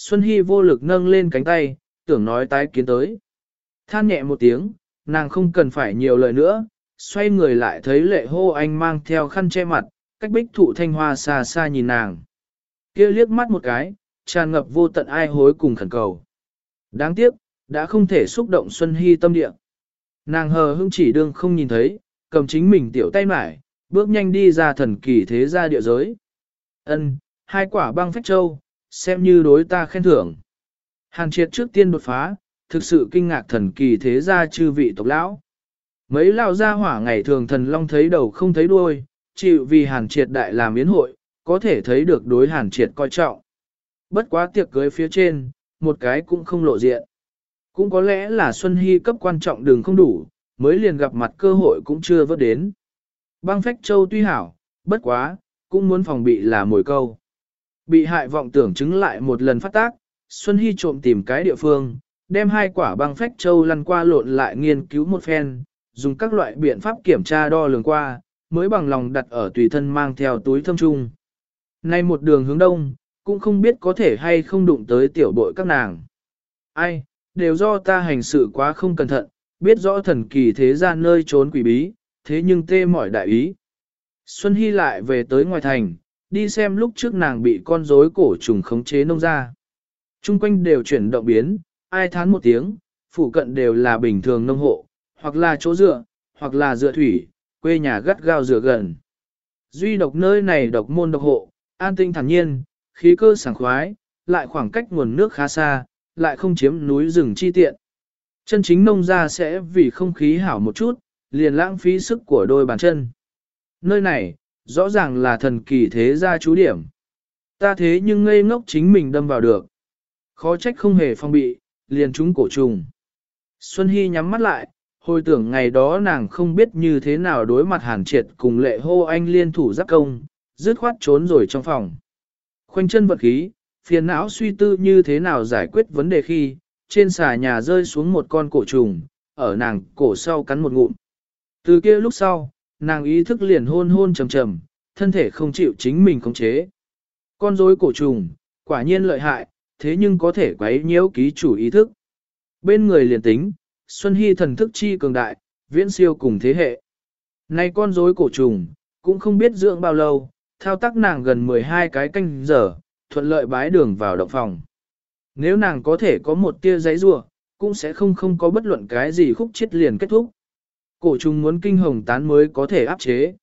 Xuân Hy vô lực nâng lên cánh tay, tưởng nói tái kiến tới. Than nhẹ một tiếng, nàng không cần phải nhiều lời nữa, xoay người lại thấy lệ hô anh mang theo khăn che mặt, cách bích thụ thanh hoa xa xa nhìn nàng. kia liếc mắt một cái, tràn ngập vô tận ai hối cùng khẩn cầu. Đáng tiếc, đã không thể xúc động Xuân Hy tâm địa. Nàng hờ hững chỉ đương không nhìn thấy, cầm chính mình tiểu tay mải, bước nhanh đi ra thần kỳ thế gia địa giới. Ân, hai quả băng phách châu, xem như đối ta khen thưởng. Hàn triệt trước tiên đột phá, thực sự kinh ngạc thần kỳ thế gia chư vị tộc lão. Mấy lão gia hỏa ngày thường thần long thấy đầu không thấy đuôi, chịu vì hàn triệt đại làm yến hội, có thể thấy được đối hàn triệt coi trọng. Bất quá tiệc cưới phía trên, một cái cũng không lộ diện. Cũng có lẽ là Xuân Hy cấp quan trọng đường không đủ, mới liền gặp mặt cơ hội cũng chưa vớt đến. Băng phách châu tuy hảo, bất quá, cũng muốn phòng bị là mồi câu. Bị hại vọng tưởng chứng lại một lần phát tác, Xuân Hy trộm tìm cái địa phương, đem hai quả băng phách châu lăn qua lộn lại nghiên cứu một phen, dùng các loại biện pháp kiểm tra đo lường qua, mới bằng lòng đặt ở tùy thân mang theo túi thâm trung. Nay một đường hướng đông, cũng không biết có thể hay không đụng tới tiểu bội các nàng. Ai, đều do ta hành sự quá không cẩn thận, biết rõ thần kỳ thế gian nơi trốn quỷ bí, thế nhưng tê mỏi đại ý. Xuân Hy lại về tới ngoài thành, đi xem lúc trước nàng bị con rối cổ trùng khống chế nông ra. Trung quanh đều chuyển động biến, ai thán một tiếng, phụ cận đều là bình thường nông hộ, hoặc là chỗ dựa, hoặc là dựa thủy, quê nhà gắt gao dựa gần. Duy độc nơi này độc môn độc hộ, an tinh thản nhiên, khí cơ sảng khoái, lại khoảng cách nguồn nước khá xa, lại không chiếm núi rừng chi tiện. Chân chính nông ra sẽ vì không khí hảo một chút, liền lãng phí sức của đôi bàn chân. Nơi này, rõ ràng là thần kỳ thế gia chú điểm. Ta thế nhưng ngây ngốc chính mình đâm vào được. Khó trách không hề phong bị, liền trúng cổ trùng. Xuân Hy nhắm mắt lại, hồi tưởng ngày đó nàng không biết như thế nào đối mặt hàn triệt cùng lệ hô anh liên thủ giáp công, dứt khoát trốn rồi trong phòng. Khoanh chân vật khí, phiền não suy tư như thế nào giải quyết vấn đề khi, trên xà nhà rơi xuống một con cổ trùng, ở nàng cổ sau cắn một ngụm. Từ kia lúc sau, nàng ý thức liền hôn hôn trầm trầm, thân thể không chịu chính mình khống chế. Con rối cổ trùng, quả nhiên lợi hại, thế nhưng có thể quấy nhiễu ký chủ ý thức. Bên người liền tính, Xuân Hy thần thức chi cường đại, viễn siêu cùng thế hệ. Này con rối cổ trùng, cũng không biết dưỡng bao lâu, thao tác nàng gần 12 cái canh giờ, thuận lợi bái đường vào động phòng. Nếu nàng có thể có một tia giấy rua, cũng sẽ không không có bất luận cái gì khúc chết liền kết thúc. Cổ trùng muốn kinh hồng tán mới có thể áp chế.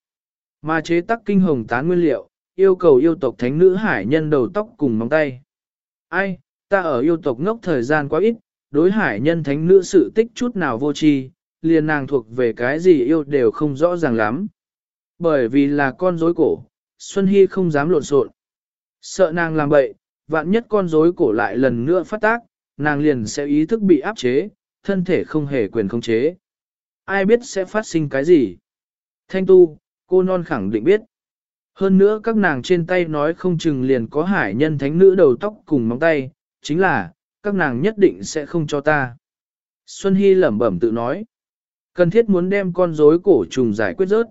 Mà chế tắc kinh hồng tán nguyên liệu, yêu cầu yêu tộc thánh nữ hải nhân đầu tóc cùng móng tay. Ai, ta ở yêu tộc ngốc thời gian quá ít, đối hải nhân thánh nữ sự tích chút nào vô tri, liền nàng thuộc về cái gì yêu đều không rõ ràng lắm. Bởi vì là con rối cổ, Xuân Hy không dám lộn xộn. Sợ nàng làm bậy, vạn nhất con rối cổ lại lần nữa phát tác, nàng liền sẽ ý thức bị áp chế, thân thể không hề quyền khống chế. Ai biết sẽ phát sinh cái gì? Thanh tu, cô non khẳng định biết. Hơn nữa các nàng trên tay nói không chừng liền có hải nhân thánh nữ đầu tóc cùng móng tay, chính là, các nàng nhất định sẽ không cho ta. Xuân Hy lẩm bẩm tự nói. Cần thiết muốn đem con rối cổ trùng giải quyết rớt.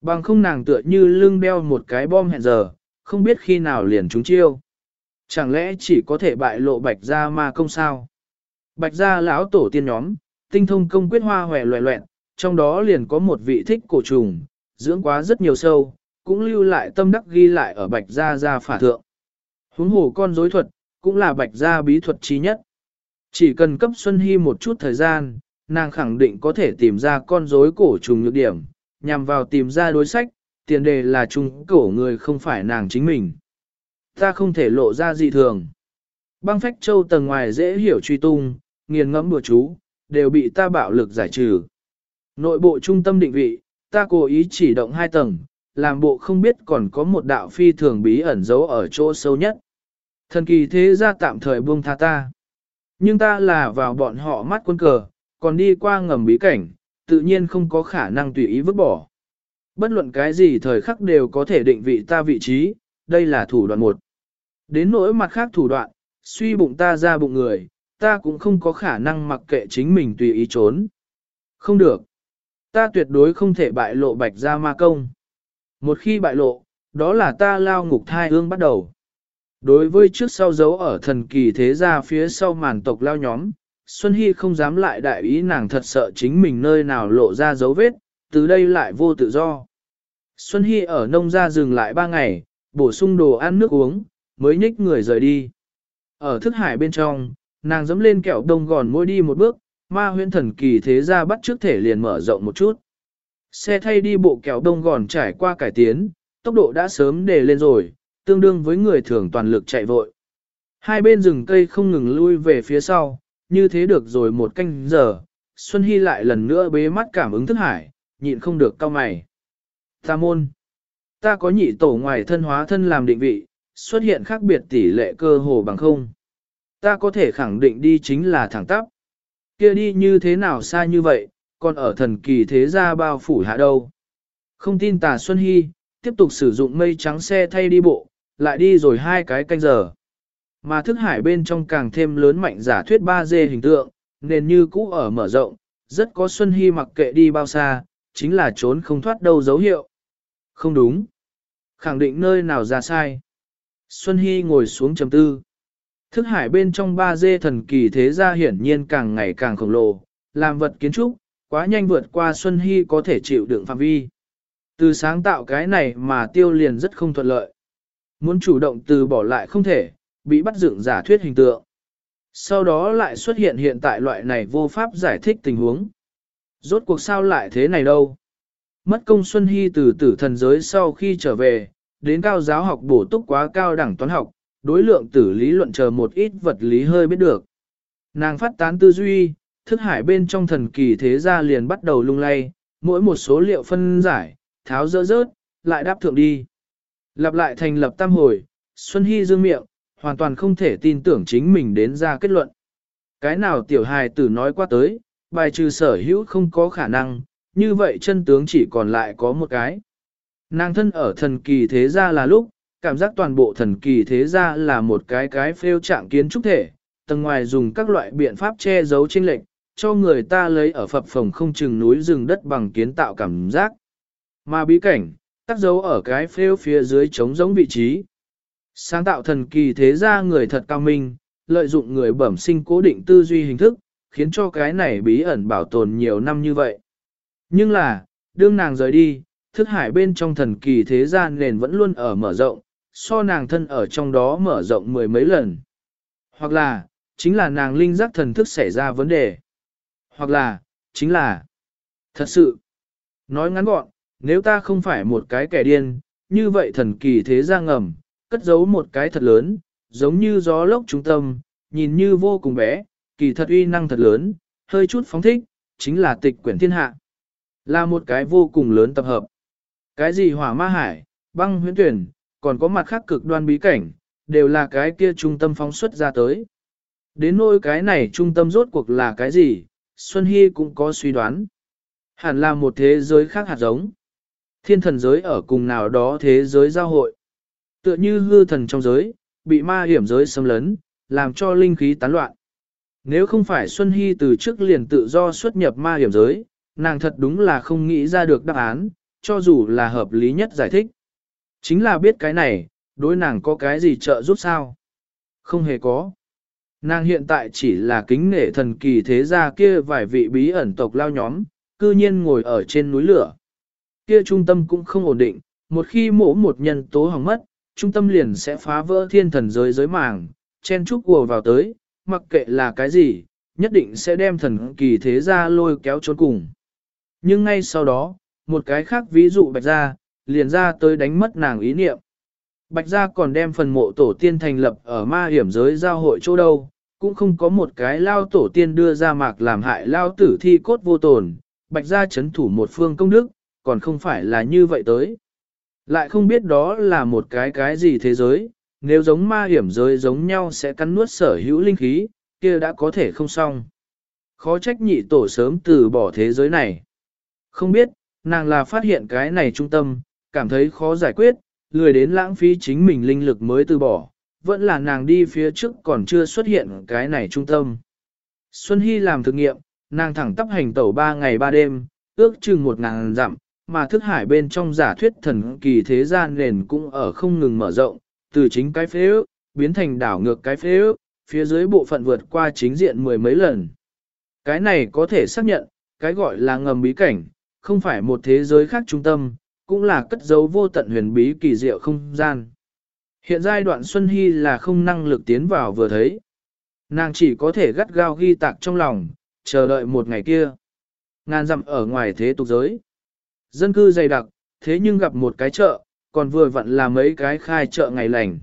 Bằng không nàng tựa như lưng đeo một cái bom hẹn giờ, không biết khi nào liền trúng chiêu. Chẳng lẽ chỉ có thể bại lộ bạch gia ma công sao? Bạch gia lão tổ tiên nhóm, tinh thông công quyết hoa hòe loẹ loẹn, trong đó liền có một vị thích cổ trùng, dưỡng quá rất nhiều sâu, cũng lưu lại tâm đắc ghi lại ở bạch gia gia phả thượng. Huống hồ con dối thuật, cũng là bạch gia bí thuật trí nhất. Chỉ cần cấp Xuân Hy một chút thời gian, nàng khẳng định có thể tìm ra con rối cổ trùng nhược điểm, nhằm vào tìm ra đối sách, tiền đề là trùng cổ người không phải nàng chính mình. Ta không thể lộ ra dị thường. Băng phách châu tầng ngoài dễ hiểu truy tung, nghiền ngẫm bừa chú, đều bị ta bạo lực giải trừ. Nội bộ trung tâm định vị, ta cố ý chỉ động hai tầng, làm bộ không biết còn có một đạo phi thường bí ẩn giấu ở chỗ sâu nhất. Thần kỳ thế ra tạm thời buông tha ta. Nhưng ta là vào bọn họ mắt quân cờ, còn đi qua ngầm bí cảnh, tự nhiên không có khả năng tùy ý vứt bỏ. Bất luận cái gì thời khắc đều có thể định vị ta vị trí, đây là thủ đoạn một. Đến nỗi mặt khác thủ đoạn, suy bụng ta ra bụng người, ta cũng không có khả năng mặc kệ chính mình tùy ý trốn. Không được. Ta tuyệt đối không thể bại lộ bạch ra ma công. Một khi bại lộ, đó là ta lao ngục thai ương bắt đầu. Đối với trước sau dấu ở thần kỳ thế gia phía sau màn tộc lao nhóm, Xuân Hy không dám lại đại ý nàng thật sợ chính mình nơi nào lộ ra dấu vết, từ đây lại vô tự do. Xuân Hy ở nông gia dừng lại ba ngày, bổ sung đồ ăn nước uống, mới nhích người rời đi. Ở thức hải bên trong, nàng dẫm lên kẹo đông gòn môi đi một bước, ma huyễn thần kỳ thế ra bắt trước thể liền mở rộng một chút. Xe thay đi bộ kẹo đông gòn trải qua cải tiến, tốc độ đã sớm đề lên rồi, tương đương với người thường toàn lực chạy vội. Hai bên rừng cây không ngừng lui về phía sau, như thế được rồi một canh giờ, Xuân Hy lại lần nữa bế mắt cảm ứng thức hải, nhịn không được cao mày. Ta môn. Ta có nhị tổ ngoài thân hóa thân làm định vị, xuất hiện khác biệt tỷ lệ cơ hồ bằng không. Ta có thể khẳng định đi chính là thẳng tắp. Kia đi như thế nào xa như vậy, còn ở thần kỳ thế gia bao phủ hạ đâu. Không tin tà Xuân Hy, tiếp tục sử dụng mây trắng xe thay đi bộ, lại đi rồi hai cái canh giờ. Mà thức hải bên trong càng thêm lớn mạnh giả thuyết 3D hình tượng, nền như cũ ở mở rộng, rất có Xuân Hy mặc kệ đi bao xa, chính là trốn không thoát đâu dấu hiệu. Không đúng. Khẳng định nơi nào ra sai. Xuân Hy ngồi xuống trầm tư. Thức hải bên trong 3D thần kỳ thế gia hiển nhiên càng ngày càng khổng lồ, làm vật kiến trúc, quá nhanh vượt qua Xuân Hy có thể chịu đựng phạm vi. Từ sáng tạo cái này mà tiêu liền rất không thuận lợi. Muốn chủ động từ bỏ lại không thể, bị bắt dựng giả thuyết hình tượng. Sau đó lại xuất hiện hiện tại loại này vô pháp giải thích tình huống. Rốt cuộc sao lại thế này đâu? Mất công Xuân Hy từ tử thần giới sau khi trở về, đến cao giáo học bổ túc quá cao đẳng toán học, đối lượng tử lý luận chờ một ít vật lý hơi biết được. Nàng phát tán tư duy, thức hải bên trong thần kỳ thế gia liền bắt đầu lung lay, mỗi một số liệu phân giải, tháo dỡ rớt, lại đáp thượng đi. Lặp lại thành lập tam hồi, Xuân Hy dương miệng, hoàn toàn không thể tin tưởng chính mình đến ra kết luận. Cái nào tiểu hài tử nói qua tới, bài trừ sở hữu không có khả năng, như vậy chân tướng chỉ còn lại có một cái. Nàng thân ở thần kỳ thế gia là lúc, cảm giác toàn bộ thần kỳ thế gia là một cái cái phêu trạng kiến trúc thể, tầng ngoài dùng các loại biện pháp che giấu trên lệnh, cho người ta lấy ở phập phòng không chừng núi rừng đất bằng kiến tạo cảm giác. Mà bí cảnh, tác dấu ở cái phêu phía dưới trống giống vị trí. Sáng tạo thần kỳ thế gia người thật cao minh, lợi dụng người bẩm sinh cố định tư duy hình thức, khiến cho cái này bí ẩn bảo tồn nhiều năm như vậy. Nhưng là, đương nàng rời đi, thức hải bên trong thần kỳ thế gian nền vẫn luôn ở mở rộng, so nàng thân ở trong đó mở rộng mười mấy lần. Hoặc là, chính là nàng linh giác thần thức xảy ra vấn đề. Hoặc là, chính là, thật sự, nói ngắn gọn, nếu ta không phải một cái kẻ điên, như vậy thần kỳ thế ra ngầm, cất giấu một cái thật lớn, giống như gió lốc trung tâm, nhìn như vô cùng bé, kỳ thật uy năng thật lớn, hơi chút phóng thích, chính là tịch quyển thiên hạ. Là một cái vô cùng lớn tập hợp. Cái gì hỏa ma hải, băng huyễn tuyển, còn có mặt khác cực đoan bí cảnh, đều là cái kia trung tâm phóng xuất ra tới. Đến nỗi cái này trung tâm rốt cuộc là cái gì, Xuân Hy cũng có suy đoán. Hẳn là một thế giới khác hạt giống. Thiên thần giới ở cùng nào đó thế giới giao hội. Tựa như hư thần trong giới, bị ma hiểm giới xâm lấn, làm cho linh khí tán loạn. Nếu không phải Xuân Hy từ trước liền tự do xuất nhập ma hiểm giới, nàng thật đúng là không nghĩ ra được đáp án, cho dù là hợp lý nhất giải thích. Chính là biết cái này, đối nàng có cái gì trợ giúp sao? Không hề có. Nàng hiện tại chỉ là kính nể thần kỳ thế gia kia vài vị bí ẩn tộc lao nhóm, cư nhiên ngồi ở trên núi lửa. Kia trung tâm cũng không ổn định, một khi mổ một nhân tố hỏng mất, trung tâm liền sẽ phá vỡ thiên thần giới giới màng, chen chúc ùa vào tới, mặc kệ là cái gì, nhất định sẽ đem thần kỳ thế gia lôi kéo trốn cùng. Nhưng ngay sau đó, một cái khác ví dụ bạch ra liền ra tới đánh mất nàng ý niệm. Bạch gia còn đem phần mộ tổ tiên thành lập ở ma hiểm giới giao hội chỗ đâu, cũng không có một cái lao tổ tiên đưa ra mạc làm hại lao tử thi cốt vô tồn, bạch gia chấn thủ một phương công đức, còn không phải là như vậy tới. Lại không biết đó là một cái cái gì thế giới, nếu giống ma hiểm giới giống nhau sẽ cắn nuốt sở hữu linh khí, kia đã có thể không xong. Khó trách nhị tổ sớm từ bỏ thế giới này. Không biết, nàng là phát hiện cái này trung tâm, cảm thấy khó giải quyết, lười đến lãng phí chính mình linh lực mới từ bỏ, vẫn là nàng đi phía trước còn chưa xuất hiện cái này trung tâm. Xuân Hy làm thực nghiệm, nàng thẳng tắp hành tẩu 3 ngày 3 đêm, ước chừng một ngàn dặm, mà thức hải bên trong giả thuyết thần kỳ thế gian nền cũng ở không ngừng mở rộng, từ chính cái phế ước, biến thành đảo ngược cái phế ước, phía dưới bộ phận vượt qua chính diện mười mấy lần. Cái này có thể xác nhận, cái gọi là ngầm bí cảnh, không phải một thế giới khác trung tâm, cũng là cất dấu vô tận huyền bí kỳ diệu không gian. Hiện giai đoạn Xuân Hy là không năng lực tiến vào vừa thấy. Nàng chỉ có thể gắt gao ghi tạc trong lòng, chờ đợi một ngày kia. Ngàn dặm ở ngoài thế tục giới. Dân cư dày đặc, thế nhưng gặp một cái chợ, còn vừa vặn là mấy cái khai chợ ngày lành.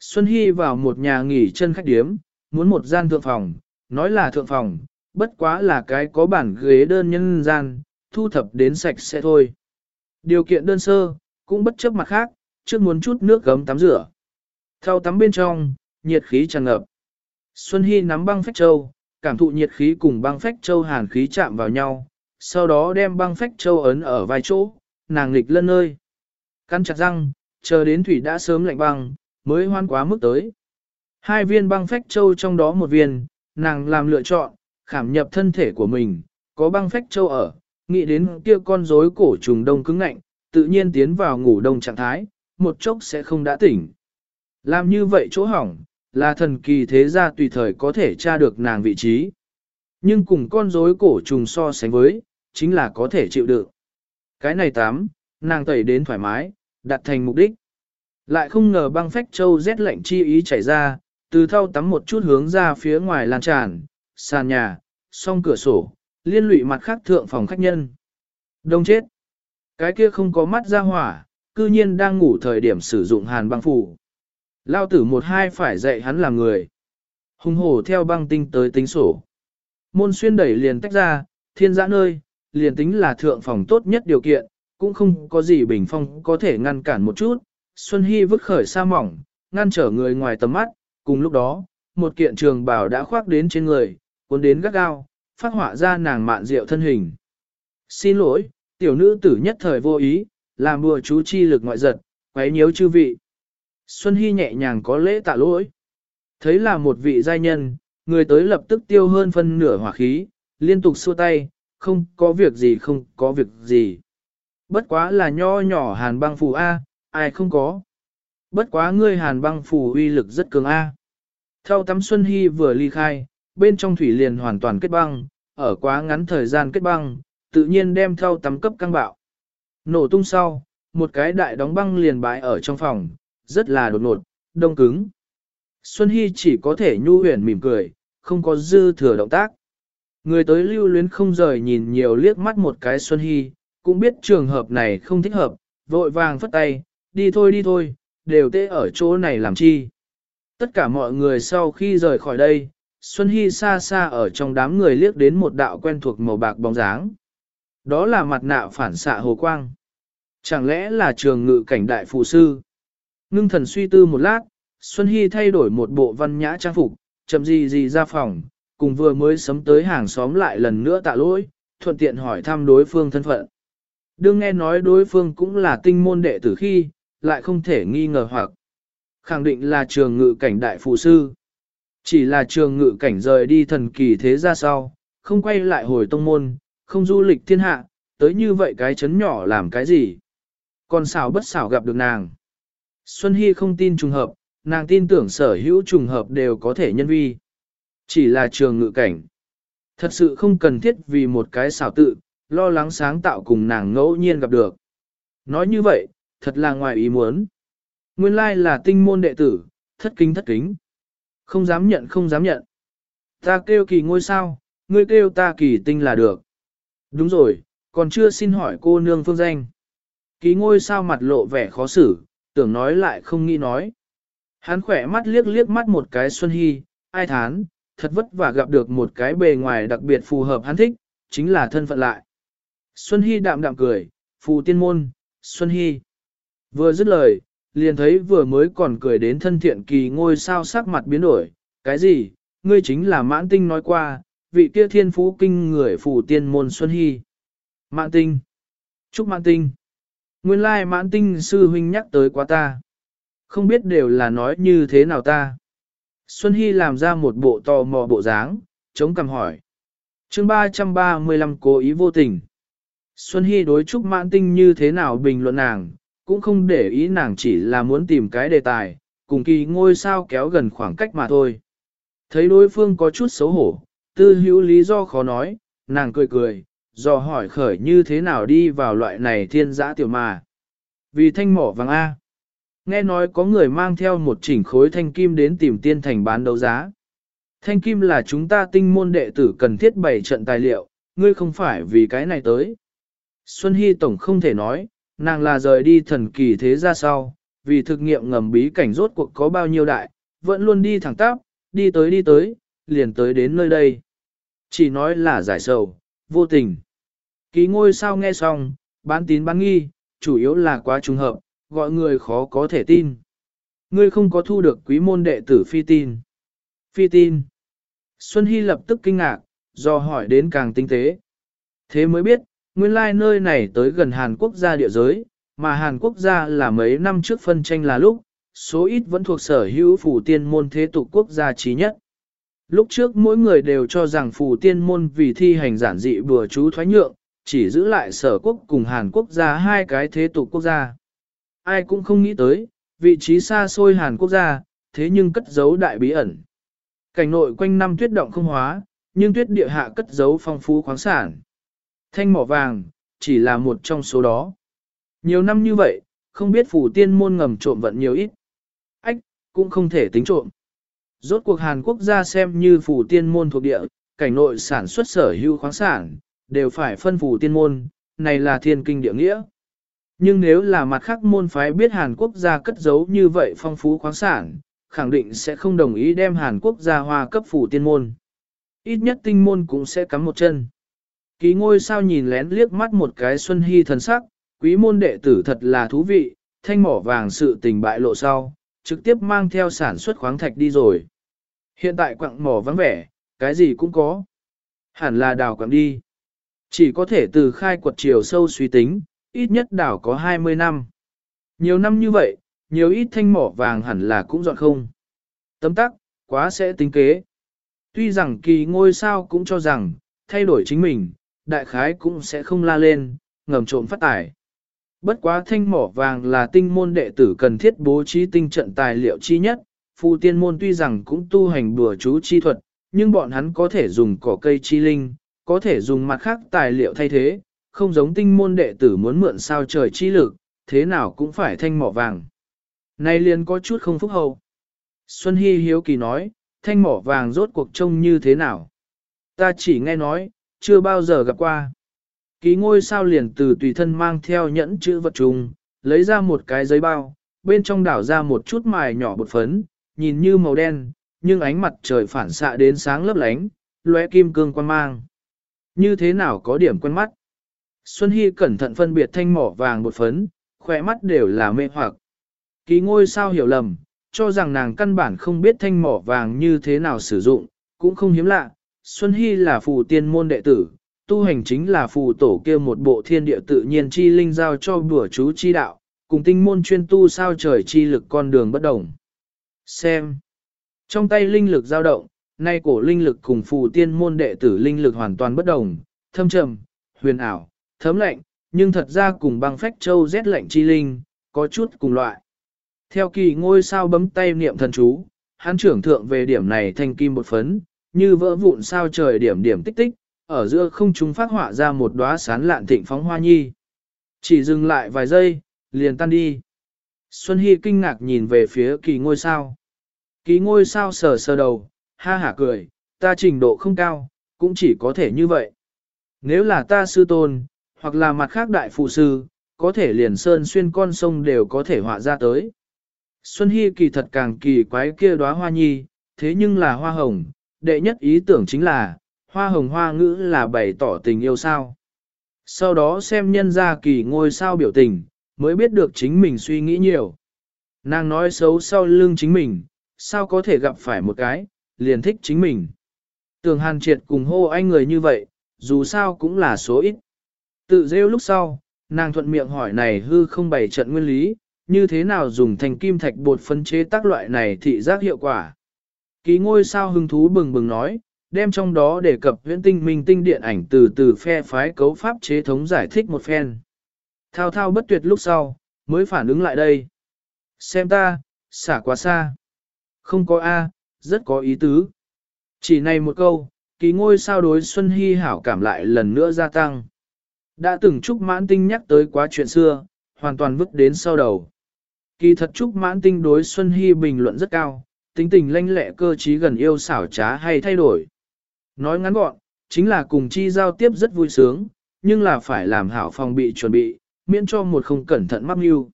Xuân Hy vào một nhà nghỉ chân khách điếm, muốn một gian thượng phòng, nói là thượng phòng, bất quá là cái có bản ghế đơn nhân gian, thu thập đến sạch sẽ thôi. Điều kiện đơn sơ, cũng bất chấp mặt khác, trước muốn chút nước gấm tắm rửa. Thao tắm bên trong, nhiệt khí tràn ngập. Xuân Hy nắm băng phách châu, cảm thụ nhiệt khí cùng băng phách châu hàn khí chạm vào nhau, sau đó đem băng phách châu ấn ở vai chỗ, nàng nghịch lân nơi. Căn chặt răng, chờ đến thủy đã sớm lạnh băng, mới hoan quá mức tới. Hai viên băng phách châu trong đó một viên, nàng làm lựa chọn, khảm nhập thân thể của mình, có băng phách châu ở, nghĩ đến kia con rối cổ trùng đông cứng ngạnh, tự nhiên tiến vào ngủ đông trạng thái, một chốc sẽ không đã tỉnh. Làm như vậy chỗ hỏng, là thần kỳ thế gia tùy thời có thể tra được nàng vị trí. Nhưng cùng con rối cổ trùng so sánh với, chính là có thể chịu được. Cái này tám, nàng tẩy đến thoải mái, đặt thành mục đích. Lại không ngờ băng phách châu rét lạnh chi ý chảy ra, từ thau tắm một chút hướng ra phía ngoài lan tràn, sàn nhà, song cửa sổ, liên lụy mặt khác thượng phòng khách nhân. Đông chết. Cái kia không có mắt ra hỏa, cư nhiên đang ngủ thời điểm sử dụng hàn băng phủ. Lao tử một hai phải dạy hắn làm người. Hùng hổ theo băng tinh tới tính sổ. Môn xuyên đẩy liền tách ra, thiên giã nơi, liền tính là thượng phòng tốt nhất điều kiện, cũng không có gì bình phong có thể ngăn cản một chút. Xuân Hy vứt khởi sa mỏng, ngăn trở người ngoài tầm mắt, cùng lúc đó, một kiện trường bào đã khoác đến trên người, cuốn đến gắt gao, phát họa ra nàng mạn diệu thân hình. Xin lỗi, tiểu nữ tử nhất thời vô ý, làm bùa chú chi lực ngoại giật, quấy nhiễu chư vị. Xuân Hy nhẹ nhàng có lễ tạ lỗi. Thấy là một vị giai nhân, người tới lập tức tiêu hơn phân nửa hỏa khí, liên tục xua tay, không có việc gì không có việc gì. Bất quá là nho nhỏ hàn băng phù A, ai không có. Bất quá ngươi hàn băng phù uy lực rất cường A. Theo tắm Xuân Hy vừa ly khai, bên trong thủy liền hoàn toàn kết băng, ở quá ngắn thời gian kết băng, tự nhiên đem theo tắm cấp căng bạo. Nổ tung sau, một cái đại đóng băng liền bãi ở trong phòng, rất là đột ngột, đông cứng. Xuân Hy chỉ có thể nhu huyền mỉm cười, không có dư thừa động tác. Người tới lưu luyến không rời nhìn nhiều liếc mắt một cái Xuân Hy, cũng biết trường hợp này không thích hợp, vội vàng phất tay, đi thôi đi thôi, đều tê ở chỗ này làm chi. Tất cả mọi người sau khi rời khỏi đây, Xuân Hy xa xa ở trong đám người liếc đến một đạo quen thuộc màu bạc bóng dáng. Đó là mặt nạ phản xạ hồ quang. Chẳng lẽ là trường ngự cảnh đại phụ sư? Ngưng thần suy tư một lát, Xuân Hy thay đổi một bộ văn nhã trang phục, chậm gì gì ra phòng, cùng vừa mới sấm tới hàng xóm lại lần nữa tạ lỗi, thuận tiện hỏi thăm đối phương thân phận. Đương nghe nói đối phương cũng là tinh môn đệ tử khi, lại không thể nghi ngờ hoặc khẳng định là trường ngự cảnh đại phụ sư. Chỉ là trường ngự cảnh rời đi thần kỳ thế ra sau, không quay lại hồi tông môn, không du lịch thiên hạ, tới như vậy cái chấn nhỏ làm cái gì. Còn xảo bất xảo gặp được nàng. Xuân Hy không tin trùng hợp, nàng tin tưởng sở hữu trùng hợp đều có thể nhân vi. Chỉ là trường ngự cảnh. Thật sự không cần thiết vì một cái xảo tự, lo lắng sáng tạo cùng nàng ngẫu nhiên gặp được. Nói như vậy, thật là ngoài ý muốn. Nguyên lai là tinh môn đệ tử, thất kính thất kính. Không dám nhận không dám nhận. Ta kêu kỳ ngôi sao, ngươi kêu ta kỳ tinh là được. Đúng rồi, còn chưa xin hỏi cô nương phương danh. Kỳ ngôi sao mặt lộ vẻ khó xử, tưởng nói lại không nghĩ nói. Hắn khỏe mắt liếc liếc mắt một cái Xuân Hy, ai thán, thật vất vả gặp được một cái bề ngoài đặc biệt phù hợp hắn thích, chính là thân phận lại. Xuân Hy đạm đạm cười, phù tiên môn, Xuân Hy. Vừa dứt lời, liền thấy vừa mới còn cười đến thân thiện kỳ ngôi sao sắc mặt biến đổi, cái gì, ngươi chính là mãn tinh nói qua, vị kia thiên phú kinh người phủ tiên môn Xuân Hy. Mãn tinh. Chúc mãn tinh. Nguyên lai mãn tinh sư huynh nhắc tới quá ta. Không biết đều là nói như thế nào ta. Xuân Hy làm ra một bộ tò mò bộ dáng, chống cằm hỏi. chương 335 cố ý vô tình. Xuân Hy đối chúc mãn tinh như thế nào bình luận nàng, cũng không để ý nàng chỉ là muốn tìm cái đề tài, cùng kỳ ngôi sao kéo gần khoảng cách mà thôi. Thấy đối phương có chút xấu hổ, tư hữu lý do khó nói, nàng cười cười, dò hỏi khởi như thế nào đi vào loại này thiên giã tiểu mà. Vì thanh mỏ vàng A. Nghe nói có người mang theo một chỉnh khối thanh kim đến tìm tiên thành bán đấu giá. Thanh kim là chúng ta tinh môn đệ tử cần thiết bày trận tài liệu, ngươi không phải vì cái này tới. Xuân Hy Tổng không thể nói, nàng là rời đi thần kỳ thế ra sau, vì thực nghiệm ngầm bí cảnh rốt cuộc có bao nhiêu đại, vẫn luôn đi thẳng tắp, đi tới đi tới, liền tới đến nơi đây. Chỉ nói là giải sầu, vô tình. Ký ngôi sao nghe xong, bán tín bán nghi, chủ yếu là quá trùng hợp, gọi người khó có thể tin. Ngươi không có thu được quý môn đệ tử phi tin. Phi tin. Xuân Hy lập tức kinh ngạc, do hỏi đến càng tinh tế. Thế mới biết, nguyên lai nơi này tới gần Hàn Quốc gia địa giới, mà Hàn Quốc gia là mấy năm trước phân tranh là lúc, số ít vẫn thuộc sở hữu phủ tiên môn thế tục quốc gia trí nhất. Lúc trước mỗi người đều cho rằng phủ tiên môn vì thi hành giản dị bừa chú thoái nhượng, chỉ giữ lại sở quốc cùng Hàn Quốc gia hai cái thế tục quốc gia. Ai cũng không nghĩ tới, vị trí xa xôi Hàn Quốc gia, thế nhưng cất giấu đại bí ẩn. Cảnh nội quanh năm tuyết động không hóa, nhưng tuyết địa hạ cất giấu phong phú khoáng sản. Thanh mỏ vàng, chỉ là một trong số đó. Nhiều năm như vậy, không biết phủ tiên môn ngầm trộm vận nhiều ít. Ách, cũng không thể tính trộm. Rốt cuộc Hàn Quốc gia xem như phủ tiên môn thuộc địa, cảnh nội sản xuất sở hữu khoáng sản, đều phải phân phủ tiên môn, này là thiên kinh địa nghĩa. Nhưng nếu là mặt khác môn phái biết Hàn Quốc gia cất giấu như vậy phong phú khoáng sản, khẳng định sẽ không đồng ý đem Hàn Quốc gia hoa cấp phủ tiên môn. Ít nhất tinh môn cũng sẽ cắm một chân. Ký ngôi sao nhìn lén liếc mắt một cái Xuân Hy thần sắc, quý môn đệ tử thật là thú vị, thanh mỏ vàng sự tình bại lộ sau, trực tiếp mang theo sản xuất khoáng thạch đi rồi. Hiện tại quặng mỏ vắng vẻ, cái gì cũng có. Hẳn là đào quặng đi. Chỉ có thể từ khai quật chiều sâu suy tính, ít nhất đảo có 20 năm. Nhiều năm như vậy, nhiều ít thanh mỏ vàng hẳn là cũng dọn không. Tấm tắc, quá sẽ tính kế. Tuy rằng kỳ ngôi sao cũng cho rằng, thay đổi chính mình, đại khái cũng sẽ không la lên, ngầm trộm phát tải. Bất quá thanh mỏ vàng là tinh môn đệ tử cần thiết bố trí tinh trận tài liệu chi nhất, phù tiên môn tuy rằng cũng tu hành bùa chú chi thuật, nhưng bọn hắn có thể dùng cỏ cây chi linh, có thể dùng mặt khác tài liệu thay thế, không giống tinh môn đệ tử muốn mượn sao trời chi lực, thế nào cũng phải thanh mỏ vàng. Nay liền có chút không phúc hậu. Xuân Hy hiếu kỳ nói, thanh mỏ vàng rốt cuộc trông như thế nào? Ta chỉ nghe nói, chưa bao giờ gặp qua. Ký ngôi sao liền từ tùy thân mang theo nhẫn chữ vật trùng, lấy ra một cái giấy bao, bên trong đảo ra một chút mài nhỏ bột phấn, nhìn như màu đen, nhưng ánh mặt trời phản xạ đến sáng lấp lánh, lóe kim cương quan mang. Như thế nào có điểm quen mắt? Xuân Hy cẩn thận phân biệt thanh mỏ vàng bột phấn, khỏe mắt đều là mê hoặc. Ký ngôi sao hiểu lầm, cho rằng nàng căn bản không biết thanh mỏ vàng như thế nào sử dụng, cũng không hiếm lạ. Xuân Hy là phù tiên môn đệ tử, tu hành chính là phù tổ kia một bộ thiên địa tự nhiên chi linh giao cho bùa chú chi đạo, cùng tinh môn chuyên tu sao trời chi lực con đường bất đồng. Xem. Trong tay linh lực dao động, nay cổ linh lực cùng phù tiên môn đệ tử linh lực hoàn toàn bất đồng, thâm trầm, huyền ảo, thấm lạnh, nhưng thật ra cùng băng phách châu rét lạnh chi linh, có chút cùng loại. Theo kỳ ngôi sao bấm tay niệm thần chú, hắn trưởng thượng về điểm này thành kim một phấn, như vỡ vụn sao trời điểm điểm tích tích, ở giữa không trung phát họa ra một đóa sán lạn thịnh phóng hoa nhi. Chỉ dừng lại vài giây, liền tan đi. Xuân Hy kinh ngạc nhìn về phía kỳ ngôi sao. Kỳ ngôi sao sờ sờ đầu, ha hả cười, ta trình độ không cao, cũng chỉ có thể như vậy. Nếu là ta sư tôn, hoặc là mặt khác đại phụ sư, có thể liền sơn xuyên con sông đều có thể họa ra tới. Xuân Hy kỳ thật càng kỳ quái kia đóa hoa nhi, thế nhưng là hoa hồng, đệ nhất ý tưởng chính là, hoa hồng hoa ngữ là bày tỏ tình yêu sao. Sau đó xem nhân ra kỳ ngôi sao biểu tình, mới biết được chính mình suy nghĩ nhiều. Nàng nói xấu sau lưng chính mình, sao có thể gặp phải một cái, liền thích chính mình. Tường hàn triệt cùng hô anh người như vậy, dù sao cũng là số ít. Tự rêu lúc sau, nàng thuận miệng hỏi này hư không bày trận nguyên lý, như thế nào dùng thành kim thạch bột phân chế tác loại này thị giác hiệu quả. Ký ngôi sao hứng thú bừng bừng nói, đem trong đó đề cập huyễn tinh minh tinh điện ảnh từ từ phe phái cấu pháp chế thống giải thích một phen. Thao thao bất tuyệt lúc sau, mới phản ứng lại đây. Xem ta, xả quá xa. Không có A, rất có ý tứ. Chỉ này một câu, Ký ngôi sao đối Xuân Hy hảo cảm lại lần nữa gia tăng. Đã từng Trúc Mãn Tinh nhắc tới quá chuyện xưa, hoàn toàn vứt đến sau đầu. Kỳ thật Trúc Mãn Tinh đối Xuân Hy bình luận rất cao, tính tình lanh lẹ cơ trí gần yêu xảo trá hay thay đổi. Nói ngắn gọn, chính là cùng chi giao tiếp rất vui sướng, nhưng là phải làm hảo phòng bị chuẩn bị, miễn cho một không cẩn thận mắc mưu.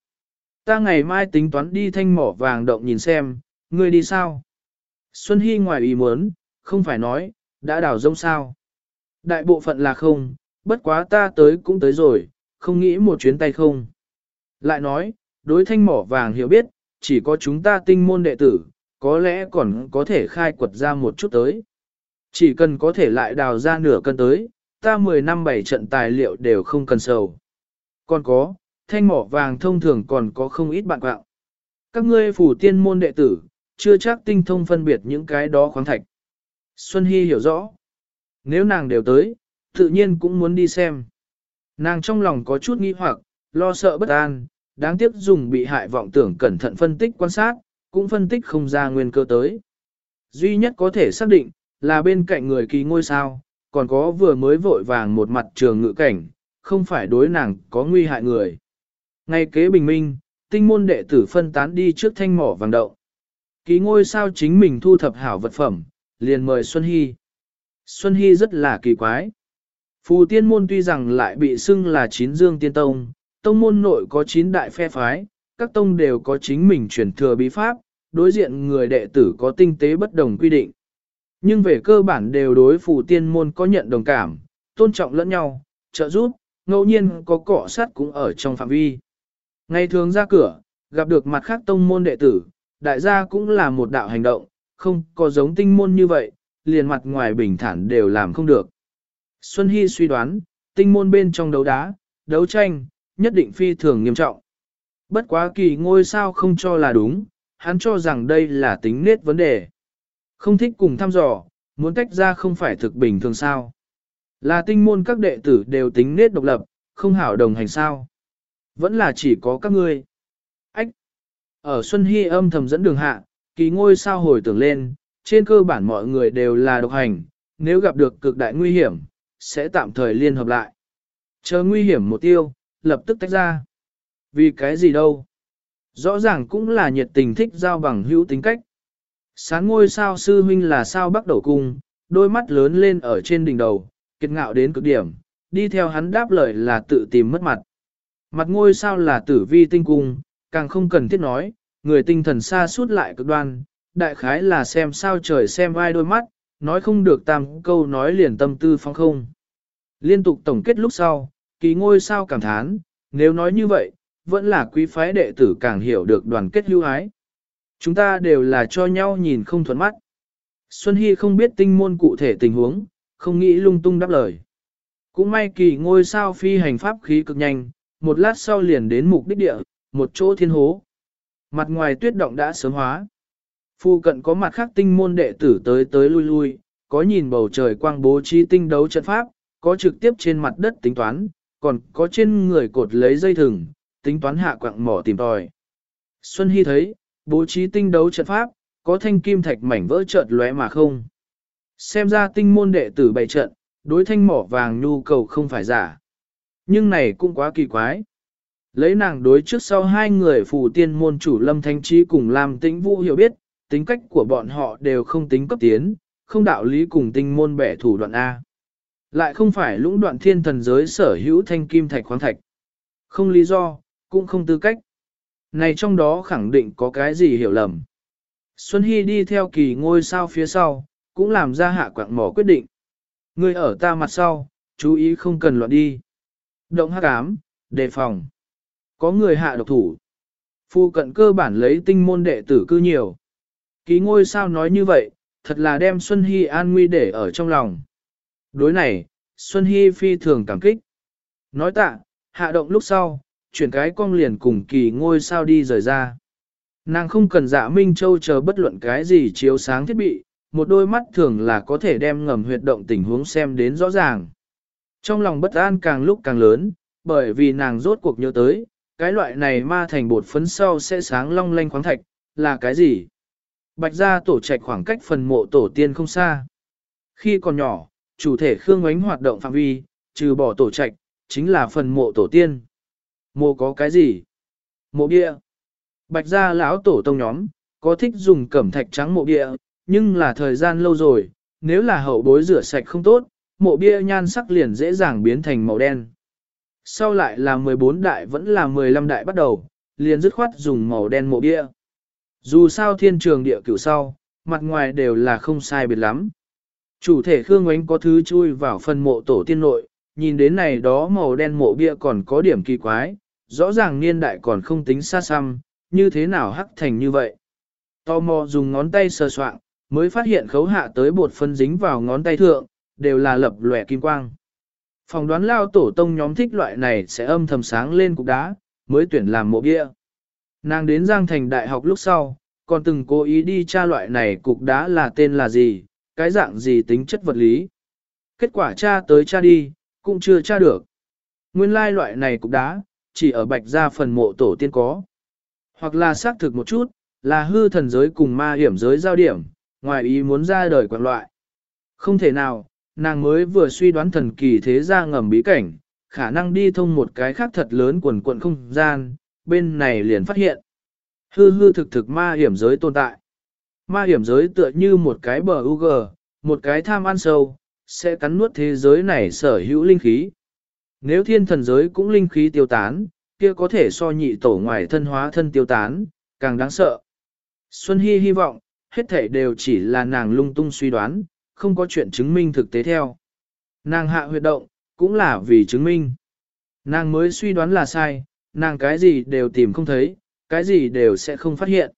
Ta ngày mai tính toán đi thanh mỏ vàng động nhìn xem, ngươi đi sao? Xuân Hy ngoài ý muốn, không phải nói, đã đào rông sao. Đại bộ phận là không, bất quá ta tới cũng tới rồi, không nghĩ một chuyến tay không. Lại nói, đối thanh mỏ vàng hiểu biết, chỉ có chúng ta tinh môn đệ tử, có lẽ còn có thể khai quật ra một chút tới. Chỉ cần có thể lại đào ra nửa cân tới, ta 10 năm bảy trận tài liệu đều không cần sầu. Còn có, thanh mỏ vàng thông thường còn có không ít bạn quạng. Các ngươi phủ tiên môn đệ tử, chưa chắc tinh thông phân biệt những cái đó khoáng thạch. Xuân Hy hiểu rõ. Nếu nàng đều tới, tự nhiên cũng muốn đi xem. Nàng trong lòng có chút nghi hoặc, lo sợ bất an, đáng tiếc dùng bị hại vọng tưởng cẩn thận phân tích quan sát, cũng phân tích không ra nguyên cơ tới. Duy nhất có thể xác định, là bên cạnh người kỳ ngôi sao, còn có vừa mới vội vàng một mặt trường ngự cảnh, không phải đối nàng có nguy hại người. Ngay kế bình minh, tinh môn đệ tử phân tán đi trước thanh mỏ vàng đậu. Ký ngôi sao chính mình thu thập hảo vật phẩm, liền mời Xuân Hy. Xuân Hy rất là kỳ quái. Phù tiên môn tuy rằng lại bị xưng là chín dương tiên tông, tông môn nội có chín đại phe phái, các tông đều có chính mình truyền thừa bí pháp, đối diện người đệ tử có tinh tế bất đồng quy định. Nhưng về cơ bản đều đối phù tiên môn có nhận đồng cảm, tôn trọng lẫn nhau, trợ giúp, ngẫu nhiên có cọ sát cũng ở trong phạm vi. Ngày thường ra cửa, gặp được mặt khác tông môn đệ tử, đại gia cũng là một đạo hành động, không có giống tinh môn như vậy, liền mặt ngoài bình thản đều làm không được. Xuân Hy suy đoán, tinh môn bên trong đấu đá, đấu tranh, nhất định phi thường nghiêm trọng. Bất quá kỳ ngôi sao không cho là đúng, hắn cho rằng đây là tính nết vấn đề. Không thích cùng thăm dò, muốn tách ra không phải thực bình thường sao. Là tinh môn các đệ tử đều tính nết độc lập, không hảo đồng hành sao. Vẫn là chỉ có các ngươi. Ách! Ở Xuân Hy âm thầm dẫn đường hạ, kỳ ngôi sao hồi tưởng lên, trên cơ bản mọi người đều là độc hành, nếu gặp được cực đại nguy hiểm, sẽ tạm thời liên hợp lại. Chờ nguy hiểm một tiêu, lập tức tách ra. Vì cái gì đâu? Rõ ràng cũng là nhiệt tình thích giao bằng hữu tính cách. Sáng ngôi sao sư huynh là sao bắt đầu cung, đôi mắt lớn lên ở trên đỉnh đầu, kiệt ngạo đến cực điểm, đi theo hắn đáp lời là tự tìm mất mặt. Mặt ngôi sao là tử vi tinh cung, càng không cần thiết nói, người tinh thần xa suốt lại cực đoan, đại khái là xem sao trời xem ai đôi mắt, nói không được tam câu nói liền tâm tư phong không. Liên tục tổng kết lúc sau, kỳ ngôi sao cảm thán, nếu nói như vậy, vẫn là quý phái đệ tử càng hiểu được đoàn kết hữu ái. Chúng ta đều là cho nhau nhìn không thuận mắt. Xuân Hy không biết tinh môn cụ thể tình huống, không nghĩ lung tung đáp lời. Cũng may kỳ ngôi sao phi hành pháp khí cực nhanh, một lát sau liền đến mục đích địa, một chỗ thiên hố. Mặt ngoài tuyết động đã sớm hóa. Phu cận có mặt khác tinh môn đệ tử tới tới lui lui, có nhìn bầu trời quang bố trí tinh đấu trận pháp, có trực tiếp trên mặt đất tính toán, còn có trên người cột lấy dây thừng, tính toán hạ quạng mỏ tìm tòi. Xuân Hy thấy, bố trí tinh đấu trận pháp, có thanh kim thạch mảnh vỡ chợt lóe mà không. Xem ra tinh môn đệ tử bày trận, đối thanh mỏ vàng nhu cầu không phải giả. Nhưng này cũng quá kỳ quái. Lấy nàng đối trước sau hai người phù tiên môn chủ lâm thanh trí cùng làm tĩnh vũ hiểu biết, tính cách của bọn họ đều không tính cấp tiến, không đạo lý cùng tinh môn bẻ thủ đoạn A. Lại không phải lũng đoạn thiên thần giới sở hữu thanh kim thạch khoáng thạch. Không lý do, cũng không tư cách. Này trong đó khẳng định có cái gì hiểu lầm. Xuân Hy đi theo kỳ ngôi sao phía sau, cũng làm ra hạ quạng mỏ quyết định. Người ở ta mặt sau, chú ý không cần loạn đi. Động hắc ám, đề phòng. Có người hạ độc thủ. Phu cận cơ bản lấy tinh môn đệ tử cư nhiều. Ký ngôi sao nói như vậy, thật là đem Xuân Hy an nguy để ở trong lòng. Đối này, Xuân Hy phi thường cảm kích. Nói tạ, hạ động lúc sau, chuyển cái cong liền cùng kỳ ngôi sao đi rời ra. Nàng không cần dạ Minh Châu chờ bất luận cái gì chiếu sáng thiết bị, một đôi mắt thường là có thể đem ngầm huyệt động tình huống xem đến rõ ràng. Trong lòng bất an càng lúc càng lớn, bởi vì nàng rốt cuộc nhớ tới, cái loại này ma thành bột phấn sau sẽ sáng long lanh khoáng thạch, là cái gì? Bạch gia tổ trạch khoảng cách phần mộ tổ tiên không xa. Khi còn nhỏ, chủ thể Khương Ngoánh hoạt động phạm vi, trừ bỏ tổ trạch, chính là phần mộ tổ tiên. Mộ có cái gì? Mộ bia. Bạch gia lão tổ tông nhóm, có thích dùng cẩm thạch trắng mộ bia, nhưng là thời gian lâu rồi, nếu là hậu bối rửa sạch không tốt, mộ bia nhan sắc liền dễ dàng biến thành màu đen. Sau lại là 14 đại vẫn là 15 đại bắt đầu, liền dứt khoát dùng màu đen mộ bia. Dù sao thiên trường địa cửu sau, mặt ngoài đều là không sai biệt lắm. Chủ thể Khương Ngoánh có thứ chui vào phần mộ tổ tiên nội, nhìn đến này đó màu đen mộ bia còn có điểm kỳ quái, rõ ràng niên đại còn không tính xa xăm, như thế nào hắc thành như vậy. Tò mò dùng ngón tay sờ soạng, mới phát hiện khấu hạ tới bột phân dính vào ngón tay thượng, đều là lập lòe kim quang. Phòng đoán lao tổ tông nhóm thích loại này sẽ âm thầm sáng lên cục đá, mới tuyển làm mộ bia. Nàng đến Giang Thành Đại học lúc sau, còn từng cố ý đi tra loại này cục đá là tên là gì, cái dạng gì tính chất vật lý. Kết quả tra tới tra đi, cũng chưa tra được. Nguyên lai loại này cục đá, chỉ ở bạch gia phần mộ tổ tiên có. Hoặc là xác thực một chút, là hư thần giới cùng ma hiểm giới giao điểm, ngoài ý muốn ra đời quảng loại. Không thể nào, nàng mới vừa suy đoán thần kỳ thế gia ngầm bí cảnh, khả năng đi thông một cái khác thật lớn quần quận không gian, bên này liền phát hiện. Hư hư thực thực ma hiểm giới tồn tại. Ma hiểm giới tựa như một cái bờ UG, một cái tham ăn sâu, sẽ cắn nuốt thế giới này sở hữu linh khí. Nếu thiên thần giới cũng linh khí tiêu tán, kia có thể so nhị tổ ngoài thân hóa thân tiêu tán, càng đáng sợ. Xuân Hy hy vọng, hết thể đều chỉ là nàng lung tung suy đoán, không có chuyện chứng minh thực tế theo. Nàng hạ huyệt động, cũng là vì chứng minh. Nàng mới suy đoán là sai, nàng cái gì đều tìm không thấy, cái gì đều sẽ không phát hiện.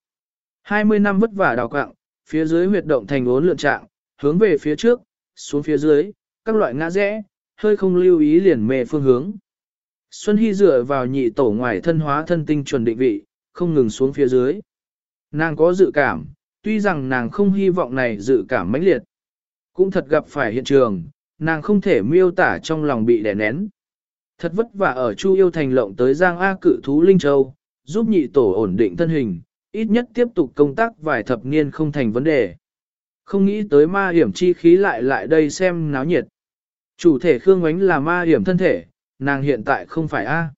20 năm vất vả đào quạng, phía dưới huyệt động thành ốn lượn trạng, hướng về phía trước, xuống phía dưới, các loại ngã rẽ, hơi không lưu ý liền mê phương hướng. Xuân Hy dựa vào nhị tổ ngoài thân hóa thân tinh chuẩn định vị, không ngừng xuống phía dưới. Nàng có dự cảm, tuy rằng nàng không hy vọng này dự cảm mãnh liệt. Cũng thật gặp phải hiện trường, nàng không thể miêu tả trong lòng bị đè nén. Thật vất vả ở Chu Yêu Thành lộng tới Giang A cự thú Linh Châu, giúp nhị tổ ổn định thân hình, ít nhất tiếp tục công tác vài thập niên không thành vấn đề. Không nghĩ tới ma hiểm chi khí lại lại đây xem náo nhiệt. Chủ thể Khương Ngoánh là ma hiểm thân thể, nàng hiện tại không phải A.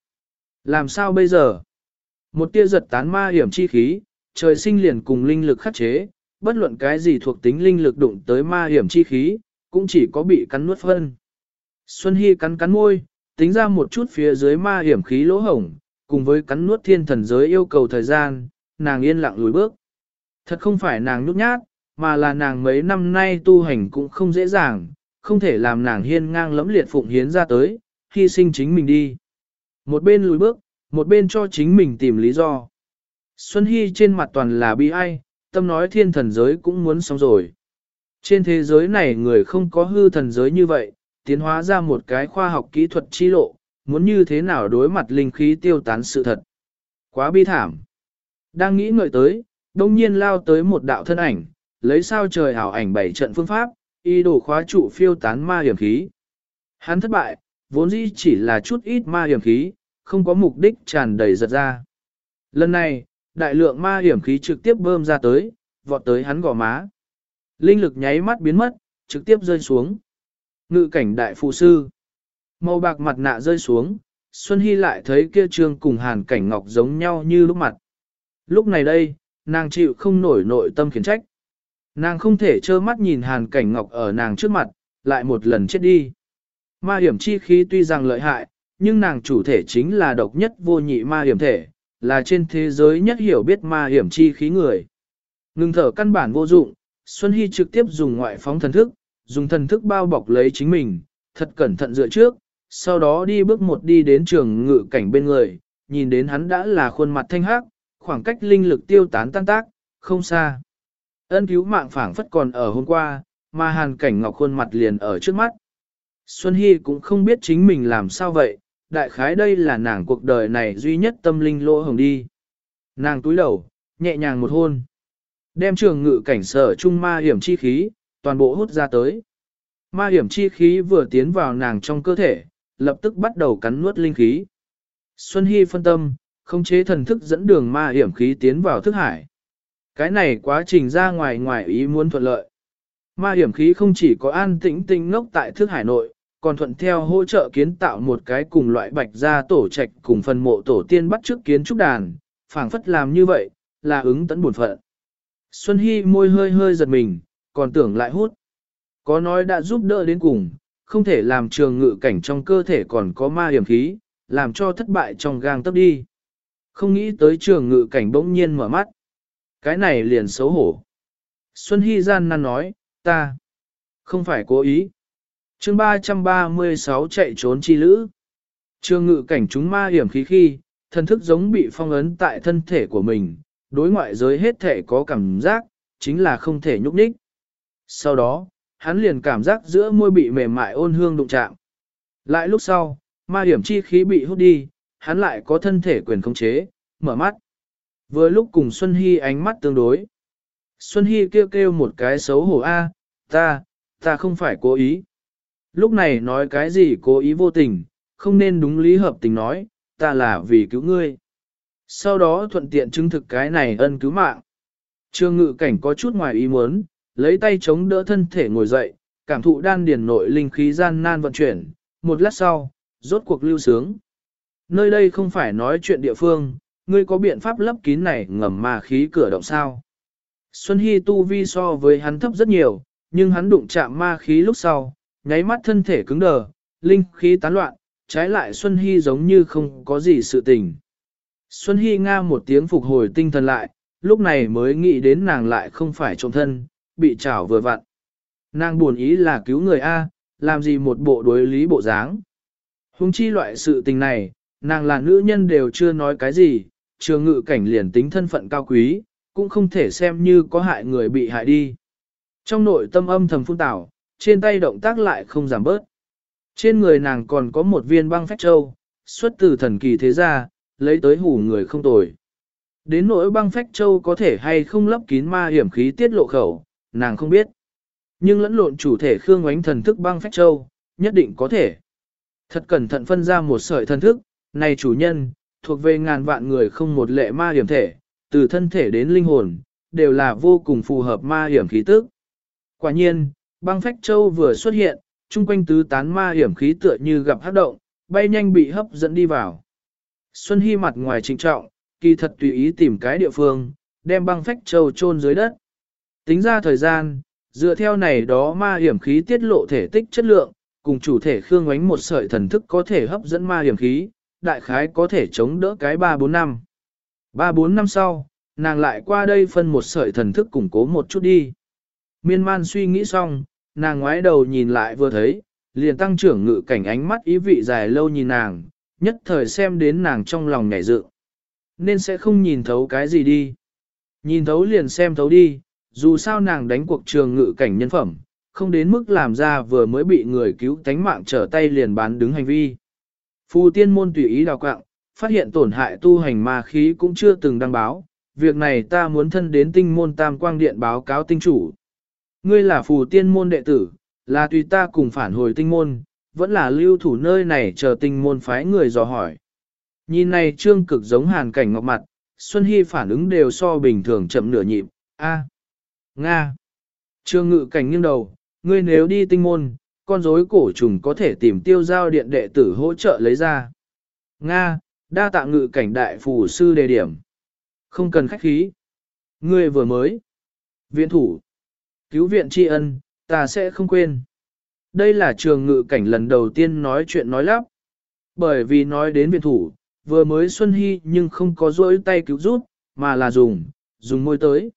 Làm sao bây giờ? Một tia giật tán ma hiểm chi khí, trời sinh liền cùng linh lực khắc chế, bất luận cái gì thuộc tính linh lực đụng tới ma hiểm chi khí, cũng chỉ có bị cắn nuốt phân. Xuân Hy cắn cắn môi, tính ra một chút phía dưới ma hiểm khí lỗ hổng, cùng với cắn nuốt thiên thần giới yêu cầu thời gian, nàng yên lặng lùi bước. Thật không phải nàng nhút nhát, mà là nàng mấy năm nay tu hành cũng không dễ dàng, không thể làm nàng hiên ngang lẫm liệt phụng hiến ra tới, hy sinh chính mình đi. Một bên lùi bước, một bên cho chính mình tìm lý do. Xuân Hy trên mặt toàn là bi ai, tâm nói thiên thần giới cũng muốn xong rồi. Trên thế giới này người không có hư thần giới như vậy, tiến hóa ra một cái khoa học kỹ thuật chi lộ, muốn như thế nào đối mặt linh khí tiêu tán sự thật. Quá bi thảm. Đang nghĩ ngợi tới, đông nhiên lao tới một đạo thân ảnh, lấy sao trời ảo ảnh bảy trận phương pháp, y đổ khóa trụ phiêu tán ma hiểm khí. Hắn thất bại, vốn dĩ chỉ là chút ít ma hiểm khí, không có mục đích tràn đầy giật ra. Lần này, đại lượng ma hiểm khí trực tiếp bơm ra tới, vọt tới hắn gò má. Linh lực nháy mắt biến mất, trực tiếp rơi xuống. Ngự cảnh đại phụ sư. Màu bạc mặt nạ rơi xuống, Xuân Hy lại thấy kia trương cùng hàn cảnh ngọc giống nhau như lúc mặt. Lúc này đây, nàng chịu không nổi nội tâm khiển trách. Nàng không thể trơ mắt nhìn hàn cảnh ngọc ở nàng trước mặt, lại một lần chết đi. Ma hiểm chi khí tuy rằng lợi hại, nhưng nàng chủ thể chính là độc nhất vô nhị ma hiểm thể, là trên thế giới nhất hiểu biết ma hiểm chi khí người. Ngừng thở căn bản vô dụng, Xuân Hy trực tiếp dùng ngoại phóng thần thức, dùng thần thức bao bọc lấy chính mình, thật cẩn thận dựa trước, sau đó đi bước một đi đến trường ngự cảnh bên người, nhìn đến hắn đã là khuôn mặt thanh hắc, khoảng cách linh lực tiêu tán tan tác, không xa. Ân cứu mạng phảng phất còn ở hôm qua, mà hàn cảnh ngọc khuôn mặt liền ở trước mắt. Xuân Hy cũng không biết chính mình làm sao vậy, đại khái đây là nàng cuộc đời này duy nhất tâm linh lỗ hồng đi. Nàng túi đầu, nhẹ nhàng một hôn. Đem trường ngự cảnh sở trung ma hiểm chi khí, toàn bộ hút ra tới. Ma hiểm chi khí vừa tiến vào nàng trong cơ thể, lập tức bắt đầu cắn nuốt linh khí. Xuân Hy phân tâm, không chế thần thức dẫn đường ma hiểm khí tiến vào thức hải. Cái này quá trình ra ngoài ngoài ý muốn thuận lợi. Ma hiểm khí không chỉ có an tĩnh tinh ngốc tại thước hải nội, còn thuận theo hỗ trợ kiến tạo một cái cùng loại bạch gia tổ trạch cùng phần mộ tổ tiên bắt trước kiến trúc đàn, phảng phất làm như vậy, là ứng tấn buồn phận. Xuân Hy môi hơi hơi giật mình, còn tưởng lại hút. Có nói đã giúp đỡ đến cùng, không thể làm trường ngự cảnh trong cơ thể còn có ma hiểm khí, làm cho thất bại trong gang tấp đi. Không nghĩ tới trường ngự cảnh bỗng nhiên mở mắt. Cái này liền xấu hổ. Xuân Hy gian nan nói, ta không phải cố ý. chương 336 chạy trốn chi lữ. Trường ngự cảnh chúng ma hiểm khí khi, thân thức giống bị phong ấn tại thân thể của mình, đối ngoại giới hết thể có cảm giác, chính là không thể nhúc nhích. Sau đó, hắn liền cảm giác giữa môi bị mềm mại ôn hương đụng chạm. Lại lúc sau, ma hiểm chi khí bị hút đi, hắn lại có thân thể quyền khống chế, mở mắt. Vừa lúc cùng Xuân Hy ánh mắt tương đối. Xuân Hy kêu kêu một cái xấu hổ A, ta, ta không phải cố ý. Lúc này nói cái gì cố ý vô tình, không nên đúng lý hợp tình nói, ta là vì cứu ngươi. Sau đó thuận tiện chứng thực cái này ân cứu mạng. Trương ngự cảnh có chút ngoài ý muốn, lấy tay chống đỡ thân thể ngồi dậy, cảm thụ đan điền nội linh khí gian nan vận chuyển, một lát sau, rốt cuộc lưu sướng. Nơi đây không phải nói chuyện địa phương, ngươi có biện pháp lấp kín này ngầm mà khí cửa động sao. Xuân Hy tu vi so với hắn thấp rất nhiều, nhưng hắn đụng chạm ma khí lúc sau, nháy mắt thân thể cứng đờ, linh khí tán loạn, trái lại Xuân Hy giống như không có gì sự tình. Xuân Hy nga một tiếng phục hồi tinh thần lại, lúc này mới nghĩ đến nàng lại không phải trộm thân, bị chảo vừa vặn. Nàng buồn ý là cứu người A, làm gì một bộ đối lý bộ dáng. Hùng chi loại sự tình này, nàng là nữ nhân đều chưa nói cái gì, trường ngự cảnh liền tính thân phận cao quý, cũng không thể xem như có hại người bị hại đi. Trong nội tâm âm thầm phun tảo, trên tay động tác lại không giảm bớt. Trên người nàng còn có một viên băng phách châu, xuất từ thần kỳ thế gia, lấy tới hủ người không tồi. Đến nỗi băng phách châu có thể hay không lấp kín ma hiểm khí tiết lộ khẩu, nàng không biết. Nhưng lẫn lộn chủ thể Khương ánh thần thức băng phách châu, nhất định có thể. Thật cẩn thận phân ra một sợi thần thức, này chủ nhân, thuộc về ngàn vạn người không một lệ ma hiểm thể, từ thân thể đến linh hồn, đều là vô cùng phù hợp ma hiểm khí tức. Quả nhiên, băng phách châu vừa xuất hiện, chung quanh tứ tán ma hiểm khí tựa như gặp hát động, bay nhanh bị hấp dẫn đi vào. Xuân Hy mặt ngoài trịnh trọng, kỳ thật tùy ý tìm cái địa phương, đem băng phách châu chôn dưới đất. Tính ra thời gian, dựa theo này đó ma hiểm khí tiết lộ thể tích chất lượng, cùng chủ thể khương ánh một sợi thần thức có thể hấp dẫn ma hiểm khí, đại khái có thể chống đỡ cái 3-4 năm. 3-4 năm sau, nàng lại qua đây phân một sợi thần thức củng cố một chút đi. Miên man suy nghĩ xong, nàng ngoái đầu nhìn lại vừa thấy, liền tăng trưởng ngự cảnh ánh mắt ý vị dài lâu nhìn nàng, nhất thời xem đến nàng trong lòng nhảy dự. Nên sẽ không nhìn thấu cái gì đi. Nhìn thấu liền xem thấu đi, dù sao nàng đánh cuộc trường ngự cảnh nhân phẩm, không đến mức làm ra vừa mới bị người cứu tánh mạng trở tay liền bán đứng hành vi. Phù tiên môn tùy ý đào quạng, phát hiện tổn hại tu hành ma khí cũng chưa từng đăng báo, việc này ta muốn thân đến tinh môn tam quang điện báo cáo tinh chủ. Ngươi là phù tiên môn đệ tử, là tùy ta cùng phản hồi tinh môn, vẫn là lưu thủ nơi này chờ tinh môn phái người dò hỏi. Nhìn này trương cực giống hàn cảnh ngọc mặt, Xuân Hy phản ứng đều so bình thường chậm nửa nhịp, A. Nga. Trương ngự cảnh nghiêng đầu, ngươi nếu đi tinh môn, con rối cổ trùng có thể tìm tiêu giao điện đệ tử hỗ trợ lấy ra. Nga, đa tạ ngự cảnh đại phù sư đề điểm. Không cần khách khí. Ngươi vừa mới. Viện thủ. Cứu viện tri ân, ta sẽ không quên. Đây là trường ngự cảnh lần đầu tiên nói chuyện nói lắp. Bởi vì nói đến viện thủ, vừa mới Xuân Hy nhưng không có rỗi tay cứu rút mà là dùng, dùng môi tới.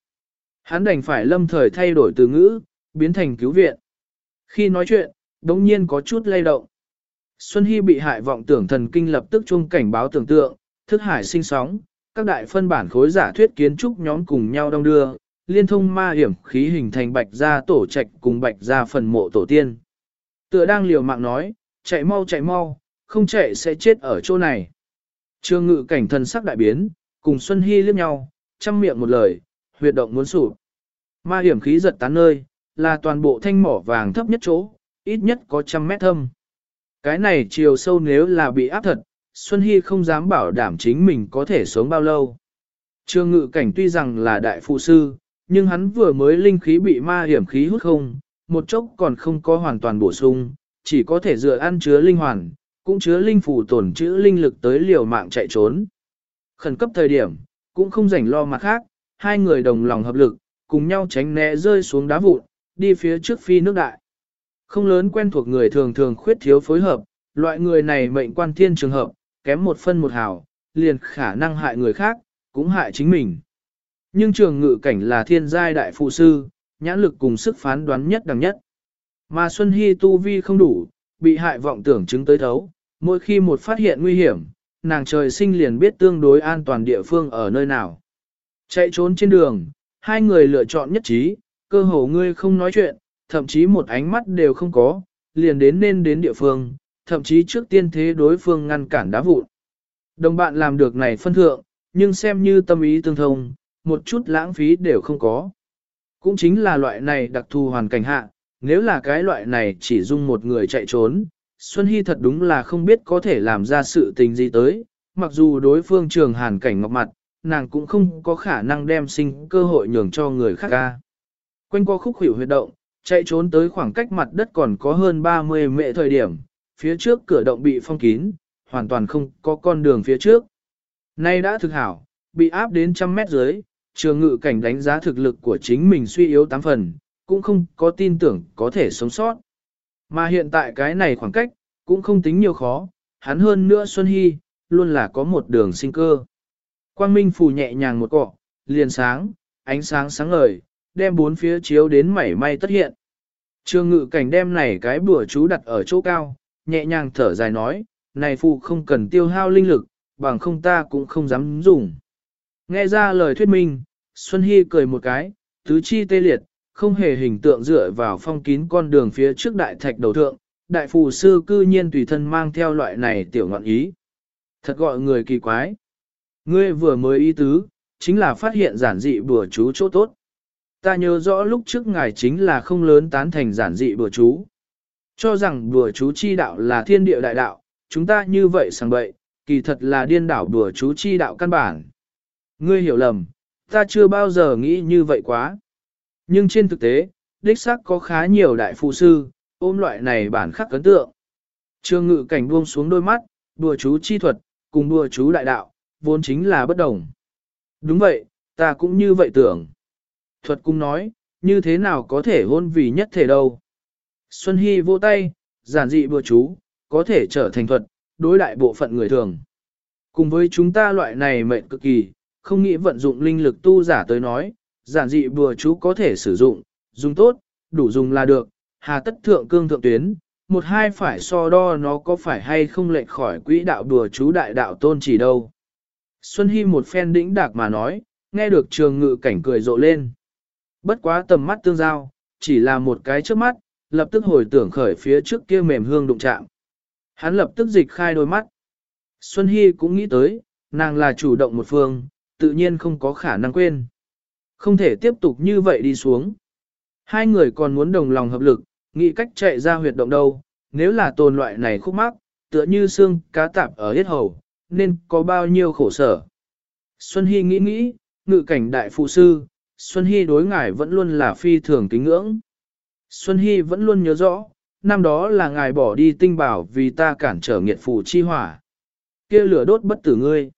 Hắn đành phải lâm thời thay đổi từ ngữ, biến thành cứu viện. Khi nói chuyện, đống nhiên có chút lay động. Xuân Hy bị hại vọng tưởng thần kinh lập tức chung cảnh báo tưởng tượng, thức hải sinh sóng, các đại phân bản khối giả thuyết kiến trúc nhóm cùng nhau đông đưa, liên thông ma hiểm khí hình thành bạch gia tổ trạch cùng bạch gia phần mộ tổ tiên. Tựa đang liều mạng nói, chạy mau chạy mau, không chạy sẽ chết ở chỗ này. Trương ngự cảnh thần sắc đại biến, cùng Xuân Hy liếc nhau, chăm miệng một lời, huyệt động muốn sụp. Ma hiểm khí giật tán nơi, là toàn bộ thanh mỏ vàng thấp nhất chỗ, ít nhất có trăm mét thâm. Cái này chiều sâu nếu là bị áp thật, Xuân Hy không dám bảo đảm chính mình có thể sống bao lâu. Trương ngự cảnh tuy rằng là đại phụ sư, nhưng hắn vừa mới linh khí bị ma hiểm khí hút không, một chốc còn không có hoàn toàn bổ sung, chỉ có thể dựa ăn chứa linh hoàn, cũng chứa linh phù tổn chữ linh lực tới liều mạng chạy trốn. Khẩn cấp thời điểm, cũng không rảnh lo mặt khác, hai người đồng lòng hợp lực, cùng nhau tránh né rơi xuống đá vụn, đi phía trước phi nước đại. Không lớn quen thuộc người thường thường khuyết thiếu phối hợp, loại người này mệnh quan thiên trường hợp, kém một phân một hào, liền khả năng hại người khác, cũng hại chính mình. Nhưng trường ngự cảnh là thiên giai đại phụ sư, nhãn lực cùng sức phán đoán nhất đẳng nhất. Mà Xuân Hy tu vi không đủ, bị hại vọng tưởng chứng tới thấu, mỗi khi một phát hiện nguy hiểm, nàng trời sinh liền biết tương đối an toàn địa phương ở nơi nào. Chạy trốn trên đường, hai người lựa chọn nhất trí, cơ hồ ngươi không nói chuyện, thậm chí một ánh mắt đều không có, liền đến nên đến địa phương, thậm chí trước tiên thế đối phương ngăn cản đá vụn. Đồng bạn làm được này phân thượng, nhưng xem như tâm ý tương thông, một chút lãng phí đều không có. Cũng chính là loại này đặc thù hoàn cảnh hạ, nếu là cái loại này chỉ dung một người chạy trốn, Xuân Hy thật đúng là không biết có thể làm ra sự tình gì tới, mặc dù đối phương trường hàn cảnh ngọc mặt, nàng cũng không có khả năng đem sinh cơ hội nhường cho người khác ca. Quanh qua khúc hữu huyệt động, chạy trốn tới khoảng cách mặt đất còn có hơn 30 mệ thời điểm, phía trước cửa động bị phong kín, hoàn toàn không có con đường phía trước. Nay đã thực hảo, bị áp đến trăm mét dưới, trường ngự cảnh đánh giá thực lực của chính mình suy yếu tám phần, cũng không có tin tưởng có thể sống sót. Mà hiện tại cái này khoảng cách, cũng không tính nhiều khó, hắn hơn nữa Xuân Hy, luôn là có một đường sinh cơ. Quang Minh phù nhẹ nhàng một cọ, liền sáng, ánh sáng sáng ngời, đem bốn phía chiếu đến mảy may tất hiện. Trương ngự cảnh đem này cái bùa chú đặt ở chỗ cao, nhẹ nhàng thở dài nói, này phụ không cần tiêu hao linh lực, bằng không ta cũng không dám dùng. Nghe ra lời thuyết minh, Xuân Hy cười một cái, tứ chi tê liệt, không hề hình tượng dựa vào phong kín con đường phía trước đại thạch đầu thượng, đại phù sư cư nhiên tùy thân mang theo loại này tiểu ngọn ý. Thật gọi người kỳ quái. Ngươi vừa mới ý tứ, chính là phát hiện giản dị bùa chú chỗ tốt. Ta nhớ rõ lúc trước ngài chính là không lớn tán thành giản dị bừa chú. Cho rằng bừa chú chi đạo là thiên địa đại đạo, chúng ta như vậy sang bậy, kỳ thật là điên đảo bừa chú chi đạo căn bản. Ngươi hiểu lầm, ta chưa bao giờ nghĩ như vậy quá. Nhưng trên thực tế, đích xác có khá nhiều đại phụ sư, ôm loại này bản khắc ấn tượng. Trương ngự cảnh buông xuống đôi mắt, đùa chú chi thuật, cùng đùa chú đại đạo, vốn chính là bất đồng. Đúng vậy, ta cũng như vậy tưởng. Thuật cung nói, như thế nào có thể hôn vì nhất thể đâu. Xuân Hy vô tay, giản dị bừa chú, có thể trở thành thuật, đối đại bộ phận người thường. Cùng với chúng ta loại này mệnh cực kỳ, không nghĩ vận dụng linh lực tu giả tới nói, giản dị bừa chú có thể sử dụng, dùng tốt, đủ dùng là được, hà tất thượng cương thượng tuyến, một hai phải so đo nó có phải hay không lệch khỏi quỹ đạo bừa chú đại đạo tôn chỉ đâu. Xuân Hy một phen đĩnh đạc mà nói, nghe được trường ngự cảnh cười rộ lên. Bất quá tầm mắt tương giao, chỉ là một cái trước mắt, lập tức hồi tưởng khởi phía trước kia mềm hương đụng chạm. Hắn lập tức dịch khai đôi mắt. Xuân Hy cũng nghĩ tới, nàng là chủ động một phương, tự nhiên không có khả năng quên. Không thể tiếp tục như vậy đi xuống. Hai người còn muốn đồng lòng hợp lực, nghĩ cách chạy ra huyệt động đâu, nếu là tồn loại này khúc mắc, tựa như xương cá tạp ở hết hầu, nên có bao nhiêu khổ sở. Xuân Hy nghĩ nghĩ, ngự cảnh đại phụ sư, Xuân Hy đối ngài vẫn luôn là phi thường kính ngưỡng. Xuân Hy vẫn luôn nhớ rõ, năm đó là ngài bỏ đi tinh bảo vì ta cản trở nghiệt phù chi hỏa. kia lửa đốt bất tử ngươi.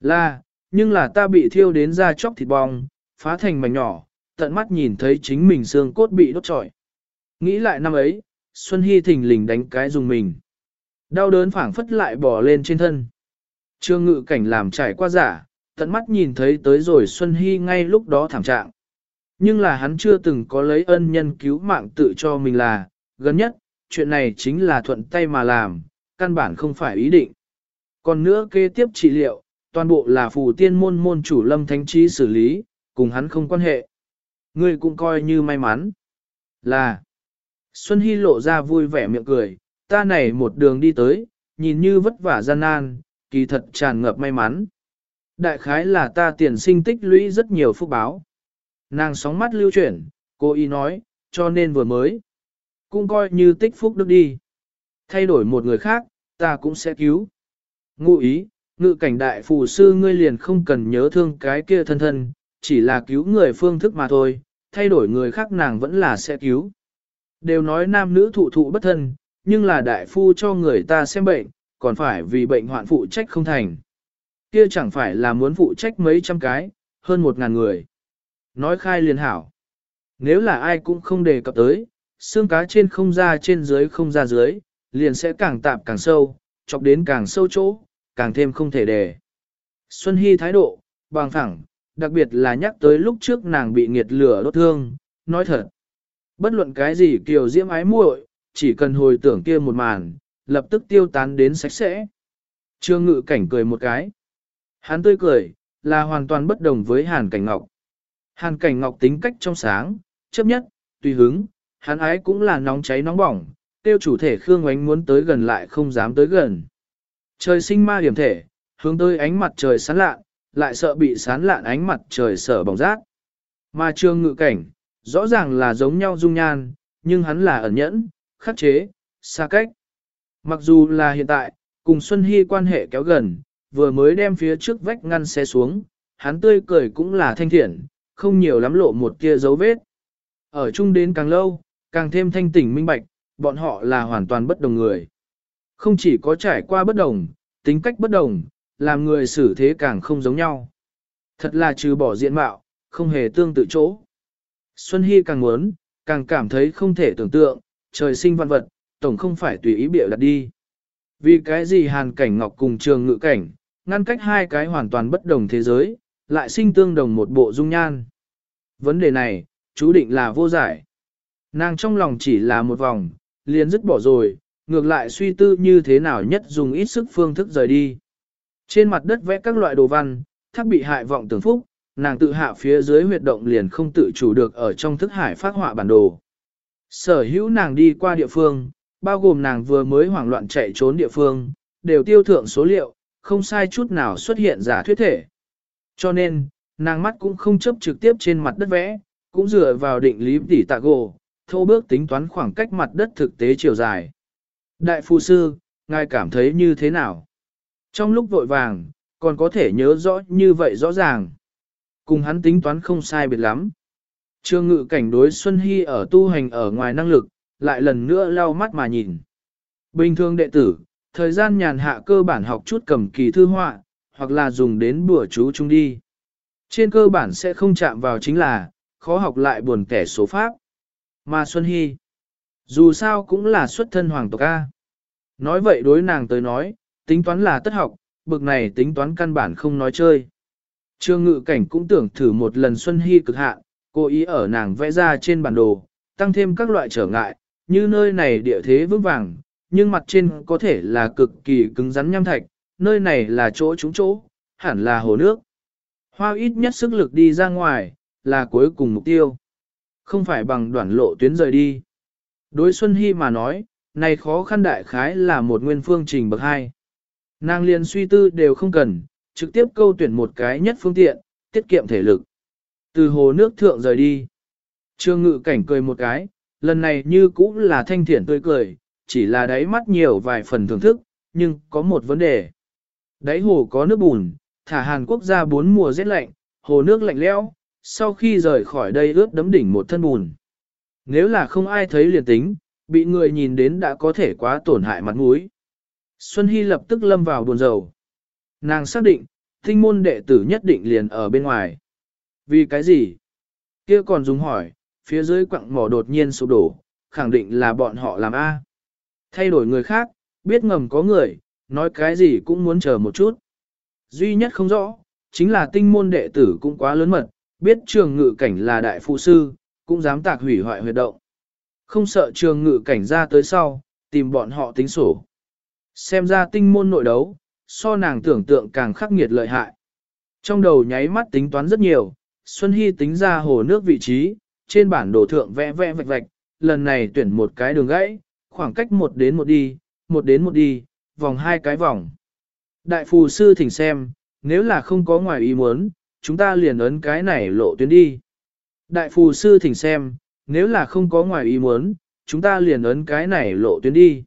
Là, nhưng là ta bị thiêu đến da chóc thịt bong, phá thành mảnh nhỏ, tận mắt nhìn thấy chính mình xương cốt bị đốt trọi. Nghĩ lại năm ấy, Xuân Hy thình lình đánh cái dùng mình. Đau đớn phảng phất lại bỏ lên trên thân. Trương ngự cảnh làm trải qua giả, tận mắt nhìn thấy tới rồi Xuân Hy ngay lúc đó thảm trạng. Nhưng là hắn chưa từng có lấy ân nhân cứu mạng tự cho mình là, gần nhất, chuyện này chính là thuận tay mà làm, căn bản không phải ý định. Còn nữa kế tiếp trị liệu, toàn bộ là phù tiên môn môn chủ lâm thánh trí xử lý, cùng hắn không quan hệ. Ngươi cũng coi như may mắn. Là, Xuân Hy lộ ra vui vẻ miệng cười, ta này một đường đi tới, nhìn như vất vả gian nan, kỳ thật tràn ngập may mắn. Đại khái là ta tiền sinh tích lũy rất nhiều phúc báo. Nàng sóng mắt lưu chuyển, cô ý nói, cho nên vừa mới. Cũng coi như tích phúc đức đi. Thay đổi một người khác, ta cũng sẽ cứu. Ngụ ý, Ngự cảnh đại phù sư ngươi liền không cần nhớ thương cái kia thân thân, chỉ là cứu người phương thức mà thôi, thay đổi người khác nàng vẫn là sẽ cứu. Đều nói nam nữ thụ thụ bất thân, nhưng là đại phu cho người ta xem bệnh, còn phải vì bệnh hoạn phụ trách không thành. Kia chẳng phải là muốn phụ trách mấy trăm cái, hơn một ngàn người. Nói khai liền hảo. Nếu là ai cũng không đề cập tới, xương cá trên không ra trên dưới không ra dưới, liền sẽ càng tạp càng sâu, chọc đến càng sâu chỗ, càng thêm không thể đề. Xuân Hy thái độ, bằng thẳng, đặc biệt là nhắc tới lúc trước nàng bị nghiệt lửa đốt thương, nói thật. Bất luận cái gì kiều diễm ái muội, chỉ cần hồi tưởng kia một màn, lập tức tiêu tán đến sạch sẽ. Trương ngự cảnh cười một cái. Hắn tươi cười, là hoàn toàn bất đồng với Hàn Cảnh Ngọc. Hàn Cảnh Ngọc tính cách trong sáng, chấp nhất, tùy hứng, hắn ái cũng là nóng cháy nóng bỏng, tiêu chủ thể Khương Ngoánh muốn tới gần lại không dám tới gần. Trời sinh ma điểm thể, hướng tới ánh mặt trời sáng lạ, lại sợ bị sán lạn ánh mặt trời sở bỏng rát. Mà trương ngự cảnh, rõ ràng là giống nhau dung nhan, nhưng hắn là ẩn nhẫn, khắc chế, xa cách. Mặc dù là hiện tại, cùng Xuân Hy quan hệ kéo gần, vừa mới đem phía trước vách ngăn xe xuống, hắn tươi cười cũng là thanh thiện, không nhiều lắm lộ một kia dấu vết. Ở chung đến càng lâu, càng thêm thanh tỉnh minh bạch, bọn họ là hoàn toàn bất đồng người. Không chỉ có trải qua bất đồng, tính cách bất đồng, làm người xử thế càng không giống nhau. Thật là trừ bỏ diện mạo, không hề tương tự chỗ. Xuân Hy càng muốn, càng cảm thấy không thể tưởng tượng, trời sinh văn vật, tổng không phải tùy ý biểu đặt đi. Vì cái gì hàn cảnh ngọc cùng trường ngự cảnh, ngăn cách hai cái hoàn toàn bất đồng thế giới, lại sinh tương đồng một bộ dung nhan. Vấn đề này, chú định là vô giải. Nàng trong lòng chỉ là một vòng, liền dứt bỏ rồi, ngược lại suy tư như thế nào nhất dùng ít sức phương thức rời đi. Trên mặt đất vẽ các loại đồ văn, thác bị hại vọng tưởng phúc, nàng tự hạ phía dưới huyệt động liền không tự chủ được ở trong thức hải phát họa bản đồ. Sở hữu nàng đi qua địa phương, bao gồm nàng vừa mới hoảng loạn chạy trốn địa phương, đều tiêu thượng số liệu, không sai chút nào xuất hiện giả thuyết thể. Cho nên, nàng mắt cũng không chấp trực tiếp trên mặt đất vẽ, cũng dựa vào định lý tỉ tạ gồ, thô bước tính toán khoảng cách mặt đất thực tế chiều dài. Đại phu sư, ngài cảm thấy như thế nào? Trong lúc vội vàng, còn có thể nhớ rõ như vậy rõ ràng. Cùng hắn tính toán không sai biệt lắm. Trương ngự cảnh đối Xuân Hy ở tu hành ở ngoài năng lực, lại lần nữa lau mắt mà nhìn. Bình thường đệ tử, thời gian nhàn hạ cơ bản học chút cầm kỳ thư họa, hoặc là dùng đến bữa chú chung đi. Trên cơ bản sẽ không chạm vào chính là, khó học lại buồn kẻ số pháp. Mà Xuân Hy, dù sao cũng là xuất thân hoàng tộc A. Nói vậy đối nàng tới nói, tính toán là tất học, bực này tính toán căn bản không nói chơi. Trương ngự cảnh cũng tưởng thử một lần Xuân Hy cực hạn, cố ý ở nàng vẽ ra trên bản đồ, tăng thêm các loại trở ngại, như nơi này địa thế vững vàng, nhưng mặt trên có thể là cực kỳ cứng rắn nham thạch, nơi này là chỗ trúng chỗ, hẳn là hồ nước. Hoa ít nhất sức lực đi ra ngoài, là cuối cùng mục tiêu. Không phải bằng đoạn lộ tuyến rời đi. Đối Xuân Hy mà nói, này khó khăn đại khái là một nguyên phương trình bậc hai. Nàng liền suy tư đều không cần, trực tiếp câu tuyển một cái nhất phương tiện, tiết kiệm thể lực. Từ hồ nước thượng rời đi. Trương ngự cảnh cười một cái, lần này như cũng là thanh thiện tươi cười, chỉ là đáy mắt nhiều vài phần thưởng thức, nhưng có một vấn đề. Đáy hồ có nước bùn, thả Hàn Quốc ra bốn mùa rét lạnh, hồ nước lạnh lẽo, sau khi rời khỏi đây ướt đấm đỉnh một thân bùn. Nếu là không ai thấy liền tính, bị người nhìn đến đã có thể quá tổn hại mặt mũi. Xuân Hy lập tức lâm vào buồn rầu. Nàng xác định, tinh môn đệ tử nhất định liền ở bên ngoài. Vì cái gì? Kia còn dùng hỏi, phía dưới quặng mỏ đột nhiên sụp đổ, khẳng định là bọn họ làm A. Thay đổi người khác, biết ngầm có người, nói cái gì cũng muốn chờ một chút. Duy nhất không rõ, chính là tinh môn đệ tử cũng quá lớn mật, biết trường ngự cảnh là đại phụ sư, cũng dám tạc hủy hoại huyệt động. Không sợ trường ngự cảnh ra tới sau, tìm bọn họ tính sổ. Xem ra tinh môn nội đấu, so nàng tưởng tượng càng khắc nghiệt lợi hại. Trong đầu nháy mắt tính toán rất nhiều, Xuân Hy tính ra hồ nước vị trí, trên bản đồ thượng vẽ vẽ vạch vạch, lần này tuyển một cái đường gãy, khoảng cách một đến một đi, một đến một đi, vòng hai cái vòng. Đại phù sư thỉnh xem, nếu là không có ngoài ý muốn, chúng ta liền ấn cái này lộ tuyến đi. Đại phù sư thỉnh xem, nếu là không có ngoài ý muốn, chúng ta liền ấn cái này lộ tuyến đi.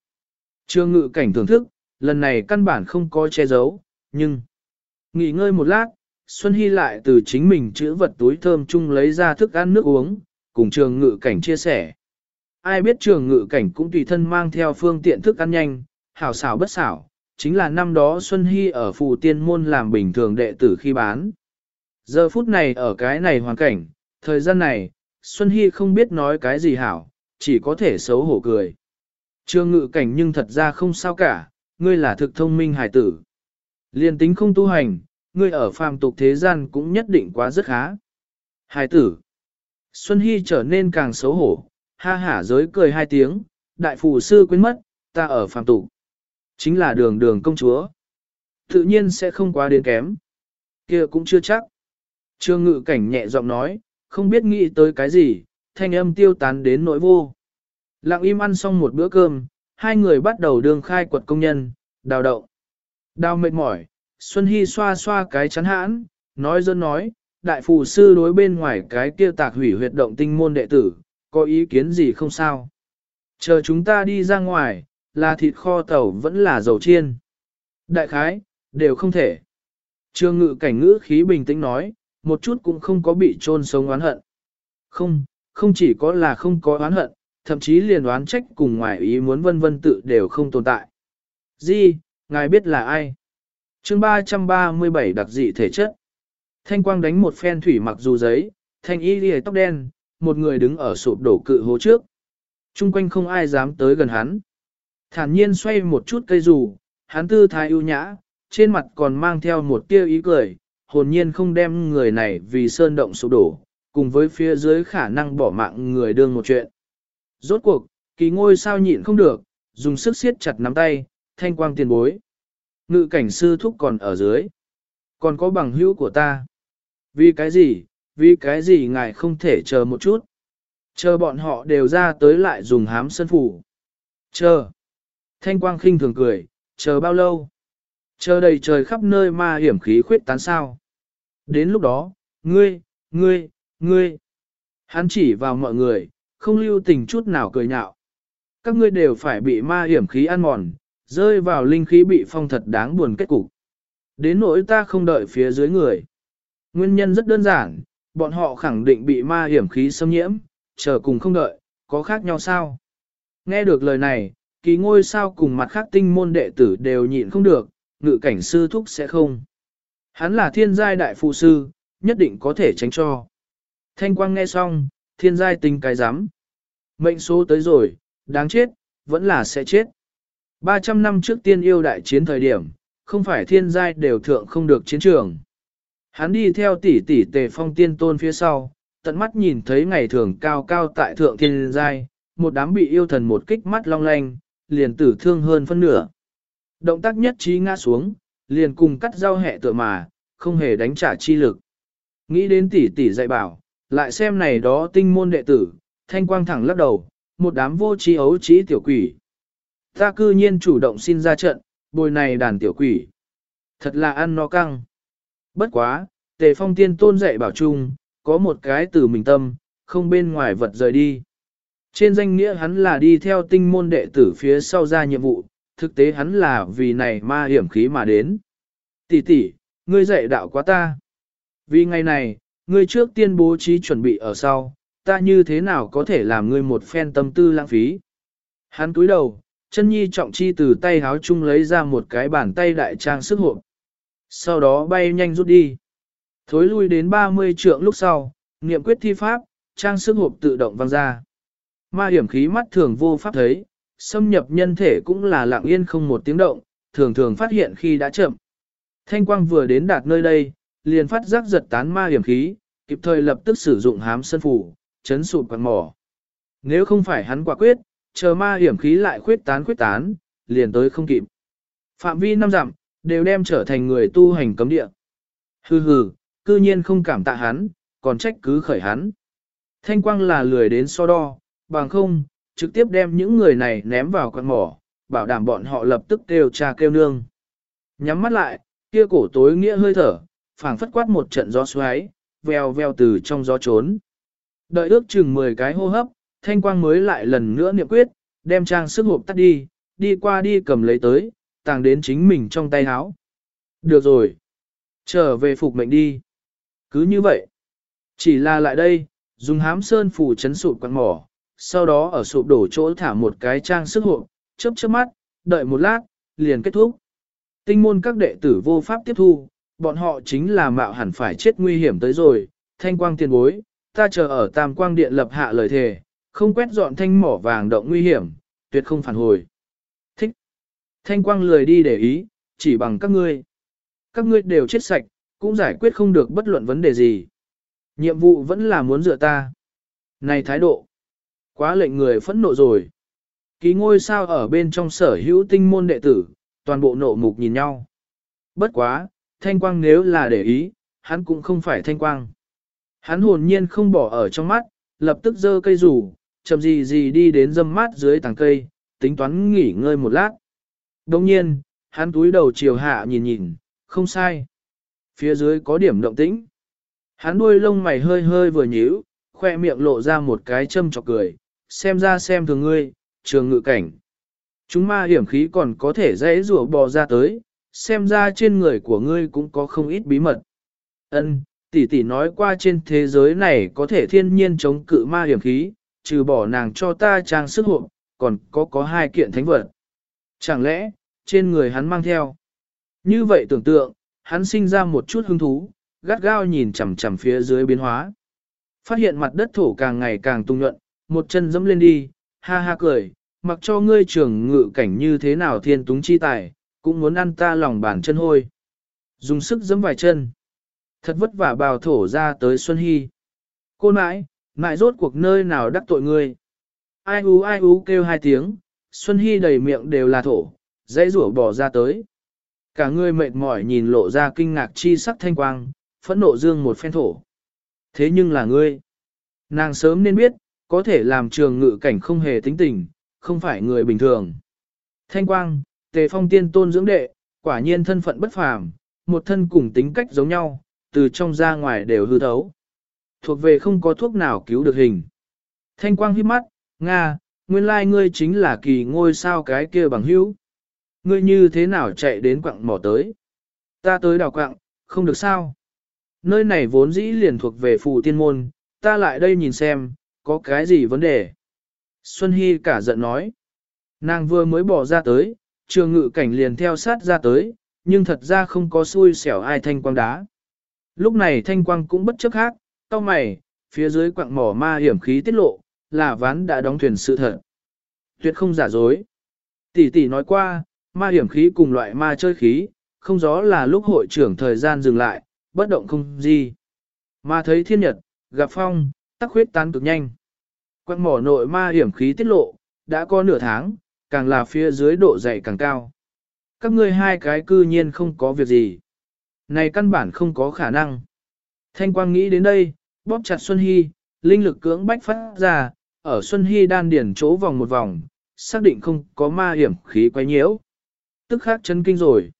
Trương ngự cảnh thưởng thức, lần này căn bản không có che giấu, Nhưng, nghỉ ngơi một lát, Xuân Hy lại từ chính mình chữ vật túi thơm chung lấy ra thức ăn nước uống, cùng trường ngự cảnh chia sẻ. Ai biết trường ngự cảnh cũng tùy thân mang theo phương tiện thức ăn nhanh, hảo xảo bất xảo, chính là năm đó Xuân Hy ở phù tiên môn làm bình thường đệ tử khi bán. Giờ phút này ở cái này hoàn cảnh, thời gian này, Xuân Hy không biết nói cái gì hảo, chỉ có thể xấu hổ cười. Trường ngự cảnh nhưng thật ra không sao cả, ngươi là thực thông minh hài tử. Liên tính không tu hành, ngươi ở phàm tục thế gian cũng nhất định quá rất khá. Hài tử. Xuân Hy trở nên càng xấu hổ, ha hả giới cười hai tiếng, đại phù sư quên mất, ta ở phàm tục. Chính là đường đường công chúa. Tự nhiên sẽ không quá đến kém. kia cũng chưa chắc. Trương ngự cảnh nhẹ giọng nói, không biết nghĩ tới cái gì, thanh âm tiêu tán đến nỗi vô. Lặng im ăn xong một bữa cơm, hai người bắt đầu đường khai quật công nhân, đào đậu, Đào mệt mỏi, Xuân Hy xoa xoa cái chắn hãn, nói dân nói, đại phù sư đối bên ngoài cái kia tạc hủy huyệt động tinh môn đệ tử, có ý kiến gì không sao. Chờ chúng ta đi ra ngoài, là thịt kho tàu vẫn là dầu chiên. Đại khái, đều không thể. Trương ngự cảnh ngữ khí bình tĩnh nói, một chút cũng không có bị trôn sống oán hận. Không, không chỉ có là không có oán hận, thậm chí liền oán trách cùng ngoài ý muốn vân vân tự đều không tồn tại. Di, ngài biết là ai? chương 337 đặc dị thể chất. Thanh quang đánh một phen thủy mặc dù giấy, thanh y lìa tóc đen, một người đứng ở sụp đổ cự hố trước. Trung quanh không ai dám tới gần hắn. Thản nhiên xoay một chút cây dù, hắn tư thái ưu nhã, trên mặt còn mang theo một tia ý cười, hồn nhiên không đem người này vì sơn động sụp đổ, cùng với phía dưới khả năng bỏ mạng người đương một chuyện. Rốt cuộc, kỳ ngôi sao nhịn không được, dùng sức siết chặt nắm tay, thanh quang tiền bối. Ngự cảnh sư thúc còn ở dưới. Còn có bằng hữu của ta. Vì cái gì, vì cái gì ngài không thể chờ một chút. Chờ bọn họ đều ra tới lại dùng hám sân phủ. Chờ. Thanh quang khinh thường cười, chờ bao lâu? Chờ đầy trời khắp nơi ma hiểm khí khuyết tán sao. Đến lúc đó, ngươi, ngươi, ngươi. Hắn chỉ vào mọi người, không lưu tình chút nào cười nhạo. Các ngươi đều phải bị ma hiểm khí ăn mòn, rơi vào linh khí bị phong thật đáng buồn kết cục. Đến nỗi ta không đợi phía dưới người. Nguyên nhân rất đơn giản, bọn họ khẳng định bị ma hiểm khí xâm nhiễm, chờ cùng không đợi, có khác nhau sao? Nghe được lời này, kỳ ngôi sao cùng mặt khác tinh môn đệ tử đều nhịn không được, ngự cảnh sư thúc sẽ không. Hắn là thiên giai đại phụ sư, nhất định có thể tránh cho. Thanh quang nghe xong, thiên giai tình cái rắm Mệnh số tới rồi, đáng chết, vẫn là sẽ chết. 300 năm trước tiên yêu đại chiến thời điểm, không phải thiên giai đều thượng không được chiến trường. Hắn đi theo tỷ tỷ tề phong tiên tôn phía sau, tận mắt nhìn thấy ngày thường cao cao tại thượng thiên giai, một đám bị yêu thần một kích mắt long lanh, liền tử thương hơn phân nửa. Động tác nhất trí ngã xuống, liền cùng cắt rau hẹ tựa mà, không hề đánh trả chi lực. Nghĩ đến tỷ tỷ dạy bảo, lại xem này đó tinh môn đệ tử, thanh quang thẳng lắc đầu, một đám vô trí ấu trí tiểu quỷ. Ta cư nhiên chủ động xin ra trận, bồi này đàn tiểu quỷ. Thật là ăn no căng. Bất quá, tề phong tiên tôn dạy bảo chung, có một cái từ mình tâm, không bên ngoài vật rời đi. Trên danh nghĩa hắn là đi theo tinh môn đệ tử phía sau ra nhiệm vụ, thực tế hắn là vì này ma hiểm khí mà đến. Tỷ tỷ, ngươi dạy đạo quá ta. Vì ngày này, ngươi trước tiên bố trí chuẩn bị ở sau, ta như thế nào có thể làm ngươi một phen tâm tư lãng phí. Hắn túi đầu, chân nhi trọng chi từ tay háo chung lấy ra một cái bàn tay đại trang sức hộp. Sau đó bay nhanh rút đi. Thối lui đến 30 trượng lúc sau, niệm quyết thi pháp, trang sức hộp tự động văng ra. Ma hiểm khí mắt thường vô pháp thấy, xâm nhập nhân thể cũng là lặng yên không một tiếng động, thường thường phát hiện khi đã chậm. Thanh quang vừa đến đạt nơi đây, liền phát giác giật tán ma hiểm khí, kịp thời lập tức sử dụng hám sân phủ, chấn sụp quạt mỏ. Nếu không phải hắn quả quyết, chờ ma hiểm khí lại khuyết tán khuyết tán, liền tới không kịp. Phạm vi năm dặm, đều đem trở thành người tu hành cấm địa. Hừ hừ, cư nhiên không cảm tạ hắn, còn trách cứ khởi hắn. Thanh quang là lười đến so đo, bằng không, trực tiếp đem những người này ném vào con mỏ, bảo đảm bọn họ lập tức kêu cha kêu nương. Nhắm mắt lại, kia cổ tối nghĩa hơi thở, phảng phất quát một trận gió xoáy, veo veo từ trong gió trốn. Đợi ước chừng 10 cái hô hấp, thanh quang mới lại lần nữa niệm quyết, đem trang sức hộp tắt đi, đi qua đi cầm lấy tới, tàng đến chính mình trong tay áo. Được rồi. Trở về phục mệnh đi. Cứ như vậy. Chỉ là lại đây, dùng hám sơn phủ chấn sụp quạt mỏ, sau đó ở sụp đổ chỗ thả một cái trang sức hộp, chớp chớp mắt, đợi một lát, liền kết thúc. Tinh môn các đệ tử vô pháp tiếp thu, bọn họ chính là mạo hẳn phải chết nguy hiểm tới rồi, thanh quang tiền bối, ta chờ ở tam quang điện lập hạ lời thề, không quét dọn thanh mỏ vàng động nguy hiểm, tuyệt không phản hồi. Thanh quang lười đi để ý, chỉ bằng các ngươi. Các ngươi đều chết sạch, cũng giải quyết không được bất luận vấn đề gì. Nhiệm vụ vẫn là muốn dựa ta. Này thái độ. Quá lệnh người phẫn nộ rồi. Ký ngôi sao ở bên trong sở hữu tinh môn đệ tử, toàn bộ nộ mục nhìn nhau. Bất quá, thanh quang nếu là để ý, hắn cũng không phải thanh quang. Hắn hồn nhiên không bỏ ở trong mắt, lập tức giơ cây rủ, chậm gì gì đi đến dâm mát dưới tàng cây, tính toán nghỉ ngơi một lát. Đồng nhiên, hắn túi đầu chiều hạ nhìn nhìn, không sai. Phía dưới có điểm động tĩnh. Hắn đuôi lông mày hơi hơi vừa nhíu, khoe miệng lộ ra một cái châm chọc cười, xem ra xem thường ngươi, trường ngự cảnh. Chúng ma hiểm khí còn có thể dễ rùa bò ra tới, xem ra trên người của ngươi cũng có không ít bí mật. Ân, tỷ tỷ nói qua trên thế giới này có thể thiên nhiên chống cự ma hiểm khí, trừ bỏ nàng cho ta trang sức hộ, còn có có hai kiện thánh vật. Chẳng lẽ, trên người hắn mang theo? Như vậy tưởng tượng, hắn sinh ra một chút hứng thú, gắt gao nhìn chằm chằm phía dưới biến hóa. Phát hiện mặt đất thổ càng ngày càng tung nhuận, một chân dẫm lên đi, ha ha cười, mặc cho ngươi trưởng ngự cảnh như thế nào thiên túng chi tài, cũng muốn ăn ta lòng bàn chân hôi. Dùng sức dẫm vài chân. Thật vất vả bào thổ ra tới Xuân Hy. Cô nãi, nãi rốt cuộc nơi nào đắc tội ngươi. Ai ú ai ú kêu hai tiếng, Xuân Hy đầy miệng đều là thổ, dãy rủa bỏ ra tới. Cả người mệt mỏi nhìn lộ ra kinh ngạc chi sắc thanh quang, phẫn nộ dương một phen thổ. Thế nhưng là ngươi. Nàng sớm nên biết, có thể làm trường ngự cảnh không hề tính tình, không phải người bình thường. Thanh quang, tề phong tiên tôn dưỡng đệ, quả nhiên thân phận bất phàm, một thân cùng tính cách giống nhau, từ trong ra ngoài đều hư thấu. Thuộc về không có thuốc nào cứu được hình. Thanh quang hít mắt, Nga, nguyên lai ngươi chính là kỳ ngôi sao cái kia bằng hữu. Ngươi như thế nào chạy đến quặng mỏ tới? Ta tới đào quặng, không được sao? Nơi này vốn dĩ liền thuộc về phù tiên môn, ta lại đây nhìn xem, có cái gì vấn đề? Xuân Hy cả giận nói. Nàng vừa mới bỏ ra tới, trường ngự cảnh liền theo sát ra tới, nhưng thật ra không có xui xẻo ai thanh quang đá. Lúc này thanh quang cũng bất chấp khác, cao mày, phía dưới quặng mỏ ma hiểm khí tiết lộ, là ván đã đóng thuyền sự thật. Tuyệt không giả dối. Tỷ tỷ nói qua, ma hiểm khí cùng loại ma chơi khí, không gió là lúc hội trưởng thời gian dừng lại, bất động không gì. Ma thấy thiên nhật, gặp phong, tắc huyết tan cực nhanh. Quang mỏ nội ma hiểm khí tiết lộ, đã có nửa tháng, càng là phía dưới độ dày càng cao. Các ngươi hai cái cư nhiên không có việc gì. Này căn bản không có khả năng. Thanh quang nghĩ đến đây, bóp chặt Xuân Hy, linh lực cưỡng bách phát ra, ở Xuân Hy đan điển chỗ vòng một vòng, xác định không có ma hiểm khí quay nhiễu. Tức khắc chấn kinh rồi.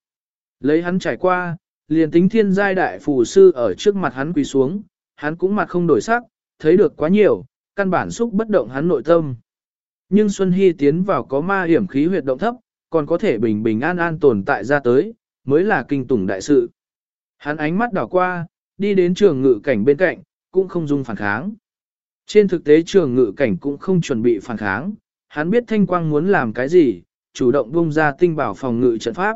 Lấy hắn trải qua, liền tính thiên giai đại phù sư ở trước mặt hắn quỳ xuống, hắn cũng mặt không đổi sắc, thấy được quá nhiều, căn bản xúc bất động hắn nội tâm. Nhưng Xuân Hy tiến vào có ma hiểm khí huyệt động thấp, còn có thể bình bình an an tồn tại ra tới, mới là kinh tủng đại sự. Hắn ánh mắt đảo qua, đi đến trường ngự cảnh bên cạnh, cũng không dung phản kháng. Trên thực tế trường ngự cảnh cũng không chuẩn bị phản kháng, hắn biết thanh quang muốn làm cái gì, chủ động bung ra tinh bảo phòng ngự trận pháp.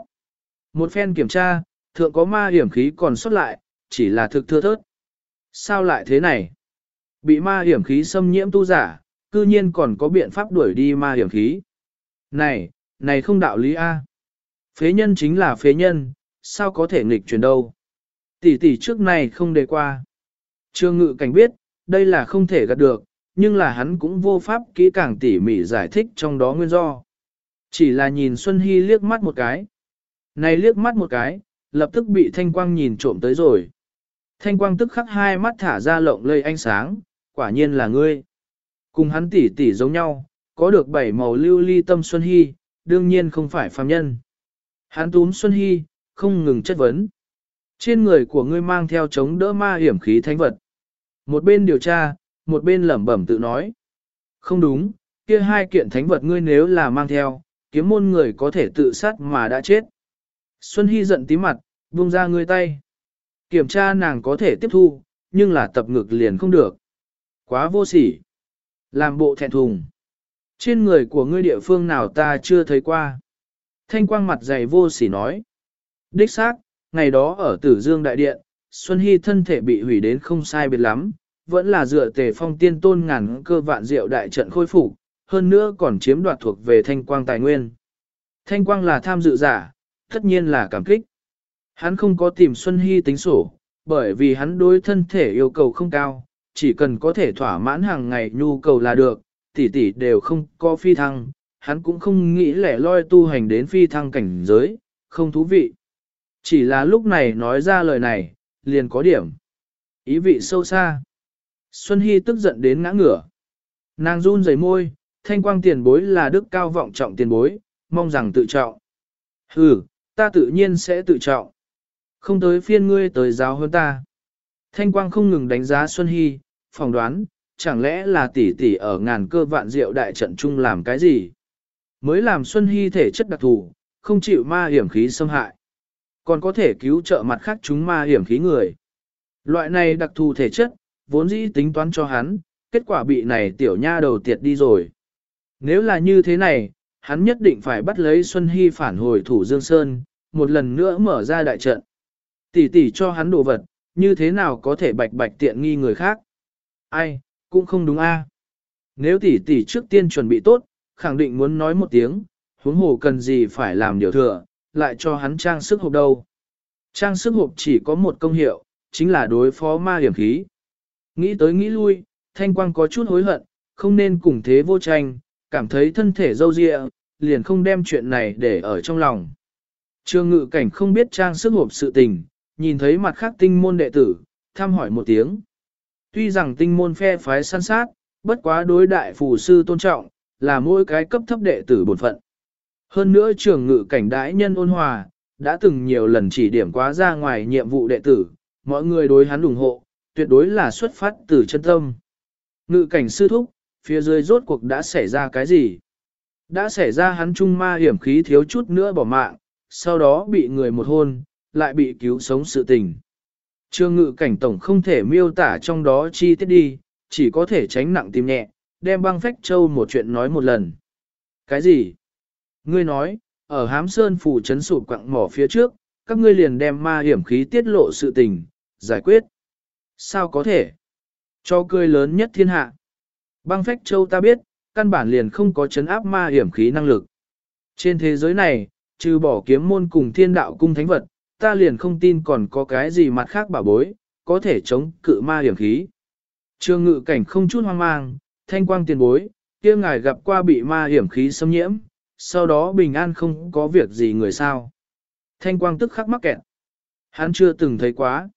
Một phen kiểm tra, thượng có ma hiểm khí còn xuất lại, chỉ là thực thưa thớt. Sao lại thế này? Bị ma hiểm khí xâm nhiễm tu giả, cư nhiên còn có biện pháp đuổi đi ma hiểm khí. Này, này không đạo lý A. Phế nhân chính là phế nhân, sao có thể nghịch chuyển đâu. Tỷ tỷ trước này không đề qua. Trương ngự cảnh biết, đây là không thể gạt được, nhưng là hắn cũng vô pháp kỹ càng tỉ mỉ giải thích trong đó nguyên do. Chỉ là nhìn Xuân Hy liếc mắt một cái. Này liếc mắt một cái, lập tức bị thanh quang nhìn trộm tới rồi. Thanh quang tức khắc hai mắt thả ra lộng lây ánh sáng, quả nhiên là ngươi. Cùng hắn tỉ tỉ giống nhau, có được bảy màu lưu ly tâm Xuân Hy, đương nhiên không phải phàm nhân. Hắn túm Xuân Hy, không ngừng chất vấn. Trên người của ngươi mang theo chống đỡ ma hiểm khí thánh vật. Một bên điều tra, một bên lẩm bẩm tự nói. Không đúng, kia hai kiện thánh vật ngươi nếu là mang theo, kiếm môn người có thể tự sát mà đã chết. Xuân Hy giận tí mặt, Buông ra ngươi tay. Kiểm tra nàng có thể tiếp thu, nhưng là tập ngực liền không được. Quá vô sỉ. Làm bộ thẹn thùng. Trên người của ngươi địa phương nào ta chưa thấy qua. Thanh quang mặt dày vô sỉ nói. Đích xác, ngày đó ở Tử Dương Đại Điện, Xuân Hy thân thể bị hủy đến không sai biệt lắm, vẫn là dựa tề phong tiên tôn ngàn cơ vạn diệu đại trận khôi phục, hơn nữa còn chiếm đoạt thuộc về thanh quang tài nguyên. Thanh quang là tham dự giả, tất nhiên là cảm kích. Hắn không có tìm Xuân Hy tính sổ, bởi vì hắn đối thân thể yêu cầu không cao, chỉ cần có thể thỏa mãn hàng ngày nhu cầu là được, tỷ tỷ đều không có phi thăng, hắn cũng không nghĩ lẻ loi tu hành đến phi thăng cảnh giới, không thú vị. Chỉ là lúc này nói ra lời này, liền có điểm. Ý vị sâu xa. Xuân Hy tức giận đến ngã ngửa. Nàng run rẩy môi, thanh quang tiền bối là đức cao vọng trọng tiền bối, mong rằng tự trọng. Hừ, ta tự nhiên sẽ tự trọng. Không tới phiên ngươi tới giáo hơn ta. Thanh quang không ngừng đánh giá Xuân Hy, phỏng đoán, chẳng lẽ là tỷ tỷ ở ngàn cơ vạn diệu đại trận chung làm cái gì? Mới làm Xuân Hy thể chất đặc thù, không chịu ma hiểm khí xâm hại. Còn có thể cứu trợ mặt khác chúng ma hiểm khí người. Loại này đặc thù thể chất, vốn dĩ tính toán cho hắn, kết quả bị này tiểu nha đầu tiệt đi rồi. Nếu là như thế này, hắn nhất định phải bắt lấy Xuân Hy phản hồi thủ Dương Sơn, một lần nữa mở ra đại trận. Tỷ tỷ cho hắn đồ vật, như thế nào có thể bạch bạch tiện nghi người khác? Ai, cũng không đúng a. À. Nếu tỷ tỷ trước tiên chuẩn bị tốt, khẳng định muốn nói một tiếng, huống hồ cần gì phải làm điều thừa, lại cho hắn trang sức hộp đâu. Trang sức hộp chỉ có một công hiệu, chính là đối phó ma hiểm khí. Nghĩ tới nghĩ lui, thanh quang có chút hối hận, không nên cùng thế vô tranh, cảm thấy thân thể dâu dịa, liền không đem chuyện này để ở trong lòng. Trương ngự cảnh không biết trang sức hộp sự tình, nhìn thấy mặt khác tinh môn đệ tử, thăm hỏi một tiếng. Tuy rằng tinh môn phe phái săn sát, bất quá đối đại phù sư tôn trọng, là mỗi cái cấp thấp đệ tử bổn phận. Hơn nữa trường ngự cảnh đãi nhân ôn hòa, đã từng nhiều lần chỉ điểm quá ra ngoài nhiệm vụ đệ tử, mọi người đối hắn ủng hộ, tuyệt đối là xuất phát từ chân tâm. Ngự cảnh sư thúc, phía dưới rốt cuộc đã xảy ra cái gì? Đã xảy ra hắn trung ma hiểm khí thiếu chút nữa bỏ mạng, sau đó bị người một hôn, lại bị cứu sống sự tình. Trương ngự cảnh tổng không thể miêu tả trong đó chi tiết đi, chỉ có thể tránh nặng tìm nhẹ, đem băng phách châu một chuyện nói một lần. Cái gì? Ngươi nói, ở hám sơn phủ chấn sụp quặng mỏ phía trước, các ngươi liền đem ma hiểm khí tiết lộ sự tình, giải quyết. Sao có thể? Cho cười lớn nhất thiên hạ. Băng phách châu ta biết, căn bản liền không có chấn áp ma hiểm khí năng lực. Trên thế giới này, trừ bỏ kiếm môn cùng thiên đạo cung thánh vật, ta liền không tin còn có cái gì mặt khác bảo bối, có thể chống cự ma hiểm khí. Trương ngự cảnh không chút hoang mang, thanh quang tiền bối, kia ngài gặp qua bị ma hiểm khí xâm nhiễm, sau đó bình an không có việc gì người sao. Thanh quang tức khắc mắc kẹt. Hắn chưa từng thấy quá.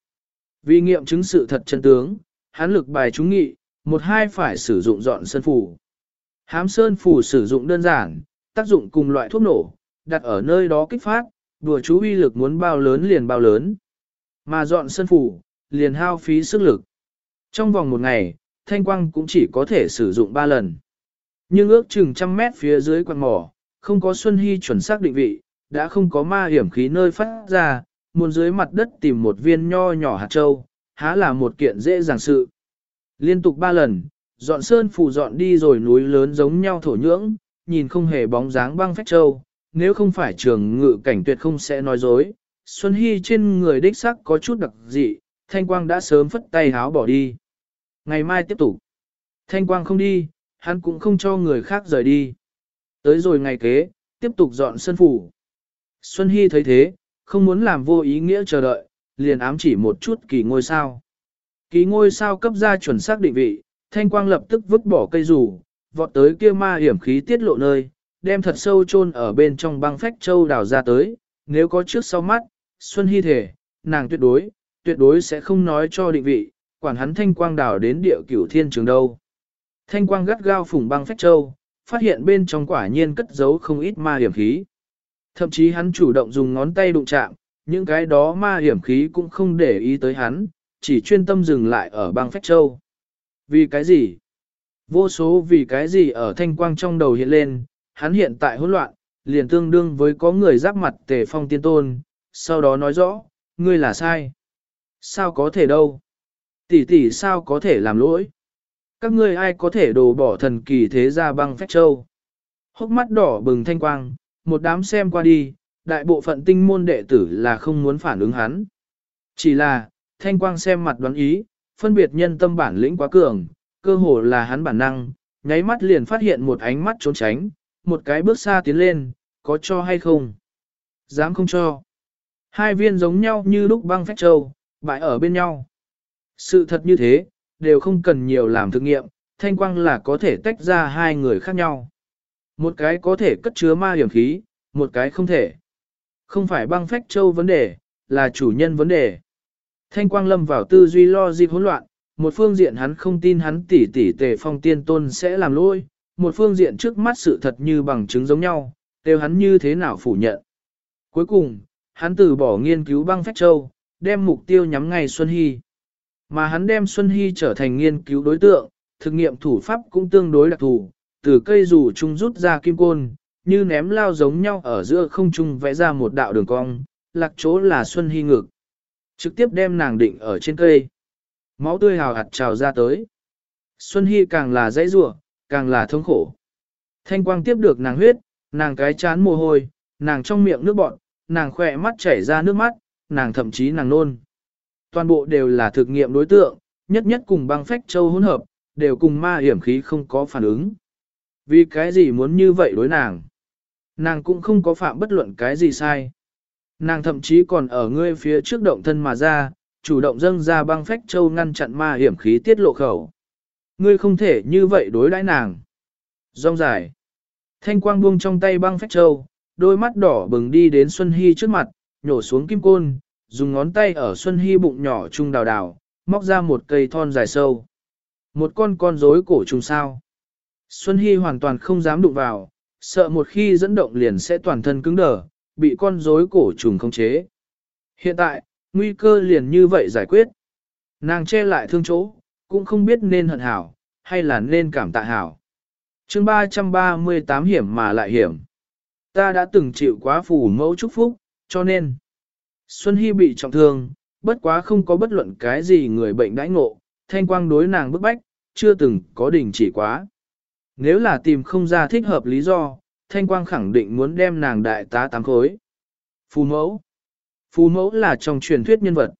Vì nghiệm chứng sự thật chân tướng, hán lực bài chúng nghị, một hai phải sử dụng dọn sơn phủ. Hám sơn phủ sử dụng đơn giản, tác dụng cùng loại thuốc nổ, đặt ở nơi đó kích phát, đùa chú uy lực muốn bao lớn liền bao lớn. Mà dọn sơn phủ, liền hao phí sức lực. Trong vòng một ngày, thanh quang cũng chỉ có thể sử dụng ba lần. Nhưng ước chừng trăm mét phía dưới quạt mỏ, không có Xuân Hy chuẩn xác định vị, đã không có ma hiểm khí nơi phát ra, muốn dưới mặt đất tìm một viên nho nhỏ hạt châu, há là một kiện dễ dàng sự. Liên tục ba lần, dọn sơn phủ dọn đi rồi núi lớn giống nhau thổ nhưỡng, nhìn không hề bóng dáng băng phách châu, nếu không phải trường ngự cảnh tuyệt không sẽ nói dối. Xuân Hy trên người đích sắc có chút đặc dị, Thanh Quang đã sớm phất tay háo bỏ đi. Ngày mai tiếp tục. Thanh Quang không đi, hắn cũng không cho người khác rời đi. Tới rồi ngày kế, tiếp tục dọn sân phủ. Xuân Hy thấy thế, không muốn làm vô ý nghĩa chờ đợi, liền ám chỉ một chút kỳ ngôi sao. Kỳ ngôi sao cấp ra chuẩn xác định vị, Thanh Quang lập tức vứt bỏ cây rủ, vọt tới kia ma hiểm khí tiết lộ nơi, đem thật sâu chôn ở bên trong băng phách châu đào ra tới, nếu có trước sau mắt, Xuân Hy thể, nàng tuyệt đối, tuyệt đối sẽ không nói cho định vị, quản hắn thanh quang đào đến địa cửu thiên trường đâu. Thanh quang gắt gao phủng băng phách châu, phát hiện bên trong quả nhiên cất giấu không ít ma hiểm khí. Thậm chí hắn chủ động dùng ngón tay đụng chạm, những cái đó ma hiểm khí cũng không để ý tới hắn, chỉ chuyên tâm dừng lại ở băng phách châu. Vì cái gì? Vô số vì cái gì ở thanh quang trong đầu hiện lên, hắn hiện tại hỗn loạn, liền tương đương với có người giáp mặt tề phong tiên tôn, sau đó nói rõ, ngươi là sai. Sao có thể đâu? Tỷ tỷ sao có thể làm lỗi? Các ngươi ai có thể đổ bỏ thần kỳ thế ra băng phách châu? Hốc mắt đỏ bừng thanh quang, một đám xem qua đi, đại bộ phận tinh môn đệ tử là không muốn phản ứng hắn. Chỉ là, thanh quang xem mặt đoán ý, phân biệt nhân tâm bản lĩnh quá cường, cơ hồ là hắn bản năng, nháy mắt liền phát hiện một ánh mắt trốn tránh, một cái bước xa tiến lên, có cho hay không? Dám không cho. Hai viên giống nhau như lúc băng phách châu, bại ở bên nhau. Sự thật như thế, đều không cần nhiều làm thực nghiệm, thanh quang là có thể tách ra hai người khác nhau. Một cái có thể cất chứa ma hiểm khí, một cái không thể. Không phải băng phách châu vấn đề, là chủ nhân vấn đề. Thanh quang lâm vào tư duy lo dịp hỗn loạn, một phương diện hắn không tin hắn tỷ tỷ tề phong tiên tôn sẽ làm lôi, một phương diện trước mắt sự thật như bằng chứng giống nhau, đều hắn như thế nào phủ nhận. Cuối cùng, hắn từ bỏ nghiên cứu băng phách châu, đem mục tiêu nhắm ngay Xuân Hy. Mà hắn đem Xuân Hy trở thành nghiên cứu đối tượng, thực nghiệm thủ pháp cũng tương đối đặc thù, từ cây rủ trung rút ra kim côn, như ném lao giống nhau ở giữa không trung vẽ ra một đạo đường cong, lạc chỗ là Xuân Hy ngực. Trực tiếp đem nàng định ở trên cây. Máu tươi hào hạt trào ra tới. Xuân Hy càng là dãy rủa, càng là thống khổ. Thanh quang tiếp được nàng huyết, nàng cái chán mồ hôi, nàng trong miệng nước bọt, nàng khỏe mắt chảy ra nước mắt, nàng thậm chí nàng nôn. Toàn bộ đều là thực nghiệm đối tượng, nhất nhất cùng băng phách châu hỗn hợp, đều cùng ma hiểm khí không có phản ứng. Vì cái gì muốn như vậy đối nàng? Nàng cũng không có phạm bất luận cái gì sai. Nàng thậm chí còn ở ngươi phía trước động thân mà ra, chủ động dâng ra băng phách châu ngăn chặn ma hiểm khí tiết lộ khẩu. Ngươi không thể như vậy đối đãi nàng. Rong dài. Thanh quang buông trong tay băng phách châu, đôi mắt đỏ bừng đi đến Xuân Hy trước mặt, nhổ xuống kim côn, dùng ngón tay ở Xuân Hy bụng nhỏ trung đào đào, móc ra một cây thon dài sâu. Một con con rối cổ trùng sao. Xuân Hy hoàn toàn không dám đụng vào, sợ một khi dẫn động liền sẽ toàn thân cứng đờ, bị con rối cổ trùng khống chế. Hiện tại, nguy cơ liền như vậy giải quyết. Nàng che lại thương chỗ, cũng không biết nên hận hảo, hay là nên cảm tạ hảo. chương 338 hiểm mà lại hiểm. Ta đã từng chịu quá phù mẫu chúc phúc, cho nên Xuân Hy bị trọng thương, bất quá không có bất luận cái gì người bệnh đãi ngộ, thanh quang đối nàng bức bách, chưa từng có đình chỉ quá. Nếu là tìm không ra thích hợp lý do, thanh quang khẳng định muốn đem nàng đại tá tám khối. Phù mẫu Phù mẫu là trong truyền thuyết nhân vật.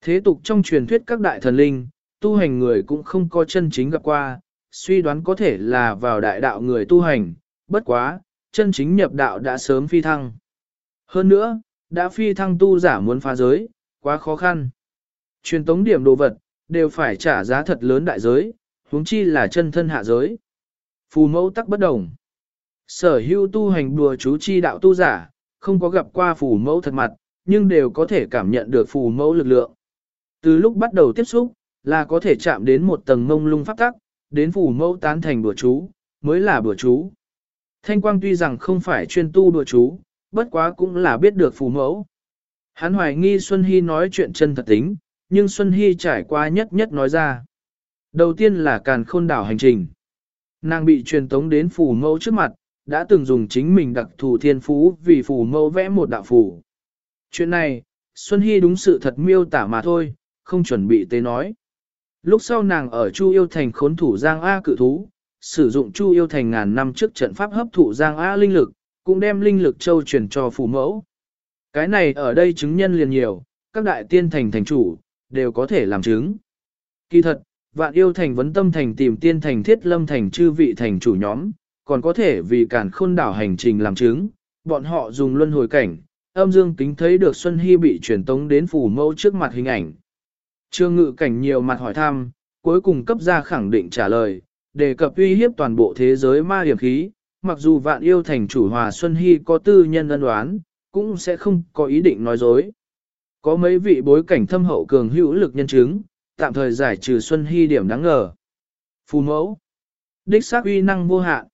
Thế tục trong truyền thuyết các đại thần linh, tu hành người cũng không có chân chính gặp qua, suy đoán có thể là vào đại đạo người tu hành, bất quá, chân chính nhập đạo đã sớm phi thăng. Hơn nữa, đã phi thăng tu giả muốn phá giới, quá khó khăn. Truyền tống điểm đồ vật, đều phải trả giá thật lớn đại giới, huống chi là chân thân hạ giới. Phù mẫu tắc bất đồng. Sở hữu tu hành đùa chú chi đạo tu giả, không có gặp qua phù mẫu thật mặt, nhưng đều có thể cảm nhận được phù mẫu lực lượng. Từ lúc bắt đầu tiếp xúc, là có thể chạm đến một tầng mông lung pháp tắc, đến phù mẫu tán thành đùa chú, mới là đùa chú. Thanh quang tuy rằng không phải chuyên tu đùa chú, bất quá cũng là biết được phù mẫu. Hắn hoài nghi Xuân Hy nói chuyện chân thật tính, nhưng Xuân Hy trải qua nhất nhất nói ra. Đầu tiên là càn khôn đảo hành trình. Nàng bị truyền tống đến phủ mẫu trước mặt, đã từng dùng chính mình đặc thù thiên phú vì phủ mẫu vẽ một đạo phủ. Chuyện này, Xuân Hy đúng sự thật miêu tả mà thôi, không chuẩn bị tế nói. Lúc sau nàng ở Chu Yêu Thành khốn thủ Giang A cự thú, sử dụng Chu Yêu Thành ngàn năm trước trận pháp hấp thụ Giang A linh lực, cũng đem linh lực châu truyền cho phủ mẫu. Cái này ở đây chứng nhân liền nhiều, các đại tiên thành thành chủ, đều có thể làm chứng. Kỳ thật, vạn yêu thành vấn tâm thành tìm tiên thành thiết lâm thành chư vị thành chủ nhóm, còn có thể vì cản khôn đảo hành trình làm chứng, bọn họ dùng luân hồi cảnh, âm dương kính thấy được Xuân Hy bị truyền tống đến phủ mẫu trước mặt hình ảnh. Trương ngự cảnh nhiều mặt hỏi thăm, cuối cùng cấp ra khẳng định trả lời, đề cập uy hiếp toàn bộ thế giới ma hiểm khí, mặc dù vạn yêu thành chủ hòa Xuân Hy có tư nhân ân đoán, cũng sẽ không có ý định nói dối. Có mấy vị bối cảnh thâm hậu cường hữu lực nhân chứng, tạm thời giải trừ Xuân Hy điểm đáng ngờ. Phù mẫu, đích xác uy năng vô hạn.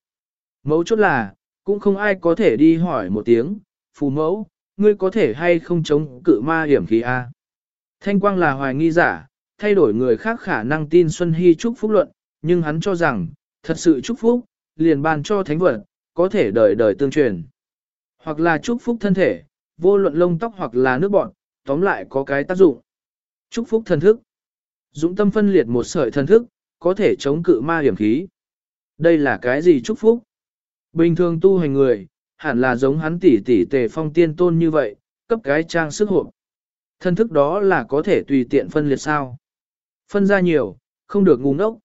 Mẫu chốt là, cũng không ai có thể đi hỏi một tiếng, phù mẫu, ngươi có thể hay không chống cự ma hiểm khí A. Thanh quang là hoài nghi giả, thay đổi người khác khả năng tin Xuân Hy chúc phúc luận, nhưng hắn cho rằng, thật sự chúc phúc, liền ban cho thánh vật, có thể đời đời tương truyền. Hoặc là chúc phúc thân thể, vô luận lông tóc hoặc là nước bọn, tóm lại có cái tác dụng. Chúc phúc thần thức. Dũng tâm phân liệt một sợi thần thức, có thể chống cự ma hiểm khí. Đây là cái gì chúc phúc? Bình thường tu hành người, hẳn là giống hắn tỷ tỷ tề phong tiên tôn như vậy, cấp cái trang sức hộp. Thân thức đó là có thể tùy tiện phân liệt sao. Phân ra nhiều, không được ngu ngốc.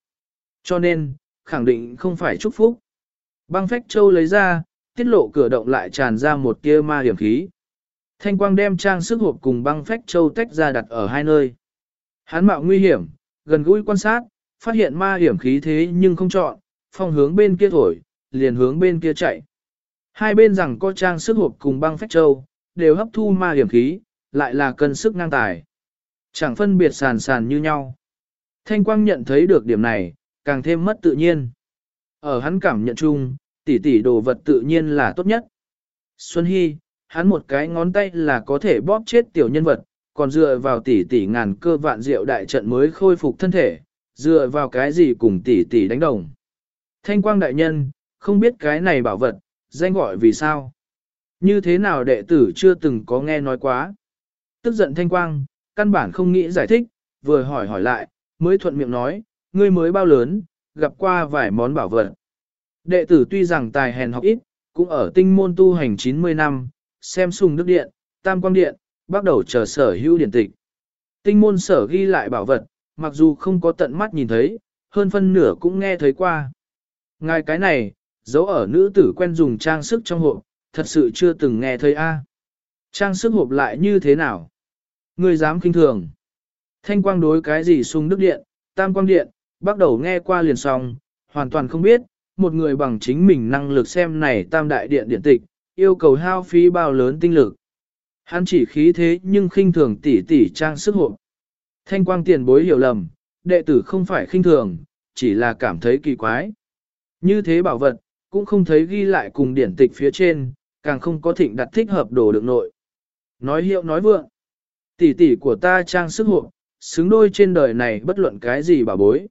Cho nên, khẳng định không phải chúc phúc. Băng phách châu lấy ra, tiết lộ cửa động lại tràn ra một tia ma hiểm khí. Thanh quang đem trang sức hộp cùng băng phách châu tách ra đặt ở hai nơi. Hắn mạo nguy hiểm, gần gũi quan sát, phát hiện ma hiểm khí thế nhưng không chọn, phong hướng bên kia thổi, liền hướng bên kia chạy. Hai bên rằng có trang sức hộp cùng băng phách châu, đều hấp thu ma hiểm khí, lại là cân sức ngang tài. Chẳng phân biệt sàn sàn như nhau. Thanh quang nhận thấy được điểm này, càng thêm mất tự nhiên. Ở hắn cảm nhận chung, tỷ tỷ đồ vật tự nhiên là tốt nhất. Xuân Hy, hắn một cái ngón tay là có thể bóp chết tiểu nhân vật, còn dựa vào tỷ tỷ ngàn cơ vạn diệu đại trận mới khôi phục thân thể, dựa vào cái gì cùng tỷ tỷ đánh đồng. Thanh quang đại nhân, không biết cái này bảo vật, danh gọi vì sao? Như thế nào đệ tử chưa từng có nghe nói quá? Tức giận thanh quang, căn bản không nghĩ giải thích, vừa hỏi hỏi lại, mới thuận miệng nói, ngươi mới bao lớn, gặp qua vài món bảo vật. Đệ tử tuy rằng tài hèn học ít, cũng ở tinh môn tu hành 90 năm, xem sùng đức điện, tam quang điện, bắt đầu chờ sở hữu điển tịch. Tinh môn sở ghi lại bảo vật, mặc dù không có tận mắt nhìn thấy, hơn phân nửa cũng nghe thấy qua. Ngài cái này, dấu ở nữ tử quen dùng trang sức trong hộp, thật sự chưa từng nghe thấy a. Trang sức hộp lại như thế nào? Người dám kinh thường. Thanh quang đối cái gì sung đức điện, tam quang điện, bắt đầu nghe qua liền xong, hoàn toàn không biết, một người bằng chính mình năng lực xem này tam đại điện điện tịch, yêu cầu hao phí bao lớn tinh lực. Hắn chỉ khí thế nhưng khinh thường tỷ tỷ trang sức hộ. Thanh quang tiền bối hiểu lầm, đệ tử không phải khinh thường, chỉ là cảm thấy kỳ quái. Như thế bảo vật, cũng không thấy ghi lại cùng điển tịch phía trên, càng không có thịnh đặt thích hợp đồ được nội. Nói hiệu nói vượng. Tỷ tỷ của ta trang sức hộ, xứng đôi trên đời này bất luận cái gì bảo bối.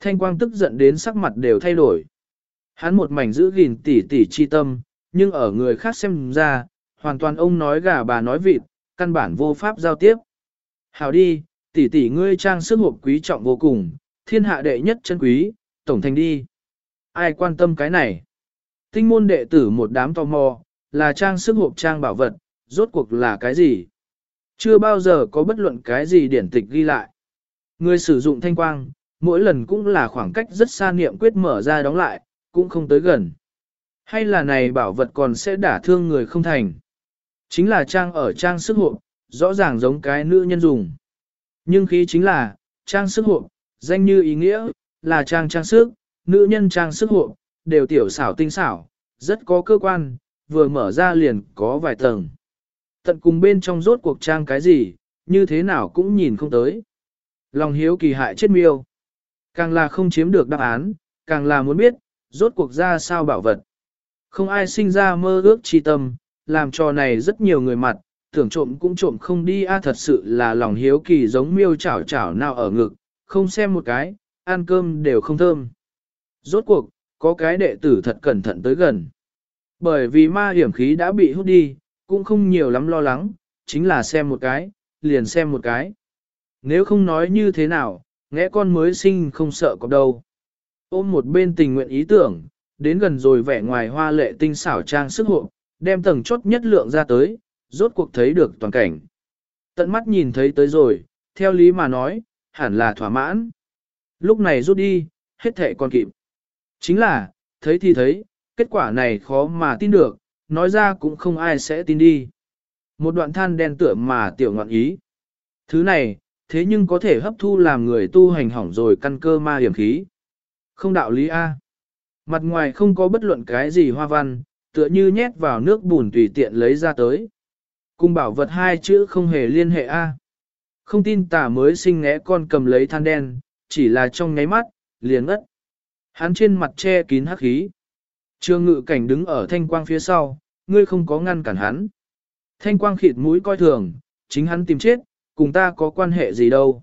Thanh quang tức giận đến sắc mặt đều thay đổi. Hắn một mảnh giữ gìn tỷ tỷ chi tâm, nhưng ở người khác xem ra, hoàn toàn ông nói gà bà nói vịt, căn bản vô pháp giao tiếp. Hào đi, tỷ tỷ ngươi trang sức hộp quý trọng vô cùng, thiên hạ đệ nhất chân quý, tổng thành đi. Ai quan tâm cái này? Tinh môn đệ tử một đám tò mò, là trang sức hộp trang bảo vật, rốt cuộc là cái gì? Chưa bao giờ có bất luận cái gì điển tịch ghi lại. Người sử dụng thanh quang, mỗi lần cũng là khoảng cách rất xa niệm quyết mở ra đóng lại, cũng không tới gần. Hay là này bảo vật còn sẽ đả thương người không thành. Chính là trang ở trang sức hộp, rõ ràng giống cái nữ nhân dùng. Nhưng khí chính là, trang sức hộp, danh như ý nghĩa, là trang trang sức, nữ nhân trang sức hộp, đều tiểu xảo tinh xảo, rất có cơ quan, vừa mở ra liền có vài tầng. Tận cùng bên trong rốt cuộc trang cái gì, như thế nào cũng nhìn không tới. Lòng hiếu kỳ hại chết miêu. Càng là không chiếm được đáp án, càng là muốn biết, rốt cuộc ra sao bảo vật. Không ai sinh ra mơ ước chi tâm, làm trò này rất nhiều người mặt, tưởng trộm cũng trộm không đi a thật sự là lòng hiếu kỳ giống miêu chảo chảo nào ở ngực, không xem một cái, ăn cơm đều không thơm. Rốt cuộc, có cái đệ tử thật cẩn thận tới gần. Bởi vì ma hiểm khí đã bị hút đi, cũng không nhiều lắm lo lắng, chính là xem một cái, liền xem một cái. Nếu không nói như thế nào, nghe con mới sinh không sợ có đâu. Ôm một bên tình nguyện ý tưởng, đến gần rồi vẻ ngoài hoa lệ tinh xảo trang sức hộ, đem tầng chốt nhất lượng ra tới, rốt cuộc thấy được toàn cảnh. Tận mắt nhìn thấy tới rồi, theo lý mà nói, hẳn là thỏa mãn. Lúc này rút đi, hết thệ còn kịp. Chính là, thấy thì thấy, kết quả này khó mà tin được, nói ra cũng không ai sẽ tin đi. Một đoạn than đen tựa mà tiểu ngọn ý. Thứ này, thế nhưng có thể hấp thu làm người tu hành hỏng rồi căn cơ ma hiểm khí. Không đạo lý A. Mặt ngoài không có bất luận cái gì hoa văn, tựa như nhét vào nước bùn tùy tiện lấy ra tới. cùng bảo vật hai chữ không hề liên hệ A. Không tin tả mới sinh ngẽ con cầm lấy than đen, chỉ là trong nháy mắt, liền ngất. Hắn trên mặt che kín hắc khí. Trương ngự cảnh đứng ở thanh quang phía sau, ngươi không có ngăn cản hắn. Thanh quang khịt mũi coi thường, chính hắn tìm chết, cùng ta có quan hệ gì đâu.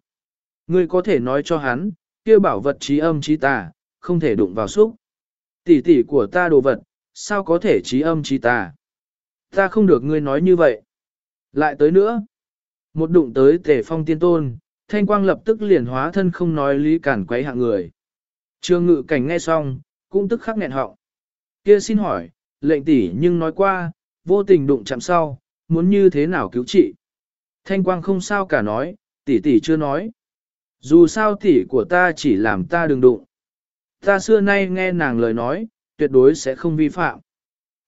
Ngươi có thể nói cho hắn, kia bảo vật trí âm trí tà, không thể đụng vào xúc. Tỷ tỷ của ta đồ vật, sao có thể trí âm trí tà? Ta không được ngươi nói như vậy. Lại tới nữa. Một đụng tới tề phong tiên tôn, thanh quang lập tức liền hóa thân không nói lý cản quấy hạng người. Trương ngự cảnh nghe xong, cũng tức khắc nghẹn họng. Kia xin hỏi, lệnh tỷ nhưng nói qua, vô tình đụng chạm sau, muốn như thế nào cứu trị. Thanh quang không sao cả nói, tỷ tỷ chưa nói. Dù sao tỷ của ta chỉ làm ta đừng đụng. Ta xưa nay nghe nàng lời nói, tuyệt đối sẽ không vi phạm.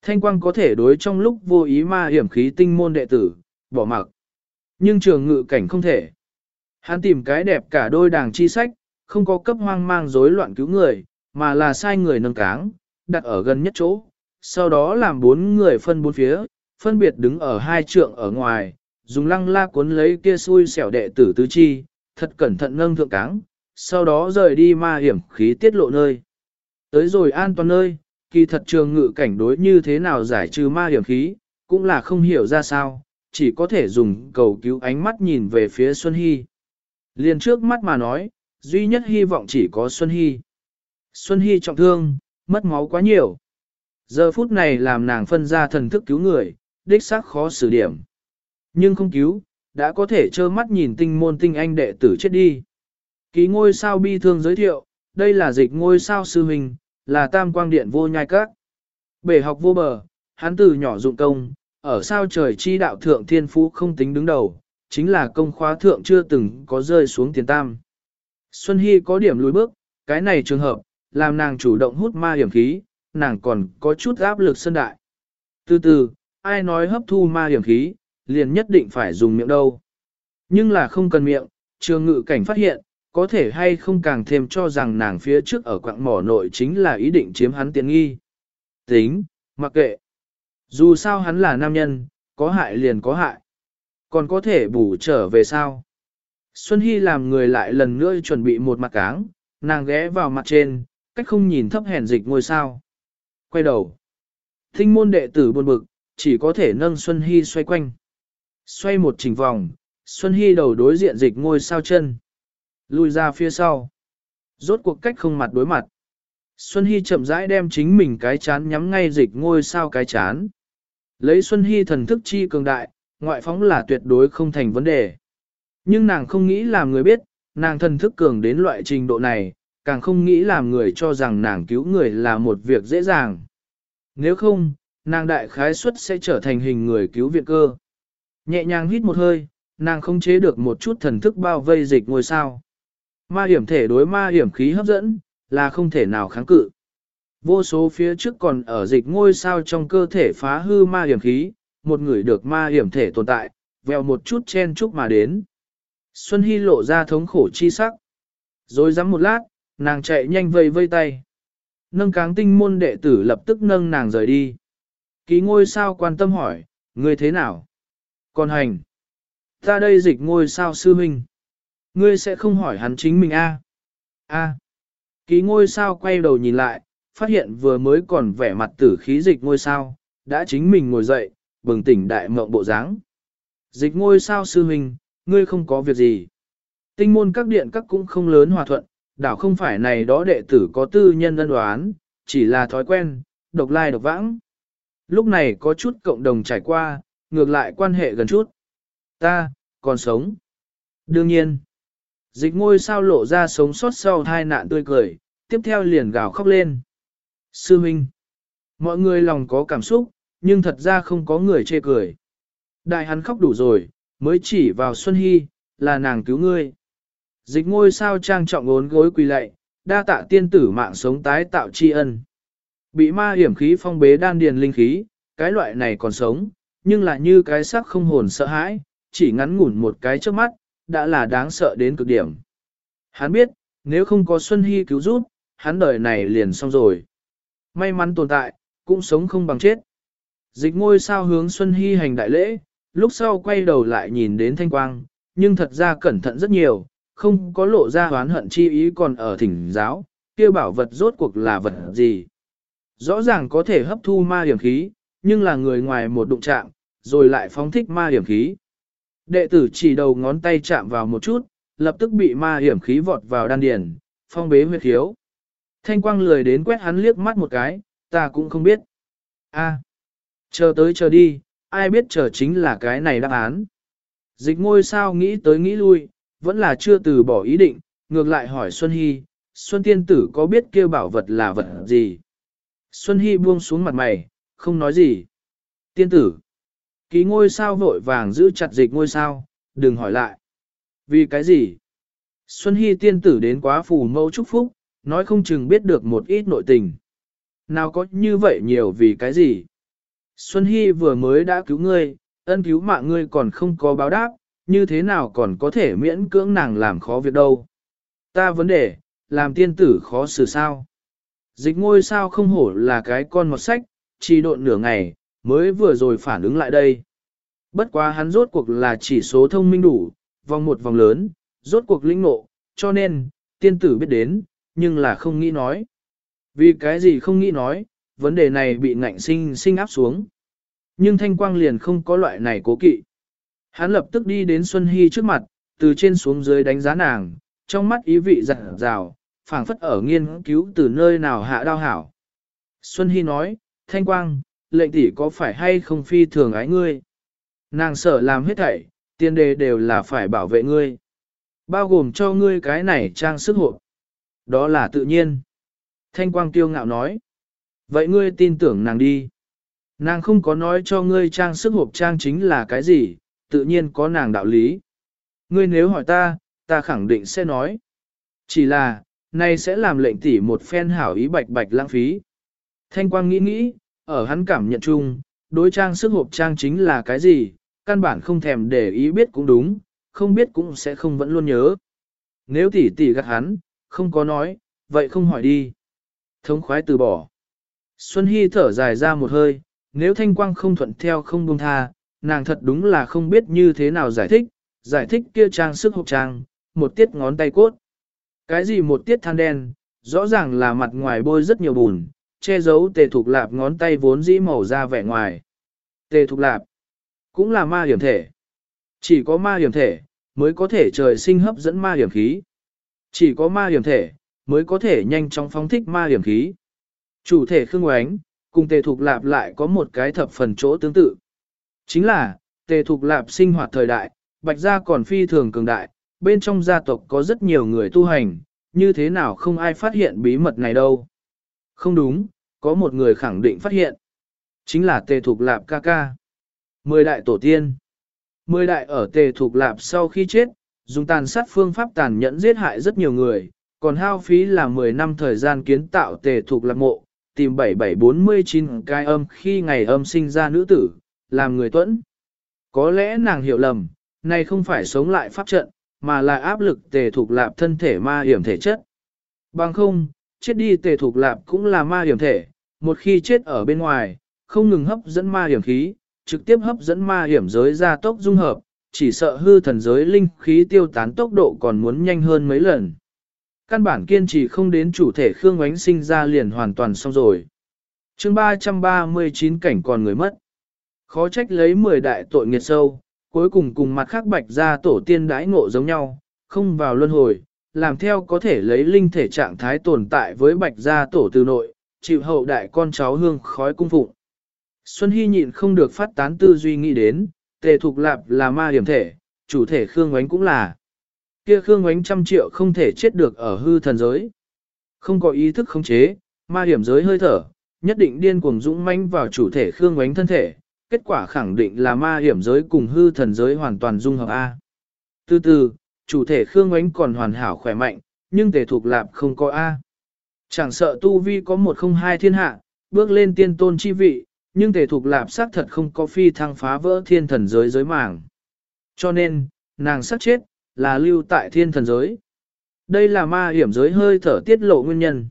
Thanh quang có thể đối trong lúc vô ý ma hiểm khí tinh môn đệ tử, bỏ mặc. Nhưng trường ngự cảnh không thể. Hắn tìm cái đẹp cả đôi đàng chi sách, không có cấp hoang mang rối loạn cứu người, mà là sai người nâng cáng, đặt ở gần nhất chỗ. Sau đó làm bốn người phân bốn phía, phân biệt đứng ở hai trượng ở ngoài, dùng lăng la cuốn lấy kia xui xẻo đệ tử tứ chi, thật cẩn thận nâng thượng cáng, sau đó rời đi ma hiểm khí tiết lộ nơi. Tới rồi an toàn nơi, kỳ thật trường ngự cảnh đối như thế nào giải trừ ma hiểm khí, cũng là không hiểu ra sao, chỉ có thể dùng cầu cứu ánh mắt nhìn về phía Xuân Hy. Liền trước mắt mà nói, duy nhất hy vọng chỉ có Xuân Hy. Xuân Hy trọng thương, mất máu quá nhiều. Giờ phút này làm nàng phân ra thần thức cứu người, đích xác khó xử điểm. Nhưng không cứu, đã có thể trơ mắt nhìn tinh môn tinh anh đệ tử chết đi. Ký ngôi sao bi thương giới thiệu, đây là dịch ngôi sao sư hình, là tam quang điện vô nhai các. Bể học vô bờ, hắn từ nhỏ dụng công, ở sao trời chi đạo thượng thiên phú không tính đứng đầu, chính là công khóa thượng chưa từng có rơi xuống tiền tam. Xuân Hy có điểm lùi bước, cái này trường hợp, làm nàng chủ động hút ma hiểm khí, nàng còn có chút áp lực sân đại. Từ từ, ai nói hấp thu ma hiểm khí, liền nhất định phải dùng miệng đâu. Nhưng là không cần miệng, trường ngự cảnh phát hiện, có thể hay không càng thêm cho rằng nàng phía trước ở quạng mỏ nội chính là ý định chiếm hắn tiện nghi. Tính, mặc kệ. Dù sao hắn là nam nhân, có hại liền có hại. Còn có thể bù trở về sao? Xuân Hy làm người lại lần nữa chuẩn bị một mặt cáng, nàng ghé vào mặt trên, cách không nhìn thấp hèn dịch ngôi sao. Quay đầu. Thinh môn đệ tử buồn bực, chỉ có thể nâng Xuân Hy xoay quanh. Xoay một trình vòng, Xuân Hy đầu đối diện dịch ngôi sao chân lui ra phía sau. Rốt cuộc cách không mặt đối mặt. Xuân Hy chậm rãi đem chính mình cái chán nhắm ngay dịch ngôi sao cái chán. Lấy Xuân Hy thần thức chi cường đại, ngoại phóng là tuyệt đối không thành vấn đề. Nhưng nàng không nghĩ làm người biết, nàng thần thức cường đến loại trình độ này, càng không nghĩ làm người cho rằng nàng cứu người là một việc dễ dàng. Nếu không, nàng đại khái suất sẽ trở thành hình người cứu viện cơ. Nhẹ nhàng hít một hơi, nàng không chế được một chút thần thức bao vây dịch ngôi sao. Ma hiểm thể đối ma hiểm khí hấp dẫn, là không thể nào kháng cự. Vô số phía trước còn ở dịch ngôi sao trong cơ thể phá hư ma hiểm khí, một người được ma hiểm thể tồn tại, vèo một chút chen chúc mà đến. Xuân Hy lộ ra thống khổ chi sắc. Rồi dám một lát, nàng chạy nhanh vây vây tay. Nâng cáng tinh môn đệ tử lập tức nâng nàng rời đi. Ký ngôi sao quan tâm hỏi, người thế nào? Còn hành. Ta đây dịch ngôi sao sư minh. Ngươi sẽ không hỏi hắn chính mình a? A. Ký ngôi sao quay đầu nhìn lại, phát hiện vừa mới còn vẻ mặt tử khí dịch ngôi sao, đã chính mình ngồi dậy, bừng tỉnh đại mộng bộ dáng. Dịch ngôi sao sư huynh, ngươi không có việc gì. Tinh môn các điện các cũng không lớn hòa thuận, đảo không phải này đó đệ tử có tư nhân ân đoán, chỉ là thói quen, độc lai độc vãng. Lúc này có chút cộng đồng trải qua, ngược lại quan hệ gần chút. Ta, còn sống. Đương nhiên, dịch ngôi sao lộ ra sống sót sau hai nạn tươi cười, tiếp theo liền gào khóc lên. Sư Minh, mọi người lòng có cảm xúc, nhưng thật ra không có người chê cười. Đại hắn khóc đủ rồi, mới chỉ vào Xuân Hy, là nàng cứu ngươi. Dịch ngôi sao trang trọng ốn gối quỳ lạy, đa tạ tiên tử mạng sống tái tạo tri ân. Bị ma hiểm khí phong bế đan điền linh khí, cái loại này còn sống, nhưng lại như cái xác không hồn sợ hãi, chỉ ngắn ngủn một cái trước mắt, đã là đáng sợ đến cực điểm. Hắn biết, nếu không có Xuân Hy cứu giúp, hắn đời này liền xong rồi. May mắn tồn tại, cũng sống không bằng chết. Dịch ngôi sao hướng Xuân Hy hành đại lễ, lúc sau quay đầu lại nhìn đến thanh quang, nhưng thật ra cẩn thận rất nhiều, không có lộ ra hoán hận chi ý còn ở thỉnh giáo, kia bảo vật rốt cuộc là vật gì. Rõ ràng có thể hấp thu ma hiểm khí, nhưng là người ngoài một đụng chạm, rồi lại phóng thích ma hiểm khí. Đệ tử chỉ đầu ngón tay chạm vào một chút, lập tức bị ma hiểm khí vọt vào đan điền, phong bế huyệt khiếu. Thanh quang lười đến quét hắn liếc mắt một cái, ta cũng không biết. A, chờ tới chờ đi, ai biết chờ chính là cái này đáp án. Dịch ngôi sao nghĩ tới nghĩ lui, vẫn là chưa từ bỏ ý định, ngược lại hỏi Xuân Hy, Xuân tiên tử có biết kia bảo vật là vật gì? Xuân Hy buông xuống mặt mày, không nói gì. Tiên tử, ký ngôi sao vội vàng giữ chặt dịch ngôi sao, đừng hỏi lại. Vì cái gì? Xuân Hy tiên tử đến quá phù mẫu chúc phúc, nói không chừng biết được một ít nội tình. Nào có như vậy nhiều vì cái gì? Xuân Hy vừa mới đã cứu ngươi, ân cứu mạng ngươi còn không có báo đáp, như thế nào còn có thể miễn cưỡng nàng làm khó việc đâu. Ta vấn đề, làm tiên tử khó xử sao. Dịch ngôi sao không hổ là cái con một sách, chỉ độn nửa ngày, mới vừa rồi phản ứng lại đây. Bất quá hắn rốt cuộc là chỉ số thông minh đủ, vòng một vòng lớn, rốt cuộc linh ngộ, cho nên, tiên tử biết đến, nhưng là không nghĩ nói. Vì cái gì không nghĩ nói, vấn đề này bị ngạnh sinh sinh áp xuống. Nhưng thanh quang liền không có loại này cố kỵ. Hắn lập tức đi đến Xuân Hy trước mặt, từ trên xuống dưới đánh giá nàng, trong mắt ý vị giật rào, phảng phất ở nghiên cứu từ nơi nào hạ đao hảo. Xuân Hy nói, Thanh Quang, lệnh tỷ có phải hay không phi thường ái ngươi? Nàng sợ làm hết thảy, tiên đề đều là phải bảo vệ ngươi. Bao gồm cho ngươi cái này trang sức hộp. Đó là tự nhiên. Thanh Quang tiêu ngạo nói. Vậy ngươi tin tưởng nàng đi. Nàng không có nói cho ngươi trang sức hộp trang chính là cái gì, tự nhiên có nàng đạo lý. Ngươi nếu hỏi ta, ta khẳng định sẽ nói. Chỉ là, nay sẽ làm lệnh tỷ một phen hảo ý bạch bạch lãng phí. Thanh quang nghĩ nghĩ, ở hắn cảm nhận chung, đối trang sức hộp trang chính là cái gì, căn bản không thèm để ý biết cũng đúng, không biết cũng sẽ không vẫn luôn nhớ. Nếu tỷ tỷ gạt hắn, không có nói, vậy không hỏi đi. Thống khoái từ bỏ. Xuân Hy thở dài ra một hơi, nếu thanh quang không thuận theo không buông tha, nàng thật đúng là không biết như thế nào giải thích, giải thích kia trang sức hộp trang, một tiết ngón tay cốt. Cái gì một tiết than đen, rõ ràng là mặt ngoài bôi rất nhiều bùn, che giấu tề thục lạp ngón tay vốn dĩ màu ra vẻ ngoài. Tề thục lạp, cũng là ma hiểm thể. Chỉ có ma hiểm thể, mới có thể trời sinh hấp dẫn ma hiểm khí. Chỉ có ma hiểm thể, mới có thể nhanh chóng phóng thích ma hiểm khí. Chủ thể khương oánh, cùng tề thục lạp lại có một cái thập phần chỗ tương tự. Chính là, tề thục lạp sinh hoạt thời đại, bạch gia còn phi thường cường đại, bên trong gia tộc có rất nhiều người tu hành, như thế nào không ai phát hiện bí mật này đâu. Không đúng, có một người khẳng định phát hiện. Chính là tề thục lạp ca ca. Mười đại tổ tiên. Mười đại ở tề thục lạp sau khi chết, dùng tàn sát phương pháp tàn nhẫn giết hại rất nhiều người, còn hao phí là 10 năm thời gian kiến tạo tề thục lạp mộ, tìm 7749 cái âm khi ngày âm sinh ra nữ tử, làm người tuẫn. Có lẽ nàng hiểu lầm, này không phải sống lại pháp trận, mà là áp lực tề thục lạp thân thể ma hiểm thể chất. Bằng không, chết đi tề thục lạp cũng là ma hiểm thể, một khi chết ở bên ngoài, không ngừng hấp dẫn ma hiểm khí, trực tiếp hấp dẫn ma hiểm giới ra tốc dung hợp, chỉ sợ hư thần giới linh khí tiêu tán tốc độ còn muốn nhanh hơn mấy lần. Căn bản kiên trì không đến chủ thể Khương Ngoánh sinh ra liền hoàn toàn xong rồi. chương 339 cảnh còn người mất. Khó trách lấy 10 đại tội nghiệt sâu, cuối cùng cùng mặt khác bạch ra tổ tiên đãi ngộ giống nhau, không vào luân hồi, làm theo có thể lấy linh thể trạng thái tồn tại với bạch gia tổ từ nội, chịu hậu đại con cháu hương khói cung phụng. Xuân Hy nhịn không được phát tán tư duy nghĩ đến, tề thục lạp là ma hiểm thể, chủ thể Khương Ngoánh cũng là. Kia Khương Ngoánh trăm triệu không thể chết được ở hư thần giới. Không có ý thức khống chế, ma hiểm giới hơi thở, nhất định điên cuồng dũng manh vào chủ thể Khương Ngoánh thân thể, kết quả khẳng định là ma hiểm giới cùng hư thần giới hoàn toàn dung hợp A. Từ từ, chủ thể Khương Ngoánh còn hoàn hảo khỏe mạnh, nhưng tề thục lạp không có A. Chẳng sợ tu vi có một không hai thiên hạ, bước lên tiên tôn chi vị, nhưng tề thuộc lạp xác thật không có phi thăng phá vỡ thiên thần giới giới màng. Cho nên, nàng sắc chết, là lưu tại thiên thần giới. Đây là ma hiểm giới hơi thở tiết lộ nguyên nhân.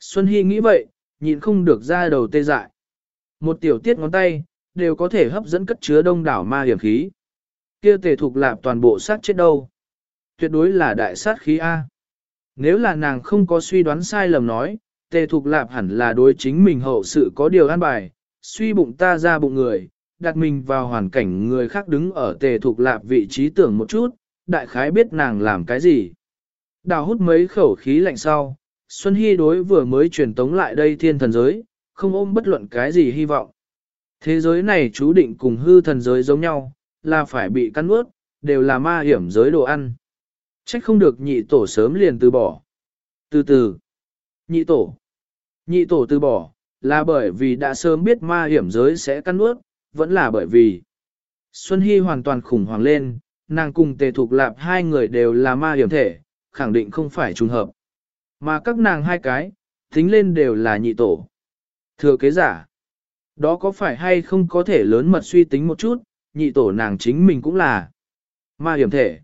Xuân Hy nghĩ vậy, nhịn không được ra đầu tê dại. Một tiểu tiết ngón tay, đều có thể hấp dẫn cất chứa đông đảo ma hiểm khí. Kia tề thuộc lạp toàn bộ sát chết đâu? Tuyệt đối là đại sát khí A. Nếu là nàng không có suy đoán sai lầm nói, tề thuộc lạp hẳn là đối chính mình hậu sự có điều an bài, suy bụng ta ra bụng người, đặt mình vào hoàn cảnh người khác đứng ở tề thuộc lạp vị trí tưởng một chút, đại khái biết nàng làm cái gì. Đào hút mấy khẩu khí lạnh sau, Xuân Hy đối vừa mới truyền tống lại đây thiên thần giới, không ôm bất luận cái gì hy vọng. Thế giới này chú định cùng hư thần giới giống nhau, là phải bị cắn ướt, đều là ma hiểm giới đồ ăn. Trách không được nhị tổ sớm liền từ bỏ. Từ từ, nhị tổ, nhị tổ từ bỏ, là bởi vì đã sớm biết ma hiểm giới sẽ cắn nuốt, vẫn là bởi vì Xuân Hy hoàn toàn khủng hoảng lên, nàng cùng tề thục lạp hai người đều là ma hiểm thể, khẳng định không phải trùng hợp. Mà các nàng hai cái, tính lên đều là nhị tổ. Thừa kế giả, đó có phải hay không có thể lớn mật suy tính một chút, nhị tổ nàng chính mình cũng là ma hiểm thể.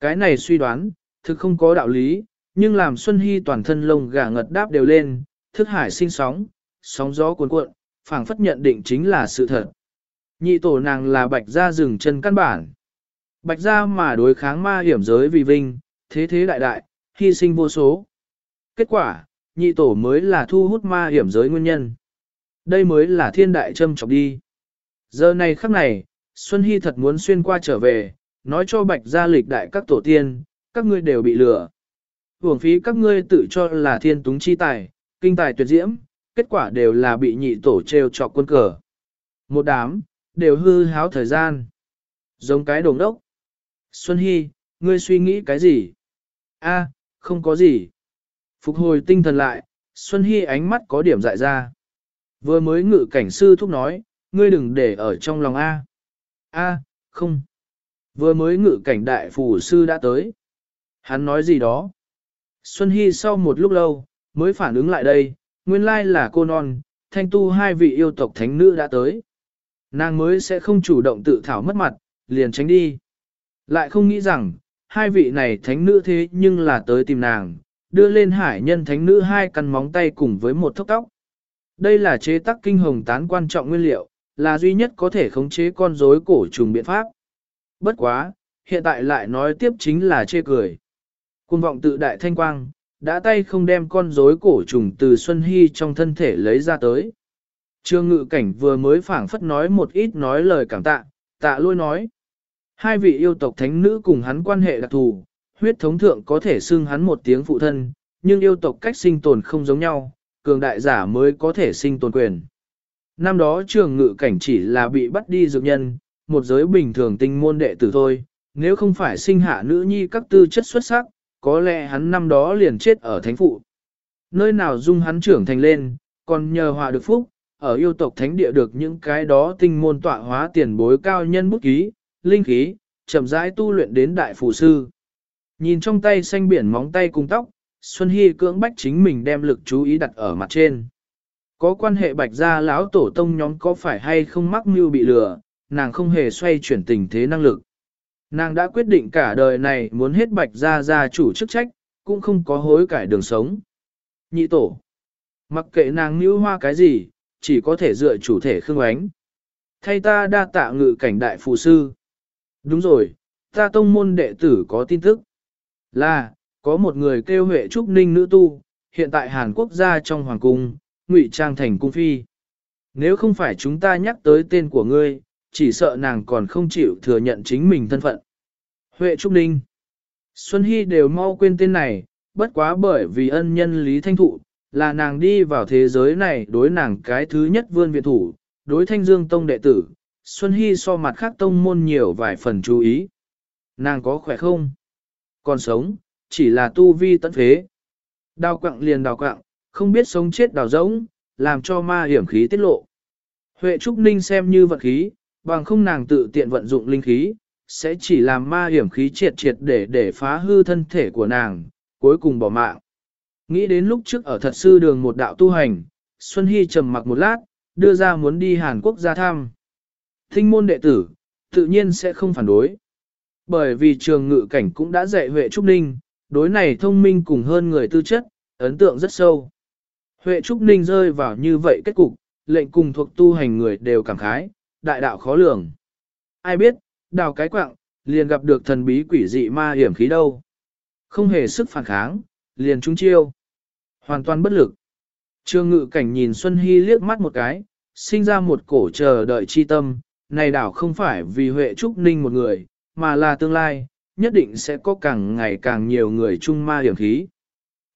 Cái này suy đoán, thực không có đạo lý, nhưng làm Xuân Hy toàn thân lông gà ngật đáp đều lên, thức hải sinh sóng, sóng gió cuồn cuộn, phảng phất nhận định chính là sự thật. Nhị tổ nàng là bạch gia rừng chân căn bản. Bạch gia mà đối kháng ma hiểm giới vì vinh, thế thế đại đại, hy sinh vô số. Kết quả, nhị tổ mới là thu hút ma hiểm giới nguyên nhân. Đây mới là thiên đại châm chọc đi. Giờ này khắc này, Xuân Hy thật muốn xuyên qua trở về, nói cho bạch gia lịch đại các tổ tiên, các ngươi đều bị lừa. Hưởng phí các ngươi tự cho là thiên túng chi tài, kinh tài tuyệt diễm, kết quả đều là bị nhị tổ treo trọc quân cờ. Một đám, đều hư háo thời gian. Giống cái đồng đốc. Xuân Hy, ngươi suy nghĩ cái gì? A, không có gì. Phục hồi tinh thần lại, Xuân Hy ánh mắt có điểm dại ra. Vừa mới ngự cảnh sư thúc nói, ngươi đừng để ở trong lòng A. A, không. Vừa mới ngự cảnh đại phủ sư đã tới. Hắn nói gì đó? Xuân Hy sau một lúc lâu, mới phản ứng lại đây, nguyên lai là cô non, thanh tu hai vị yêu tộc thánh nữ đã tới. Nàng mới sẽ không chủ động tự thảo mất mặt, liền tránh đi. Lại không nghĩ rằng, hai vị này thánh nữ thế nhưng là tới tìm nàng, đưa lên hải nhân thánh nữ hai căn móng tay cùng với một thốc tóc. Đây là chế tác kinh hồng tán quan trọng nguyên liệu, là duy nhất có thể khống chế con rối cổ trùng biện pháp. Bất quá, hiện tại lại nói tiếp chính là chê cười. Cùng vọng tự đại thanh quang, đã tay không đem con rối cổ trùng từ Xuân Hy trong thân thể lấy ra tới. Trương ngự cảnh vừa mới phảng phất nói một ít nói lời cảm tạ, tạ lôi nói. Hai vị yêu tộc thánh nữ cùng hắn quan hệ đặc thù, huyết thống thượng có thể xưng hắn một tiếng phụ thân, nhưng yêu tộc cách sinh tồn không giống nhau, cường đại giả mới có thể sinh tồn quyền. Năm đó trường ngự cảnh chỉ là bị bắt đi dược nhân, một giới bình thường tinh môn đệ tử thôi, nếu không phải sinh hạ nữ nhi các tư chất xuất sắc, có lẽ hắn năm đó liền chết ở thánh phụ. Nơi nào dung hắn trưởng thành lên, còn nhờ họa được phúc, ở yêu tộc thánh địa được những cái đó tinh môn tọa hóa tiền bối cao nhân bút ký, linh khí, chậm rãi tu luyện đến đại phù sư. Nhìn trong tay xanh biển móng tay cùng tóc, Xuân Hy cưỡng bách chính mình đem lực chú ý đặt ở mặt trên. Có quan hệ bạch gia lão tổ tông nhóm có phải hay không mắc mưu bị lừa, nàng không hề xoay chuyển tình thế năng lực. Nàng đã quyết định cả đời này muốn hết bạch gia gia chủ chức trách, cũng không có hối cải đường sống. Nhị tổ. Mặc kệ nàng nữ hoa cái gì, chỉ có thể dựa chủ thể khương ánh. Thay ta đa tạ ngự cảnh đại phụ sư. Đúng rồi, ta tông môn đệ tử có tin tức. Là, có một người kêu Huệ Trúc Ninh nữ tu, hiện tại Hàn Quốc gia trong hoàng cung, ngụy trang thành cung phi. Nếu không phải chúng ta nhắc tới tên của ngươi, chỉ sợ nàng còn không chịu thừa nhận chính mình thân phận. Huệ Trúc Ninh Xuân Hy đều mau quên tên này, bất quá bởi vì ân nhân Lý Thanh Thụ, là nàng đi vào thế giới này đối nàng cái thứ nhất vươn viện thủ, đối thanh dương tông đệ tử, Xuân Hy so mặt khác tông môn nhiều vài phần chú ý. Nàng có khỏe không? Còn sống, chỉ là tu vi tận phế. Đào quặng liền đào quặng, không biết sống chết đào rỗng, làm cho ma hiểm khí tiết lộ. Huệ Trúc Ninh xem như vật khí, bằng không nàng tự tiện vận dụng linh khí, sẽ chỉ làm ma hiểm khí triệt triệt để để phá hư thân thể của nàng, cuối cùng bỏ mạng. Nghĩ đến lúc trước ở thật sư đường một đạo tu hành, Xuân Hy trầm mặc một lát, đưa ra muốn đi Hàn Quốc ra thăm. Thinh môn đệ tử, tự nhiên sẽ không phản đối. Bởi vì trường ngự cảnh cũng đã dạy Huệ Trúc Ninh, đối này thông minh cùng hơn người tư chất, ấn tượng rất sâu. Huệ Trúc Ninh rơi vào như vậy kết cục, lệnh cùng thuộc tu hành người đều cảm khái, đại đạo khó lường. Ai biết, đào cái quạng, liền gặp được thần bí quỷ dị ma hiểm khí đâu. Không hề sức phản kháng, liền trúng chiêu. Hoàn toàn bất lực. Trương ngự cảnh nhìn Xuân Hy liếc mắt một cái, sinh ra một cổ chờ đợi chi tâm, này đảo không phải vì Huệ Trúc Ninh một người, mà là tương lai, nhất định sẽ có càng ngày càng nhiều người chung ma hiểm khí.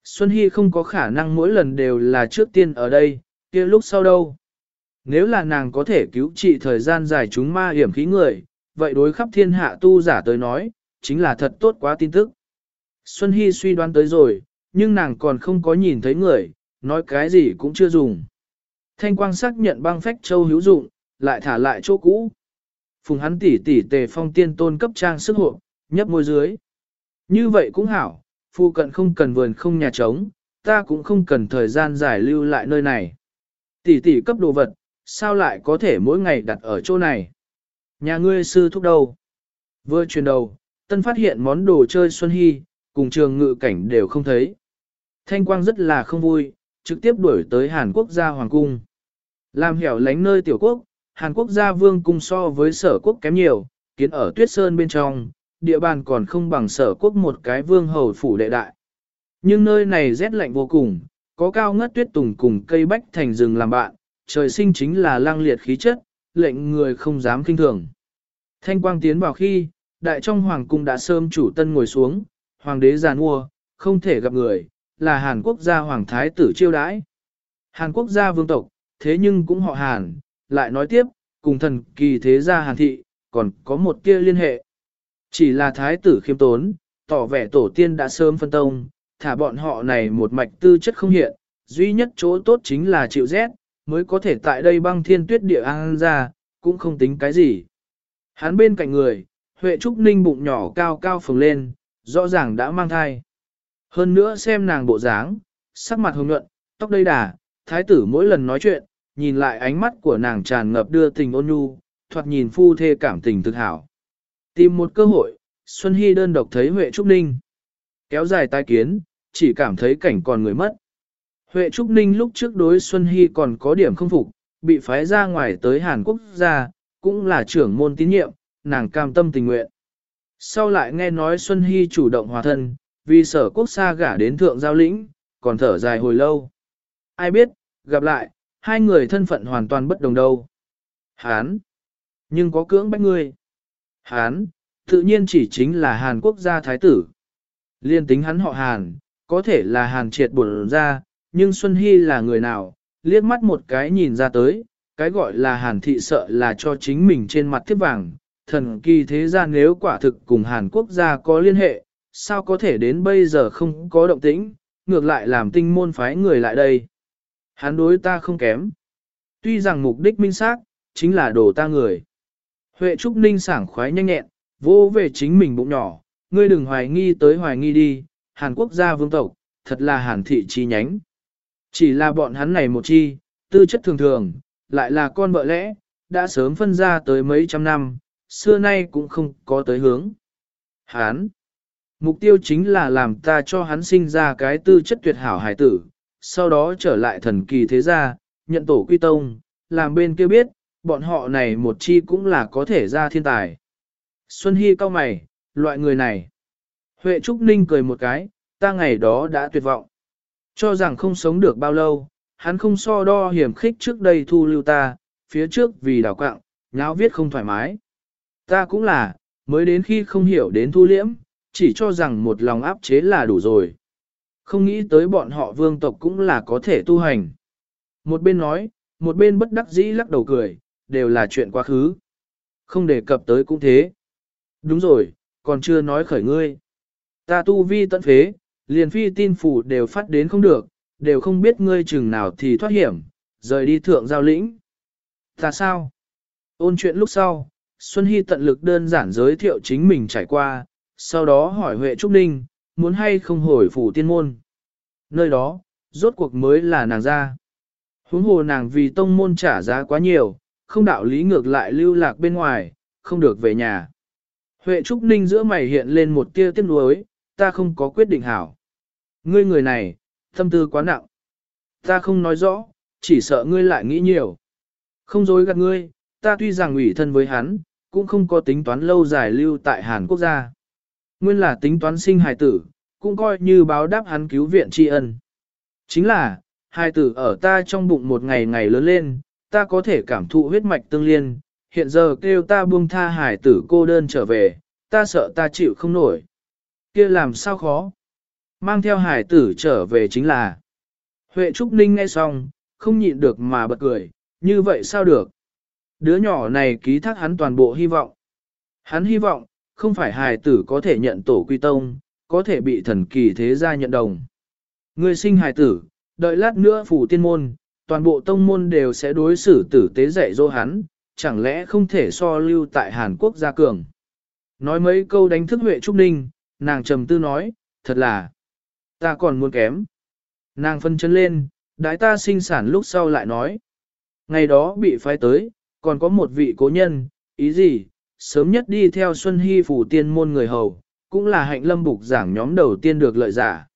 Xuân Hy không có khả năng mỗi lần đều là trước tiên ở đây, kia lúc sau đâu. Nếu là nàng có thể cứu trị thời gian dài chúng ma hiểm khí người, vậy đối khắp thiên hạ tu giả tới nói, chính là thật tốt quá tin tức. Xuân Hy suy đoán tới rồi, nhưng nàng còn không có nhìn thấy người, nói cái gì cũng chưa dùng. Thanh quang xác nhận băng phách châu hữu dụng, lại thả lại chỗ cũ. Phùng hắn tỉ tỉ tề phong tiên tôn cấp trang sức hộ, nhấp môi dưới. Như vậy cũng hảo, phu cận không cần vườn không nhà trống, ta cũng không cần thời gian giải lưu lại nơi này. Tỷ tỷ cấp đồ vật, sao lại có thể mỗi ngày đặt ở chỗ này? Nhà ngươi sư thúc đâu? Vừa chuyển đầu, tân phát hiện món đồ chơi Xuân Hy, cùng trường ngự cảnh đều không thấy. Thanh quang rất là không vui, trực tiếp đuổi tới Hàn Quốc gia hoàng cung. Làm hẻo lánh nơi tiểu quốc, Hàn Quốc gia vương cung so với sở quốc kém nhiều, kiến ở tuyết sơn bên trong, địa bàn còn không bằng sở quốc một cái vương hầu phủ đệ đại. Nhưng nơi này rét lạnh vô cùng, có cao ngất tuyết tùng cùng cây bách thành rừng làm bạn, trời sinh chính là lang liệt khí chất, lệnh người không dám kinh thường. Thanh quang tiến vào khi, đại trong hoàng cung đã sớm chủ tân ngồi xuống, hoàng đế già nua không thể gặp người, là Hàn Quốc gia hoàng thái tử chiêu đãi. Hàn Quốc gia vương tộc, thế nhưng cũng họ Hàn, lại nói tiếp, cùng thần kỳ thế gia Hàn thị, còn có một tia liên hệ. Chỉ là thái tử khiêm tốn, tỏ vẻ tổ tiên đã sớm phân tông, thả bọn họ này một mạch tư chất không hiện, duy nhất chỗ tốt chính là chịu rét, mới có thể tại đây băng thiên tuyết địa an ra, cũng không tính cái gì. Hắn bên cạnh người, Huệ Trúc Ninh bụng nhỏ cao cao phồng lên, rõ ràng đã mang thai. Hơn nữa xem nàng bộ dáng, sắc mặt hồng nhuận, tóc đầy đà, thái tử mỗi lần nói chuyện, nhìn lại ánh mắt của nàng tràn ngập đưa tình ôn nhu, thoạt nhìn phu thê cảm tình thực hảo. Tìm một cơ hội, Xuân Hy đơn độc thấy Huệ Trúc Ninh. Kéo dài tai kiến, chỉ cảm thấy cảnh còn người mất. Huệ Trúc Ninh lúc trước đối Xuân Hy còn có điểm không phục, bị phái ra ngoài tới Hàn Quốc gia, cũng là trưởng môn tín nhiệm, nàng cam tâm tình nguyện. Sau lại nghe nói Xuân Hy chủ động hòa thân, vì sở quốc xa gả đến thượng giao lĩnh, còn thở dài hồi lâu. Ai biết, gặp lại, hai người thân phận hoàn toàn bất đồng đâu. Hán, nhưng có cưỡng bách ngươi. Hán, tự nhiên chỉ chính là Hàn Quốc gia thái tử. Liên tính hắn họ Hàn, có thể là Hàn triệt bổn ra, nhưng Xuân Hy là người nào, liếc mắt một cái nhìn ra tới, cái gọi là Hàn thị sợ là cho chính mình trên mặt thiếp vàng. Thần kỳ thế gian nếu quả thực cùng Hàn Quốc gia có liên hệ, sao có thể đến bây giờ không có động tĩnh, ngược lại làm tinh môn phái người lại đây. Hắn đối ta không kém. Tuy rằng mục đích minh xác chính là đổ ta người. Huệ Trúc Ninh sảng khoái nhanh nhẹn, vô về chính mình bụng nhỏ, ngươi đừng hoài nghi tới hoài nghi đi, Hàn Quốc gia vương tộc, thật là Hàn thị chi nhánh. Chỉ là bọn hắn này một chi, tư chất thường thường, lại là con vợ lẽ, đã sớm phân ra tới mấy trăm năm, xưa nay cũng không có tới hướng. Hán, mục tiêu chính là làm ta cho hắn sinh ra cái tư chất tuyệt hảo hải tử, sau đó trở lại thần kỳ thế gia, nhận tổ quy tông, làm bên kia biết, bọn họ này một chi cũng là có thể ra thiên tài. Xuân Hy cao mày, loại người này. Huệ Trúc Ninh cười một cái, ta ngày đó đã tuyệt vọng. Cho rằng không sống được bao lâu, hắn không so đo hiểm khích trước đây thu lưu ta, phía trước vì đào quạng, nháo viết không thoải mái. Ta cũng là, mới đến khi không hiểu đến thu liễm, chỉ cho rằng một lòng áp chế là đủ rồi. Không nghĩ tới bọn họ vương tộc cũng là có thể tu hành. Một bên nói, một bên bất đắc dĩ lắc đầu cười, đều là chuyện quá khứ. Không đề cập tới cũng thế. Đúng rồi, còn chưa nói khởi ngươi. Ta tu vi tận phế, liền phi tin phủ đều phát đến không được, đều không biết ngươi chừng nào thì thoát hiểm, rời đi thượng giao lĩnh. Ta sao? Ôn chuyện lúc sau, Xuân Hy tận lực đơn giản giới thiệu chính mình trải qua, sau đó hỏi Huệ Trúc Ninh, muốn hay không hồi phủ tiên môn. Nơi đó, rốt cuộc mới là nàng ra. Huống hồ nàng vì tông môn trả giá quá nhiều, không đạo lý ngược lại lưu lạc bên ngoài, không được về nhà. Huệ Trúc Ninh giữa mày hiện lên một tia tiếc nuối, ta không có quyết định hảo. Ngươi người này, tâm tư quá nặng. Ta không nói rõ, chỉ sợ ngươi lại nghĩ nhiều. Không dối gạt ngươi, ta tuy rằng ủy thân với hắn, cũng không có tính toán lâu dài lưu tại Hàn Quốc gia. Nguyên là tính toán sinh hài tử, cũng coi như báo đáp hắn cứu viện tri ân. Chính là, hài tử ở ta trong bụng một ngày ngày lớn lên, ta có thể cảm thụ huyết mạch tương liên, hiện giờ kêu ta buông tha hài tử cô đơn trở về, ta sợ ta chịu không nổi. kia làm sao khó? Mang theo hải tử trở về chính là. Huệ Trúc Ninh nghe xong, không nhịn được mà bật cười, như vậy sao được? Đứa nhỏ này ký thác hắn toàn bộ hy vọng. Hắn hy vọng, không phải hài tử có thể nhận tổ quy tông, có thể bị thần kỳ thế gia nhận đồng. Người sinh hài tử, đợi lát nữa phủ tiên môn, toàn bộ tông môn đều sẽ đối xử tử tế dạy dỗ hắn, chẳng lẽ không thể so lưu tại Hàn Quốc gia cường. Nói mấy câu đánh thức Huệ Trúc Ninh, nàng trầm tư nói, thật là, ta còn muốn kém. Nàng phân chân lên, đái ta sinh sản lúc sau lại nói. Ngày đó bị phái tới, còn có một vị cố nhân, ý gì, sớm nhất đi theo Xuân Hy phủ tiên môn người hầu, cũng là hạnh lâm bục giảng nhóm đầu tiên được lợi giả.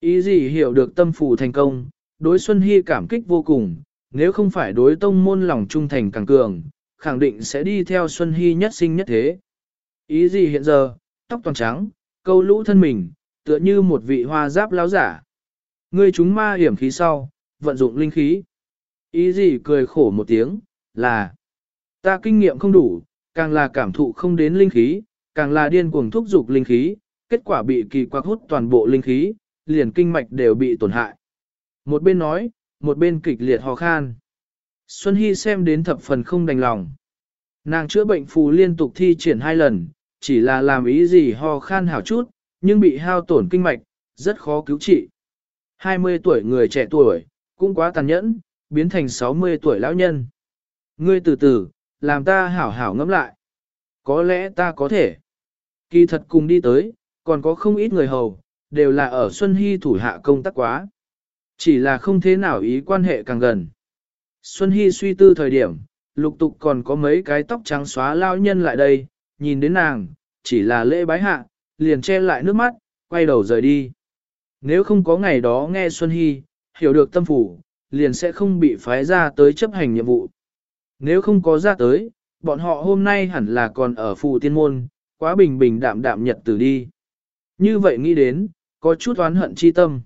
Ý gì hiểu được tâm phủ thành công, đối Xuân Hy cảm kích vô cùng, nếu không phải đối tông môn lòng trung thành càng cường, khẳng định sẽ đi theo Xuân Hy nhất sinh nhất thế. Ý gì hiện giờ, tóc toàn trắng, câu lũ thân mình, tựa như một vị hoa giáp lão giả. Ngươi chúng ma hiểm khí sau, vận dụng linh khí. Ý gì cười khổ một tiếng, là ta kinh nghiệm không đủ, càng là cảm thụ không đến linh khí, càng là điên cuồng thúc dục linh khí, kết quả bị kỳ quặc hút toàn bộ linh khí, liền kinh mạch đều bị tổn hại. Một bên nói, một bên kịch liệt ho khan. Xuân Hy xem đến thập phần không đành lòng. Nàng chữa bệnh phù liên tục thi triển hai lần, chỉ là làm ý gì ho khan hảo chút, nhưng bị hao tổn kinh mạch, rất khó cứu trị. 20 tuổi người trẻ tuổi, cũng quá tàn nhẫn, biến thành 60 tuổi lão nhân. Ngươi từ từ, làm ta hảo hảo ngẫm lại. Có lẽ ta có thể. Kỳ thật cùng đi tới, còn có không ít người hầu, đều là ở Xuân Hy thủ hạ công tác quá. Chỉ là không thế nào ý quan hệ càng gần. Xuân Hy suy tư thời điểm, lục tục còn có mấy cái tóc trắng xóa lao nhân lại đây, nhìn đến nàng, chỉ là lễ bái hạ, liền che lại nước mắt, quay đầu rời đi. Nếu không có ngày đó nghe Xuân Hy, hiểu được tâm phủ, liền sẽ không bị phái ra tới chấp hành nhiệm vụ. Nếu không có ra tới, bọn họ hôm nay hẳn là còn ở phù tiên môn, quá bình bình đạm đạm nhật tử đi. Như vậy nghĩ đến, có chút oán hận chi tâm.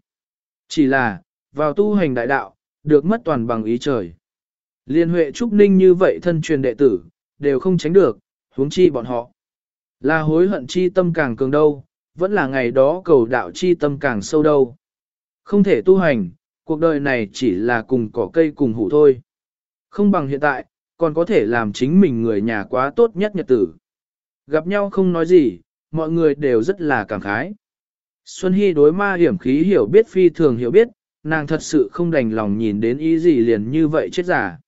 Chỉ là, vào tu hành đại đạo, được mất toàn bằng ý trời. Liên huệ trúc ninh như vậy thân truyền đệ tử, đều không tránh được, huống chi bọn họ. Là hối hận chi tâm càng cường đâu, vẫn là ngày đó cầu đạo chi tâm càng sâu đâu. Không thể tu hành, cuộc đời này chỉ là cùng cỏ cây cùng hủ thôi. Không bằng hiện tại, còn có thể làm chính mình người nhà quá tốt nhất nhật tử. Gặp nhau không nói gì, mọi người đều rất là cảm khái. Xuân Hy đối ma hiểm khí hiểu biết phi thường hiểu biết, nàng thật sự không đành lòng nhìn đến ý gì liền như vậy chết giả.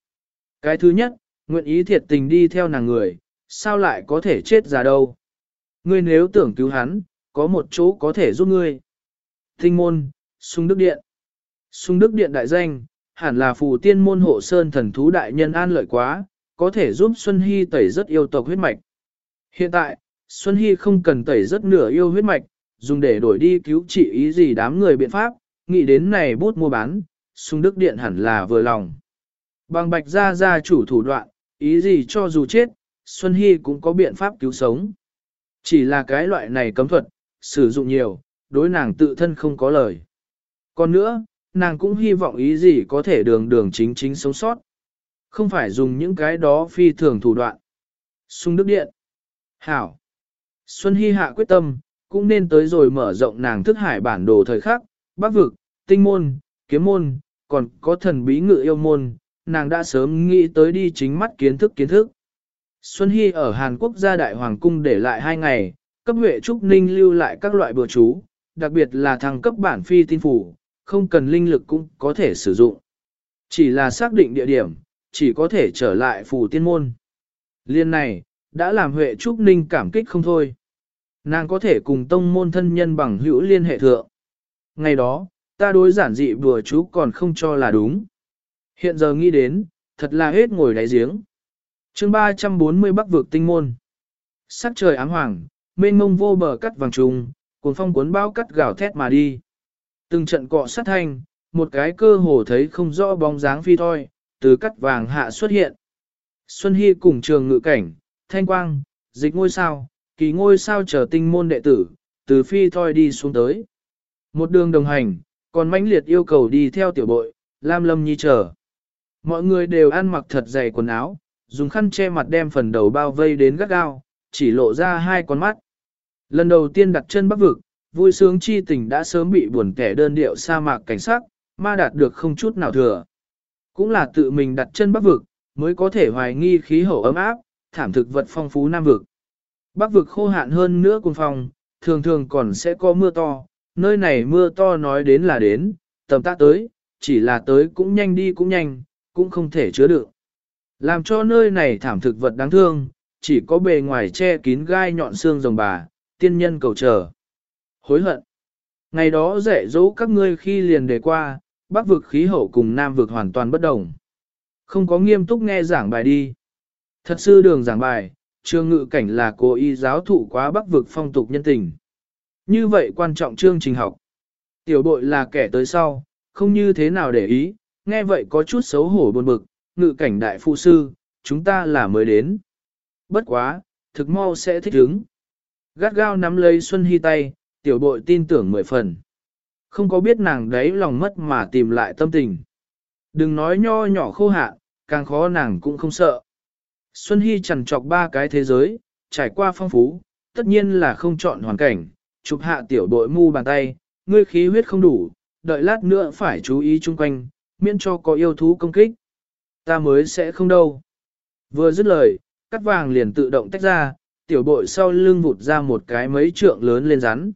Cái thứ nhất, nguyện ý thiệt tình đi theo nàng người, sao lại có thể chết giả đâu. Ngươi nếu tưởng cứu hắn, có một chỗ có thể giúp ngươi. Tinh môn, sung đức điện. Sung đức điện đại danh, hẳn là phù tiên môn hộ sơn thần thú đại nhân an lợi quá, có thể giúp Xuân Hy tẩy rất yêu tộc huyết mạch. Hiện tại, Xuân Hy không cần tẩy rất nửa yêu huyết mạch, dùng để đổi đi cứu trị ý gì đám người biện pháp, nghĩ đến này bút mua bán, sung đức điện hẳn là vừa lòng. Bằng bạch ra ra chủ thủ đoạn, ý gì cho dù chết, Xuân Hy cũng có biện pháp cứu sống. Chỉ là cái loại này cấm thuật, sử dụng nhiều, đối nàng tự thân không có lời. Còn nữa, nàng cũng hy vọng ý gì có thể đường đường chính chính sống sót. Không phải dùng những cái đó phi thường thủ đoạn. Xung đức điện. Hảo. Xuân Hy hạ quyết tâm, cũng nên tới rồi mở rộng nàng thức hải bản đồ thời khắc, bác vực, tinh môn, kiếm môn, còn có thần bí ngự yêu môn, nàng đã sớm nghĩ tới đi chính mắt kiến thức kiến thức. Xuân Hy ở Hàn Quốc gia đại hoàng cung để lại hai ngày, cấp Huệ Trúc Ninh lưu lại các loại bừa chú, đặc biệt là thằng cấp bản phi tin phủ, không cần linh lực cũng có thể sử dụng. Chỉ là xác định địa điểm, chỉ có thể trở lại phủ tiên môn. Liên này, đã làm Huệ Trúc Ninh cảm kích không thôi. Nàng có thể cùng tông môn thân nhân bằng hữu liên hệ thượng. Ngày đó, ta đối giản dị bừa chú còn không cho là đúng. Hiện giờ nghĩ đến, thật là hết ngồi đáy giếng chương 340 Bắc vực tinh môn. Sắc trời ám hoàng, mênh mông vô bờ cắt vàng trùng, cuốn phong cuốn bao cắt gào thét mà đi. Từng trận cọ sát thanh, một cái cơ hồ thấy không rõ bóng dáng phi thôi, từ cắt vàng hạ xuất hiện. Xuân Hy cùng trường ngự cảnh, thanh quang, dịch ngôi sao, kỳ ngôi sao trở tinh môn đệ tử, từ phi thôi đi xuống tới. Một đường đồng hành, còn mãnh liệt yêu cầu đi theo tiểu bội, Lam Lâm Nhi chờ. Mọi người đều ăn mặc thật dày quần áo, dùng khăn che mặt đem phần đầu bao vây đến gắt gao, chỉ lộ ra hai con mắt. Lần đầu tiên đặt chân bắc vực, vui sướng chi tình đã sớm bị buồn kẻ đơn điệu sa mạc cảnh sắc, ma đạt được không chút nào thừa. Cũng là tự mình đặt chân bắc vực, mới có thể hoài nghi khí hậu ấm áp, thảm thực vật phong phú nam vực. Bắc vực khô hạn hơn nữa cùng phòng, thường thường còn sẽ có mưa to, nơi này mưa to nói đến là đến, tầm ta tới, chỉ là tới cũng nhanh đi cũng nhanh, cũng không thể chứa được. Làm cho nơi này thảm thực vật đáng thương, chỉ có bề ngoài che kín gai nhọn xương rồng bà, tiên nhân cầu chờ. Hối hận. Ngày đó dạy dỗ các ngươi khi liền đề qua, bắc vực khí hậu cùng nam vực hoàn toàn bất đồng. Không có nghiêm túc nghe giảng bài đi. Thật sư đường giảng bài, trương ngự cảnh là cố ý giáo thụ quá bắc vực phong tục nhân tình. Như vậy quan trọng chương trình học. Tiểu bội là kẻ tới sau, không như thế nào để ý, nghe vậy có chút xấu hổ buồn bực, ngự cảnh đại phụ sư, chúng ta là mới đến. Bất quá, thực mau sẽ thích ứng. Gắt gao nắm lấy Xuân Hy tay, tiểu bội tin tưởng mười phần. Không có biết nàng đấy lòng mất mà tìm lại tâm tình. Đừng nói nho nhỏ khô hạ, càng khó nàng cũng không sợ. Xuân Hy chẳng chọc ba cái thế giới, trải qua phong phú, tất nhiên là không chọn hoàn cảnh, chụp hạ tiểu bội mu bàn tay, ngươi khí huyết không đủ, đợi lát nữa phải chú ý chung quanh, miễn cho có yêu thú công kích. Ta mới sẽ không đâu. Vừa dứt lời, cắt vàng liền tự động tách ra, tiểu bội sau lưng vụt ra một cái mấy trượng lớn lên rắn.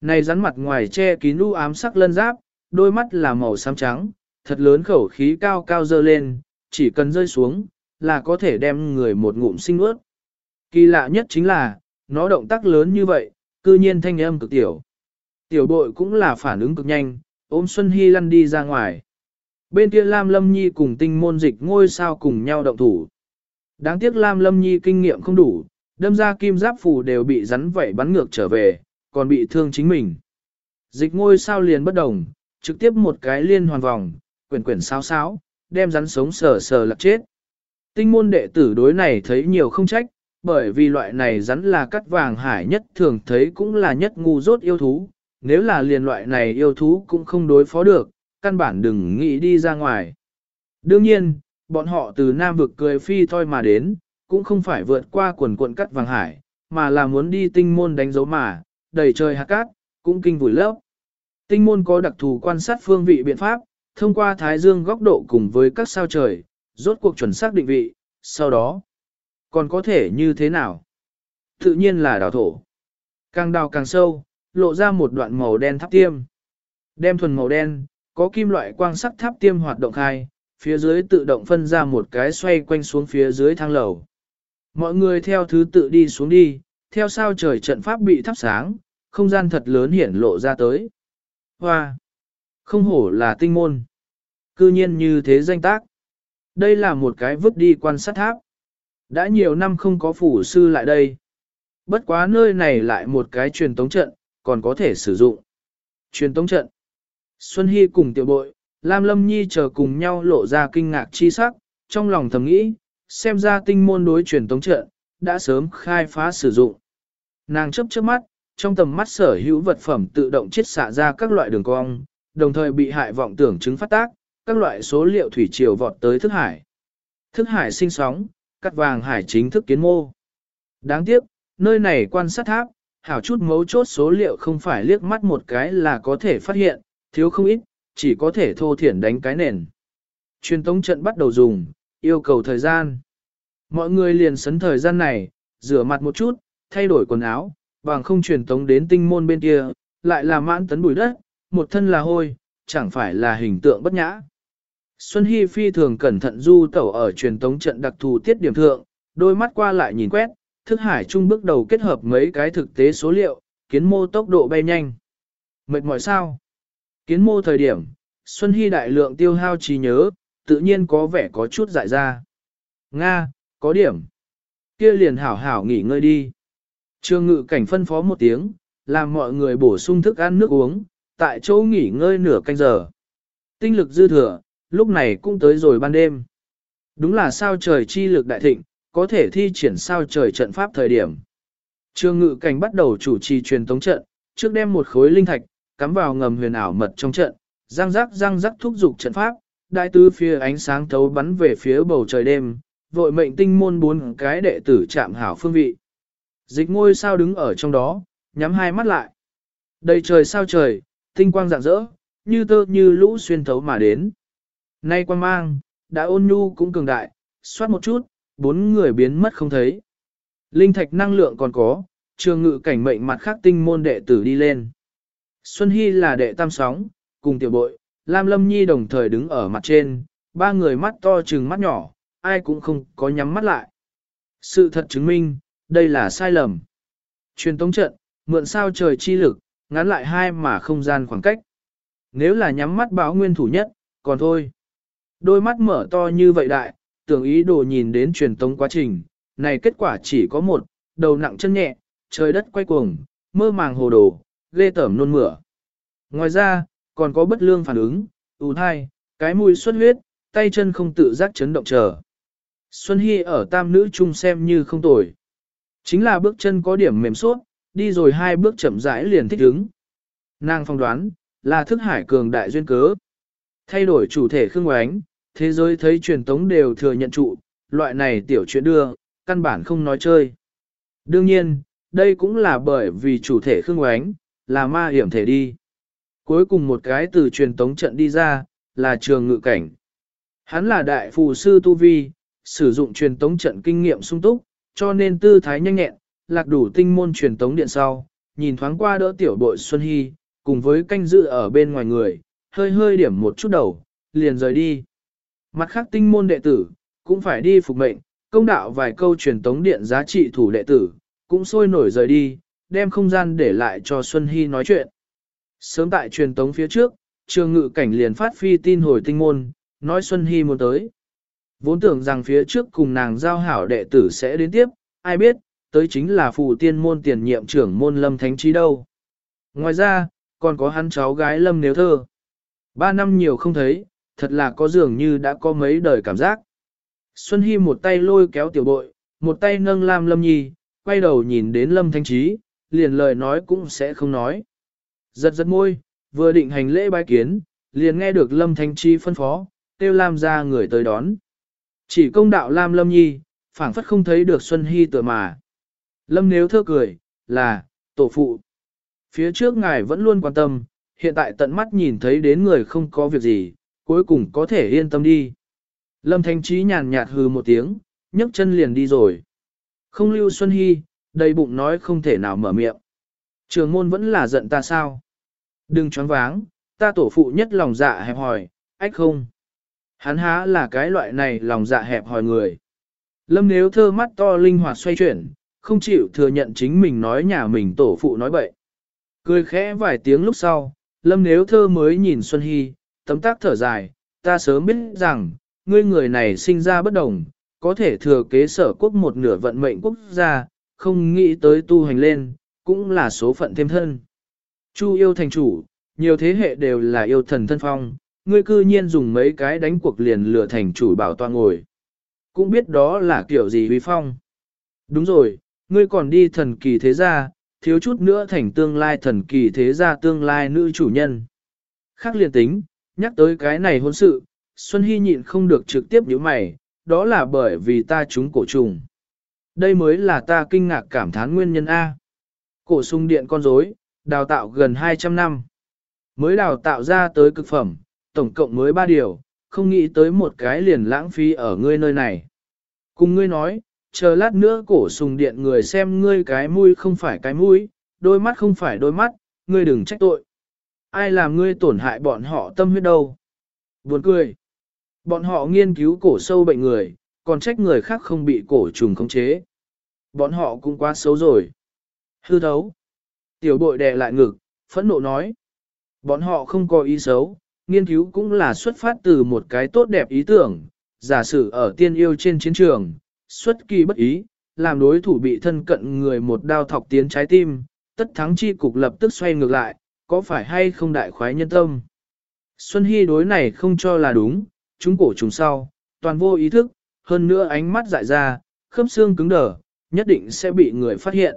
Này rắn mặt ngoài che kín u ám sắc lân giáp, đôi mắt là màu xám trắng, thật lớn khẩu khí cao cao dơ lên, chỉ cần rơi xuống, là có thể đem người một ngụm sinh ướt. Kỳ lạ nhất chính là, nó động tác lớn như vậy, cư nhiên thanh âm cực tiểu. Tiểu bội cũng là phản ứng cực nhanh, ôm Xuân Hy lăn đi ra ngoài. Bên kia Lam Lâm Nhi cùng tinh môn dịch ngôi sao cùng nhau động thủ. Đáng tiếc Lam Lâm Nhi kinh nghiệm không đủ, đâm ra kim giáp phù đều bị rắn vẩy bắn ngược trở về, còn bị thương chính mình. Dịch ngôi sao liền bất đồng, trực tiếp một cái liên hoàn vòng, quyển quyển sao sao, đem rắn sống sờ sờ lật chết. Tinh môn đệ tử đối này thấy nhiều không trách, bởi vì loại này rắn là cắt vàng hải nhất thường thấy cũng là nhất ngu dốt yêu thú, nếu là liền loại này yêu thú cũng không đối phó được, căn bản đừng nghĩ đi ra ngoài. Đương nhiên, bọn họ từ Nam vực cười phi thôi mà đến, cũng không phải vượt qua quần quận cắt vàng hải, mà là muốn đi tinh môn đánh dấu mà, đầy trời hạt cát, cũng kinh vùi lấp. Tinh môn có đặc thù quan sát phương vị biện pháp, thông qua thái dương góc độ cùng với các sao trời, rốt cuộc chuẩn xác định vị, sau đó, còn có thể như thế nào? Tự nhiên là đào thổ. Càng đào càng sâu, lộ ra một đoạn màu đen thắp tiêm. Đem thuần màu đen, có kim loại quang sắc tháp tiêm hoạt động khai, phía dưới tự động phân ra một cái xoay quanh xuống phía dưới thang lầu. Mọi người theo thứ tự đi xuống đi, theo sao trời trận pháp bị thắp sáng, không gian thật lớn hiển lộ ra tới. Hoa! Không hổ là tinh môn. Cư nhiên như thế danh tác. Đây là một cái vứt đi quan sát tháp. Đã nhiều năm không có phủ sư lại đây. Bất quá nơi này lại một cái truyền tống trận, còn có thể sử dụng. Truyền tống trận. Xuân Hy cùng tiểu bội, Lam Lâm Nhi chờ cùng nhau lộ ra kinh ngạc chi sắc, trong lòng thầm nghĩ, xem ra tinh môn đối truyền tống trận, đã sớm khai phá sử dụng. Nàng chấp trước mắt, trong tầm mắt sở hữu vật phẩm tự động chiết xạ ra các loại đường cong, đồng thời bị hại vọng tưởng chứng phát tác, các loại số liệu thủy triều vọt tới thức hải. Thức hải sinh sóng, cắt vàng hải chính thức kiến mô. Đáng tiếc, nơi này quan sát tháp, hảo chút mấu chốt số liệu không phải liếc mắt một cái là có thể phát hiện, thiếu không ít, chỉ có thể thô thiển đánh cái nền. Truyền tống trận bắt đầu dùng, yêu cầu thời gian. Mọi người liền sấn thời gian này, rửa mặt một chút, thay đổi quần áo, bằng không truyền tống đến tinh môn bên kia, lại là mãn tấn bụi đất, một thân là hôi, chẳng phải là hình tượng bất nhã. Xuân Hy phi thường cẩn thận du tẩu ở truyền tống trận đặc thù tiết điểm thượng, đôi mắt qua lại nhìn quét, thức hải trung bước đầu kết hợp mấy cái thực tế số liệu, kiến mô tốc độ bay nhanh. Mệt mỏi sao? Kiến mô thời điểm, Xuân Hy đại lượng tiêu hao trí nhớ, tự nhiên có vẻ có chút dại ra. Nga, có điểm. Kia liền hảo hảo nghỉ ngơi đi. Trương ngự cảnh phân phó một tiếng, làm mọi người bổ sung thức ăn nước uống, tại chỗ nghỉ ngơi nửa canh giờ. Tinh lực dư thừa, lúc này cũng tới rồi ban đêm. Đúng là sao trời chi lực đại thịnh, có thể thi triển sao trời trận pháp thời điểm. Trương ngự cảnh bắt đầu chủ trì truyền tống trận, trước đem một khối linh thạch, cắm vào ngầm huyền ảo mật trong trận, răng rắc răng rắc thúc dục trận pháp, đại tứ phía ánh sáng thấu bắn về phía bầu trời đêm, vội mệnh tinh môn bốn cái đệ tử chạm hảo phương vị. Dịch ngôi sao đứng ở trong đó, nhắm hai mắt lại. Đầy trời sao trời, tinh quang rạng rỡ, như tơ như lũ xuyên thấu mà đến. Nay quan mang, đã ôn nhu cũng cường đại, xoát một chút, bốn người biến mất không thấy. Linh thạch năng lượng còn có, trường ngự cảnh mệnh mặt khác tinh môn đệ tử đi lên. Xuân Hy là đệ tam sóng, cùng tiểu bội, Lam Lâm Nhi đồng thời đứng ở mặt trên, ba người mắt to trừng mắt nhỏ, ai cũng không có nhắm mắt lại. Sự thật chứng minh, đây là sai lầm. Truyền tống trận, mượn sao trời chi lực, ngắn lại hai mà không gian khoảng cách. Nếu là nhắm mắt báo nguyên thủ nhất, còn thôi. Đôi mắt mở to như vậy đại, tưởng ý đồ nhìn đến truyền tống quá trình, này kết quả chỉ có một, đầu nặng chân nhẹ, trời đất quay cuồng, mơ màng hồ đồ, ghê tởm nôn mửa. Ngoài ra, còn có bất lương phản ứng, ù thai, cái mũi xuất huyết, tay chân không tự giác chấn động chờ. Xuân Hy ở tam nữ chung xem như không tồi. Chính là bước chân có điểm mềm suốt, đi rồi hai bước chậm rãi liền thích ứng. Nàng phong đoán, là thức hải cường đại duyên cớ. Thay đổi chủ thể khương oánh, thế giới thấy truyền tống đều thừa nhận trụ, loại này tiểu chuyện đưa, căn bản không nói chơi. Đương nhiên, đây cũng là bởi vì chủ thể khương oánh, là ma hiểm thể đi. Cuối cùng một cái từ truyền tống trận đi ra, là trường ngự cảnh. Hắn là đại phù sư Tu Vi, sử dụng truyền tống trận kinh nghiệm sung túc, cho nên tư thái nhanh nhẹn, lạc đủ tinh môn truyền tống điện sau, nhìn thoáng qua đỡ tiểu bội Xuân Hy, cùng với canh dự ở bên ngoài người, hơi hơi điểm một chút đầu, liền rời đi. Mặt khác tinh môn đệ tử, cũng phải đi phục mệnh, công đạo vài câu truyền tống điện giá trị thủ đệ tử, cũng sôi nổi rời đi, đem không gian để lại cho Xuân Hy nói chuyện. Sớm tại truyền tống phía trước, trường ngự cảnh liền phát phi tin hồi tinh môn, nói Xuân Hy muốn tới. Vốn tưởng rằng phía trước cùng nàng giao hảo đệ tử sẽ đến tiếp, ai biết, tới chính là phù tiên môn tiền nhiệm trưởng môn lâm thánh trí đâu. Ngoài ra, còn có hắn cháu gái lâm nếu thơ. Ba năm nhiều không thấy, thật là có dường như đã có mấy đời cảm giác. Xuân Hy một tay lôi kéo tiểu bội, một tay nâng lam lâm nhi, quay đầu nhìn đến lâm thanh trí, liền lời nói cũng sẽ không nói. Giật giật môi, vừa định hành lễ bái kiến, liền nghe được lâm thanh Chi phân phó, tiêu lam ra người tới đón. Chỉ công đạo lam lâm nhi, phảng phất không thấy được Xuân Hy tựa mà. Lâm nếu thơ cười, là, tổ phụ. Phía trước ngài vẫn luôn quan tâm, hiện tại tận mắt nhìn thấy đến người không có việc gì, cuối cùng có thể yên tâm đi. Lâm Thanh Chi nhàn nhạt hừ một tiếng, nhấc chân liền đi rồi. Không lưu Xuân Hy, đầy bụng nói không thể nào mở miệng. Trường môn vẫn là giận ta sao? Đừng choáng váng, ta tổ phụ nhất lòng dạ hẹp hòi, ách không. Hắn há là cái loại này lòng dạ hẹp hòi người. Lâm nếu thơ mắt to linh hoạt xoay chuyển, không chịu thừa nhận chính mình nói nhà mình tổ phụ nói bậy. Cười khẽ vài tiếng lúc sau, lâm nếu thơ mới nhìn Xuân Hy, tấm tác thở dài, ta sớm biết rằng, ngươi người này sinh ra bất đồng, có thể thừa kế sở quốc một nửa vận mệnh quốc gia, không nghĩ tới tu hành lên, cũng là số phận thêm thân. Chu yêu thành chủ, nhiều thế hệ đều là yêu thần thân phong, ngươi cư nhiên dùng mấy cái đánh cuộc liền lừa thành chủ bảo toàn ngồi. Cũng biết đó là kiểu gì huy phong. Đúng rồi, ngươi còn đi thần kỳ thế gia, thiếu chút nữa thành tương lai thần kỳ thế gia tương lai nữ chủ nhân. Khác liền tính, nhắc tới cái này hôn sự, Xuân Hy nhịn không được trực tiếp nhíu mày, đó là bởi vì ta trúng cổ trùng. Đây mới là ta kinh ngạc cảm thán nguyên nhân A. Cổ sung điện con rối, đào tạo gần 200 năm. Mới đào tạo ra tới cực phẩm, tổng cộng mới 3 điều, không nghĩ tới một cái liền lãng phí ở ngươi nơi này. Cùng ngươi nói, chờ lát nữa cổ sùng điện người xem ngươi cái mũi không phải cái mũi, đôi mắt không phải đôi mắt, ngươi đừng trách tội. Ai làm ngươi tổn hại bọn họ tâm huyết đâu? Buồn cười. Bọn họ nghiên cứu cổ sâu bệnh người, còn trách người khác không bị cổ trùng khống chế. Bọn họ cũng quá xấu rồi. Hư thấu. Tiểu bội đè lại ngực, phẫn nộ nói. Bọn họ không có ý xấu, nghiên cứu cũng là xuất phát từ một cái tốt đẹp ý tưởng, giả sử ở tiên yêu trên chiến trường, xuất kỳ bất ý, làm đối thủ bị thân cận người một đao thọc tiến trái tim, tất thắng chi cục lập tức xoay ngược lại, có phải hay không đại khoái nhân tâm. Xuân Hy đối này không cho là đúng, chúng cổ trùng sau, toàn vô ý thức, hơn nữa ánh mắt dại ra, khớp xương cứng đờ, nhất định sẽ bị người phát hiện.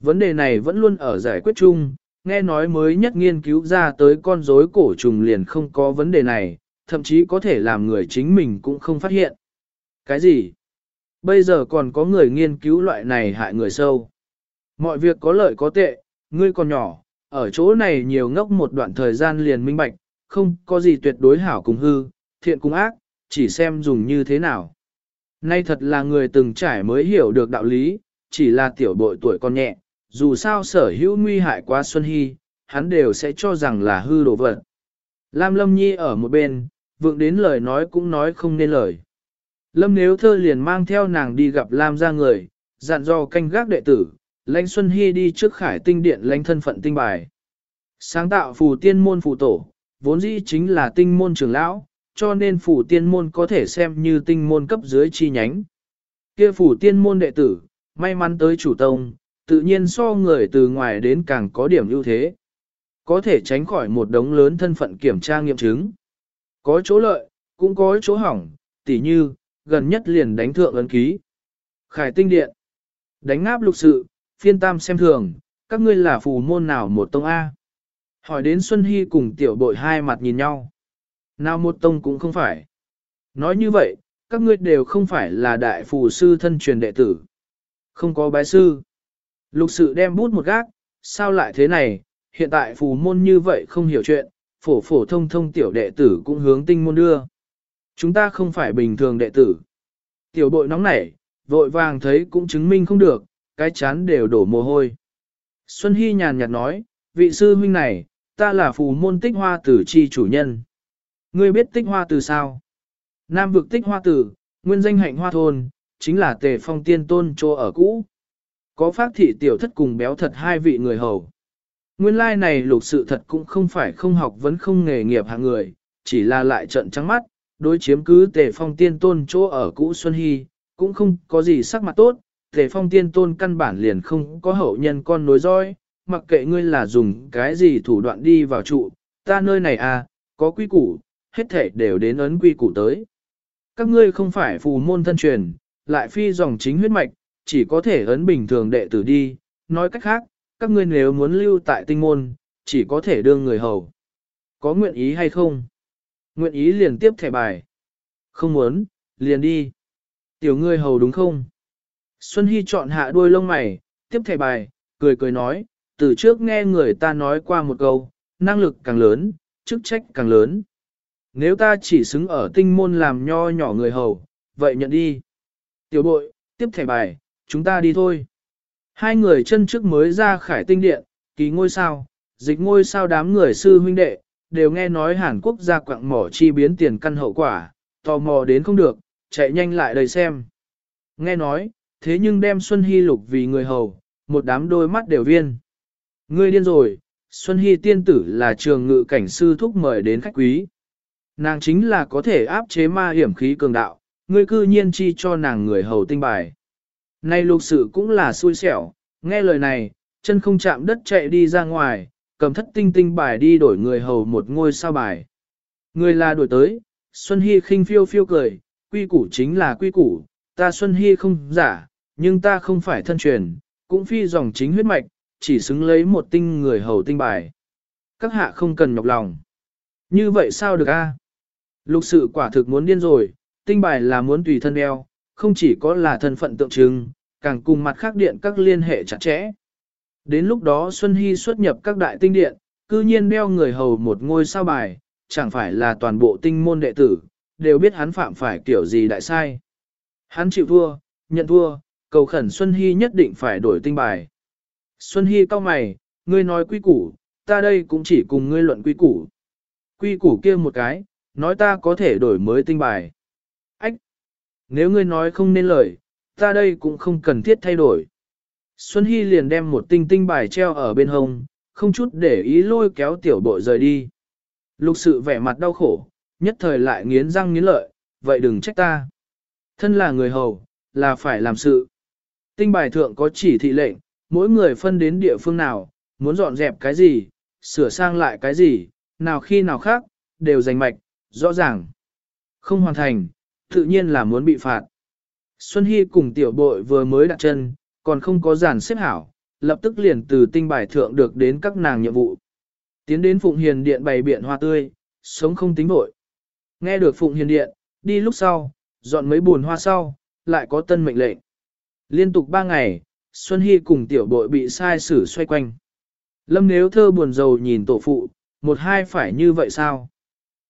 Vấn đề này vẫn luôn ở giải quyết chung, nghe nói mới nhất nghiên cứu ra tới con rối cổ trùng liền không có vấn đề này, thậm chí có thể làm người chính mình cũng không phát hiện. Cái gì? Bây giờ còn có người nghiên cứu loại này hại người sâu. Mọi việc có lợi có tệ, ngươi còn nhỏ, ở chỗ này nhiều ngốc một đoạn thời gian liền minh bạch, không có gì tuyệt đối hảo cùng hư, thiện cùng ác, chỉ xem dùng như thế nào. Nay thật là người từng trải mới hiểu được đạo lý, chỉ là tiểu bội tuổi còn nhẹ, dù sao sở hữu nguy hại quá Xuân Hy, hắn đều sẽ cho rằng là hư đồ vật. Lam Lâm Nhi ở một bên, vượng đến lời nói cũng nói không nên lời. Lâm nếu thơ liền mang theo nàng đi gặp Lam ra người, dặn dò canh gác đệ tử, lãnh Xuân Hy đi trước khải tinh điện lãnh thân phận tinh bài. Sáng tạo phù tiên môn phù tổ, vốn dĩ chính là tinh môn trưởng lão, cho nên phủ tiên môn có thể xem như tinh môn cấp dưới chi nhánh. Kia phủ tiên môn đệ tử, may mắn tới chủ tông, tự nhiên so người từ ngoài đến càng có điểm ưu thế. Có thể tránh khỏi một đống lớn thân phận kiểm tra nghiệm chứng. Có chỗ lợi, cũng có chỗ hỏng, tỉ như, gần nhất liền đánh thượng ấn ký. Khải tinh điện. Đánh ngáp lục sự, phiên tam xem thường, các ngươi là phù môn nào một tông A. Hỏi đến Xuân Hy cùng tiểu bội hai mặt nhìn nhau. Nào một tông cũng không phải. Nói như vậy, các ngươi đều không phải là đại phù sư thân truyền đệ tử. Không có bái sư. Lục sự đem bút một gác, sao lại thế này, hiện tại phù môn như vậy không hiểu chuyện, phổ phổ thông thông tiểu đệ tử cũng hướng tinh môn đưa. Chúng ta không phải bình thường đệ tử. Tiểu bội nóng nảy, vội vàng thấy cũng chứng minh không được, cái chán đều đổ mồ hôi. Xuân Hy nhàn nhạt nói, vị sư huynh này, ta là phù môn tích hoa tử chi chủ nhân. Ngươi biết tích hoa từ sao? Nam vực tích hoa tử, nguyên danh hạnh hoa thôn, chính là tề phong tiên tôn chỗ ở cũ. Có phát thị tiểu thất cùng béo thật hai vị người hầu. Nguyên lai like này lục sự thật cũng không phải không học vẫn không nghề nghiệp hạng người, chỉ là lại trận trắng mắt, đối chiếm cứ tề phong tiên tôn chỗ ở cũ Xuân Hy, cũng không có gì sắc mặt tốt, tề phong tiên tôn căn bản liền không có hậu nhân con nối roi, mặc kệ ngươi là dùng cái gì thủ đoạn đi vào trụ, ta nơi này à, có quy củ, hết thể đều đến ấn quy củ tới. Các ngươi không phải phù môn thân truyền, lại phi dòng chính huyết mạch, chỉ có thể ấn bình thường đệ tử đi, nói cách khác, các ngươi nếu muốn lưu tại tinh môn, chỉ có thể đương người hầu. Có nguyện ý hay không? Nguyện ý liền tiếp thẻ bài. Không muốn, liền đi. Tiểu ngươi hầu đúng không? Xuân Hy chọn hạ đuôi lông mày, tiếp thẻ bài, cười cười nói, từ trước nghe người ta nói qua một câu, năng lực càng lớn, chức trách càng lớn. Nếu ta chỉ xứng ở tinh môn làm nho nhỏ người hầu, vậy nhận đi. Tiểu bội, tiếp thẻ bài, chúng ta đi thôi. Hai người chân trước mới ra khải tinh điện, ký ngôi sao, dịch ngôi sao đám người sư huynh đệ, đều nghe nói Hàn Quốc ra quặng mỏ chi biến tiền căn hậu quả, tò mò đến không được, chạy nhanh lại đây xem. Nghe nói, thế nhưng đem Xuân Hy lục vì người hầu, một đám đôi mắt đều viên. Ngươi điên rồi, Xuân Hy tiên tử là trường ngự cảnh sư thúc mời đến khách quý. Nàng chính là có thể áp chế ma hiểm khí cường đạo, ngươi cư nhiên chi cho nàng người hầu tinh bài. Nay lục sự cũng là xui xẻo, nghe lời này, chân không chạm đất chạy đi ra ngoài, cầm thất tinh tinh bài đi đổi người hầu một ngôi sao bài. Người là đổi tới, Xuân Hy khinh phiêu phiêu cười, quy củ chính là quy củ, ta Xuân Hy không giả, nhưng ta không phải thân truyền, cũng phi dòng chính huyết mạch, chỉ xứng lấy một tinh người hầu tinh bài. Các hạ không cần nhọc lòng. Như vậy sao được a? Lục sự quả thực muốn điên rồi, tinh bài là muốn tùy thân đeo, không chỉ có là thân phận tượng trưng, càng cùng mặt khác điện các liên hệ chặt chẽ. Đến lúc đó Xuân Hy xuất nhập các đại tinh điện, cư nhiên đeo người hầu một ngôi sao bài, chẳng phải là toàn bộ tinh môn đệ tử, đều biết hắn phạm phải kiểu gì đại sai. Hắn chịu thua, nhận thua, cầu khẩn Xuân Hy nhất định phải đổi tinh bài. Xuân Hy cao mày, ngươi nói quy củ, ta đây cũng chỉ cùng ngươi luận quy củ. Quy củ kia một cái, nói ta có thể đổi mới tinh bài. Ách! Nếu ngươi nói không nên lời, ta đây cũng không cần thiết thay đổi. Xuân Hy liền đem một tinh tinh bài treo ở bên hông, không chút để ý lôi kéo tiểu bội rời đi. Lục sự vẻ mặt đau khổ, nhất thời lại nghiến răng nghiến lợi, vậy đừng trách ta. Thân là người hầu, là phải làm sự. Tinh bài thượng có chỉ thị lệnh, mỗi người phân đến địa phương nào, muốn dọn dẹp cái gì, sửa sang lại cái gì, nào khi nào khác, đều dành mạch, rõ ràng. Không hoàn thành, tự nhiên là muốn bị phạt. Xuân Hy cùng tiểu bội vừa mới đặt chân, còn không có giản xếp hảo, lập tức liền từ tinh bài thượng được đến các nàng nhiệm vụ. Tiến đến Phụng Hiền Điện bày biện hoa tươi, sống không tính vội. Nghe được Phụng Hiền Điện, đi lúc sau, dọn mấy buồn hoa sau, lại có tân mệnh lệnh. Liên tục ba ngày, Xuân Hy cùng tiểu bội bị sai xử xoay quanh. Lâm nếu thơ buồn rầu nhìn tổ phụ, một hai phải như vậy sao?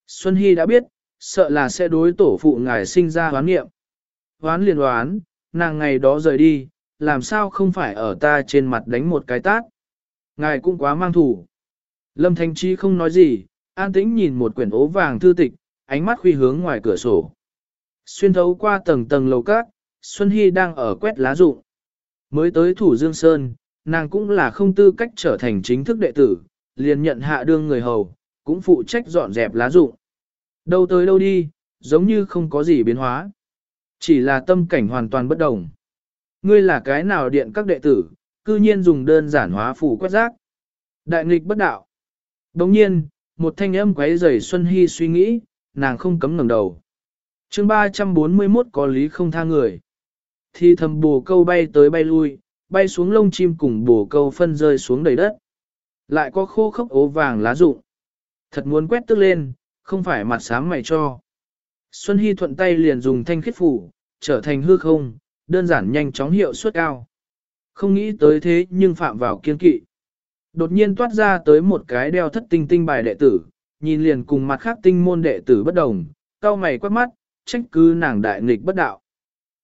Xuân Hy đã biết, sợ là sẽ đối tổ phụ ngài sinh ra hoán nghiệm. Hoán liền hoán, nàng ngày đó rời đi, làm sao không phải ở ta trên mặt đánh một cái tát. Ngài cũng quá mang thủ. Lâm Thanh Chi không nói gì, an tĩnh nhìn một quyển ố vàng thư tịch, ánh mắt khuy hướng ngoài cửa sổ. Xuyên thấu qua tầng tầng lầu cát, Xuân Hy đang ở quét lá rụng. Mới tới Thủ Dương Sơn, nàng cũng là không tư cách trở thành chính thức đệ tử, liền nhận hạ đương người hầu, cũng phụ trách dọn dẹp lá rụng. Đâu tới đâu đi, giống như không có gì biến hóa. Chỉ là tâm cảnh hoàn toàn bất đồng. Ngươi là cái nào điện các đệ tử, cư nhiên dùng đơn giản hóa phủ quét rác. Đại nghịch bất đạo. Đồng nhiên, một thanh âm quấy rầy Xuân Hy suy nghĩ, nàng không cấm ngẩng đầu. chương 341 có lý không tha người. Thì thầm bồ câu bay tới bay lui, bay xuống lông chim cùng bồ câu phân rơi xuống đầy đất. Lại có khô khốc ố vàng lá rụng. Thật muốn quét tức lên, không phải mặt sáng mày cho. Xuân Hy thuận tay liền dùng thanh khiết phủ, trở thành hư không, đơn giản nhanh chóng hiệu suất cao. Không nghĩ tới thế nhưng phạm vào kiên kỵ. Đột nhiên toát ra tới một cái đeo thất tinh tinh bài đệ tử, nhìn liền cùng mặt khác tinh môn đệ tử bất đồng, cao mày quát mắt, trách cứ nàng đại nghịch bất đạo.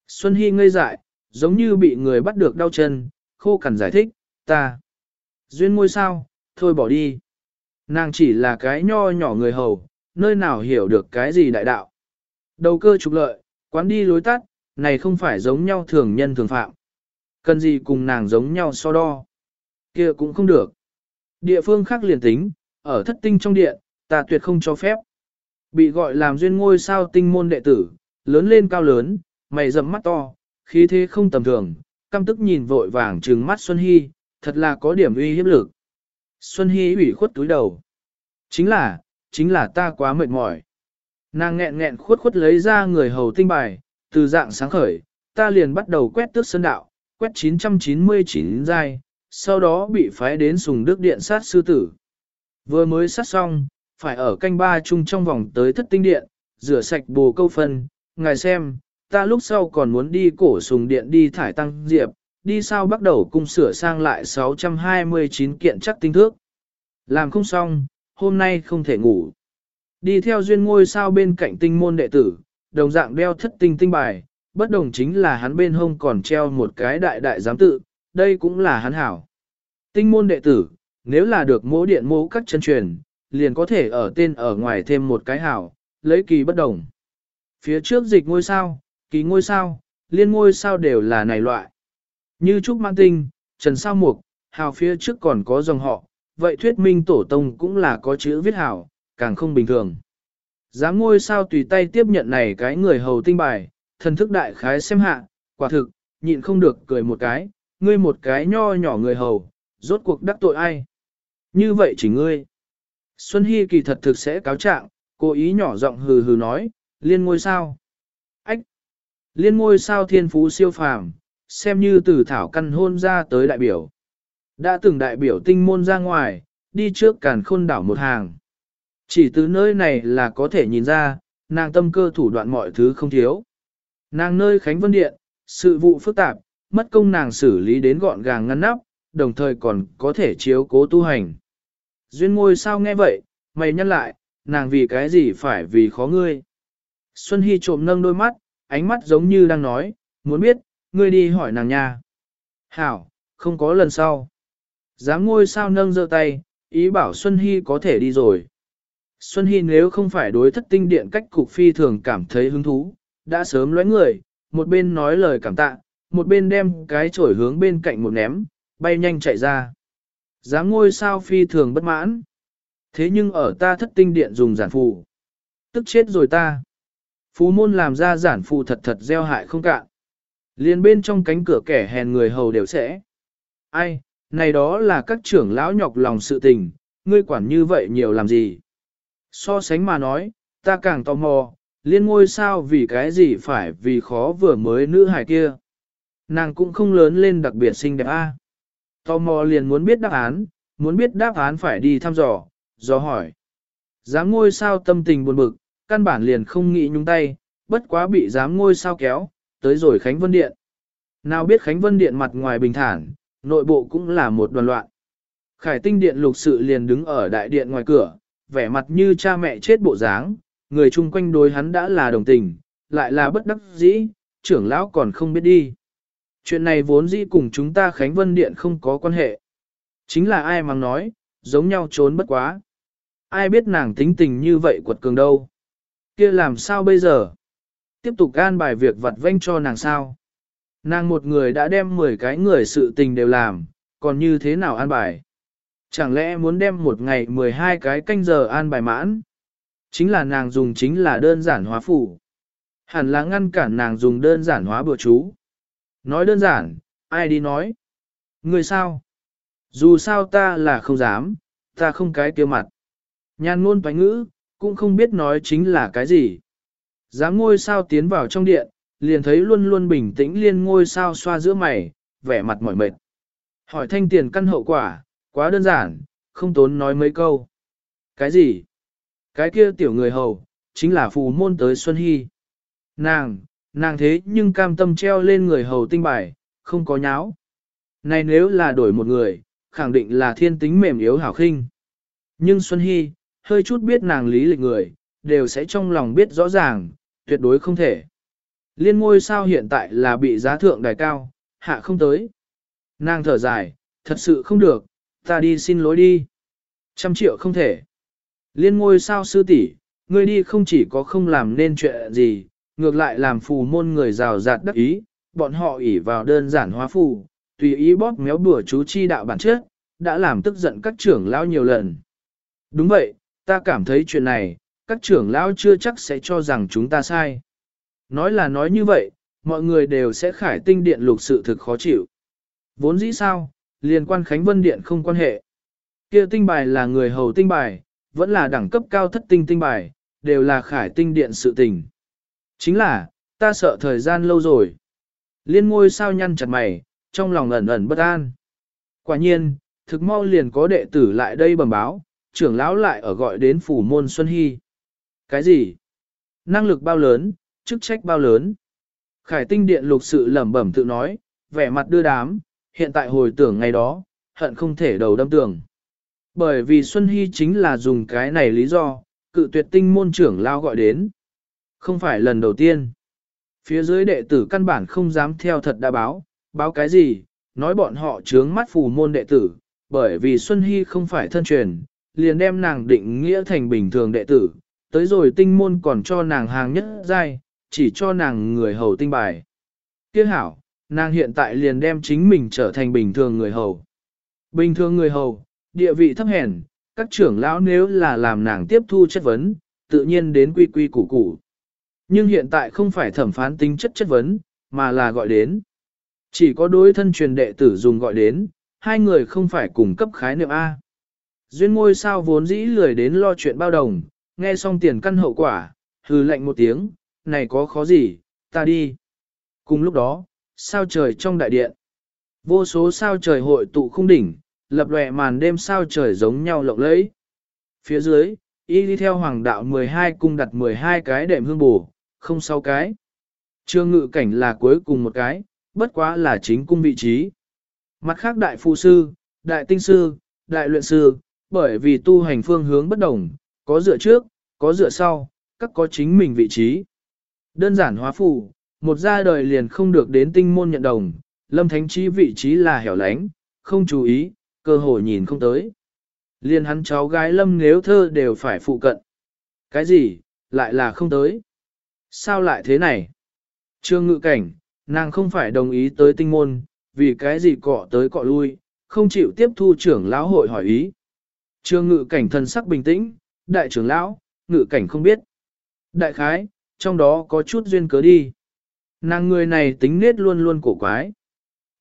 Xuân Hy ngây dại, giống như bị người bắt được đau chân, khô cằn giải thích, ta. Duyên ngôi sao, thôi bỏ đi. Nàng chỉ là cái nho nhỏ người hầu, nơi nào hiểu được cái gì đại đạo. Đầu cơ trục lợi, quán đi lối tắt, này không phải giống nhau thường nhân thường phạm. Cần gì cùng nàng giống nhau so đo. kia cũng không được. Địa phương khác liền tính, ở thất tinh trong điện, ta tuyệt không cho phép. Bị gọi làm duyên ngôi sao tinh môn đệ tử, lớn lên cao lớn, mày rậm mắt to, khí thế không tầm thường, căm tức nhìn vội vàng trừng mắt Xuân Hy, thật là có điểm uy hiếp lực. Xuân Hy ủy khuất túi đầu. Chính là, chính là ta quá mệt mỏi. Nàng nghẹn nghẹn khuất khuất lấy ra người hầu tinh bài, từ dạng sáng khởi, ta liền bắt đầu quét tước sơn đạo, quét 999 giai, sau đó bị phái đến sùng đức điện sát sư tử. Vừa mới sát xong, phải ở canh ba chung trong vòng tới thất tinh điện, rửa sạch bồ câu phân, ngài xem, ta lúc sau còn muốn đi cổ sùng điện đi thải tăng diệp, đi sao bắt đầu cung sửa sang lại 629 kiện chắc tinh thước. Làm không xong, hôm nay không thể ngủ. Đi theo duyên ngôi sao bên cạnh tinh môn đệ tử, đồng dạng đeo thất tinh tinh bài, bất đồng chính là hắn bên hông còn treo một cái đại đại giám tự, đây cũng là hắn hảo. Tinh môn đệ tử, nếu là được mỗ điện mỗ các chân truyền, liền có thể ở tên ở ngoài thêm một cái hảo, lấy kỳ bất đồng. Phía trước dịch ngôi sao, kỳ ngôi sao, liên ngôi sao đều là này loại. Như Trúc Mãn Tinh, Trần Sao Mục, hào phía trước còn có dòng họ, vậy thuyết minh tổ tông cũng là có chữ viết hảo, càng không bình thường. Dám ngôi sao tùy tay tiếp nhận này cái người hầu tinh bài, thần thức đại khái xem hạ, quả thực, nhịn không được cười một cái, ngươi một cái nho nhỏ người hầu, rốt cuộc đắc tội ai. Như vậy chỉ ngươi. Xuân Hy kỳ thật thực sẽ cáo trạng, cố ý nhỏ giọng hừ hừ nói, liên ngôi sao. Ách! Liên ngôi sao thiên phú siêu phàm, xem như từ thảo căn hôn ra tới đại biểu. Đã từng đại biểu tinh môn ra ngoài, đi trước càn khôn đảo một hàng. Chỉ từ nơi này là có thể nhìn ra, nàng tâm cơ thủ đoạn mọi thứ không thiếu. Nàng nơi Khánh Vân Điện, sự vụ phức tạp, mất công nàng xử lý đến gọn gàng ngăn nắp, đồng thời còn có thể chiếu cố tu hành. Duyên ngôi sao nghe vậy, mày nhắc lại, nàng vì cái gì phải vì khó ngươi. Xuân Hy trộm nâng đôi mắt, ánh mắt giống như đang nói, muốn biết, ngươi đi hỏi nàng nha. Hảo, không có lần sau. Dám ngôi sao nâng giơ tay, ý bảo Xuân Hy có thể đi rồi. Xuân Hy nếu không phải đối thất tinh điện cách cục phi thường cảm thấy hứng thú, đã sớm lóe người, một bên nói lời cảm tạ, một bên đem cái chổi hướng bên cạnh một ném, bay nhanh chạy ra. Dám ngôi sao phi thường bất mãn. Thế nhưng ở ta thất tinh điện dùng giản phù. Tức chết rồi ta. Phú môn làm ra giản phù thật thật gieo hại không cạn. Liên bên trong cánh cửa kẻ hèn người hầu đều sẽ. Ai, này đó là các trưởng lão nhọc lòng sự tình, ngươi quản như vậy nhiều làm gì? So sánh mà nói, ta càng tò mò, liên ngôi sao vì cái gì phải vì khó vừa mới nữ hài kia. Nàng cũng không lớn lên đặc biệt xinh đẹp a. À? Tò mò liền muốn biết đáp án, muốn biết đáp án phải đi thăm dò, dò hỏi. Dám ngôi sao tâm tình buồn bực, căn bản liền không nghĩ nhúng tay, bất quá bị dám ngôi sao kéo, tới rồi Khánh Vân Điện. Nào biết Khánh Vân Điện mặt ngoài bình thản, nội bộ cũng là một đoàn loạn. Khải tinh điện lục sự liền đứng ở đại điện ngoài cửa, vẻ mặt như cha mẹ chết bộ dáng, người chung quanh đối hắn đã là đồng tình, lại là bất đắc dĩ, trưởng lão còn không biết đi. Chuyện này vốn dĩ cùng chúng ta Khánh Vân Điện không có quan hệ. Chính là ai mà nói, giống nhau trốn bất quá. Ai biết nàng tính tình như vậy quật cường đâu. kia làm sao bây giờ? Tiếp tục gan bài việc vặt vanh cho nàng sao? Nàng một người đã đem 10 cái người sự tình đều làm, còn như thế nào an bài? Chẳng lẽ muốn đem một ngày 12 cái canh giờ an bài mãn? Chính là nàng dùng chính là đơn giản hóa phủ. Hẳn là ngăn cản nàng dùng đơn giản hóa bữa chú. Nói đơn giản, ai đi nói? Người sao? Dù sao ta là không dám, ta không cái kia mặt. Nhan ngôn toán ngữ, cũng không biết nói chính là cái gì. Dám ngôi sao tiến vào trong điện, liền thấy luôn luôn bình tĩnh liên ngôi sao xoa giữa mày, vẻ mặt mỏi mệt. Hỏi thanh tiền căn hậu quả, quá đơn giản, không tốn nói mấy câu. Cái gì? Cái kia tiểu người hầu, chính là phù môn tới Xuân Hy. Nàng, nàng thế nhưng cam tâm treo lên người hầu tinh bài, không có nháo. Này nếu là đổi một người, khẳng định là thiên tính mềm yếu hảo khinh. Nhưng Xuân Hy, hơi chút biết nàng lý lịch người, đều sẽ trong lòng biết rõ ràng, tuyệt đối không thể. Liên ngôi sao hiện tại là bị giá thượng đài cao, hạ không tới. Nàng thở dài, thật sự không được, ta đi xin lỗi đi. Trăm triệu không thể. Liên ngôi sao sư tỷ, ngươi đi không chỉ có không làm nên chuyện gì, ngược lại làm phù môn người rào rạt đắc ý, bọn họ ỉ vào đơn giản hóa phù, tùy ý bóp méo bùa chú chi đạo bản chất, đã làm tức giận các trưởng lão nhiều lần. Đúng vậy, ta cảm thấy chuyện này, các trưởng lão chưa chắc sẽ cho rằng chúng ta sai. Nói là nói như vậy, mọi người đều sẽ khải tinh điện lục sự thực khó chịu. Vốn dĩ sao, liên quan Khánh Vân Điện không quan hệ. kia tinh bài là người hầu tinh bài, vẫn là đẳng cấp cao thất tinh tinh bài, đều là khải tinh điện sự tình. Chính là, ta sợ thời gian lâu rồi. Liên ngôi sao nhăn chặt mày, trong lòng ẩn ẩn bất an. Quả nhiên, thực mau liền có đệ tử lại đây bẩm báo, trưởng lão lại ở gọi đến phủ môn Xuân Hy. Cái gì? Năng lực bao lớn, chức trách bao lớn? Khải tinh điện lục sự lẩm bẩm tự nói, vẻ mặt đưa đám, hiện tại hồi tưởng ngày đó, hận không thể đầu đâm tường. Bởi vì Xuân Hy chính là dùng cái này lý do, cự tuyệt tinh môn trưởng lao gọi đến. Không phải lần đầu tiên. Phía dưới đệ tử căn bản không dám theo thật đã báo, báo cái gì, nói bọn họ trướng mắt phù môn đệ tử, bởi vì Xuân Hy không phải thân truyền, liền đem nàng định nghĩa thành bình thường đệ tử, tới rồi tinh môn còn cho nàng hàng nhất giai, chỉ cho nàng người hầu tinh bài. Tiếc hảo, nàng hiện tại liền đem chính mình trở thành bình thường người hầu. Bình thường người hầu, địa vị thấp hèn, các trưởng lão nếu là làm nàng tiếp thu chất vấn, tự nhiên đến quy quy củ củ. Nhưng hiện tại không phải thẩm phán tính chất chất vấn, mà là gọi đến. Chỉ có đối thân truyền đệ tử dùng gọi đến, hai người không phải cùng cấp khái niệm A. Duyên ngôi sao vốn dĩ lười đến lo chuyện bao đồng, nghe xong tiền căn hậu quả, hừ lạnh một tiếng, này có khó gì, ta đi. Cùng lúc đó, sao trời trong đại điện. Vô số sao trời hội tụ không đỉnh, lập lòe màn đêm sao trời giống nhau lộng lẫy. Phía dưới, y đi theo hoàng đạo 12 cung đặt 12 cái đệm hương bù, không sau cái. Trương ngự cảnh là cuối cùng một cái, bất quá là chính cung vị trí. Mặt khác đại phụ sư, đại tinh sư, đại luyện sư, bởi vì tu hành phương hướng bất đồng, có dựa trước, có dựa sau, các có chính mình vị trí. Đơn giản hóa phù, một ra đời liền không được đến tinh môn nhận đồng, lâm thánh trí vị trí là hẻo lánh, không chú ý, cơ hội nhìn không tới. Liền hắn cháu gái lâm nếu thơ đều phải phụ cận. Cái gì, lại là không tới. Sao lại thế này? Trương ngự cảnh, nàng không phải đồng ý tới tinh môn, vì cái gì cọ tới cọ lui, không chịu tiếp thu trưởng lão hội hỏi ý. Trương ngự cảnh thần sắc bình tĩnh, đại trưởng lão, ngự cảnh không biết. Đại khái, trong đó có chút duyên cớ đi. Nàng người này tính nết luôn luôn cổ quái.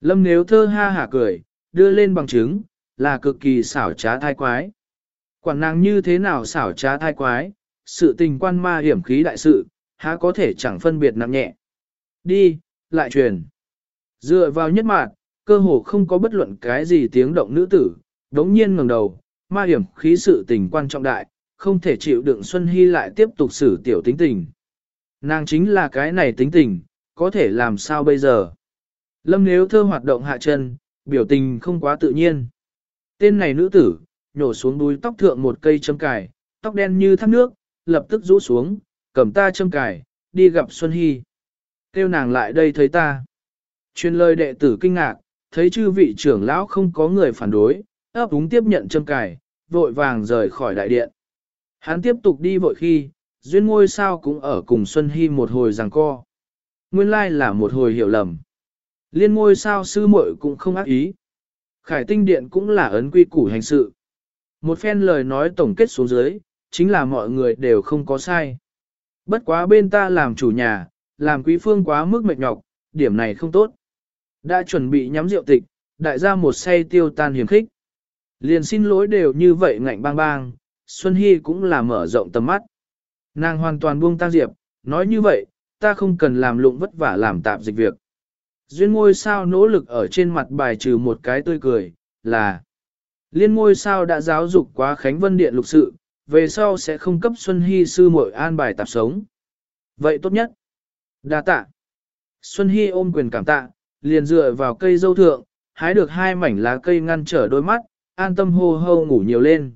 Lâm nếu thơ ha hả cười, đưa lên bằng chứng, là cực kỳ xảo trá thai quái. Quản nàng như thế nào xảo trá thai quái, sự tình quan ma hiểm khí đại sự, há có thể chẳng phân biệt nặng nhẹ. Đi, lại truyền. Dựa vào nhất mạng, cơ hồ không có bất luận cái gì tiếng động nữ tử, đống nhiên ngẩng đầu, ma hiểm khí sự tình quan trọng đại, không thể chịu đựng Xuân Hy lại tiếp tục xử tiểu tính tình. Nàng chính là cái này tính tình, có thể làm sao bây giờ? Lâm nếu thơ hoạt động hạ chân, biểu tình không quá tự nhiên. Tên này nữ tử, nhổ xuống đuôi tóc thượng một cây châm cài, tóc đen như thác nước, lập tức rũ xuống, cầm ta châm cài, đi gặp Xuân Hy. Kêu nàng lại đây thấy ta. chuyên lời đệ tử kinh ngạc, thấy chư vị trưởng lão không có người phản đối, ấp úng tiếp nhận châm cài, vội vàng rời khỏi đại điện. Hắn tiếp tục đi vội khi, duyên ngôi sao cũng ở cùng Xuân Hy một hồi giằng co. Nguyên lai là một hồi hiểu lầm. Liên ngôi sao sư muội cũng không ác ý. Khải tinh điện cũng là ấn quy củ hành sự. Một phen lời nói tổng kết xuống dưới, chính là mọi người đều không có sai. Bất quá bên ta làm chủ nhà, làm quý phương quá mức mệt nhọc, điểm này không tốt. Đã chuẩn bị nhắm rượu tịch, đại gia một say tiêu tan hiểm khích. Liền xin lỗi đều như vậy ngạnh bang bang, Xuân Hy cũng là mở rộng tầm mắt. Nàng hoàn toàn buông tang diệp, nói như vậy, ta không cần làm lụng vất vả làm tạm dịch việc. Duyên ngôi sao nỗ lực ở trên mặt bài trừ một cái tươi cười, là Liên ngôi sao đã giáo dục quá Khánh Vân Điện lục sự, về sau sẽ không cấp Xuân Hy sư muội an bài tạp sống. Vậy tốt nhất. đa tạ. Xuân Hy ôm quyền cảm tạ, liền dựa vào cây dâu thượng, hái được hai mảnh lá cây ngăn trở đôi mắt, an tâm hô hô ngủ nhiều lên.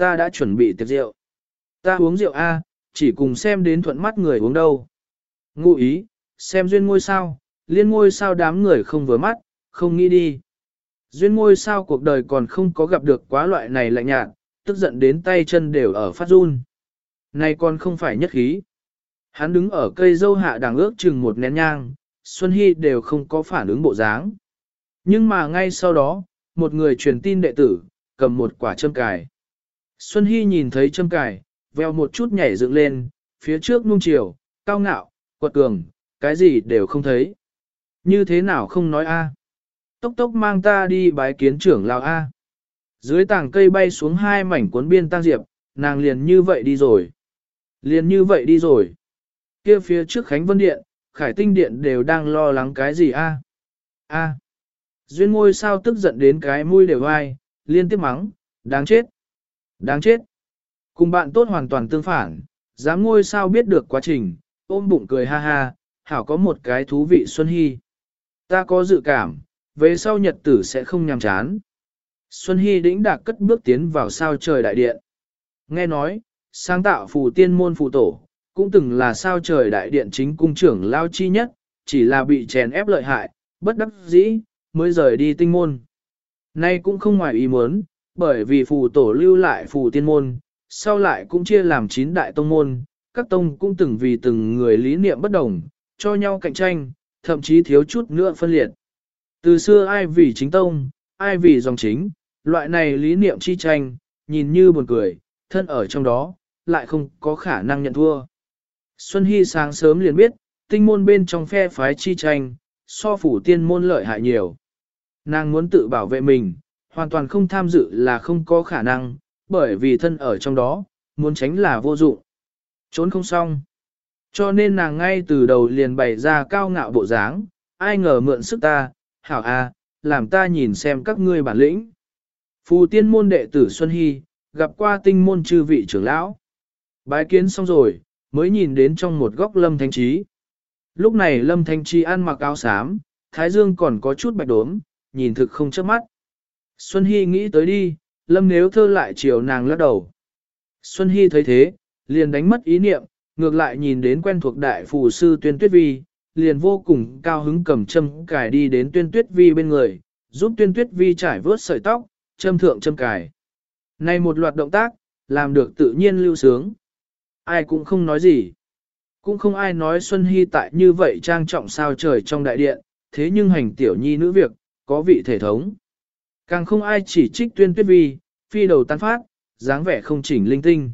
Ta đã chuẩn bị tiệc rượu. Ta uống rượu A, chỉ cùng xem đến thuận mắt người uống đâu. Ngụ ý, xem duyên ngôi sao, liên ngôi sao đám người không vừa mắt, không nghĩ đi. Duyên ngôi sao cuộc đời còn không có gặp được quá loại này lạnh nhạt, tức giận đến tay chân đều ở phát run. Này còn không phải nhất khí. Hắn đứng ở cây dâu hạ đằng ước chừng một nén nhang, Xuân Hy đều không có phản ứng bộ dáng. Nhưng mà ngay sau đó, một người truyền tin đệ tử, cầm một quả châm cài. Xuân Hy nhìn thấy châm cài, veo một chút nhảy dựng lên, phía trước nung chiều, cao ngạo, quật cường, cái gì đều không thấy. Như thế nào không nói a? Tốc tốc mang ta đi bái kiến trưởng lão a. Dưới tảng cây bay xuống hai mảnh cuốn biên tăng diệp, nàng liền như vậy đi rồi. Liền như vậy đi rồi. Kia phía trước Khánh Vân Điện, Khải Tinh Điện đều đang lo lắng cái gì a? A. Duyên ngôi sao tức giận đến cái mũi đều ai, liên tiếp mắng, đáng chết. Đáng chết. Cùng bạn tốt hoàn toàn tương phản, dám ngôi sao biết được quá trình, ôm bụng cười ha ha, hảo có một cái thú vị Xuân Hy. Ta có dự cảm, về sau nhật tử sẽ không nhàm chán. Xuân Hy đĩnh đạc cất bước tiến vào sao trời đại điện. Nghe nói, sáng tạo phù tiên môn phù tổ, cũng từng là sao trời đại điện chính cung trưởng lao chi nhất, chỉ là bị chèn ép lợi hại, bất đắc dĩ, mới rời đi tinh môn. Nay cũng không ngoài ý muốn, bởi vì phù tổ lưu lại phù tiên môn, sau lại cũng chia làm chín đại tông môn, các tông cũng từng vì từng người lý niệm bất đồng, cho nhau cạnh tranh, thậm chí thiếu chút nữa phân liệt. Từ xưa ai vì chính tông, ai vì dòng chính, loại này lý niệm chi tranh, nhìn như buồn cười, thân ở trong đó, lại không có khả năng nhận thua. Xuân Hy sáng sớm liền biết, tinh môn bên trong phe phái chi tranh, so phủ tiên môn lợi hại nhiều. Nàng muốn tự bảo vệ mình, hoàn toàn không tham dự là không có khả năng, bởi vì thân ở trong đó, muốn tránh là vô dụng. Trốn không xong. Cho nên nàng ngay từ đầu liền bày ra cao ngạo bộ dáng, ai ngờ mượn sức ta, hảo a, làm ta nhìn xem các ngươi bản lĩnh. Phù tiên môn đệ tử Xuân Hy, gặp qua tinh môn chư vị trưởng lão. Bái kiến xong rồi, mới nhìn đến trong một góc lâm thanh trí. Lúc này lâm thanh trí ăn mặc áo xám, thái dương còn có chút bạch đốm, nhìn thực không chớp mắt. Xuân Hy nghĩ tới đi, lâm nếu thơ lại chiều nàng lắc đầu. Xuân Hy thấy thế, liền đánh mất ý niệm, ngược lại nhìn đến quen thuộc đại phù sư tuyên tuyết vi, liền vô cùng cao hứng cầm châm cài đi đến tuyên tuyết vi bên người, giúp tuyên tuyết vi trải vớt sợi tóc, châm thượng châm cài. Này một loạt động tác, làm được tự nhiên lưu sướng. Ai cũng không nói gì. Cũng không ai nói Xuân Hy tại như vậy trang trọng sao trời trong đại điện, thế nhưng hành tiểu nhi nữ việc, có vị thể thống. Càng không ai chỉ trích tuyên tuyết vi, phi đầu tán phát, dáng vẻ không chỉnh linh tinh.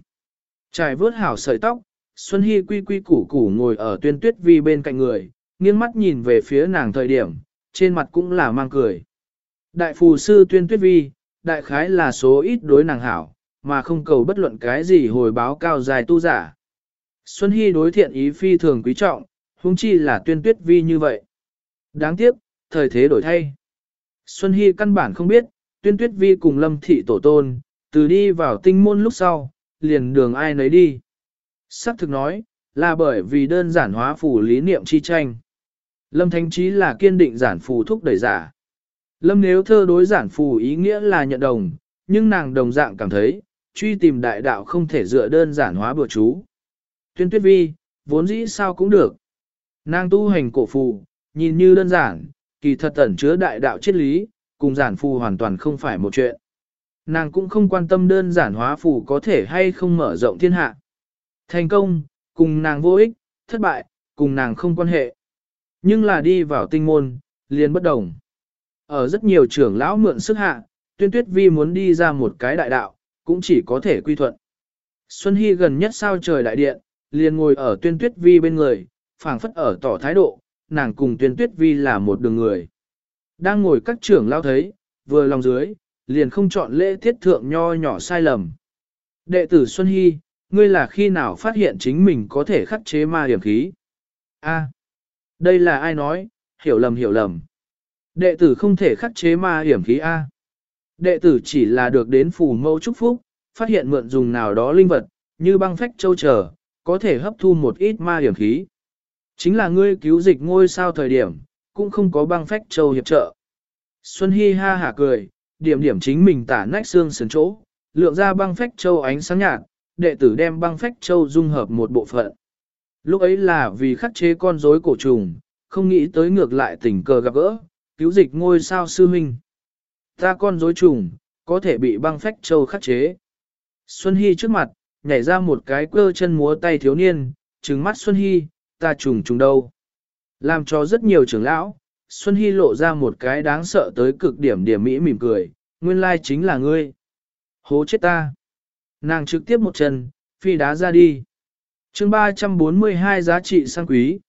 Trải vớt hảo sợi tóc, Xuân Hy quy quy củ củ ngồi ở tuyên tuyết vi bên cạnh người, nghiêng mắt nhìn về phía nàng thời điểm, trên mặt cũng là mang cười. Đại phù sư tuyên tuyết vi, đại khái là số ít đối nàng hảo, mà không cầu bất luận cái gì hồi báo cao dài tu giả. Xuân Hy đối thiện ý phi thường quý trọng, huống chi là tuyên tuyết vi như vậy. Đáng tiếc, thời thế đổi thay. Xuân Hy căn bản không biết, tuyên tuyết vi cùng lâm thị tổ tôn, từ đi vào tinh môn lúc sau, liền đường ai nấy đi. Sắc thực nói, là bởi vì đơn giản hóa phù lý niệm chi tranh. Lâm Thánh Trí là kiên định giản phù thúc đẩy giả. Lâm nếu thơ đối giản phù ý nghĩa là nhận đồng, nhưng nàng đồng dạng cảm thấy, truy tìm đại đạo không thể dựa đơn giản hóa bừa chú. Tuyên tuyết vi, vốn dĩ sao cũng được. Nàng tu hành cổ phù, nhìn như đơn giản, kỳ thật ẩn chứa đại đạo triết lý, cùng giản phù hoàn toàn không phải một chuyện. Nàng cũng không quan tâm đơn giản hóa phù có thể hay không mở rộng thiên hạ. Thành công, cùng nàng vô ích, thất bại, cùng nàng không quan hệ. Nhưng là đi vào tinh môn, liền bất đồng. Ở rất nhiều trưởng lão mượn sức hạ, tuyên tuyết vi muốn đi ra một cái đại đạo, cũng chỉ có thể quy thuận. Xuân Hy gần nhất sao trời đại điện, liền ngồi ở tuyên tuyết vi bên người, phảng phất ở tỏ thái độ, nàng cùng tuyên tuyết vi là một đường người. Đang ngồi các trưởng lao thấy, vừa lòng dưới, liền không chọn lễ tiết thượng nho nhỏ sai lầm. Đệ tử Xuân Hy, ngươi là khi nào phát hiện chính mình có thể khắc chế ma hiểm khí? A, đây là ai nói, hiểu lầm hiểu lầm. Đệ tử không thể khắc chế ma hiểm khí A. Đệ tử chỉ là được đến phù mâu chúc phúc, phát hiện mượn dùng nào đó linh vật, như băng phách châu trở, có thể hấp thu một ít ma hiểm khí. Chính là ngươi cứu dịch ngôi sao thời điểm, cũng không có băng phách châu hiệp trợ. Xuân Hy ha hả cười, điểm điểm chính mình tả nách xương sườn chỗ, lượng ra băng phách châu ánh sáng nhạt, đệ tử đem băng phách châu dung hợp một bộ phận. Lúc ấy là vì khắc chế con rối cổ trùng, không nghĩ tới ngược lại tình cờ gặp gỡ, cứu dịch ngôi sao sư huynh. Ta con rối trùng, có thể bị băng phách châu khắc chế. Xuân Hy trước mặt, nhảy ra một cái cơ chân múa tay thiếu niên, trừng mắt Xuân Hy, ta trùng trùng đâu. Làm cho rất nhiều trưởng lão, Xuân Hy lộ ra một cái đáng sợ tới cực điểm điểm mỹ mỉm cười, nguyên lai chính là ngươi. Hố chết ta. Nàng trực tiếp một chân, phi đá ra đi. chương 342 giá trị sang quý.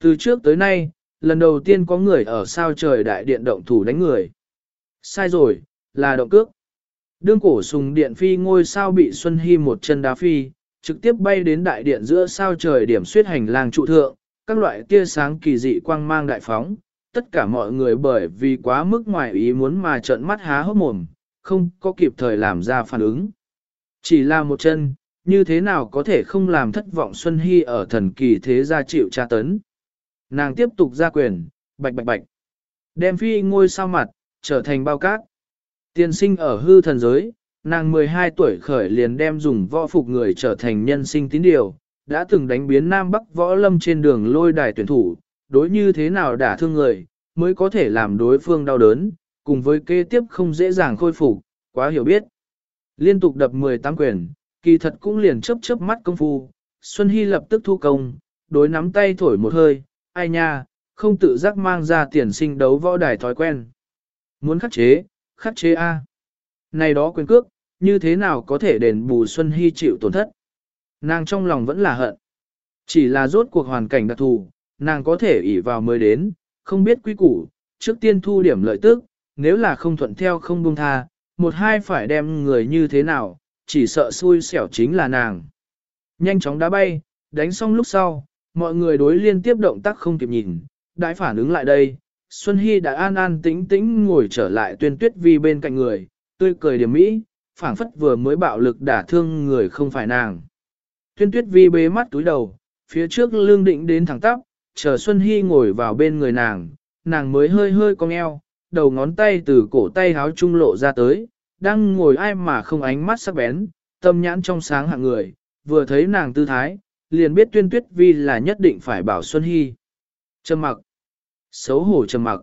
Từ trước tới nay, lần đầu tiên có người ở sao trời đại điện động thủ đánh người. Sai rồi, là động cước. Đương cổ sùng điện phi ngôi sao bị Xuân Hy một chân đá phi, trực tiếp bay đến đại điện giữa sao trời điểm suyết hành lang trụ thượng, các loại tia sáng kỳ dị quang mang đại phóng, tất cả mọi người bởi vì quá mức ngoài ý muốn mà trợn mắt há hốc mồm, không có kịp thời làm ra phản ứng. Chỉ là một chân, như thế nào có thể không làm thất vọng Xuân Hy ở thần kỳ thế gia chịu tra tấn. Nàng tiếp tục ra quyền, bạch bạch bạch. Đem phi ngôi sao mặt, trở thành bao cát. Tiên sinh ở hư thần giới, nàng 12 tuổi khởi liền đem dùng võ phục người trở thành nhân sinh tín điều, đã từng đánh biến Nam Bắc võ lâm trên đường lôi đài tuyển thủ, đối như thế nào đả thương người, mới có thể làm đối phương đau đớn, cùng với kế tiếp không dễ dàng khôi phục, quá hiểu biết. Liên tục đập 18 quyền, kỳ thật cũng liền chớp chớp mắt công phu, Xuân Hy lập tức thu công, đối nắm tay thổi một hơi, ai nha, không tự giác mang ra tiền sinh đấu võ đài thói quen. Muốn khắc chế, khắc chế A. Này đó quyền cước, như thế nào có thể đền bù Xuân Hy chịu tổn thất. Nàng trong lòng vẫn là hận. Chỉ là rốt cuộc hoàn cảnh đặc thù, nàng có thể ỷ vào mới đến, không biết quy củ, trước tiên thu điểm lợi tức, nếu là không thuận theo không buông tha, một hai phải đem người như thế nào, chỉ sợ xui xẻo chính là nàng. Nhanh chóng đá bay, đánh xong lúc sau, mọi người đối liên tiếp động tác không kịp nhìn, đãi phản ứng lại đây, Xuân Hy đã an an tĩnh tĩnh ngồi trở lại tuyên tuyết vi bên cạnh người, tươi cười điểm mỹ, phảng phất vừa mới bạo lực đả thương người không phải nàng. Tuyên tuyết vi bế mắt túi đầu, phía trước lương định đến thẳng tắp, chờ Xuân Hy ngồi vào bên người nàng, nàng mới hơi hơi cong eo, đầu ngón tay từ cổ tay háo trung lộ ra tới, đang ngồi ai mà không ánh mắt sắc bén, tâm nhãn trong sáng hạng người, vừa thấy nàng tư thái, liền biết tuyên tuyết vi là nhất định phải bảo Xuân Hy. Trầm mặc. Xấu hổ trầm mặc.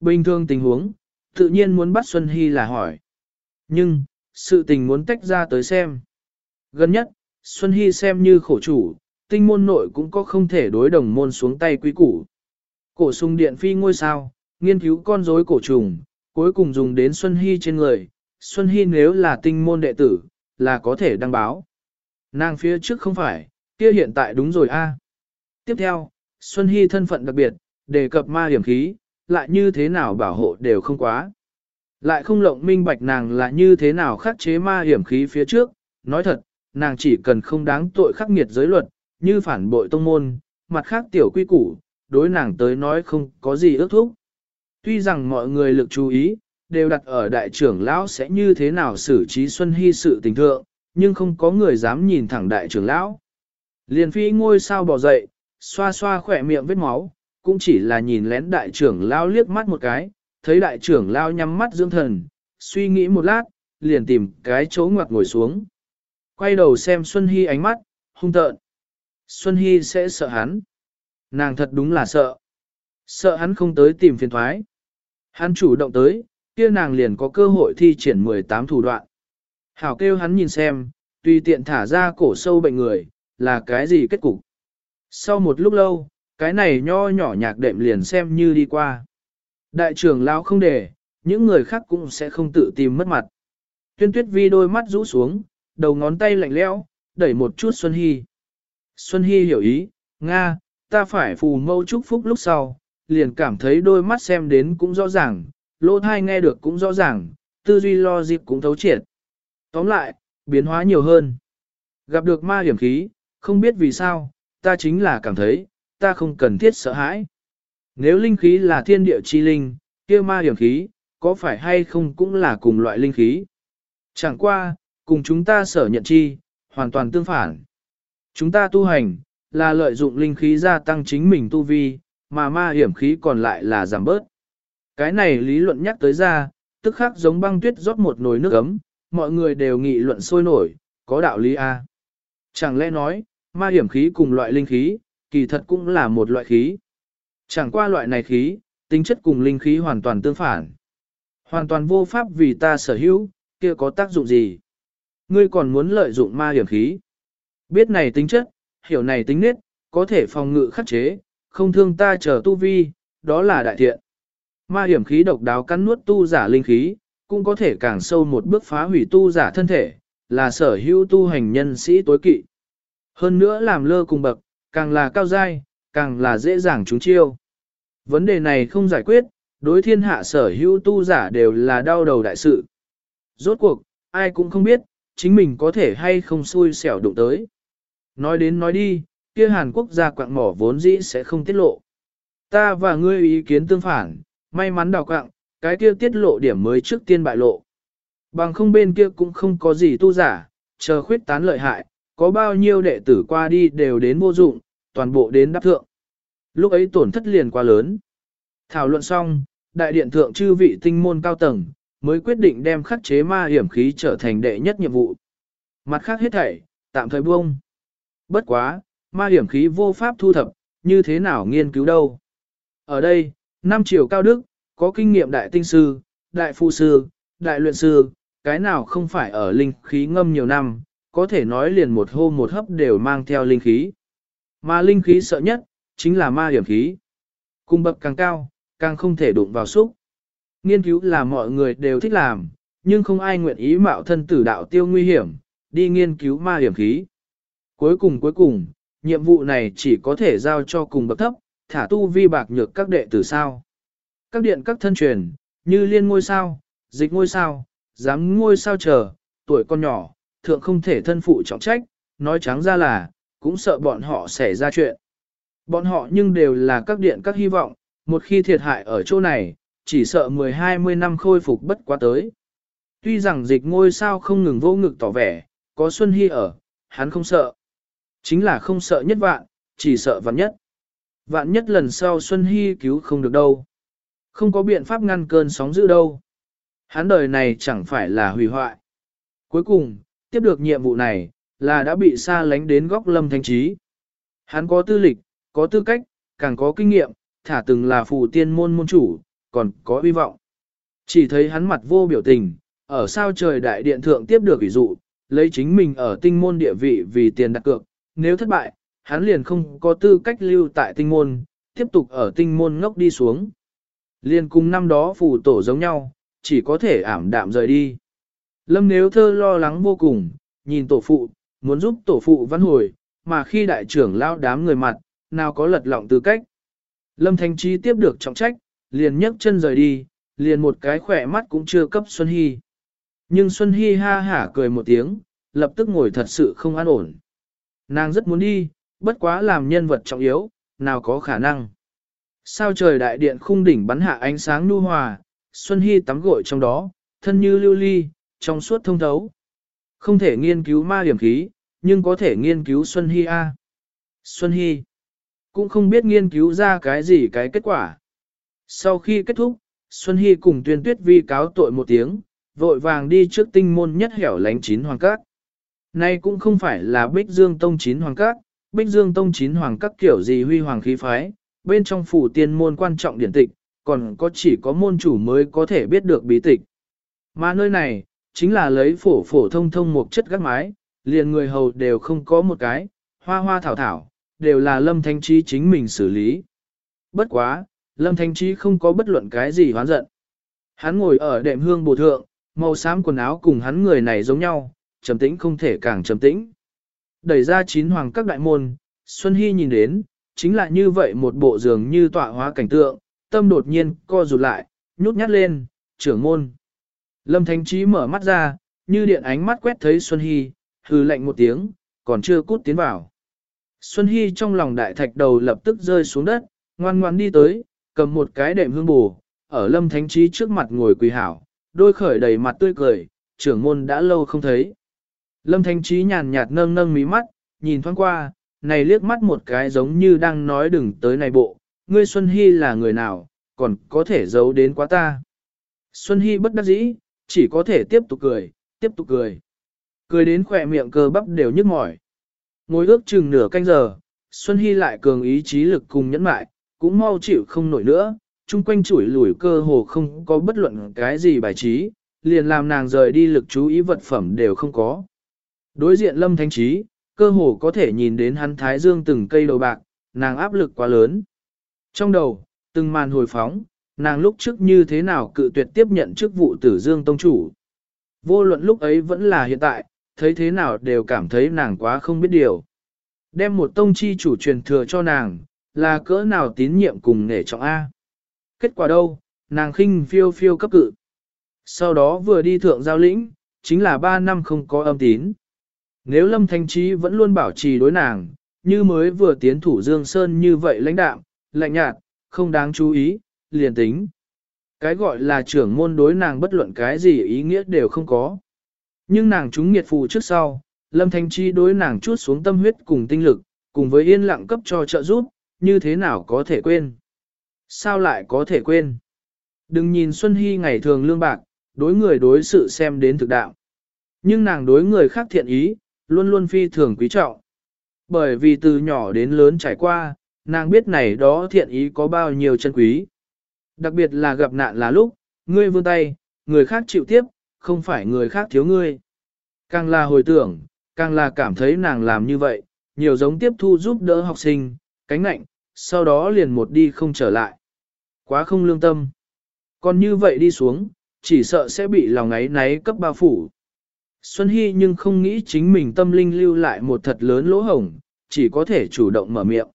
Bình thường tình huống, tự nhiên muốn bắt Xuân Hy là hỏi. Nhưng, sự tình muốn tách ra tới xem. Gần nhất, Xuân Hy xem như khổ chủ, tinh môn nội cũng có không thể đối đồng môn xuống tay quý củ. Cổ sung điện phi ngôi sao, nghiên cứu con rối cổ trùng, cuối cùng dùng đến Xuân Hy trên người. Xuân Hy nếu là tinh môn đệ tử, là có thể đăng báo. Nàng phía trước không phải, kia hiện tại đúng rồi a. Tiếp theo, Xuân Hy thân phận đặc biệt, đề cập ma hiểm khí, lại như thế nào bảo hộ đều không quá. Lại không lộng minh bạch nàng là như thế nào khắc chế ma hiểm khí phía trước, nói thật, nàng chỉ cần không đáng tội khắc nghiệt giới luật, như phản bội tông môn, mặt khác tiểu quy củ, đối nàng tới nói không có gì ước thúc. Tuy rằng mọi người lực chú ý, đều đặt ở đại trưởng lão sẽ như thế nào xử trí Xuân Hy sự tình thượng, nhưng không có người dám nhìn thẳng đại trưởng lão. Liền phi ngôi sao bỏ dậy, xoa xoa khỏe miệng vết máu, cũng chỉ là nhìn lén đại trưởng lão liếc mắt một cái, thấy đại trưởng lao nhắm mắt dưỡng thần, suy nghĩ một lát, liền tìm cái chỗ ngoặt ngồi xuống. Quay đầu xem Xuân Hy ánh mắt, hung tợn. Xuân Hy sẽ sợ hắn. Nàng thật đúng là sợ. Sợ hắn không tới tìm phiền thoái. Hắn chủ động tới, kia nàng liền có cơ hội thi triển 18 thủ đoạn. Hảo kêu hắn nhìn xem, tùy tiện thả ra cổ sâu bệnh người, là cái gì kết cục. Sau một lúc lâu, cái này nho nhỏ nhạc đệm liền xem như đi qua. Đại trưởng lão không để, những người khác cũng sẽ không tự tìm mất mặt. Tuyên tuyết vi đôi mắt rũ xuống, đầu ngón tay lạnh lẽo, đẩy một chút Xuân Hy. Xuân Hy hiểu ý, Nga, ta phải phù mâu chúc phúc lúc sau, liền cảm thấy đôi mắt xem đến cũng rõ ràng, lỗ thai nghe được cũng rõ ràng, tư duy lo dịp cũng thấu triệt. Tóm lại, biến hóa nhiều hơn. Gặp được ma hiểm khí, không biết vì sao, ta chính là cảm thấy, ta không cần thiết sợ hãi. Nếu linh khí là thiên địa chi linh, kia ma hiểm khí, có phải hay không cũng là cùng loại linh khí. Chẳng qua, cùng chúng ta sở nhận chi, hoàn toàn tương phản. Chúng ta tu hành, là lợi dụng linh khí gia tăng chính mình tu vi, mà ma hiểm khí còn lại là giảm bớt. Cái này lý luận nhắc tới ra, tức khắc giống băng tuyết rót một nồi nước ấm, mọi người đều nghị luận sôi nổi, có đạo lý A. Chẳng lẽ nói, ma hiểm khí cùng loại linh khí, kỳ thật cũng là một loại khí. Chẳng qua loại này khí, tính chất cùng linh khí hoàn toàn tương phản. Hoàn toàn vô pháp vì ta sở hữu, kia có tác dụng gì? Ngươi còn muốn lợi dụng ma hiểm khí. Biết này tính chất, hiểu này tính nết, có thể phòng ngự khắc chế, không thương ta chờ tu vi, đó là đại thiện. Ma hiểm khí độc đáo cắn nuốt tu giả linh khí, cũng có thể càng sâu một bước phá hủy tu giả thân thể, là sở hữu tu hành nhân sĩ tối kỵ. Hơn nữa làm lơ cùng bậc, càng là cao giai càng là dễ dàng trúng chiêu. Vấn đề này không giải quyết, đối thiên hạ sở hữu tu giả đều là đau đầu đại sự. Rốt cuộc, ai cũng không biết, chính mình có thể hay không xui xẻo đụng tới. Nói đến nói đi, kia Hàn Quốc gia quạng mỏ vốn dĩ sẽ không tiết lộ. Ta và ngươi ý kiến tương phản, may mắn đào quạng, cái kia tiết lộ điểm mới trước tiên bại lộ. Bằng không bên kia cũng không có gì tu giả, chờ khuyết tán lợi hại, có bao nhiêu đệ tử qua đi đều đến vô dụng, toàn bộ đến đáp thượng. Lúc ấy tổn thất liền quá lớn. Thảo luận xong, đại điện thượng chư vị tinh môn cao tầng, mới quyết định đem khắc chế ma hiểm khí trở thành đệ nhất nhiệm vụ. Mặt khác hết thảy, tạm thời buông. Bất quá, ma hiểm khí vô pháp thu thập, như thế nào nghiên cứu đâu. Ở đây, năm triều cao đức, có kinh nghiệm đại tinh sư, đại phu sư, đại luyện sư, cái nào không phải ở linh khí ngâm nhiều năm, có thể nói liền một hô một hấp đều mang theo linh khí. Mà linh khí sợ nhất, chính là ma hiểm khí. Cung bậc càng cao, càng không thể đụng vào xúc. Nghiên cứu là mọi người đều thích làm, nhưng không ai nguyện ý mạo thân tử đạo tiêu nguy hiểm, đi nghiên cứu ma hiểm khí. Cuối cùng cuối cùng, nhiệm vụ này chỉ có thể giao cho cùng bậc thấp, thả tu vi bạc nhược các đệ tử sao. Các điện các thân truyền, như liên ngôi sao, dịch ngôi sao, dám ngôi sao chờ, tuổi con nhỏ, thượng không thể thân phụ trọng trách, nói trắng ra là, cũng sợ bọn họ xảy ra chuyện. Bọn họ nhưng đều là các điện các hy vọng, một khi thiệt hại ở chỗ này, chỉ sợ 10-20 năm khôi phục bất quá tới. Tuy rằng dịch ngôi sao không ngừng vô ngực tỏ vẻ, có Xuân Hy ở, hắn không sợ. Chính là không sợ nhất vạn, chỉ sợ vạn nhất. Vạn nhất lần sau Xuân Hy cứu không được đâu. Không có biện pháp ngăn cơn sóng dữ đâu. Hắn đời này chẳng phải là hủy hoại. Cuối cùng, tiếp được nhiệm vụ này, là đã bị xa lánh đến góc lâm thanh trí. Hắn có tư lịch, có tư cách, càng có kinh nghiệm, thả từng là phù tiên môn môn chủ, còn có hy vọng. Chỉ thấy hắn mặt vô biểu tình, ở sao trời đại điện thượng tiếp được ví dụ, lấy chính mình ở tinh môn địa vị vì tiền đặt cược, nếu thất bại, hắn liền không có tư cách lưu tại tinh môn, tiếp tục ở tinh môn ngốc đi xuống. Liên cùng năm đó phù tổ giống nhau, chỉ có thể ảm đạm rời đi. Lâm nếu thơ lo lắng vô cùng, nhìn tổ phụ, muốn giúp tổ phụ văn hồi, mà khi đại trưởng lao đám người mặt, nào có lật lọng tư cách. Lâm Thanh Trí tiếp được trọng trách, liền nhấc chân rời đi, liền một cái khỏe mắt cũng chưa cấp Xuân Hy. Nhưng Xuân Hy ha hả cười một tiếng, lập tức ngồi thật sự không an ổn. Nàng rất muốn đi, bất quá làm nhân vật trọng yếu, nào có khả năng. Sao trời đại điện khung đỉnh bắn hạ ánh sáng nu hòa, Xuân Hy tắm gội trong đó, thân như lưu ly, trong suốt thông thấu. Không thể nghiên cứu ma hiểm khí, nhưng có thể nghiên cứu Xuân Hy A. Xuân Hy cũng không biết nghiên cứu ra cái gì cái kết quả. Sau khi kết thúc, Xuân Hy cùng tuyên tuyết vi cáo tội một tiếng, vội vàng đi trước tinh môn nhất hẻo lánh chín hoàng cát. Nay cũng không phải là Bích Dương Tông chín hoàng cát, Bích Dương Tông chín hoàng các kiểu gì huy hoàng khí phái, bên trong phủ tiên môn quan trọng điển tịch, còn có chỉ có môn chủ mới có thể biết được bí tịch. Mà nơi này, chính là lấy phổ phổ thông thông một chất gác mái, liền người hầu đều không có một cái, hoa hoa thảo thảo, đều là lâm thanh trí chính mình xử lý. Bất quá, lâm thanh trí không có bất luận cái gì hoán giận. Hắn ngồi ở đệm hương bồ thượng, màu xám quần áo cùng hắn người này giống nhau, trầm tĩnh không thể càng trầm tĩnh. Đẩy ra chín hoàng các đại môn, Xuân Hy nhìn đến, chính là như vậy một bộ giường như tọa hóa cảnh tượng, tâm đột nhiên co rụt lại, nhút nhát lên, trưởng môn. Lâm Thánh Trí mở mắt ra, như điện ánh mắt quét thấy Xuân Hy, hư lạnh một tiếng, còn chưa cút tiến vào. Xuân Hy trong lòng đại thạch đầu lập tức rơi xuống đất, ngoan ngoan đi tới, cầm một cái đệm hương bù, ở Lâm Thánh Trí trước mặt ngồi quỳ hảo, đôi khởi đầy mặt tươi cười, trưởng môn đã lâu không thấy. Lâm Thánh Trí nhàn nhạt nâng nâng mí mắt, nhìn thoáng qua, này liếc mắt một cái giống như đang nói đừng tới này bộ, ngươi Xuân Hy là người nào, còn có thể giấu đến quá ta. Xuân Hy bất đắc dĩ, chỉ có thể tiếp tục cười, tiếp tục cười. Cười đến khỏe miệng cơ bắp đều nhức mỏi. Ngồi ước chừng nửa canh giờ, Xuân Hy lại cường ý chí lực cùng nhẫn mại, cũng mau chịu không nổi nữa, chung quanh chuỗi lùi cơ hồ không có bất luận cái gì bài trí, liền làm nàng rời đi lực chú ý vật phẩm đều không có. Đối diện Lâm Thanh Trí, cơ hồ có thể nhìn đến hắn thái dương từng cây đầu bạc, nàng áp lực quá lớn. Trong đầu, từng màn hồi phóng, nàng lúc trước như thế nào cự tuyệt tiếp nhận chức vụ tử dương tông chủ. Vô luận lúc ấy vẫn là hiện tại, thấy thế nào đều cảm thấy nàng quá không biết điều. Đem một tông chi chủ truyền thừa cho nàng, là cỡ nào tín nhiệm cùng nể trọng A. Kết quả đâu, nàng khinh phiêu phiêu cấp cự. Sau đó vừa đi thượng giao lĩnh, chính là 3 năm không có âm tín. Nếu Lâm Thanh Trí vẫn luôn bảo trì đối nàng, như mới vừa tiến thủ Dương Sơn như vậy lãnh đạm, lạnh nhạt, không đáng chú ý, liền tính. Cái gọi là trưởng môn đối nàng bất luận cái gì ý nghĩa đều không có. Nhưng nàng chúng nghiệt phù trước sau, Lâm Thanh Chi đối nàng chút xuống tâm huyết cùng tinh lực, cùng với yên lặng cấp cho trợ giúp, như thế nào có thể quên? Sao lại có thể quên? Đừng nhìn Xuân Hy ngày thường lương bạc, đối người đối sự xem đến thực đạo. Nhưng nàng đối người khác thiện ý, luôn luôn phi thường quý trọng. Bởi vì từ nhỏ đến lớn trải qua, nàng biết này đó thiện ý có bao nhiêu chân quý. Đặc biệt là gặp nạn là lúc, ngươi vươn tay, người khác chịu tiếp, không phải người khác thiếu ngươi. Càng là hồi tưởng, càng là cảm thấy nàng làm như vậy, nhiều giống tiếp thu giúp đỡ học sinh, cánh nạnh, sau đó liền một đi không trở lại. Quá không lương tâm. Còn như vậy đi xuống, chỉ sợ sẽ bị lòng ấy náy cấp bao phủ. Xuân Hy nhưng không nghĩ chính mình tâm linh lưu lại một thật lớn lỗ hổng, chỉ có thể chủ động mở miệng.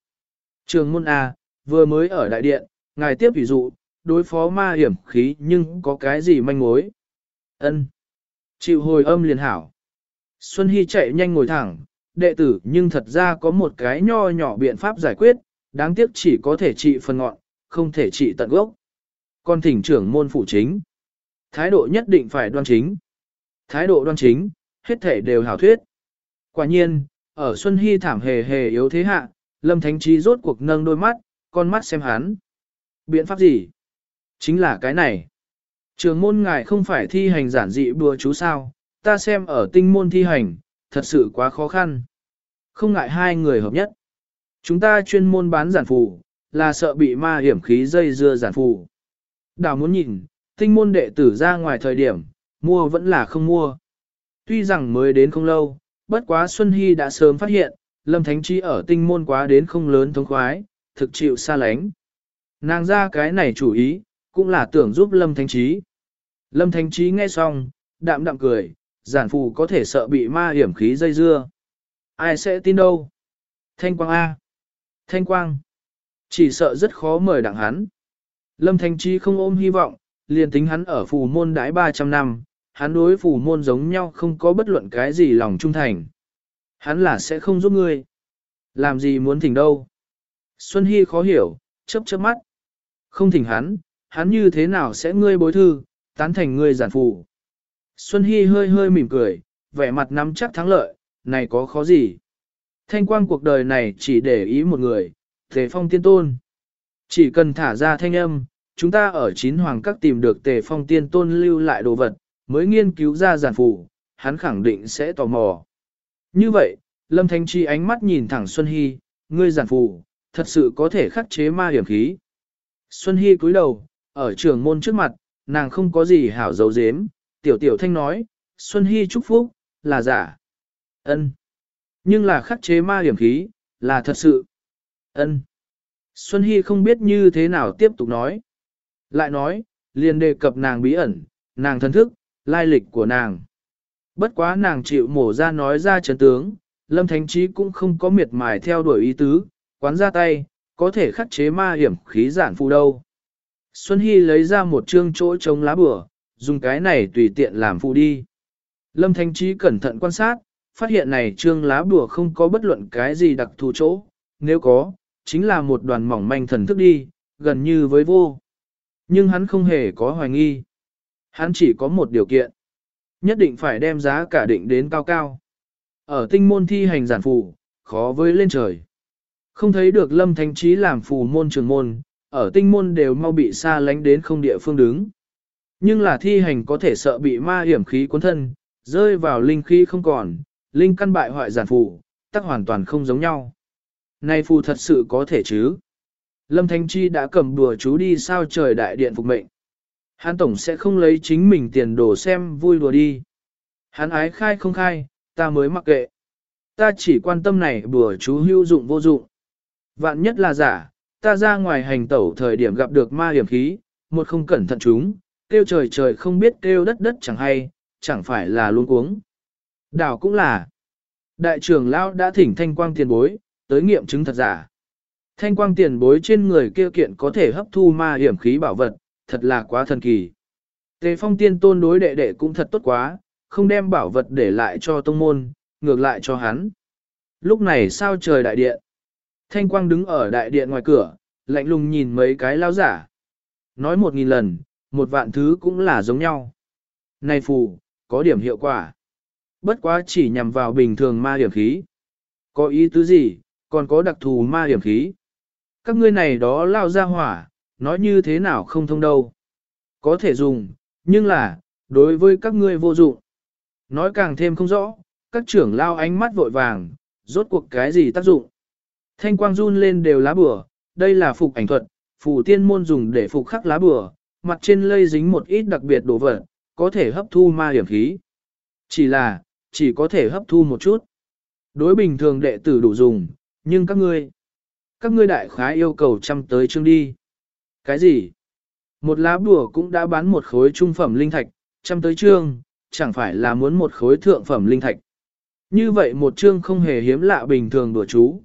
Trường môn A, vừa mới ở đại điện, ngài tiếp ví dụ, đối phó ma hiểm khí nhưng có cái gì manh mối ân Chịu hồi âm liền hảo. Xuân Hy chạy nhanh ngồi thẳng, đệ tử nhưng thật ra có một cái nho nhỏ biện pháp giải quyết, đáng tiếc chỉ có thể trị phần ngọn, không thể trị tận gốc. Con thỉnh trưởng môn phụ chính. Thái độ nhất định phải đoan chính. Thái độ đoan chính, hết thể đều hảo thuyết. Quả nhiên, ở Xuân Hy thảm hề hề yếu thế hạ, Lâm Thánh Trí rốt cuộc nâng đôi mắt, con mắt xem hắn. Biện pháp gì? Chính là cái này. Trường môn ngài không phải thi hành giản dị bùa chú sao, ta xem ở tinh môn thi hành, thật sự quá khó khăn. Không ngại hai người hợp nhất. Chúng ta chuyên môn bán giản phù, là sợ bị ma hiểm khí dây dưa giản phù. Đào muốn nhìn, tinh môn đệ tử ra ngoài thời điểm, mua vẫn là không mua. Tuy rằng mới đến không lâu, bất quá Xuân Hy đã sớm phát hiện, Lâm Thánh Chi ở tinh môn quá đến không lớn thống khoái, thực chịu xa lánh. Nàng ra cái này chủ ý, cũng là tưởng giúp Lâm Thánh Trí. Lâm Thánh Trí nghe xong, đạm đạm cười, giản phù có thể sợ bị ma hiểm khí dây dưa. Ai sẽ tin đâu? Thanh Quang A. Thanh Quang. Chỉ sợ rất khó mời đặng hắn. Lâm Thánh Trí không ôm hy vọng, liền tính hắn ở phù môn đãi 300 năm, hắn đối phù môn giống nhau không có bất luận cái gì lòng trung thành. Hắn là sẽ không giúp ngươi. Làm gì muốn thỉnh đâu. Xuân Hy khó hiểu, chớp chớp mắt. Không thỉnh hắn, hắn như thế nào sẽ ngươi bối thư, tán thành ngươi giản phù. Xuân Hy hơi hơi mỉm cười, vẻ mặt nắm chắc thắng lợi, này có khó gì. Thanh quang cuộc đời này chỉ để ý một người, Tề Phong Tiên Tôn. Chỉ cần thả ra thanh âm, chúng ta ở chín hoàng các tìm được Tề Phong Tiên Tôn lưu lại đồ vật, mới nghiên cứu ra giản phù, hắn khẳng định sẽ tò mò. Như vậy, Lâm Thanh Chi ánh mắt nhìn thẳng Xuân Hy, ngươi giản phù, thật sự có thể khắc chế ma hiểm khí. Xuân Hy cúi đầu, ở trường môn trước mặt, nàng không có gì hảo dấu dếm, tiểu tiểu thanh nói, Xuân Hy chúc phúc, là giả. ân Nhưng là khắc chế ma hiểm khí, là thật sự. ân Xuân Hy không biết như thế nào tiếp tục nói. Lại nói, liền đề cập nàng bí ẩn, nàng thân thức, lai lịch của nàng. Bất quá nàng chịu mổ ra nói ra chấn tướng, Lâm Thánh Trí cũng không có miệt mài theo đuổi ý tứ, quán ra tay, có thể khắc chế ma hiểm khí giản phù đâu. Xuân Hy lấy ra một chương chỗ chống lá bửa, dùng cái này tùy tiện làm phụ đi. Lâm Thanh Trí cẩn thận quan sát, phát hiện này trương lá bùa không có bất luận cái gì đặc thù chỗ, nếu có, chính là một đoàn mỏng manh thần thức đi, gần như với vô. Nhưng hắn không hề có hoài nghi. Hắn chỉ có một điều kiện. Nhất định phải đem giá cả định đến cao cao. Ở tinh môn thi hành giản phù, khó với lên trời. Không thấy được lâm thánh trí làm phù môn trường môn, ở tinh môn đều mau bị xa lánh đến không địa phương đứng. Nhưng là thi hành có thể sợ bị ma hiểm khí cuốn thân, rơi vào linh khí không còn, linh căn bại hoại giản phù, tắc hoàn toàn không giống nhau. Này phù thật sự có thể chứ? Lâm Thanh Chi đã cầm đùa chú đi sao trời đại điện phục mệnh. hán tổng sẽ không lấy chính mình tiền đồ xem vui đùa đi. hán ái khai không khai, ta mới mặc kệ. Ta chỉ quan tâm này bùa chú hữu dụng vô dụng. Vạn nhất là giả, ta ra ngoài hành tẩu thời điểm gặp được ma hiểm khí, một không cẩn thận chúng, kêu trời trời không biết kêu đất đất chẳng hay, chẳng phải là luôn cuống. Đảo cũng là. Đại trưởng lão đã thỉnh thanh quang tiền bối, tới nghiệm chứng thật giả. Thanh quang tiền bối trên người kia kiện có thể hấp thu ma hiểm khí bảo vật, thật là quá thần kỳ. Tề phong tiên tôn đối đệ đệ cũng thật tốt quá, không đem bảo vật để lại cho tông môn, ngược lại cho hắn. Lúc này sao trời đại điện? Thanh quang đứng ở đại điện ngoài cửa, lạnh lùng nhìn mấy cái lao giả. Nói một nghìn lần, một vạn thứ cũng là giống nhau. Này phù, có điểm hiệu quả. Bất quá chỉ nhằm vào bình thường ma điểm khí. Có ý tứ gì, còn có đặc thù ma điểm khí. Các ngươi này đó lao ra hỏa, nói như thế nào không thông đâu. Có thể dùng, nhưng là, đối với các ngươi vô dụng. Nói càng thêm không rõ, các trưởng lao ánh mắt vội vàng, rốt cuộc cái gì tác dụng. Thanh quang run lên đều lá bửa. đây là phục ảnh thuật, phù tiên môn dùng để phục khắc lá bửa. mặt trên lây dính một ít đặc biệt đồ vật, có thể hấp thu ma hiểm khí. Chỉ là, chỉ có thể hấp thu một chút. Đối bình thường đệ tử đủ dùng, nhưng các ngươi, các ngươi đại khái yêu cầu chăm tới chương đi. Cái gì? Một lá bùa cũng đã bán một khối trung phẩm linh thạch, chăm tới chương, chẳng phải là muốn một khối thượng phẩm linh thạch. Như vậy một chương không hề hiếm lạ bình thường đùa chú.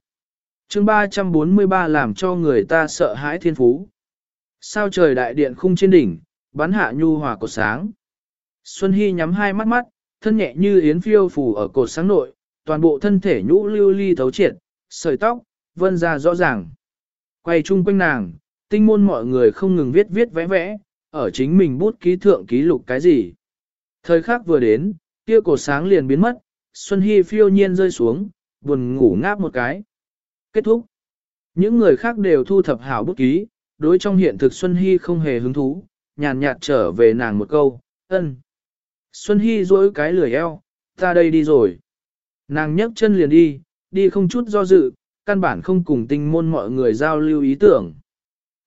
Chương 343 làm cho người ta sợ hãi thiên phú. Sao trời đại điện khung trên đỉnh, bắn hạ nhu hòa cột sáng. Xuân Hy nhắm hai mắt mắt, thân nhẹ như yến phiêu phù ở cột sáng nội, toàn bộ thân thể nhũ lưu ly thấu triệt, sợi tóc, vân ra rõ ràng. Quay chung quanh nàng, tinh môn mọi người không ngừng viết viết vẽ vẽ, ở chính mình bút ký thượng ký lục cái gì. Thời khắc vừa đến, kia cột sáng liền biến mất, Xuân Hy phiêu nhiên rơi xuống, buồn ngủ ngáp một cái. Kết thúc. Những người khác đều thu thập hảo bút ký, đối trong hiện thực Xuân Hy không hề hứng thú, nhàn nhạt trở về nàng một câu, ân. Xuân Hy dỗi cái lười eo, ta đây đi rồi. Nàng nhấc chân liền đi, đi không chút do dự, căn bản không cùng tinh môn mọi người giao lưu ý tưởng.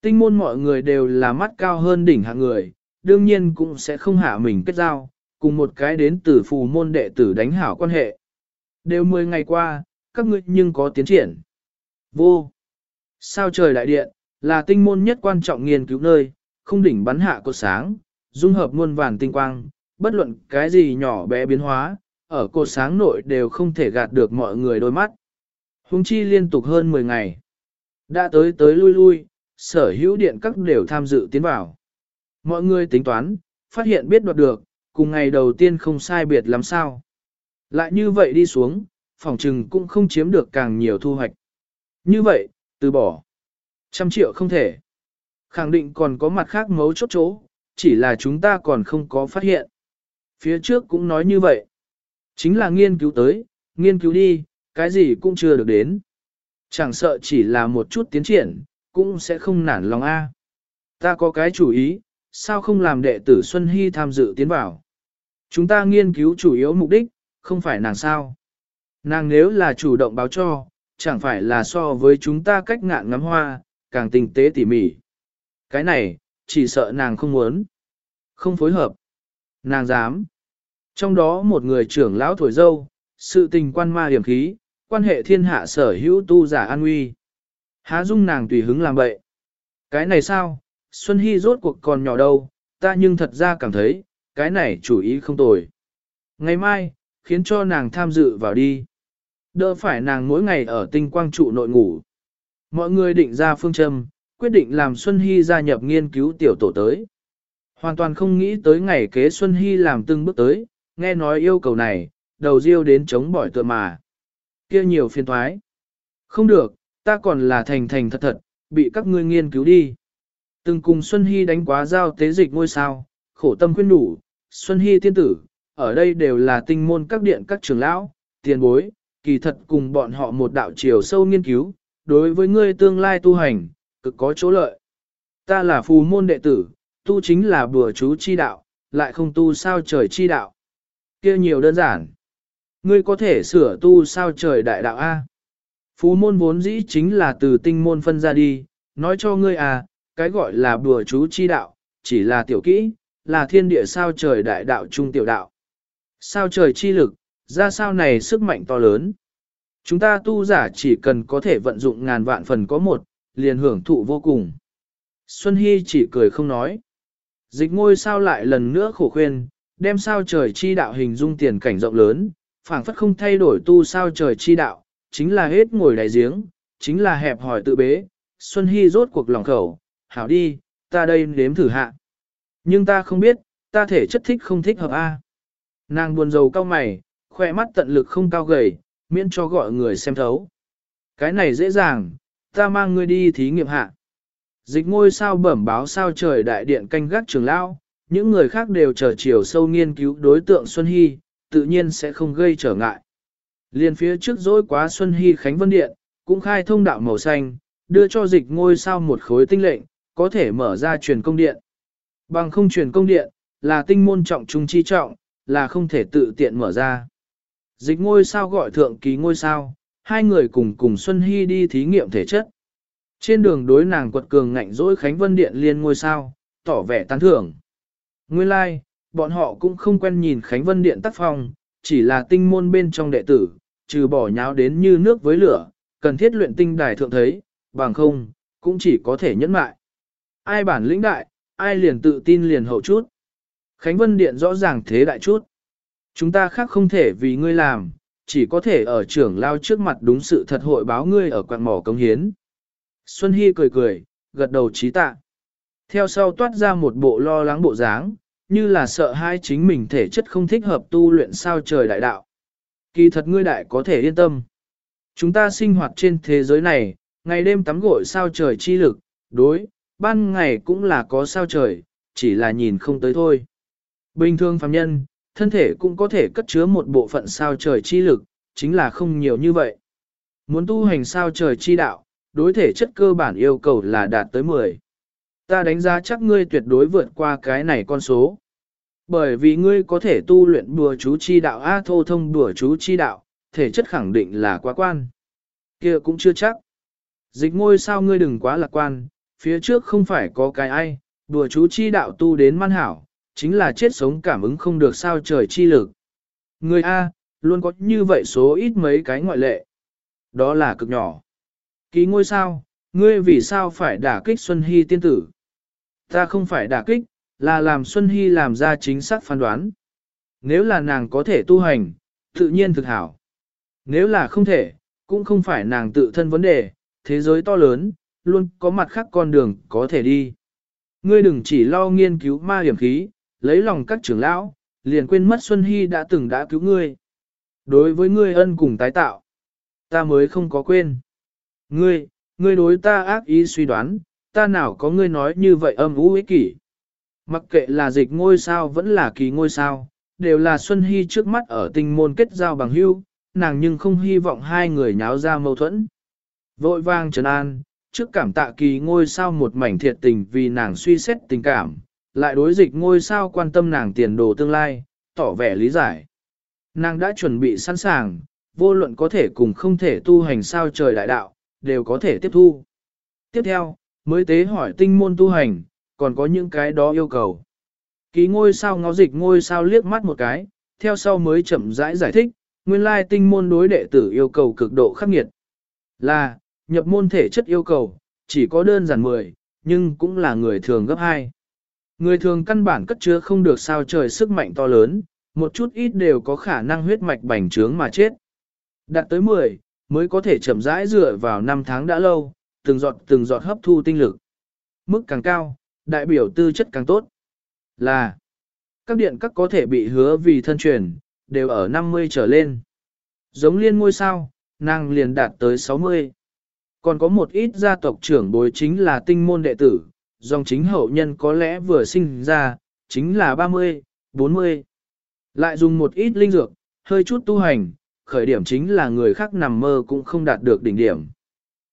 Tinh môn mọi người đều là mắt cao hơn đỉnh hạng người, đương nhiên cũng sẽ không hạ mình kết giao, cùng một cái đến từ phù môn đệ tử đánh hảo quan hệ. Đều 10 ngày qua, các ngươi nhưng có tiến triển. Vô. Sao trời đại điện, là tinh môn nhất quan trọng nghiên cứu nơi, không đỉnh bắn hạ cột sáng, dung hợp muôn vàn tinh quang, bất luận cái gì nhỏ bé biến hóa, ở cột sáng nội đều không thể gạt được mọi người đôi mắt. Hùng chi liên tục hơn 10 ngày. Đã tới tới lui lui, sở hữu điện các đều tham dự tiến vào. Mọi người tính toán, phát hiện biết đoạt được, cùng ngày đầu tiên không sai biệt làm sao. Lại như vậy đi xuống, phòng trừng cũng không chiếm được càng nhiều thu hoạch. Như vậy, từ bỏ. Trăm triệu không thể. Khẳng định còn có mặt khác mấu chốt chỗ, chỉ là chúng ta còn không có phát hiện. Phía trước cũng nói như vậy. Chính là nghiên cứu tới, nghiên cứu đi, cái gì cũng chưa được đến. Chẳng sợ chỉ là một chút tiến triển, cũng sẽ không nản lòng A. Ta có cái chủ ý, sao không làm đệ tử Xuân Hy tham dự tiến vào. Chúng ta nghiên cứu chủ yếu mục đích, không phải nàng sao. Nàng nếu là chủ động báo cho, chẳng phải là so với chúng ta cách ngạn ngắm hoa, càng tinh tế tỉ mỉ. Cái này, chỉ sợ nàng không muốn. Không phối hợp. Nàng dám. Trong đó một người trưởng lão thổi dâu, sự tình quan ma hiểm khí, quan hệ thiên hạ sở hữu tu giả an nguy. Há dung nàng tùy hứng làm vậy. Cái này sao, Xuân Hy rốt cuộc còn nhỏ đâu, ta nhưng thật ra cảm thấy, cái này chủ ý không tồi. Ngày mai, khiến cho nàng tham dự vào đi. Đỡ phải nàng mỗi ngày ở tinh quang trụ nội ngủ. Mọi người định ra phương châm, quyết định làm Xuân Hy gia nhập nghiên cứu tiểu tổ tới. Hoàn toàn không nghĩ tới ngày kế Xuân Hy làm từng bước tới, nghe nói yêu cầu này, đầu riêu đến chống bỏi tựa mà. kia nhiều phiên thoái. Không được, ta còn là thành thành thật thật, bị các ngươi nghiên cứu đi. Từng cùng Xuân Hy đánh quá giao tế dịch ngôi sao, khổ tâm khuyên đủ, Xuân Hy tiên tử, ở đây đều là tinh môn các điện các trưởng lão, tiền bối, kỳ thật cùng bọn họ một đạo chiều sâu nghiên cứu, đối với ngươi tương lai tu hành, cực có chỗ lợi. Ta là phù môn đệ tử, tu chính là bùa chú chi đạo, lại không tu sao trời chi đạo. kia nhiều đơn giản. Ngươi có thể sửa tu sao trời đại đạo A. Phú môn vốn dĩ chính là từ tinh môn phân ra đi, nói cho ngươi à, cái gọi là bùa chú chi đạo, chỉ là tiểu kỹ, là thiên địa sao trời đại đạo trung tiểu đạo. Sao trời chi lực, ra sao này sức mạnh to lớn. Chúng ta tu giả chỉ cần có thể vận dụng ngàn vạn phần có một, liền hưởng thụ vô cùng. Xuân Hy chỉ cười không nói. Dịch ngôi sao lại lần nữa khổ khuyên, đem sao trời chi đạo hình dung tiền cảnh rộng lớn, phảng phất không thay đổi tu sao trời chi đạo, chính là hết ngồi đáy giếng, chính là hẹp hỏi tự bế. Xuân Hy rốt cuộc lòng khẩu, hảo đi, ta đây nếm thử hạ. Nhưng ta không biết, ta thể chất thích không thích hợp A. Nàng buồn rầu cao mày, khoe mắt tận lực không cao gầy, miễn cho gọi người xem thấu. Cái này dễ dàng, ta mang ngươi đi thí nghiệm hạ. Dịch ngôi sao bẩm báo sao trời đại điện canh gác trường lão, những người khác đều chờ chiều sâu nghiên cứu đối tượng Xuân Hy, tự nhiên sẽ không gây trở ngại. Liên phía trước dối quá Xuân Hy Khánh Vân Điện, cũng khai thông đạo màu xanh, đưa cho dịch ngôi sao một khối tinh lệnh, có thể mở ra truyền công điện. Bằng không truyền công điện, là tinh môn trọng trung chi trọng, là không thể tự tiện mở ra. Dịch ngôi sao gọi thượng ký ngôi sao, hai người cùng cùng Xuân Hy đi thí nghiệm thể chất. Trên đường đối nàng quật cường ngạnh dỗi Khánh Vân Điện liên ngôi sao, tỏ vẻ tán thưởng. Nguyên lai, like, bọn họ cũng không quen nhìn Khánh Vân Điện tác phong, chỉ là tinh môn bên trong đệ tử, trừ bỏ nháo đến như nước với lửa, cần thiết luyện tinh đài thượng thấy, bằng không, cũng chỉ có thể nhẫn mại. Ai bản lĩnh đại, ai liền tự tin liền hậu chút. Khánh Vân Điện rõ ràng thế đại chút. Chúng ta khác không thể vì ngươi làm, chỉ có thể ở trưởng lao trước mặt đúng sự thật hội báo ngươi ở quạng mỏ công hiến. Xuân Hy cười cười, gật đầu trí tạ. Theo sau toát ra một bộ lo lắng bộ dáng, như là sợ hai chính mình thể chất không thích hợp tu luyện sao trời đại đạo. Kỳ thật ngươi đại có thể yên tâm. Chúng ta sinh hoạt trên thế giới này, ngày đêm tắm gội sao trời chi lực, đối, ban ngày cũng là có sao trời, chỉ là nhìn không tới thôi. Bình thường phàm nhân, thân thể cũng có thể cất chứa một bộ phận sao trời chi lực, chính là không nhiều như vậy. Muốn tu hành sao trời chi đạo, đối thể chất cơ bản yêu cầu là đạt tới 10. Ta đánh giá chắc ngươi tuyệt đối vượt qua cái này con số. Bởi vì ngươi có thể tu luyện đùa chú chi đạo A thô thông đùa chú chi đạo, thể chất khẳng định là quá quan. kia cũng chưa chắc. Dịch ngôi sao ngươi đừng quá lạc quan, phía trước không phải có cái ai, đùa chú chi đạo tu đến man hảo, chính là chết sống cảm ứng không được sao trời chi lực. Người A, luôn có như vậy số ít mấy cái ngoại lệ. Đó là cực nhỏ. Ký ngôi sao, ngươi vì sao phải đả kích Xuân Hy tiên tử? Ta không phải đả kích, là làm Xuân Hy làm ra chính xác phán đoán. Nếu là nàng có thể tu hành, tự nhiên thực hảo. Nếu là không thể, cũng không phải nàng tự thân vấn đề, thế giới to lớn, luôn có mặt khác con đường có thể đi. Ngươi đừng chỉ lo nghiên cứu ma hiểm khí, lấy lòng các trưởng lão, liền quên mất Xuân Hy đã từng đã cứu ngươi. Đối với ngươi ân cùng tái tạo, ta mới không có quên. Ngươi, ngươi đối ta ác ý suy đoán, ta nào có ngươi nói như vậy âm u ích kỷ. Mặc kệ là dịch ngôi sao vẫn là kỳ ngôi sao, đều là Xuân Hy trước mắt ở tình môn kết giao bằng hữu, nàng nhưng không hy vọng hai người nháo ra mâu thuẫn. Vội vang trấn an, trước cảm tạ kỳ ngôi sao một mảnh thiệt tình vì nàng suy xét tình cảm, lại đối dịch ngôi sao quan tâm nàng tiền đồ tương lai, tỏ vẻ lý giải. Nàng đã chuẩn bị sẵn sàng, vô luận có thể cùng không thể tu hành sao trời đại đạo, đều có thể tiếp thu. Tiếp theo, mới tế hỏi tinh môn tu hành, còn có những cái đó yêu cầu. Ký ngôi sao ngó dịch ngôi sao liếc mắt một cái, theo sau mới chậm rãi giải, giải thích, nguyên lai tinh môn đối đệ tử yêu cầu cực độ khắc nghiệt. Là, nhập môn thể chất yêu cầu, chỉ có đơn giản 10, nhưng cũng là người thường gấp 2. Người thường căn bản cất chứa không được sao trời sức mạnh to lớn, một chút ít đều có khả năng huyết mạch bành trướng mà chết. Đạt tới 10, mới có thể chậm rãi dựa vào năm tháng đã lâu, từng giọt từng giọt hấp thu tinh lực. Mức càng cao, đại biểu tư chất càng tốt. Là, các điện các có thể bị hứa vì thân truyền, đều ở 50 trở lên. Giống liên ngôi sao, nàng liền đạt tới 60. Còn có một ít gia tộc trưởng bối chính là tinh môn đệ tử, dòng chính hậu nhân có lẽ vừa sinh ra, chính là 30, 40. Lại dùng một ít linh dược, hơi chút tu hành, khởi điểm chính là người khác nằm mơ cũng không đạt được đỉnh điểm.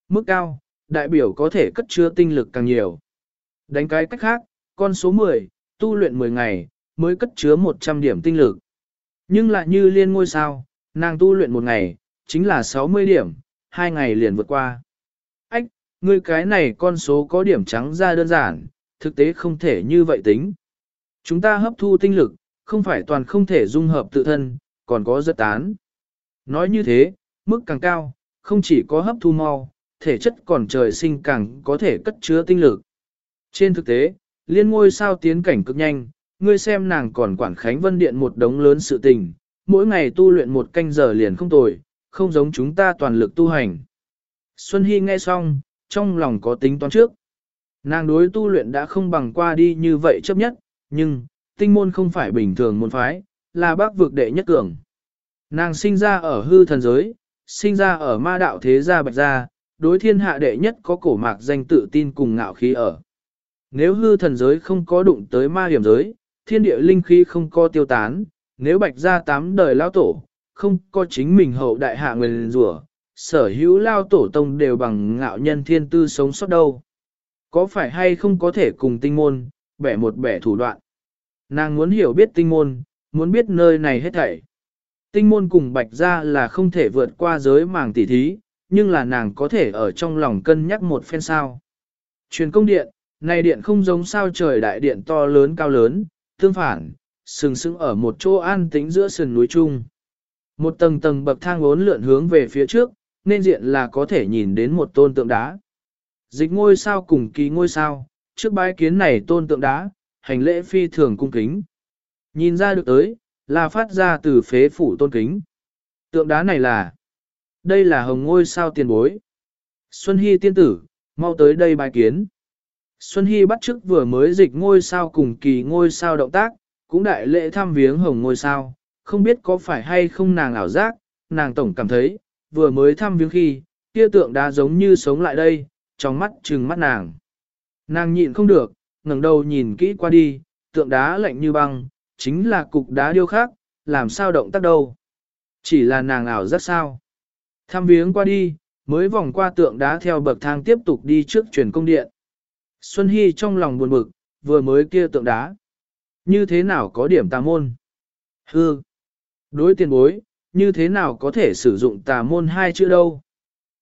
Mức cao, đại biểu có thể cất chứa tinh lực càng nhiều. Đánh cái cách khác, con số 10, tu luyện 10 ngày, mới cất chứa 100 điểm tinh lực. Nhưng lại như liên ngôi sao, nàng tu luyện một ngày, chính là 60 điểm, hai ngày liền vượt qua. Ngươi cái này con số có điểm trắng ra đơn giản, thực tế không thể như vậy tính. Chúng ta hấp thu tinh lực, không phải toàn không thể dung hợp tự thân, còn có rất tán. Nói như thế, mức càng cao, không chỉ có hấp thu mau, thể chất còn trời sinh càng có thể cất chứa tinh lực. Trên thực tế, liên ngôi sao tiến cảnh cực nhanh, ngươi xem nàng còn quản Khánh Vân Điện một đống lớn sự tình, mỗi ngày tu luyện một canh giờ liền không tồi, không giống chúng ta toàn lực tu hành. Xuân Hy nghe xong, trong lòng có tính toán trước. Nàng đối tu luyện đã không bằng qua đi như vậy chấp nhất, nhưng, tinh môn không phải bình thường môn phái, là bác vực đệ nhất cường. Nàng sinh ra ở hư thần giới, sinh ra ở ma đạo thế gia bạch gia, đối thiên hạ đệ nhất có cổ mạc danh tự tin cùng ngạo khí ở. Nếu hư thần giới không có đụng tới ma hiểm giới, thiên địa linh khí không có tiêu tán, nếu bạch gia tám đời lao tổ, không có chính mình hậu đại hạ người rủa, sở hữu lao tổ tông đều bằng ngạo nhân thiên tư sống sót đâu. Có phải hay không có thể cùng tinh môn, bẻ một bẻ thủ đoạn. Nàng muốn hiểu biết tinh môn, muốn biết nơi này hết thảy. Tinh môn cùng bạch gia là không thể vượt qua giới màng tỉ thí, nhưng là nàng có thể ở trong lòng cân nhắc một phen sao. Truyền công điện, này điện không giống sao trời đại điện to lớn cao lớn, tương phản, sừng sững ở một chỗ an tĩnh giữa sườn núi trung. Một tầng tầng bậc thang uốn lượn hướng về phía trước, nên diện là có thể nhìn đến một tôn tượng đá. Dịch ngôi sao cùng kỳ ngôi sao, trước bái kiến này tôn tượng đá, hành lễ phi thường cung kính. Nhìn ra được tới, là phát ra từ phế phủ tôn kính. Tượng đá này là, đây là hồng ngôi sao tiền bối. Xuân Hy tiên tử, mau tới đây bài kiến. Xuân Hy bắt chức vừa mới dịch ngôi sao cùng kỳ ngôi sao động tác, cũng đại lễ thăm viếng hồng ngôi sao, không biết có phải hay không nàng ảo giác, nàng tổng cảm thấy, vừa mới thăm viếng khi, kia tượng đá giống như sống lại đây, trong mắt trừng mắt nàng. Nàng nhịn không được, ngẩng đầu nhìn kỹ qua đi, tượng đá lạnh như băng, chính là cục đá điêu khác, làm sao động tác đâu. Chỉ là nàng ảo giác sao. Thăm viếng qua đi, mới vòng qua tượng đá theo bậc thang tiếp tục đi trước truyền công điện. Xuân Hy trong lòng buồn bực, vừa mới kia tượng đá. Như thế nào có điểm tà môn? Hư. Đối tiền bối, như thế nào có thể sử dụng tà môn hai chữ đâu?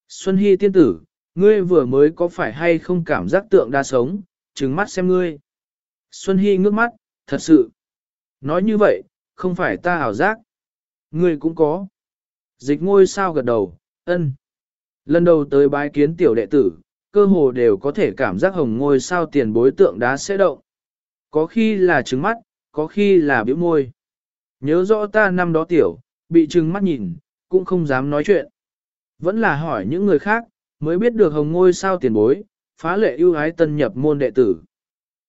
Xuân Hy tiên tử, ngươi vừa mới có phải hay không cảm giác tượng đa sống, trừng mắt xem ngươi. Xuân Hy ngước mắt, thật sự. Nói như vậy, không phải ta ảo giác. Ngươi cũng có. Dịch ngôi sao gật đầu, ân. Lần đầu tới bái kiến tiểu đệ tử, cơ hồ đều có thể cảm giác hồng ngôi sao tiền bối tượng đá sẽ động. Có khi là trứng mắt, có khi là biểu môi. Nhớ rõ ta năm đó tiểu, bị trừng mắt nhìn, cũng không dám nói chuyện. Vẫn là hỏi những người khác, mới biết được hồng ngôi sao tiền bối, phá lệ ưu ái tân nhập môn đệ tử.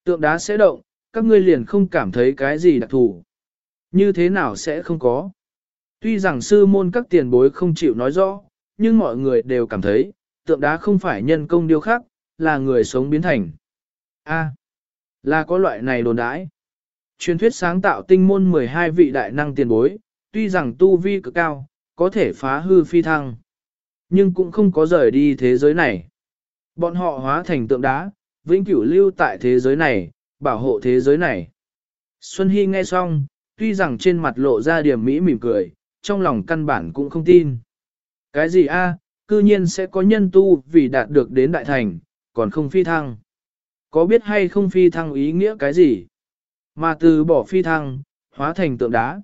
Tượng đá sẽ động, các ngươi liền không cảm thấy cái gì đặc thù. Như thế nào sẽ không có. Tuy rằng sư môn các tiền bối không chịu nói rõ, nhưng mọi người đều cảm thấy, tượng đá không phải nhân công điêu khắc, là người sống biến thành. A, là có loại này đồn đãi. Truyền thuyết sáng tạo tinh môn 12 vị đại năng tiền bối, tuy rằng tu vi cực cao, có thể phá hư phi thăng, nhưng cũng không có rời đi thế giới này. Bọn họ hóa thành tượng đá, vĩnh cửu lưu tại thế giới này, bảo hộ thế giới này. Xuân Hy nghe xong, tuy rằng trên mặt lộ ra điểm mỹ mỉm cười, trong lòng căn bản cũng không tin. Cái gì a? cư nhiên sẽ có nhân tu vì đạt được đến đại thành, còn không phi thăng. Có biết hay không phi thăng ý nghĩa cái gì? Mà từ bỏ phi thăng, hóa thành tượng đá.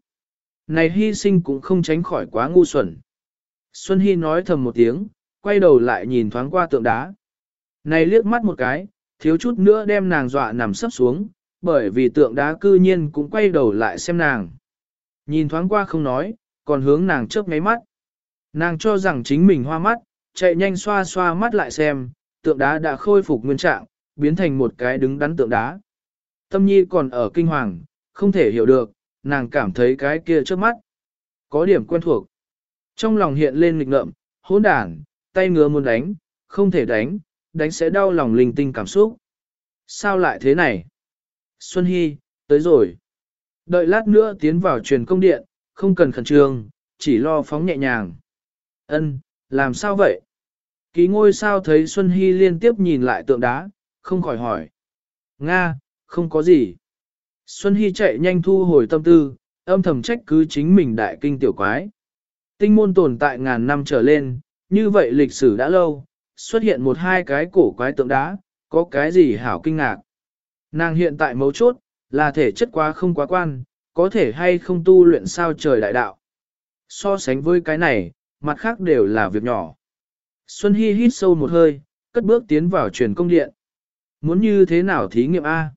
Này hy sinh cũng không tránh khỏi quá ngu xuẩn. Xuân Hy nói thầm một tiếng, quay đầu lại nhìn thoáng qua tượng đá. Này liếc mắt một cái, thiếu chút nữa đem nàng dọa nằm sấp xuống, bởi vì tượng đá cư nhiên cũng quay đầu lại xem nàng. Nhìn thoáng qua không nói, còn hướng nàng chớp ngáy mắt. Nàng cho rằng chính mình hoa mắt, chạy nhanh xoa xoa mắt lại xem, tượng đá đã khôi phục nguyên trạng, biến thành một cái đứng đắn tượng đá. Tâm nhi còn ở kinh hoàng, không thể hiểu được, nàng cảm thấy cái kia trước mắt. Có điểm quen thuộc. Trong lòng hiện lên nghịch ngợm, hỗn đản, tay ngứa muốn đánh, không thể đánh, đánh sẽ đau lòng linh tinh cảm xúc. Sao lại thế này? Xuân Hy, tới rồi. Đợi lát nữa tiến vào truyền công điện, không cần khẩn trương, chỉ lo phóng nhẹ nhàng. Ân, làm sao vậy? Ký ngôi sao thấy Xuân Hy liên tiếp nhìn lại tượng đá, không khỏi hỏi. Nga, không có gì. Xuân Hy chạy nhanh thu hồi tâm tư, âm thầm trách cứ chính mình đại kinh tiểu quái. Tinh môn tồn tại ngàn năm trở lên, như vậy lịch sử đã lâu, xuất hiện một hai cái cổ quái tượng đá, có cái gì hảo kinh ngạc. Nàng hiện tại mấu chốt, là thể chất quá không quá quan, có thể hay không tu luyện sao trời đại đạo. So sánh với cái này, mặt khác đều là việc nhỏ. Xuân Hy hít sâu một hơi, cất bước tiến vào truyền công điện. Muốn như thế nào thí nghiệm A?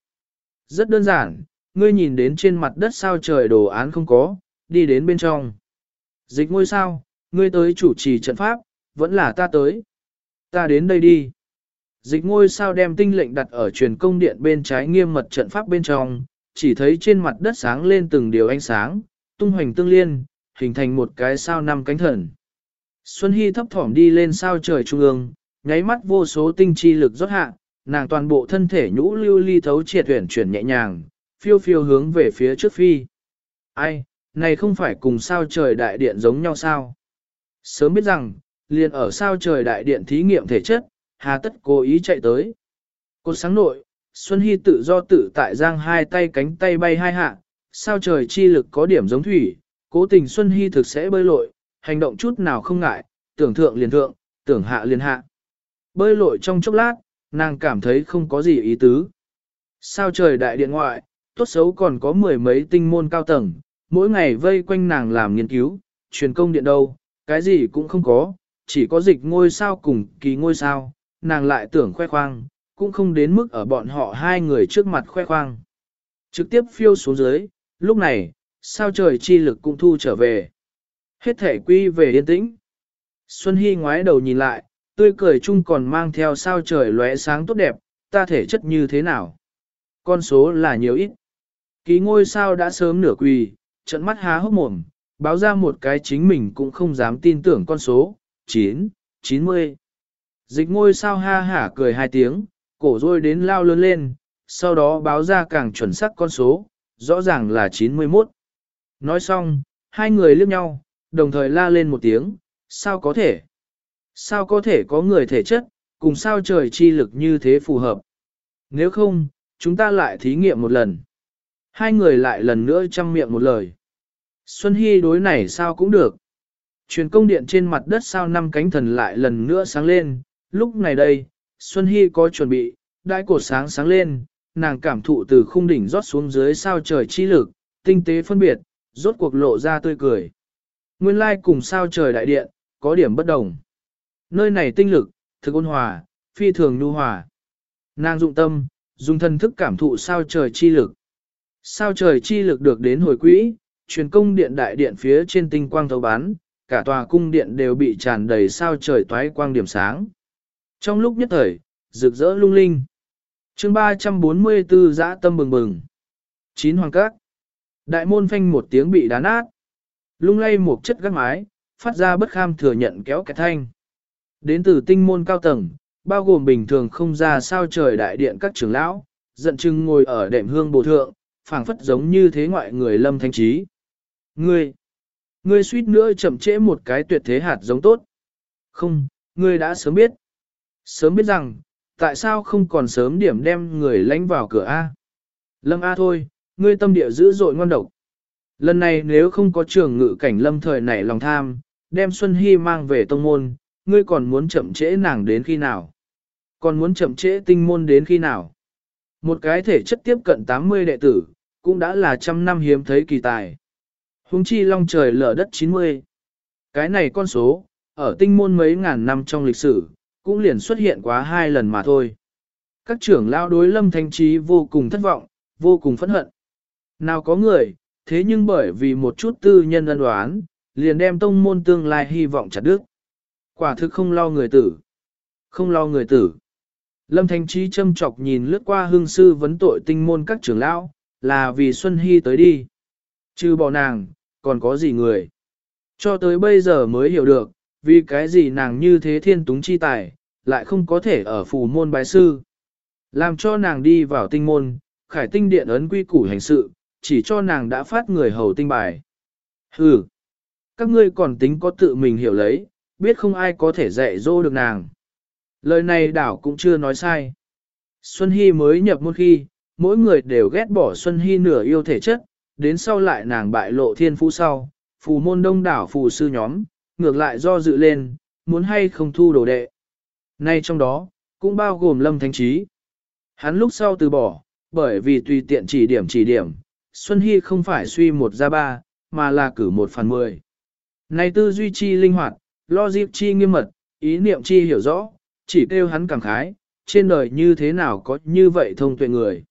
Rất đơn giản, ngươi nhìn đến trên mặt đất sao trời đồ án không có, đi đến bên trong. Dịch ngôi sao, ngươi tới chủ trì trận pháp, vẫn là ta tới. Ta đến đây đi. Dịch ngôi sao đem tinh lệnh đặt ở truyền công điện bên trái nghiêm mật trận pháp bên trong, chỉ thấy trên mặt đất sáng lên từng điều ánh sáng, tung hoành tương liên, hình thành một cái sao năm cánh thần. Xuân Hy thấp thỏm đi lên sao trời trung ương, nháy mắt vô số tinh chi lực rót hạ, nàng toàn bộ thân thể nhũ lưu ly thấu triệt tuyển chuyển nhẹ nhàng, phiêu phiêu hướng về phía trước phi. Ai, này không phải cùng sao trời đại điện giống nhau sao? Sớm biết rằng, liền ở sao trời đại điện thí nghiệm thể chất, hà tất cố ý chạy tới. Cột sáng nội, Xuân Hy tự do tự tại giang hai tay cánh tay bay hai hạ, sao trời chi lực có điểm giống thủy, cố tình Xuân Hy thực sẽ bơi lội, hành động chút nào không ngại, tưởng thượng liền thượng, tưởng hạ liền hạ. Bơi lội trong chốc lát, nàng cảm thấy không có gì ý tứ. Sao trời đại điện ngoại, tốt xấu còn có mười mấy tinh môn cao tầng, mỗi ngày vây quanh nàng làm nghiên cứu, truyền công điện đâu, cái gì cũng không có, chỉ có dịch ngôi sao cùng kỳ ngôi sao, nàng lại tưởng khoe khoang, cũng không đến mức ở bọn họ hai người trước mặt khoe khoang. Trực tiếp phiêu xuống dưới, lúc này, sao trời chi lực cũng thu trở về. Hết thể quy về yên tĩnh. Xuân Hy ngoái đầu nhìn lại, tươi cười chung còn mang theo sao trời lóe sáng tốt đẹp, ta thể chất như thế nào. Con số là nhiều ít. Ký ngôi sao đã sớm nửa quỳ, trận mắt há hốc mồm, báo ra một cái chính mình cũng không dám tin tưởng con số, 9, 90. Dịch ngôi sao ha hả cười hai tiếng, cổ rôi đến lao lớn lên, sau đó báo ra càng chuẩn xác con số, rõ ràng là 91. Nói xong, hai người liếc nhau, đồng thời la lên một tiếng, sao có thể? Sao có thể có người thể chất, cùng sao trời chi lực như thế phù hợp? Nếu không, chúng ta lại thí nghiệm một lần. Hai người lại lần nữa chăm miệng một lời. Xuân Hy đối này sao cũng được. Truyền công điện trên mặt đất sao năm cánh thần lại lần nữa sáng lên, lúc này đây, Xuân Hy có chuẩn bị, đại cột sáng sáng lên, nàng cảm thụ từ khung đỉnh rót xuống dưới sao trời chi lực, tinh tế phân biệt, rốt cuộc lộ ra tươi cười. Nguyên lai cùng sao trời đại điện, có điểm bất đồng. Nơi này tinh lực, thực ôn hòa, phi thường nhu hòa. Nàng dụng tâm, dùng thân thức cảm thụ sao trời chi lực. Sao trời chi lực được đến hồi quỹ, truyền công điện đại điện phía trên tinh quang thấu bán, cả tòa cung điện đều bị tràn đầy sao trời toái quang điểm sáng. Trong lúc nhất thời, rực rỡ lung linh. chương 344 dã tâm bừng bừng. Chín hoàng các. Đại môn phanh một tiếng bị đá nát. Lung lay một chất gác mái, phát ra bất kham thừa nhận kéo cái thanh. Đến từ tinh môn cao tầng, bao gồm bình thường không ra sao trời đại điện các trưởng lão, giận chừng ngồi ở đệm hương bồ thượng, phảng phất giống như thế ngoại người lâm thanh trí. Ngươi, ngươi suýt nữa chậm trễ một cái tuyệt thế hạt giống tốt. Không, ngươi đã sớm biết. Sớm biết rằng, tại sao không còn sớm điểm đem người lánh vào cửa A. Lâm A thôi, ngươi tâm địa dữ dội ngon độc. Lần này nếu không có trường ngự cảnh lâm thời nảy lòng tham, đem Xuân Hy mang về tông môn, ngươi còn muốn chậm trễ nàng đến khi nào? Còn muốn chậm trễ tinh môn đến khi nào? Một cái thể chất tiếp cận 80 đệ tử, cũng đã là trăm năm hiếm thấy kỳ tài. Hùng chi long trời lở đất 90. Cái này con số, ở tinh môn mấy ngàn năm trong lịch sử, cũng liền xuất hiện quá hai lần mà thôi. Các trưởng lao đối lâm thanh trí vô cùng thất vọng, vô cùng phẫn hận. Nào có người, thế nhưng bởi vì một chút tư nhân ân đoán, liền đem tông môn tương lai hy vọng chặt đứt. Quả thực không lo người tử. Không lo người tử. Lâm Thanh Trí châm chọc nhìn lướt qua hương sư vấn tội tinh môn các trưởng lão, là vì Xuân Hy tới đi. Trừ bỏ nàng, còn có gì người. Cho tới bây giờ mới hiểu được, vì cái gì nàng như thế thiên túng chi tài, lại không có thể ở phù môn bái sư. Làm cho nàng đi vào tinh môn, khải tinh điện ấn quy củ hành sự, chỉ cho nàng đã phát người hầu tinh bài. Hừ, các ngươi còn tính có tự mình hiểu lấy, biết không ai có thể dạy dỗ được nàng. Lời này đảo cũng chưa nói sai. Xuân Hy mới nhập môn khi, mỗi người đều ghét bỏ Xuân Hy nửa yêu thể chất, đến sau lại nàng bại lộ thiên phú sau, phù môn đông đảo phù sư nhóm, ngược lại do dự lên, muốn hay không thu đồ đệ. Nay trong đó, cũng bao gồm lâm thánh trí. Hắn lúc sau từ bỏ, bởi vì tùy tiện chỉ điểm chỉ điểm, Xuân Hy không phải suy một ra ba, mà là cử một phần mười. Này tư duy chi linh hoạt, logic chi nghiêm mật, ý niệm chi hiểu rõ, chỉ kêu hắn cảm khái, trên đời như thế nào có như vậy thông tuệ người.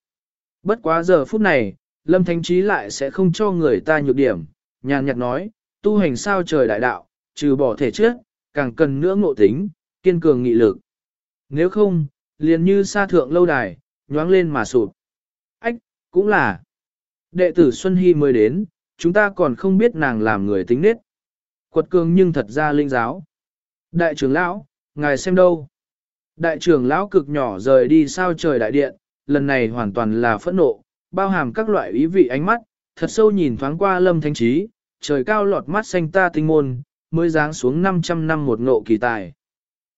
Bất quá giờ phút này, Lâm Thánh Trí lại sẽ không cho người ta nhược điểm, nhàn nhạt nói, tu hành sao trời đại đạo, trừ bỏ thể trước, càng cần nữa ngộ tính, kiên cường nghị lực. Nếu không, liền như sa thượng lâu đài, nhoáng lên mà sụp. Ách, cũng là. Đệ tử Xuân Hy mới đến, chúng ta còn không biết nàng làm người tính nết. Quật cường nhưng thật ra linh giáo. Đại trưởng lão, ngài xem đâu? Đại trưởng lão cực nhỏ rời đi sao trời đại điện, lần này hoàn toàn là phẫn nộ, bao hàm các loại ý vị ánh mắt, thật sâu nhìn thoáng qua lâm thanh trí, trời cao lọt mắt xanh ta tinh môn, mới giáng xuống 500 năm một ngộ kỳ tài.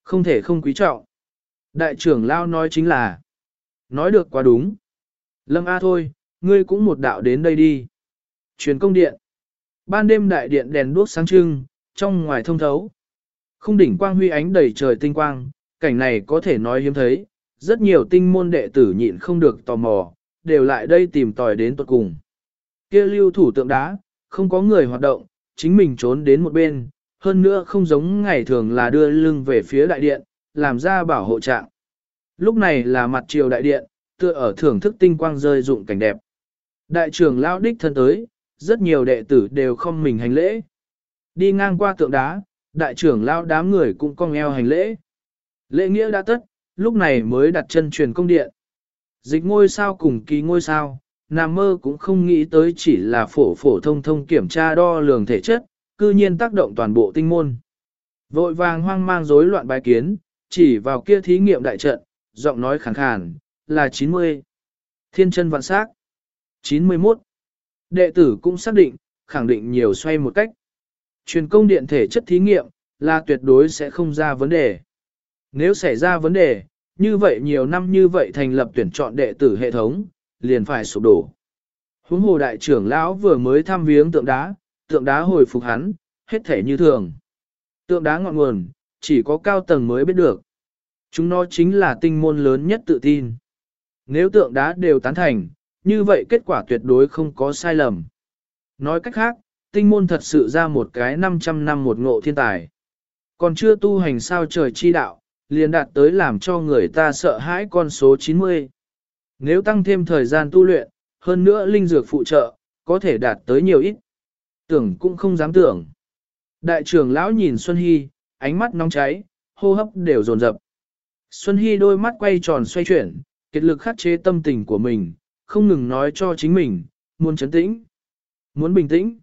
Không thể không quý trọng. Đại trưởng lão nói chính là, nói được quá đúng. Lâm A thôi, ngươi cũng một đạo đến đây đi. Truyền công điện. Ban đêm đại điện đèn đuốc sáng trưng, trong ngoài thông thấu. không đỉnh quang huy ánh đầy trời tinh quang, cảnh này có thể nói hiếm thấy, rất nhiều tinh môn đệ tử nhịn không được tò mò, đều lại đây tìm tòi đến tuật cùng. Kia lưu thủ tượng đá, không có người hoạt động, chính mình trốn đến một bên, hơn nữa không giống ngày thường là đưa lưng về phía đại điện, làm ra bảo hộ trạng. Lúc này là mặt chiều đại điện, tựa ở thưởng thức tinh quang rơi dụng cảnh đẹp. Đại trưởng lão đích thân tới, rất nhiều đệ tử đều không mình hành lễ. Đi ngang qua tượng đá, đại trưởng lão đám người cũng cong eo hành lễ. Lễ nghĩa đã tất, lúc này mới đặt chân truyền công điện. Dịch ngôi sao cùng ký ngôi sao, Nam mơ cũng không nghĩ tới chỉ là phổ phổ thông thông kiểm tra đo lường thể chất, cư nhiên tác động toàn bộ tinh môn. Vội vàng hoang mang rối loạn bài kiến, chỉ vào kia thí nghiệm đại trận, giọng nói khàn khàn, là 90. Thiên chân vạn sắc. 91. Đệ tử cũng xác định, khẳng định nhiều xoay một cách. Truyền công điện thể chất thí nghiệm, là tuyệt đối sẽ không ra vấn đề. Nếu xảy ra vấn đề, như vậy nhiều năm như vậy thành lập tuyển chọn đệ tử hệ thống, liền phải sụp đổ. Huống hồ đại trưởng lão vừa mới thăm viếng tượng đá, tượng đá hồi phục hắn, hết thể như thường. Tượng đá ngọn nguồn, chỉ có cao tầng mới biết được. Chúng nó chính là tinh môn lớn nhất tự tin. Nếu tượng đá đều tán thành, như vậy kết quả tuyệt đối không có sai lầm. Nói cách khác, tinh môn thật sự ra một cái 500 năm một ngộ thiên tài. Còn chưa tu hành sao trời chi đạo, liền đạt tới làm cho người ta sợ hãi con số 90. Nếu tăng thêm thời gian tu luyện, hơn nữa linh dược phụ trợ, có thể đạt tới nhiều ít. Tưởng cũng không dám tưởng. Đại trưởng lão nhìn Xuân Hy, ánh mắt nóng cháy, hô hấp đều dồn dập. Xuân Hy đôi mắt quay tròn xoay chuyển, kết lực khắc chế tâm tình của mình, không ngừng nói cho chính mình, muốn chấn tĩnh, muốn bình tĩnh.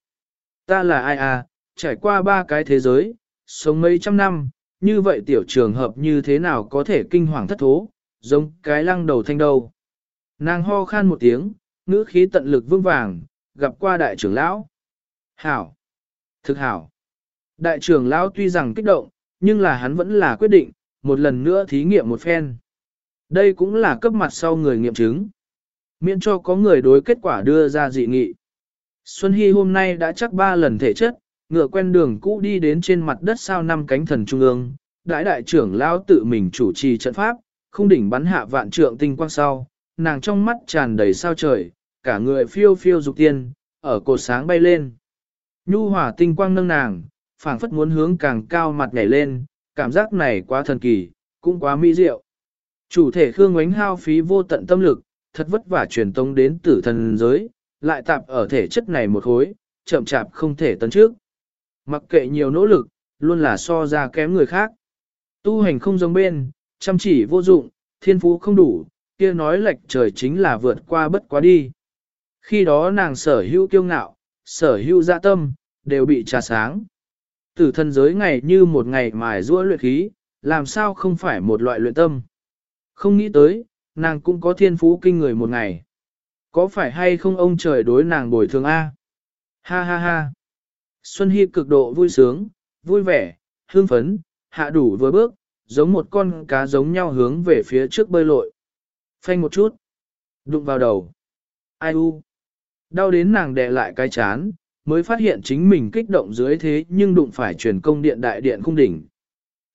Ta là ai à, trải qua ba cái thế giới, sống mấy trăm năm, như vậy tiểu trường hợp như thế nào có thể kinh hoàng thất thố, giống cái lăng đầu thanh đầu. Nàng ho khan một tiếng, ngữ khí tận lực vương vàng, gặp qua đại trưởng lão. Hảo! Thực hảo! Đại trưởng lão tuy rằng kích động, nhưng là hắn vẫn là quyết định, một lần nữa thí nghiệm một phen. Đây cũng là cấp mặt sau người nghiệm chứng. Miễn cho có người đối kết quả đưa ra dị nghị. Xuân Hy hôm nay đã chắc ba lần thể chất, ngựa quen đường cũ đi đến trên mặt đất sao năm cánh thần trung ương, đại đại trưởng lao tự mình chủ trì trận pháp, không đỉnh bắn hạ vạn trượng tinh quang sau, nàng trong mắt tràn đầy sao trời, cả người phiêu phiêu dục tiên, ở cột sáng bay lên. Nhu hỏa tinh quang nâng nàng, phảng phất muốn hướng càng cao mặt nhảy lên, cảm giác này quá thần kỳ, cũng quá mỹ diệu. Chủ thể Khương Ngoánh hao phí vô tận tâm lực, thật vất vả truyền tông đến tử thần giới, lại tạp ở thể chất này một khối, chậm chạp không thể tấn trước. Mặc kệ nhiều nỗ lực, luôn là so ra kém người khác. Tu hành không giống bên, chăm chỉ vô dụng, thiên phú không đủ, kia nói lệch trời chính là vượt qua bất quá đi. Khi đó nàng sở hữu kiêu ngạo, sở hữu dạ tâm, đều bị trà sáng. Tử thân giới ngày như một ngày mài rũa luyện khí, làm sao không phải một loại luyện tâm. Không nghĩ tới, nàng cũng có thiên phú kinh người một ngày. Có phải hay không ông trời đối nàng bồi thường A? Ha ha ha. Xuân Hy cực độ vui sướng, vui vẻ, hương phấn, hạ đủ với bước, giống một con cá giống nhau hướng về phía trước bơi lội. Phanh một chút. Đụng vào đầu. Ai u. Đau đến nàng đè lại cái chán, mới phát hiện chính mình kích động dưới thế nhưng đụng phải truyền công điện đại điện khung đỉnh.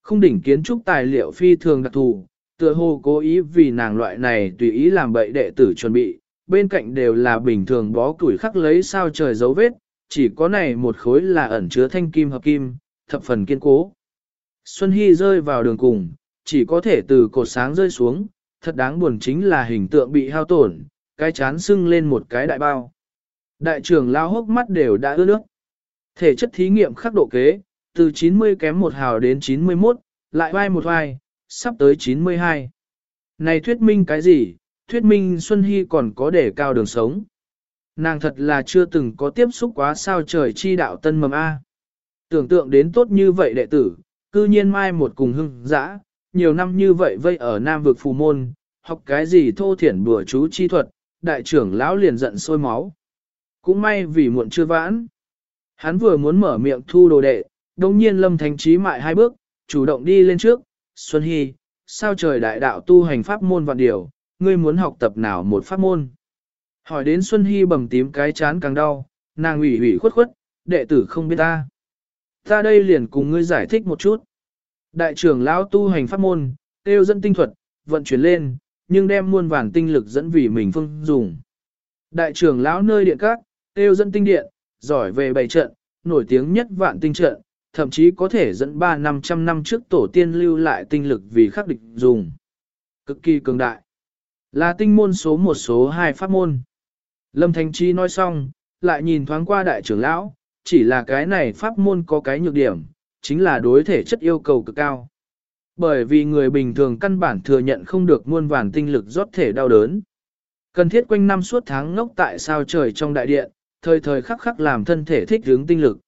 Khung đỉnh kiến trúc tài liệu phi thường đặc thù, tựa hồ cố ý vì nàng loại này tùy ý làm bậy đệ tử chuẩn bị, bên cạnh đều là bình thường bó củi khắc lấy sao trời dấu vết, chỉ có này một khối là ẩn chứa thanh kim hợp kim, thập phần kiên cố. Xuân Hy rơi vào đường cùng, chỉ có thể từ cột sáng rơi xuống, thật đáng buồn chính là hình tượng bị hao tổn, cái chán sưng lên một cái đại bao. Đại trưởng lao hốc mắt đều đã ướt nước. Thể chất thí nghiệm khắc độ kế, từ 90 kém một hào đến 91, lại vai một vai, sắp tới 92. Này thuyết minh cái gì? Thuyết minh Xuân Hy còn có để cao đường sống. Nàng thật là chưa từng có tiếp xúc quá sao trời chi đạo tân mầm A. Tưởng tượng đến tốt như vậy đệ tử, cư nhiên mai một cùng hưng dã, nhiều năm như vậy vây ở Nam vực phù môn, học cái gì thô thiển bùa chú chi thuật, đại trưởng lão liền giận sôi máu. Cũng may vì muộn chưa vãn. Hắn vừa muốn mở miệng thu đồ đệ, đồng nhiên lâm thánh trí mại hai bước, chủ động đi lên trước, Xuân Hy, sao trời đại đạo tu hành pháp môn vạn điều, ngươi muốn học tập nào một pháp môn? Hỏi đến Xuân Hy bầm tím cái chán càng đau, nàng ủy ủy khuất khuất, đệ tử không biết ta. Ta đây liền cùng ngươi giải thích một chút. Đại trưởng lão tu hành pháp môn, tiêu dẫn tinh thuật, vận chuyển lên, nhưng đem muôn vàng tinh lực dẫn vì mình phương dùng. Đại trưởng lão nơi điện các, tiêu dẫn tinh điện, giỏi về bày trận, nổi tiếng nhất vạn tinh trận, thậm chí có thể dẫn 3-500 năm trước tổ tiên lưu lại tinh lực vì khắc địch dùng. Cực kỳ cường đại. Là tinh môn số một số hai pháp môn. Lâm Thanh Chi nói xong, lại nhìn thoáng qua đại trưởng lão, chỉ là cái này pháp môn có cái nhược điểm, chính là đối thể chất yêu cầu cực cao. Bởi vì người bình thường căn bản thừa nhận không được muôn vàn tinh lực rót thể đau đớn. Cần thiết quanh năm suốt tháng ngốc tại sao trời trong đại điện, thời thời khắc khắc làm thân thể thích hướng tinh lực.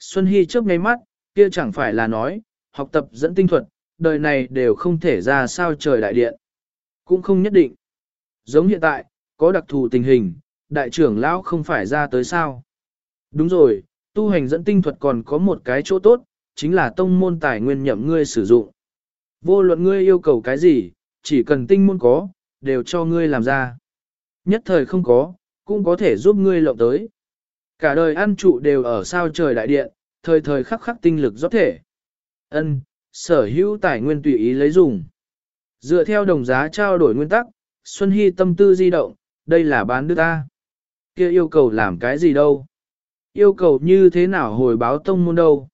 Xuân Hy trước ngay mắt, kia chẳng phải là nói, học tập dẫn tinh thuật, đời này đều không thể ra sao trời đại điện. Cũng không nhất định. Giống hiện tại, có đặc thù tình hình, đại trưởng lão không phải ra tới sao. Đúng rồi, tu hành dẫn tinh thuật còn có một cái chỗ tốt, chính là tông môn tài nguyên nhậm ngươi sử dụng. Vô luận ngươi yêu cầu cái gì, chỉ cần tinh môn có, đều cho ngươi làm ra. Nhất thời không có, cũng có thể giúp ngươi lộng tới. Cả đời ăn trụ đều ở sao trời đại điện, thời thời khắc khắc tinh lực rót thể. Ân, sở hữu tài nguyên tùy ý lấy dùng. Dựa theo đồng giá trao đổi nguyên tắc, Xuân Hy tâm tư di động, đây là bán đưa ta kia yêu cầu làm cái gì đâu? Yêu cầu như thế nào hồi báo tông môn đâu?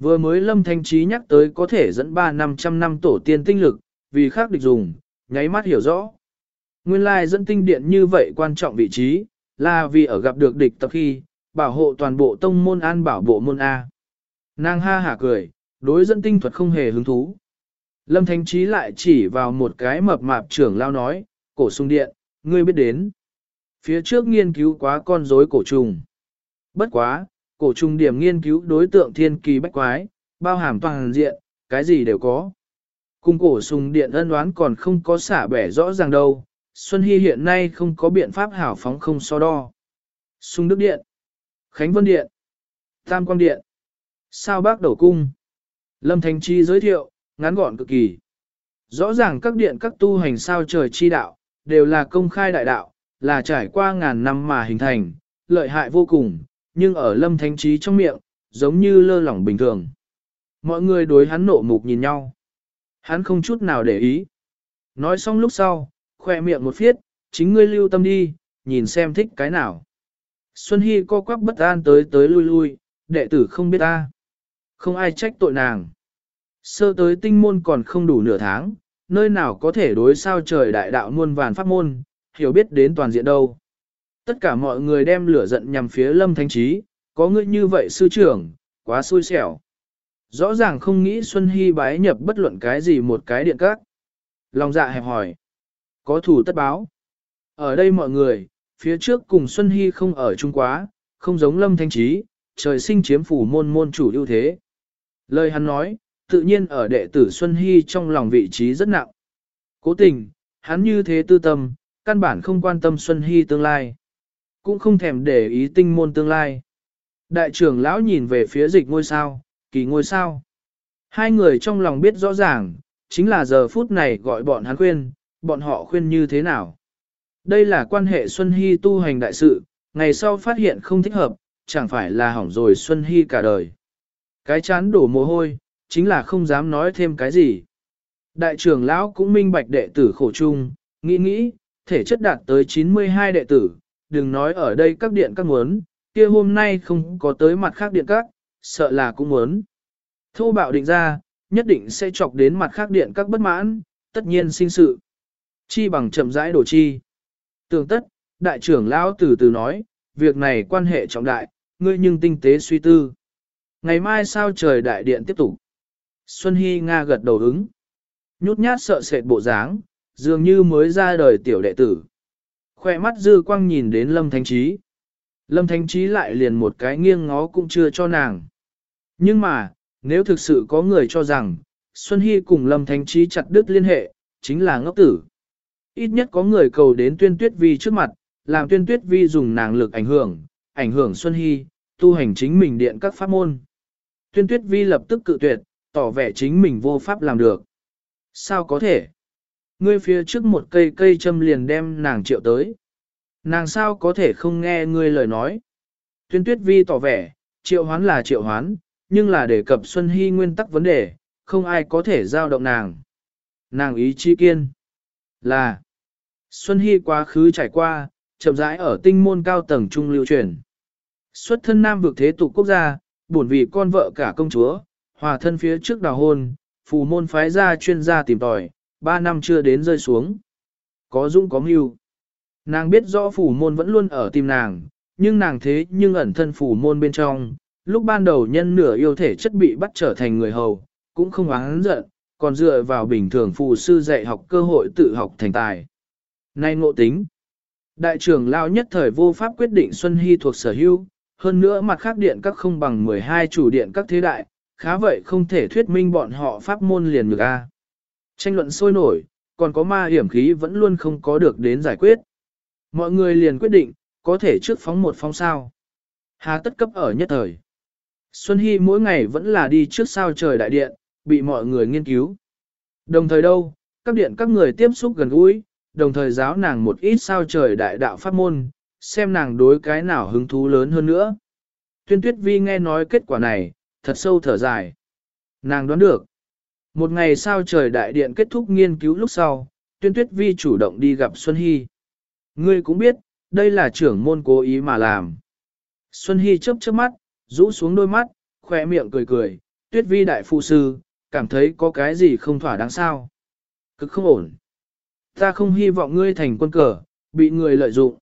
Vừa mới Lâm Thanh Trí nhắc tới có thể dẫn 3-500 năm tổ tiên tinh lực, vì khác địch dùng, nháy mắt hiểu rõ. Nguyên lai dẫn tinh điện như vậy quan trọng vị trí, là vì ở gặp được địch tập khi, bảo hộ toàn bộ tông môn an bảo bộ môn A. Nàng ha hả cười, đối dẫn tinh thuật không hề hứng thú. Lâm Thánh Trí lại chỉ vào một cái mập mạp trưởng lao nói, cổ sung điện, ngươi biết đến. Phía trước nghiên cứu quá con rối cổ trùng. Bất quá, cổ trùng điểm nghiên cứu đối tượng thiên kỳ bách quái, bao hàm toàn diện, cái gì đều có. Cùng cổ sùng điện ân đoán còn không có xả bẻ rõ ràng đâu, Xuân Hy hiện nay không có biện pháp hảo phóng không so đo. Sung Đức Điện, Khánh Vân Điện, Tam Quang Điện, Sao Bác Đầu Cung. Lâm Thành Chi giới thiệu, ngắn gọn cực kỳ. Rõ ràng các điện các tu hành sao trời chi đạo, đều là công khai đại đạo, là trải qua ngàn năm mà hình thành, lợi hại vô cùng, nhưng ở lâm thánh trí trong miệng, giống như lơ lỏng bình thường. Mọi người đối hắn nộ mục nhìn nhau. Hắn không chút nào để ý. Nói xong lúc sau, khoe miệng một phiết, chính ngươi lưu tâm đi, nhìn xem thích cái nào. Xuân Hy co quắp bất an tới tới lui lui, đệ tử không biết ta. Không ai trách tội nàng. Sơ tới tinh môn còn không đủ nửa tháng, nơi nào có thể đối sao trời đại đạo muôn vàn pháp môn, hiểu biết đến toàn diện đâu. Tất cả mọi người đem lửa giận nhằm phía lâm thanh trí, có ngươi như vậy sư trưởng, quá xui xẻo. Rõ ràng không nghĩ Xuân Hy bái nhập bất luận cái gì một cái điện các. Lòng dạ hẹp hỏi. Có thủ tất báo. Ở đây mọi người, phía trước cùng Xuân Hy không ở chung quá, không giống lâm thanh trí, trời sinh chiếm phủ môn môn chủ ưu thế. Lời hắn nói, tự nhiên ở đệ tử Xuân Hy trong lòng vị trí rất nặng. Cố tình, hắn như thế tư tâm, căn bản không quan tâm Xuân Hy tương lai. Cũng không thèm để ý tinh môn tương lai. Đại trưởng lão nhìn về phía dịch ngôi sao, kỳ ngôi sao. Hai người trong lòng biết rõ ràng, chính là giờ phút này gọi bọn hắn khuyên, bọn họ khuyên như thế nào. Đây là quan hệ Xuân Hy tu hành đại sự, ngày sau phát hiện không thích hợp, chẳng phải là hỏng rồi Xuân Hy cả đời. Cái chán đổ mồ hôi, chính là không dám nói thêm cái gì. Đại trưởng lão cũng minh bạch đệ tử khổ chung, nghĩ nghĩ, thể chất đạt tới 92 đệ tử, đừng nói ở đây các điện các muốn, kia hôm nay không có tới mặt khác điện các, sợ là cũng muốn. Thô bạo định ra, nhất định sẽ chọc đến mặt khác điện các bất mãn, tất nhiên sinh sự. Chi bằng chậm rãi đổ chi. Tường tất, đại trưởng lão từ từ nói, việc này quan hệ trọng đại, ngươi nhưng tinh tế suy tư. Ngày mai sao trời đại điện tiếp tục. Xuân Hy Nga gật đầu ứng. Nhút nhát sợ sệt bộ dáng, dường như mới ra đời tiểu đệ tử. Khoe mắt dư quang nhìn đến Lâm Thánh Trí. Lâm Thánh Trí lại liền một cái nghiêng ngó cũng chưa cho nàng. Nhưng mà, nếu thực sự có người cho rằng, Xuân Hy cùng Lâm Thánh Trí chặt đứt liên hệ, chính là ngốc tử. Ít nhất có người cầu đến tuyên tuyết vi trước mặt, làm tuyên tuyết vi dùng nàng lực ảnh hưởng, ảnh hưởng Xuân Hy, tu hành chính mình điện các pháp môn. Tuyên tuyết vi lập tức cự tuyệt, tỏ vẻ chính mình vô pháp làm được. Sao có thể? Ngươi phía trước một cây cây châm liền đem nàng triệu tới. Nàng sao có thể không nghe ngươi lời nói? Tuyên tuyết vi tỏ vẻ, triệu hoán là triệu hoán, nhưng là đề cập Xuân Hy nguyên tắc vấn đề, không ai có thể giao động nàng. Nàng ý chi kiên là Xuân Hy quá khứ trải qua, chậm rãi ở tinh môn cao tầng trung lưu truyền. Xuất thân nam vực thế tục quốc gia, buồn vì con vợ cả công chúa, hòa thân phía trước đào hôn, phù môn phái ra chuyên gia tìm tòi, ba năm chưa đến rơi xuống. Có dũng có mưu. Nàng biết rõ phủ môn vẫn luôn ở tìm nàng, nhưng nàng thế nhưng ẩn thân phủ môn bên trong, lúc ban đầu nhân nửa yêu thể chất bị bắt trở thành người hầu, cũng không oán giận, còn dựa vào bình thường phù sư dạy học cơ hội tự học thành tài. Nay ngộ tính, đại trưởng lao nhất thời vô pháp quyết định Xuân Hy thuộc sở hữu, hơn nữa mặt khác điện các không bằng 12 chủ điện các thế đại, khá vậy không thể thuyết minh bọn họ pháp môn liền được a. Tranh luận sôi nổi, còn có ma hiểm khí vẫn luôn không có được đến giải quyết. Mọi người liền quyết định, có thể trước phóng một phóng sao. Hà tất cấp ở nhất thời. Xuân Hy mỗi ngày vẫn là đi trước sao trời đại điện, bị mọi người nghiên cứu. Đồng thời đâu, các điện các người tiếp xúc gần gũi, đồng thời giáo nàng một ít sao trời đại đạo pháp môn, xem nàng đối cái nào hứng thú lớn hơn nữa. Tuyên tuyết vi nghe nói kết quả này, thật sâu thở dài. Nàng đoán được. Một ngày sau trời đại điện kết thúc nghiên cứu lúc sau, tuyên tuyết vi chủ động đi gặp Xuân Hy. Ngươi cũng biết, đây là trưởng môn cố ý mà làm. Xuân Hy chớp chớp mắt, rũ xuống đôi mắt, khỏe miệng cười cười, tuyết vi đại phụ sư, cảm thấy có cái gì không thỏa đáng sao. Cực không ổn. Ta không hy vọng ngươi thành quân cờ, bị người lợi dụng.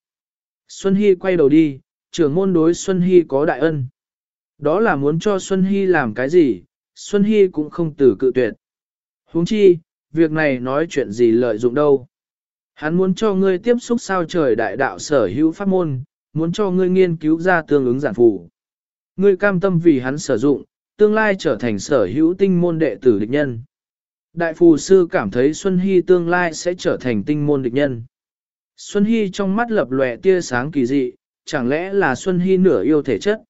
Xuân Hy quay đầu đi, trưởng môn đối Xuân Hy có đại ân. Đó là muốn cho Xuân Hy làm cái gì, Xuân Hy cũng không từ cự tuyệt huống chi, việc này nói chuyện gì lợi dụng đâu. Hắn muốn cho ngươi tiếp xúc sao trời đại đạo sở hữu pháp môn, muốn cho ngươi nghiên cứu ra tương ứng giản phù Ngươi cam tâm vì hắn sử dụng, tương lai trở thành sở hữu tinh môn đệ tử địch nhân. Đại phù sư cảm thấy Xuân Hy tương lai sẽ trở thành tinh môn địch nhân. Xuân Hy trong mắt lập lòe tia sáng kỳ dị, chẳng lẽ là Xuân Hy nửa yêu thể chất?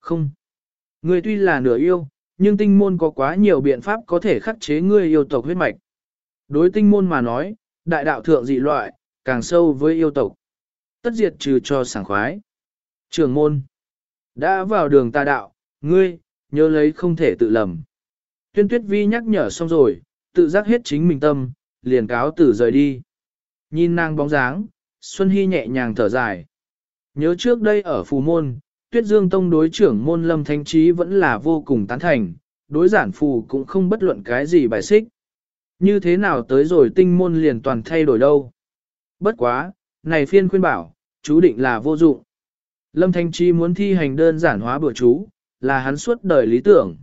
Không. Ngươi tuy là nửa yêu, nhưng tinh môn có quá nhiều biện pháp có thể khắc chế ngươi yêu tộc huyết mạch. Đối tinh môn mà nói, đại đạo thượng dị loại, càng sâu với yêu tộc. Tất diệt trừ cho sảng khoái. Trường môn. Đã vào đường ta đạo, ngươi, nhớ lấy không thể tự lầm. Tuyên tuyết vi nhắc nhở xong rồi, tự giác hết chính mình tâm, liền cáo tử rời đi. Nhìn nàng bóng dáng, Xuân Hy nhẹ nhàng thở dài. Nhớ trước đây ở Phù Môn, Tuyết Dương Tông đối trưởng môn lâm thanh trí vẫn là vô cùng tán thành, đối giản phù cũng không bất luận cái gì bài xích. Như thế nào tới rồi tinh môn liền toàn thay đổi đâu. Bất quá, này phiên khuyên bảo, chú định là vô dụng. Lâm Thanh Chi muốn thi hành đơn giản hóa bữa chú, là hắn suốt đời lý tưởng.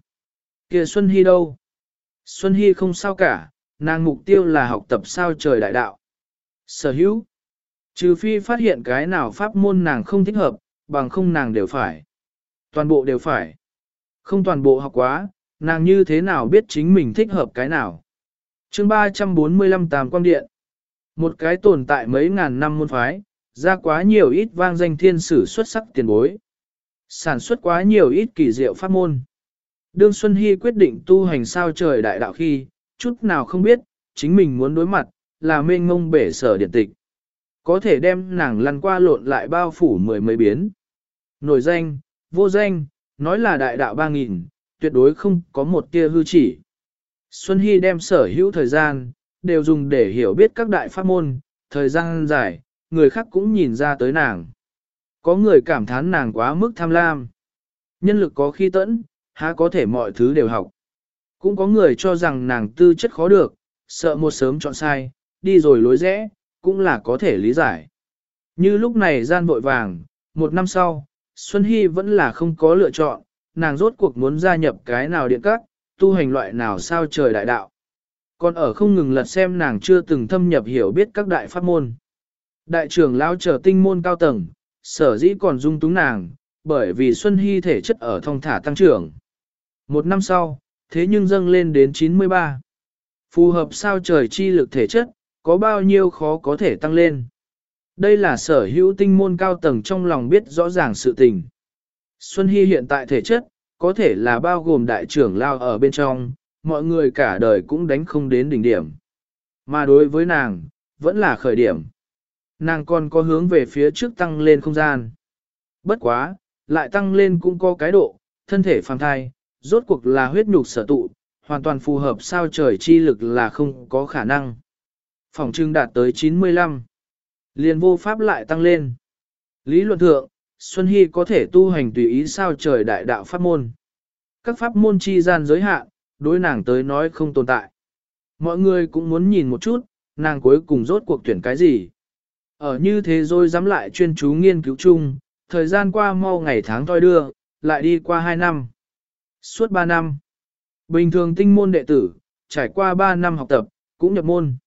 Kìa Xuân Hy đâu? Xuân Hy không sao cả, nàng mục tiêu là học tập sao trời đại đạo. Sở hữu. Trừ phi phát hiện cái nào pháp môn nàng không thích hợp, bằng không nàng đều phải. Toàn bộ đều phải. Không toàn bộ học quá, nàng như thế nào biết chính mình thích hợp cái nào. chương 345 Tàm Quang Điện. Một cái tồn tại mấy ngàn năm môn phái, ra quá nhiều ít vang danh thiên sử xuất sắc tiền bối. Sản xuất quá nhiều ít kỳ diệu pháp môn. Đương Xuân Hy quyết định tu hành sao trời đại đạo khi, chút nào không biết, chính mình muốn đối mặt, là mênh ngông bể sở điện tịch. Có thể đem nàng lăn qua lộn lại bao phủ mười mấy biến. Nổi danh, vô danh, nói là đại đạo ba nghìn, tuyệt đối không có một tia hư chỉ. Xuân Hy đem sở hữu thời gian, đều dùng để hiểu biết các đại pháp môn, thời gian dài, người khác cũng nhìn ra tới nàng. Có người cảm thán nàng quá mức tham lam. Nhân lực có khi tẫn, há có thể mọi thứ đều học. Cũng có người cho rằng nàng tư chất khó được, sợ một sớm chọn sai, đi rồi lối rẽ, cũng là có thể lý giải. Như lúc này gian vội vàng, một năm sau, Xuân Hy vẫn là không có lựa chọn, nàng rốt cuộc muốn gia nhập cái nào điện các, tu hành loại nào sao trời đại đạo. Còn ở không ngừng lật xem nàng chưa từng thâm nhập hiểu biết các đại pháp môn. Đại trưởng lão trở tinh môn cao tầng, sở dĩ còn dung túng nàng, bởi vì Xuân Hy thể chất ở thông thả tăng trưởng. Một năm sau, thế nhưng dâng lên đến 93. Phù hợp sao trời chi lực thể chất, có bao nhiêu khó có thể tăng lên. Đây là sở hữu tinh môn cao tầng trong lòng biết rõ ràng sự tình. Xuân Hy hiện tại thể chất, có thể là bao gồm đại trưởng lao ở bên trong, mọi người cả đời cũng đánh không đến đỉnh điểm. Mà đối với nàng, vẫn là khởi điểm. Nàng còn có hướng về phía trước tăng lên không gian. Bất quá, lại tăng lên cũng có cái độ, thân thể phàm thai, rốt cuộc là huyết nhục sở tụ, hoàn toàn phù hợp sao trời chi lực là không có khả năng. Phòng trưng đạt tới 95. Liền vô pháp lại tăng lên. Lý luận thượng, Xuân Hy có thể tu hành tùy ý sao trời đại đạo pháp môn. Các pháp môn chi gian giới hạn, đối nàng tới nói không tồn tại. Mọi người cũng muốn nhìn một chút, nàng cuối cùng rốt cuộc tuyển cái gì. Ở như thế rồi dám lại chuyên chú nghiên cứu chung, thời gian qua mau ngày tháng toi đưa, lại đi qua 2 năm. Suốt 3 năm, bình thường tinh môn đệ tử, trải qua 3 năm học tập, cũng nhập môn.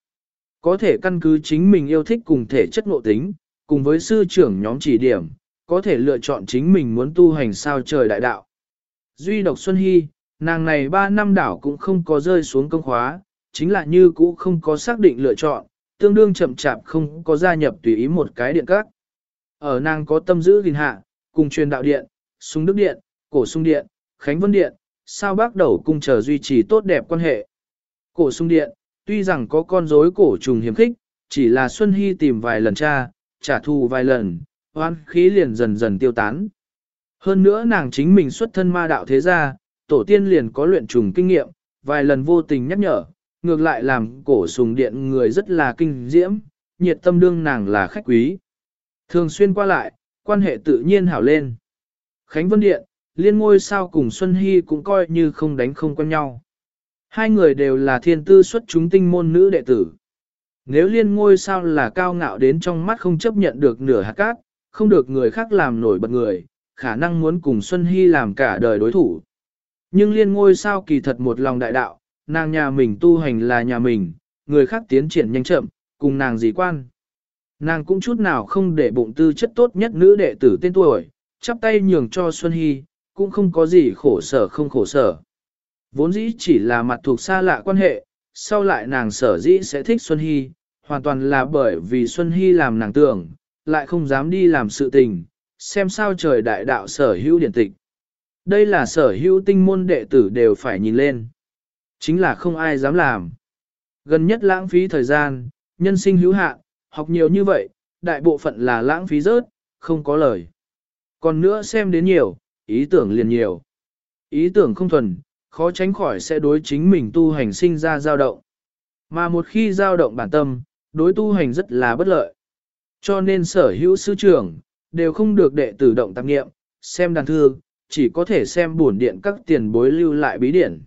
Có thể căn cứ chính mình yêu thích cùng thể chất ngộ tính, cùng với sư trưởng nhóm chỉ điểm, có thể lựa chọn chính mình muốn tu hành sao trời đại đạo. Duy độc Xuân Hy, nàng này 3 năm đảo cũng không có rơi xuống công khóa, chính là như cũ không có xác định lựa chọn, tương đương chậm chạp không có gia nhập tùy ý một cái điện các. Ở nàng có tâm giữ gìn hạ, cùng truyền đạo điện, sung đức điện, cổ sung điện, khánh vân điện, sao bác đầu cung chờ duy trì tốt đẹp quan hệ. Cổ sung điện, tuy rằng có con rối cổ trùng hiếm khích, chỉ là Xuân Hy tìm vài lần cha, trả thù vài lần, hoan khí liền dần dần tiêu tán. Hơn nữa nàng chính mình xuất thân ma đạo thế gia, tổ tiên liền có luyện trùng kinh nghiệm, vài lần vô tình nhắc nhở, ngược lại làm cổ sùng điện người rất là kinh diễm, nhiệt tâm đương nàng là khách quý. Thường xuyên qua lại, quan hệ tự nhiên hảo lên. Khánh Vân Điện, liên ngôi sao cùng Xuân Hy cũng coi như không đánh không quen nhau. Hai người đều là thiên tư xuất chúng tinh môn nữ đệ tử. Nếu liên ngôi sao là cao ngạo đến trong mắt không chấp nhận được nửa hạt cát, không được người khác làm nổi bật người, khả năng muốn cùng Xuân Hy làm cả đời đối thủ. Nhưng liên ngôi sao kỳ thật một lòng đại đạo, nàng nhà mình tu hành là nhà mình, người khác tiến triển nhanh chậm, cùng nàng gì quan. Nàng cũng chút nào không để bụng tư chất tốt nhất nữ đệ tử tên tuổi, chắp tay nhường cho Xuân Hy, cũng không có gì khổ sở không khổ sở. Vốn dĩ chỉ là mặt thuộc xa lạ quan hệ, sau lại nàng sở dĩ sẽ thích Xuân Hy, hoàn toàn là bởi vì Xuân Hy làm nàng tưởng, lại không dám đi làm sự tình, xem sao trời đại đạo sở hữu điển tịch. Đây là sở hữu tinh môn đệ tử đều phải nhìn lên. Chính là không ai dám làm. Gần nhất lãng phí thời gian, nhân sinh hữu hạn, học nhiều như vậy, đại bộ phận là lãng phí rớt, không có lời. Còn nữa xem đến nhiều, ý tưởng liền nhiều. Ý tưởng không thuần, khó tránh khỏi sẽ đối chính mình tu hành sinh ra dao động. Mà một khi dao động bản tâm, đối tu hành rất là bất lợi. Cho nên sở hữu sư trưởng, đều không được đệ tử động tạp nghiệm, xem đàn thư, chỉ có thể xem bổn điện các tiền bối lưu lại bí điển.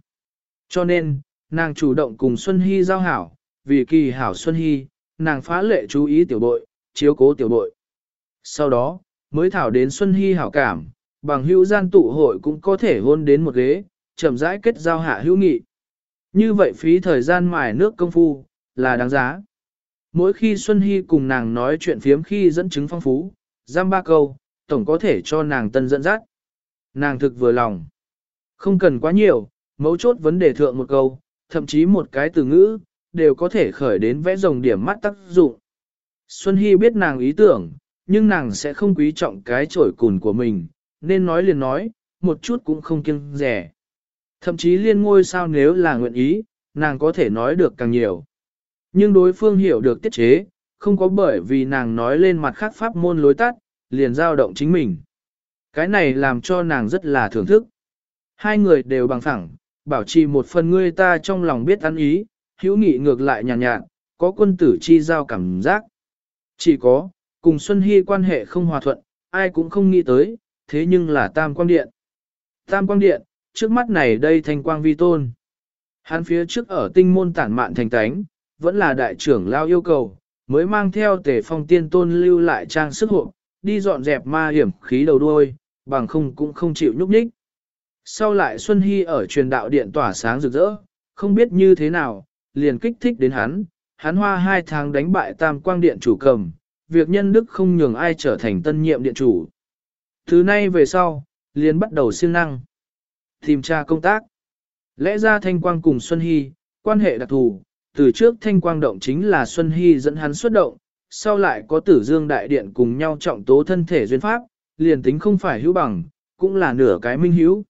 Cho nên, nàng chủ động cùng Xuân Hy giao hảo, vì kỳ hảo Xuân Hy, nàng phá lệ chú ý tiểu bội, chiếu cố tiểu bội. Sau đó, mới thảo đến Xuân Hy hảo cảm, bằng hữu gian tụ hội cũng có thể hôn đến một ghế, chậm rãi kết giao hạ hữu nghị. Như vậy phí thời gian mài nước công phu, là đáng giá. Mỗi khi Xuân Hy cùng nàng nói chuyện phiếm khi dẫn chứng phong phú, giam ba câu, tổng có thể cho nàng tân dẫn dắt. Nàng thực vừa lòng. Không cần quá nhiều, mấu chốt vấn đề thượng một câu, thậm chí một cái từ ngữ, đều có thể khởi đến vẽ rồng điểm mắt tác dụng. Xuân Hy biết nàng ý tưởng, nhưng nàng sẽ không quý trọng cái trổi cùn của mình, nên nói liền nói, một chút cũng không kiêng rẻ. Thậm chí liên ngôi sao nếu là nguyện ý, nàng có thể nói được càng nhiều. Nhưng đối phương hiểu được tiết chế, không có bởi vì nàng nói lên mặt khác pháp môn lối tắt, liền giao động chính mình. Cái này làm cho nàng rất là thưởng thức. Hai người đều bằng phẳng, bảo trì một phần ngươi ta trong lòng biết ăn ý, hữu nghị ngược lại nhàn nhạt, nhạt, có quân tử chi giao cảm giác. Chỉ có, cùng Xuân Hy quan hệ không hòa thuận, ai cũng không nghĩ tới, thế nhưng là Tam Quang Điện. Tam Quang Điện, trước mắt này đây thành quang vi tôn. Hắn phía trước ở tinh môn tản mạn thành tánh, vẫn là đại trưởng lao yêu cầu, mới mang theo tể phong tiên tôn lưu lại trang sức hộ, đi dọn dẹp ma hiểm khí đầu đuôi, bằng không cũng không chịu nhúc nhích. Sau lại Xuân Hy ở truyền đạo điện tỏa sáng rực rỡ, không biết như thế nào, liền kích thích đến hắn, hắn hoa hai tháng đánh bại tam quang điện chủ cầm, việc nhân đức không nhường ai trở thành tân nhiệm điện chủ. Thứ nay về sau, liền bắt đầu siêng năng. Tìm tra công tác. Lẽ ra Thanh Quang cùng Xuân Hy, quan hệ đặc thù, từ trước Thanh Quang động chính là Xuân Hy dẫn hắn xuất động, sau lại có tử dương đại điện cùng nhau trọng tố thân thể duyên pháp, liền tính không phải hữu bằng, cũng là nửa cái minh hữu.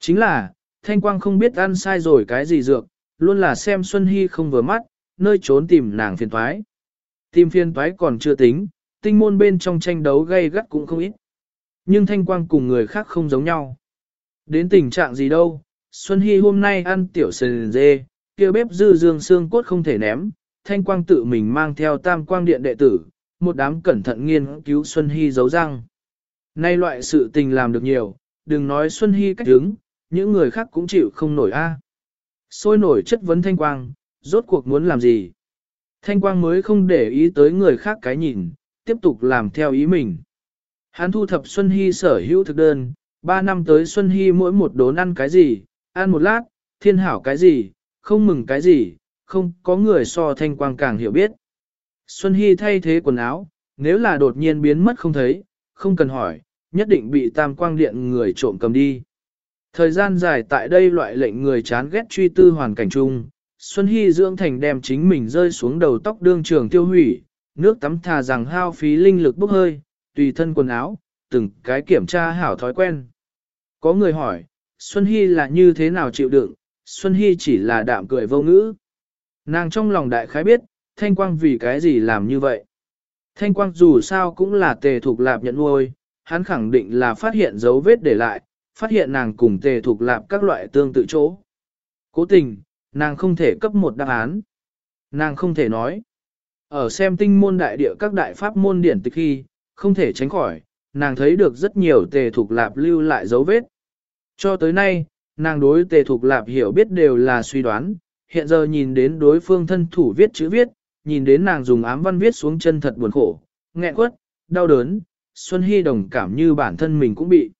Chính là, Thanh Quang không biết ăn sai rồi cái gì dược, luôn là xem Xuân Hy không vừa mắt, nơi trốn tìm nàng phiền thoái. Tìm phiền thoái còn chưa tính, tinh môn bên trong tranh đấu gây gắt cũng không ít. Nhưng Thanh Quang cùng người khác không giống nhau. Đến tình trạng gì đâu, Xuân Hy hôm nay ăn tiểu sền dê, kia bếp dư dương xương cốt không thể ném, Thanh Quang tự mình mang theo tam quang điện đệ tử, một đám cẩn thận nghiên cứu Xuân Hy giấu răng. Nay loại sự tình làm được nhiều, đừng nói Xuân Hy cách đứng, những người khác cũng chịu không nổi a. Sôi nổi chất vấn Thanh Quang, rốt cuộc muốn làm gì? Thanh Quang mới không để ý tới người khác cái nhìn, tiếp tục làm theo ý mình. Hắn thu thập Xuân Hy sở hữu thực đơn, ba năm tới Xuân Hy mỗi một đốn ăn cái gì, ăn một lát, thiên hảo cái gì, không mừng cái gì, không có người so Thanh Quang càng hiểu biết. Xuân Hy thay thế quần áo, nếu là đột nhiên biến mất không thấy, không cần hỏi, nhất định bị tam quang điện người trộm cầm đi. Thời gian dài tại đây loại lệnh người chán ghét truy tư hoàn cảnh chung, Xuân Hy dưỡng thành đem chính mình rơi xuống đầu tóc đương trường tiêu hủy, nước tắm thà rằng hao phí linh lực bốc hơi, tùy thân quần áo, từng cái kiểm tra hảo thói quen. Có người hỏi, Xuân Hy là như thế nào chịu đựng, Xuân Hy chỉ là đạm cười vô ngữ. Nàng trong lòng đại khái biết, Thanh Quang vì cái gì làm như vậy. Thanh Quang dù sao cũng là tề thuộc lạp nhận nuôi, hắn khẳng định là phát hiện dấu vết để lại, phát hiện nàng cùng tề thuộc lạp các loại tương tự chỗ. Cố tình, nàng không thể cấp một đáp án. Nàng không thể nói. Ở xem tinh môn đại địa các đại pháp môn điển tịch khi, không thể tránh khỏi, nàng thấy được rất nhiều tề thuộc lạp lưu lại dấu vết. Cho tới nay, nàng đối tề thuộc lạp hiểu biết đều là suy đoán, hiện giờ nhìn đến đối phương thân thủ viết chữ viết, nhìn đến nàng dùng ám văn viết xuống chân thật buồn khổ, nghẹn quất, đau đớn, Xuân Hy đồng cảm như bản thân mình cũng bị.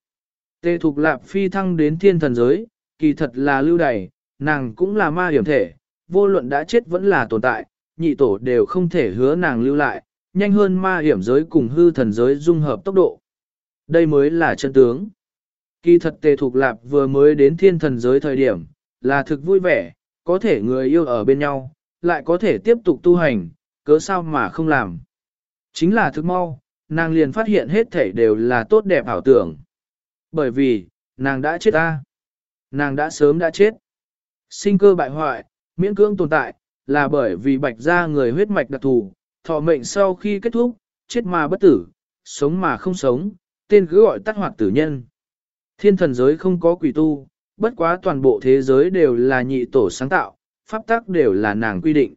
Tề Thục Lạp phi thăng đến thiên thần giới, kỳ thật là lưu đày, nàng cũng là ma hiểm thể, vô luận đã chết vẫn là tồn tại, nhị tổ đều không thể hứa nàng lưu lại, nhanh hơn ma hiểm giới cùng hư thần giới dung hợp tốc độ. Đây mới là chân tướng. Kỳ thật Tề Thục Lạp vừa mới đến thiên thần giới thời điểm, là thực vui vẻ, có thể người yêu ở bên nhau, lại có thể tiếp tục tu hành, cớ sao mà không làm. Chính là thực mau, nàng liền phát hiện hết thể đều là tốt đẹp ảo tưởng. Bởi vì, nàng đã chết ta. Nàng đã sớm đã chết. Sinh cơ bại hoại, miễn cưỡng tồn tại, là bởi vì bạch ra người huyết mạch đặc thù, thọ mệnh sau khi kết thúc, chết mà bất tử, sống mà không sống, tên cứ gọi tắt hoạt tử nhân. Thiên thần giới không có quỷ tu, bất quá toàn bộ thế giới đều là nhị tổ sáng tạo, pháp tắc đều là nàng quy định.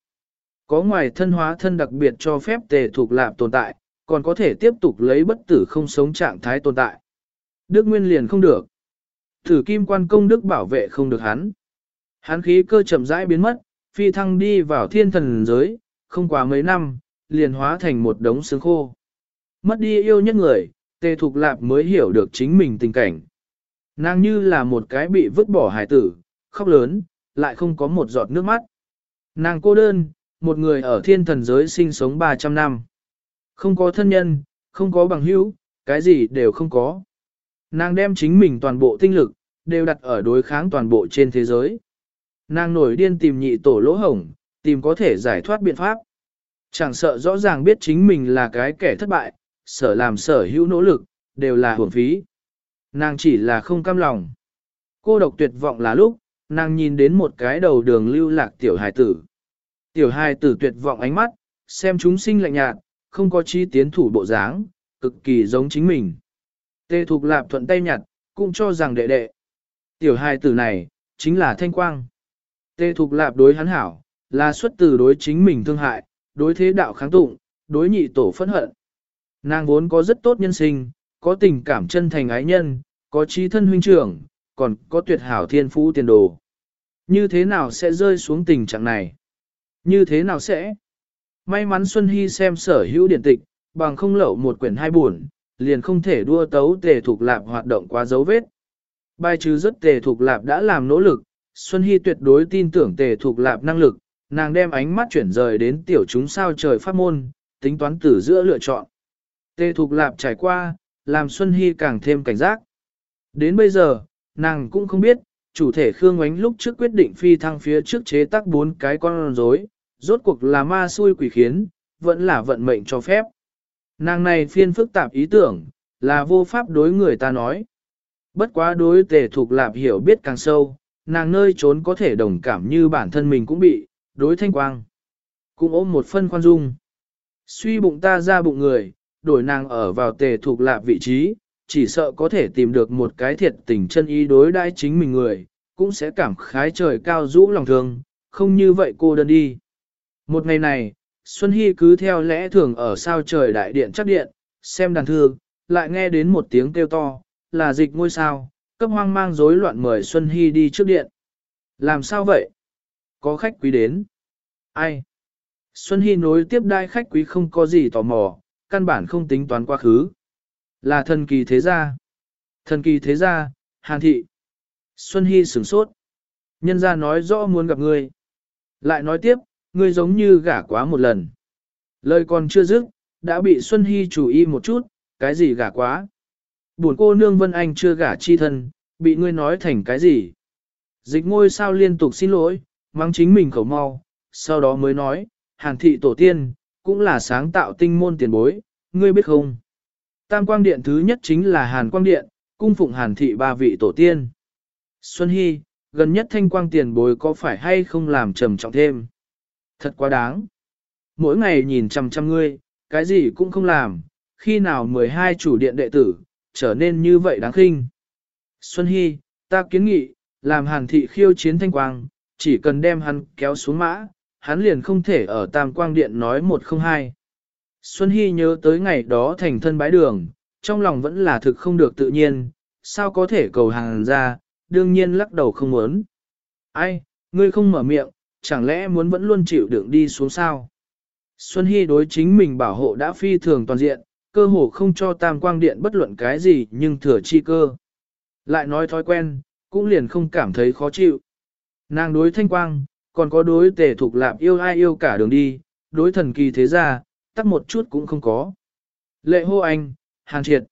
Có ngoài thân hóa thân đặc biệt cho phép tề thuộc lạp tồn tại, còn có thể tiếp tục lấy bất tử không sống trạng thái tồn tại. Đức Nguyên liền không được. Thử kim quan công đức bảo vệ không được hắn. Hắn khí cơ chậm rãi biến mất, phi thăng đi vào thiên thần giới, không quá mấy năm, liền hóa thành một đống xương khô. Mất đi yêu nhất người, tề thục lạp mới hiểu được chính mình tình cảnh. Nàng như là một cái bị vứt bỏ hải tử, khóc lớn, lại không có một giọt nước mắt. Nàng cô đơn, một người ở thiên thần giới sinh sống 300 năm. Không có thân nhân, không có bằng hữu, cái gì đều không có. Nàng đem chính mình toàn bộ tinh lực, đều đặt ở đối kháng toàn bộ trên thế giới. Nàng nổi điên tìm nhị tổ lỗ hổng, tìm có thể giải thoát biện pháp. Chẳng sợ rõ ràng biết chính mình là cái kẻ thất bại, sở làm sở hữu nỗ lực, đều là hưởng phí. Nàng chỉ là không cam lòng. Cô độc tuyệt vọng là lúc, nàng nhìn đến một cái đầu đường lưu lạc tiểu hài tử. Tiểu hài tử tuyệt vọng ánh mắt, xem chúng sinh lạnh nhạt, không có chi tiến thủ bộ dáng, cực kỳ giống chính mình. Tê Thục Lạp thuận tay nhặt, cũng cho rằng đệ đệ. Tiểu hài tử này, chính là Thanh Quang. Tê Thục Lạp đối hắn hảo, là xuất từ đối chính mình thương hại, đối thế đạo kháng tụng, đối nhị tổ phẫn hận. Nàng vốn có rất tốt nhân sinh, có tình cảm chân thành ái nhân, có trí thân huynh trưởng, còn có tuyệt hảo thiên phú tiền đồ. Như thế nào sẽ rơi xuống tình trạng này? Như thế nào sẽ? May mắn Xuân Hy xem sở hữu điện tịch, bằng không lậu một quyển hai buồn, liền không thể đua tấu tề thuộc lạp hoạt động quá dấu vết. Bài trừ rất tề thuộc lạp đã làm nỗ lực, Xuân Hy tuyệt đối tin tưởng tề thuộc lạp năng lực, nàng đem ánh mắt chuyển rời đến tiểu chúng sao trời phát môn, tính toán tử giữa lựa chọn. Tề thục lạp trải qua, làm Xuân Hy càng thêm cảnh giác. Đến bây giờ, nàng cũng không biết, chủ thể Khương Ngoánh lúc trước quyết định phi thăng phía trước chế tác bốn cái con rối, rốt cuộc là ma xui quỷ khiến, vẫn là vận mệnh cho phép. Nàng này phiên phức tạp ý tưởng, là vô pháp đối người ta nói. Bất quá đối tề thục lạp hiểu biết càng sâu, nàng nơi trốn có thể đồng cảm như bản thân mình cũng bị, đối thanh quang. Cũng ôm một phân khoan dung. Suy bụng ta ra bụng người, đổi nàng ở vào tề thuộc lạp vị trí, chỉ sợ có thể tìm được một cái thiệt tình chân ý đối đãi chính mình người, cũng sẽ cảm khái trời cao rũ lòng thương, không như vậy cô đơn đi. Một ngày này, Xuân Hy cứ theo lẽ thường ở sao trời đại điện chắc điện, xem đàn thư, lại nghe đến một tiếng kêu to, là dịch ngôi sao, cấp hoang mang rối loạn mời Xuân Hy đi trước điện. Làm sao vậy? Có khách quý đến. Ai? Xuân Hy nối tiếp đai khách quý không có gì tò mò, căn bản không tính toán quá khứ. Là thần kỳ thế gia. Thần kỳ thế gia, Hàn Thị. Xuân Hy sửng sốt. Nhân gia nói rõ muốn gặp ngươi. Lại nói tiếp, ngươi giống như gả quá một lần. Lời còn chưa dứt, đã bị Xuân Hy chủ ý một chút, cái gì gả quá. Buồn cô nương Vân Anh chưa gả chi thân, bị ngươi nói thành cái gì. Dịch ngôi sao liên tục xin lỗi, mang chính mình khẩu mau, sau đó mới nói, hàn thị tổ tiên, cũng là sáng tạo tinh môn tiền bối, ngươi biết không? Tam quang điện thứ nhất chính là hàn quang điện, cung phụng hàn thị ba vị tổ tiên. Xuân Hy, gần nhất thanh quang tiền bối có phải hay không làm trầm trọng thêm? Thật quá đáng. Mỗi ngày nhìn chăm trăm ngươi, cái gì cũng không làm, khi nào 12 chủ điện đệ tử, trở nên như vậy đáng khinh. Xuân Hy, ta kiến nghị, làm hàn thị khiêu chiến thanh quang, chỉ cần đem hắn kéo xuống mã, hắn liền không thể ở tam quang điện nói một không hai. Xuân Hy nhớ tới ngày đó thành thân bái đường, trong lòng vẫn là thực không được tự nhiên, sao có thể cầu hàng ra, đương nhiên lắc đầu không muốn. Ai, ngươi không mở miệng, chẳng lẽ muốn vẫn luôn chịu đựng đi xuống sao? Xuân Hy đối chính mình bảo hộ đã phi thường toàn diện, cơ hồ không cho tam quang điện bất luận cái gì nhưng thừa chi cơ. Lại nói thói quen, cũng liền không cảm thấy khó chịu. Nàng đối thanh quang, còn có đối tề thuộc lạp yêu ai yêu cả đường đi, đối thần kỳ thế gia, tắt một chút cũng không có. Lệ hô anh, hàn triệt.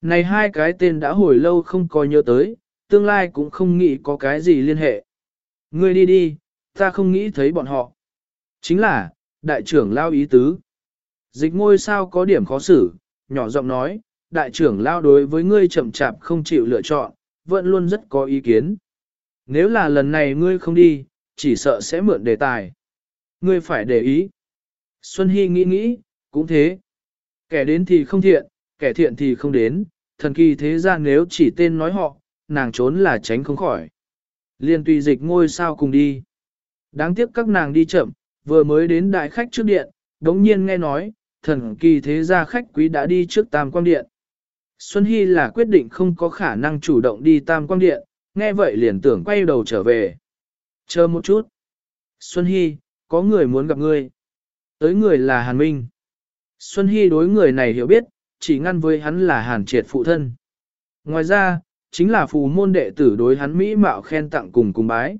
Này hai cái tên đã hồi lâu không có nhớ tới, tương lai cũng không nghĩ có cái gì liên hệ. Ngươi đi đi, ta không nghĩ thấy bọn họ. Chính là, đại trưởng lao ý tứ. Dịch ngôi sao có điểm khó xử, nhỏ giọng nói, đại trưởng lao đối với ngươi chậm chạp không chịu lựa chọn, vẫn luôn rất có ý kiến. Nếu là lần này ngươi không đi, chỉ sợ sẽ mượn đề tài. Ngươi phải để ý. Xuân Hy nghĩ nghĩ, cũng thế. Kẻ đến thì không thiện, kẻ thiện thì không đến, thần kỳ thế gian nếu chỉ tên nói họ, nàng trốn là tránh không khỏi. Liên tùy dịch ngôi sao cùng đi. Đáng tiếc các nàng đi chậm, vừa mới đến đại khách trước điện, đống nhiên nghe nói, thần kỳ thế gia khách quý đã đi trước tam quang điện. Xuân Hy là quyết định không có khả năng chủ động đi tam quang điện, nghe vậy liền tưởng quay đầu trở về. Chờ một chút. Xuân Hy, có người muốn gặp ngươi. Tới người là Hàn Minh. Xuân Hy đối người này hiểu biết, chỉ ngăn với hắn là Hàn Triệt phụ thân. Ngoài ra, chính là phù môn đệ tử đối hắn Mỹ mạo khen tặng cùng cùng bái.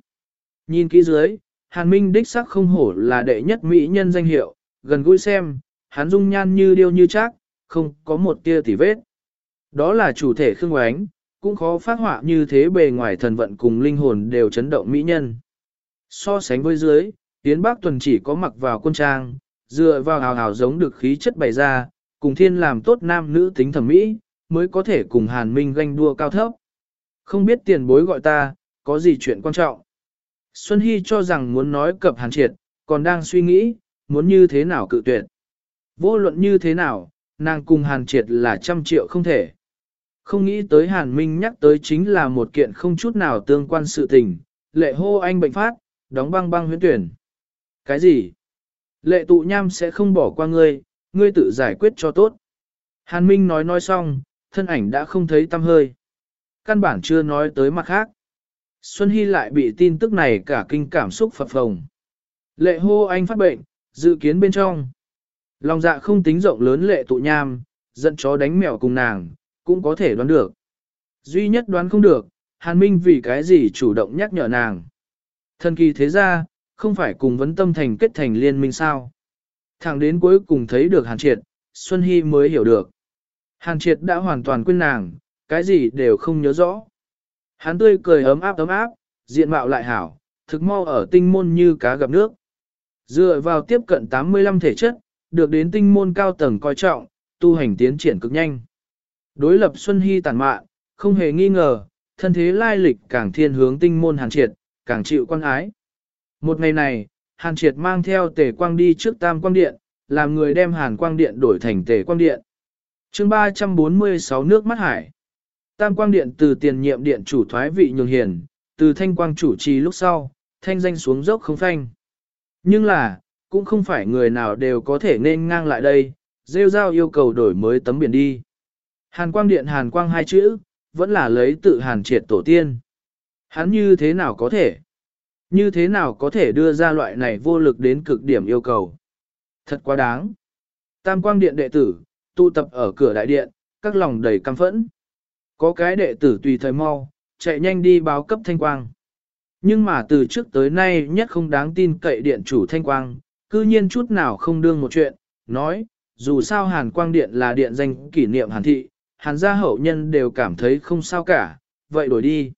Nhìn kỹ dưới, Hàn Minh đích sắc không hổ là đệ nhất Mỹ nhân danh hiệu, gần gũi xem, hắn dung nhan như điêu như chắc, không có một tia tỉ vết. Đó là chủ thể khương oánh, cũng khó phát họa như thế bề ngoài thần vận cùng linh hồn đều chấn động Mỹ nhân. So sánh với dưới, Tiến Bác Tuần chỉ có mặc vào quân trang, dựa vào hào hào giống được khí chất bày ra, cùng thiên làm tốt nam nữ tính thẩm mỹ, mới có thể cùng Hàn Minh ganh đua cao thấp. Không biết tiền bối gọi ta, có gì chuyện quan trọng. Xuân Hy cho rằng muốn nói cập Hàn Triệt, còn đang suy nghĩ, muốn như thế nào cự tuyệt. Vô luận như thế nào, nàng cùng Hàn Triệt là trăm triệu không thể. Không nghĩ tới Hàn Minh nhắc tới chính là một kiện không chút nào tương quan sự tình, lệ hô anh bệnh phát, đóng băng băng huyến tuyển. Cái gì? Lệ tụ nham sẽ không bỏ qua ngươi, ngươi tự giải quyết cho tốt. Hàn Minh nói nói xong, thân ảnh đã không thấy tâm hơi. Căn bản chưa nói tới mặt khác. Xuân Hy lại bị tin tức này cả kinh cảm xúc phập phồng. Lệ hô anh phát bệnh, dự kiến bên trong. Lòng dạ không tính rộng lớn lệ tụ nham, giận chó đánh mèo cùng nàng, cũng có thể đoán được. Duy nhất đoán không được, Hàn Minh vì cái gì chủ động nhắc nhở nàng. Thần kỳ thế ra, không phải cùng vấn tâm thành kết thành liên minh sao. Thẳng đến cuối cùng thấy được Hàn Triệt, Xuân Hy mới hiểu được. Hàn Triệt đã hoàn toàn quên nàng, cái gì đều không nhớ rõ. Hắn tươi cười ấm áp ấm áp, diện mạo lại hảo, thực mau ở tinh môn như cá gặp nước. Dựa vào tiếp cận 85 thể chất, được đến tinh môn cao tầng coi trọng, tu hành tiến triển cực nhanh. Đối lập Xuân Hy tàn mạn, không hề nghi ngờ, thân thế lai lịch càng thiên hướng tinh môn hàn triệt, càng chịu quan ái. Một ngày này, hàn triệt mang theo tề quang đi trước tam quang điện, làm người đem hàn quang điện đổi thành tề quang điện. chương 346 nước mắt hải. Tam quang điện từ tiền nhiệm điện chủ thoái vị nhường hiền, từ thanh quang chủ trì lúc sau, thanh danh xuống dốc không phanh. Nhưng là, cũng không phải người nào đều có thể nên ngang lại đây, rêu rao yêu cầu đổi mới tấm biển đi. Hàn quang điện hàn quang hai chữ, vẫn là lấy tự hàn triệt tổ tiên. Hắn như thế nào có thể? Như thế nào có thể đưa ra loại này vô lực đến cực điểm yêu cầu? Thật quá đáng. Tam quang điện đệ tử, tụ tập ở cửa đại điện, các lòng đầy căm phẫn. Có cái đệ tử tùy thời mau, chạy nhanh đi báo cấp thanh quang. Nhưng mà từ trước tới nay nhất không đáng tin cậy điện chủ thanh quang, cư nhiên chút nào không đương một chuyện, nói, dù sao hàn quang điện là điện danh kỷ niệm hàn thị, hàn gia hậu nhân đều cảm thấy không sao cả, vậy đổi đi.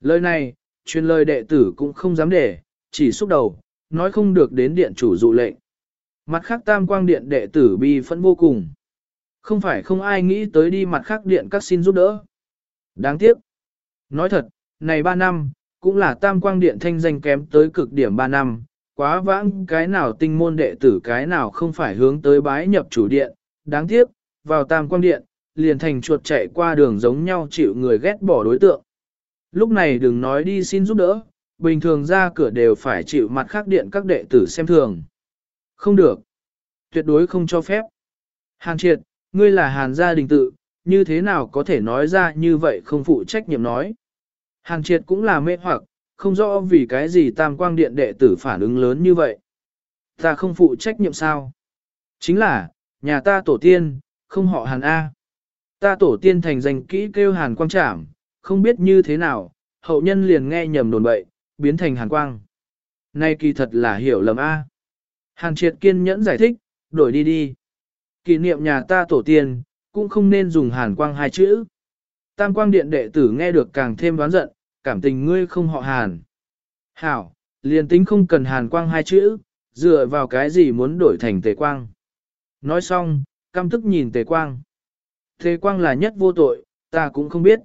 Lời này, truyền lời đệ tử cũng không dám để, chỉ xúc đầu, nói không được đến điện chủ dụ lệnh. Mặt khác tam quang điện đệ tử bi phẫn vô cùng. Không phải không ai nghĩ tới đi mặt khác điện các xin giúp đỡ. Đáng tiếc. Nói thật, này 3 năm, cũng là tam quang điện thanh danh kém tới cực điểm 3 năm, quá vãng cái nào tinh môn đệ tử cái nào không phải hướng tới bái nhập chủ điện, đáng tiếc, vào tam quang điện, liền thành chuột chạy qua đường giống nhau chịu người ghét bỏ đối tượng. Lúc này đừng nói đi xin giúp đỡ, bình thường ra cửa đều phải chịu mặt khác điện các đệ tử xem thường. Không được. Tuyệt đối không cho phép. Hàn triệt, ngươi là hàn gia đình tự, như thế nào có thể nói ra như vậy không phụ trách nhiệm nói. Hàn triệt cũng là mê hoặc, không rõ vì cái gì tam quang điện đệ tử phản ứng lớn như vậy. Ta không phụ trách nhiệm sao? Chính là, nhà ta tổ tiên, không họ hàn A. Ta tổ tiên thành danh kỹ kêu hàn quang trảm, không biết như thế nào, hậu nhân liền nghe nhầm đồn bậy, biến thành hàn quang. Nay kỳ thật là hiểu lầm A. Hàn triệt kiên nhẫn giải thích, đổi đi đi. Kỷ niệm nhà ta tổ tiên, cũng không nên dùng hàn quang hai chữ. Tam quang điện đệ tử nghe được càng thêm đoán giận, cảm tình ngươi không họ hàn. Hảo, liền tính không cần hàn quang hai chữ, dựa vào cái gì muốn đổi thành tề quang. Nói xong, căm tức nhìn tề quang thế quang là nhất vô tội, ta cũng không biết.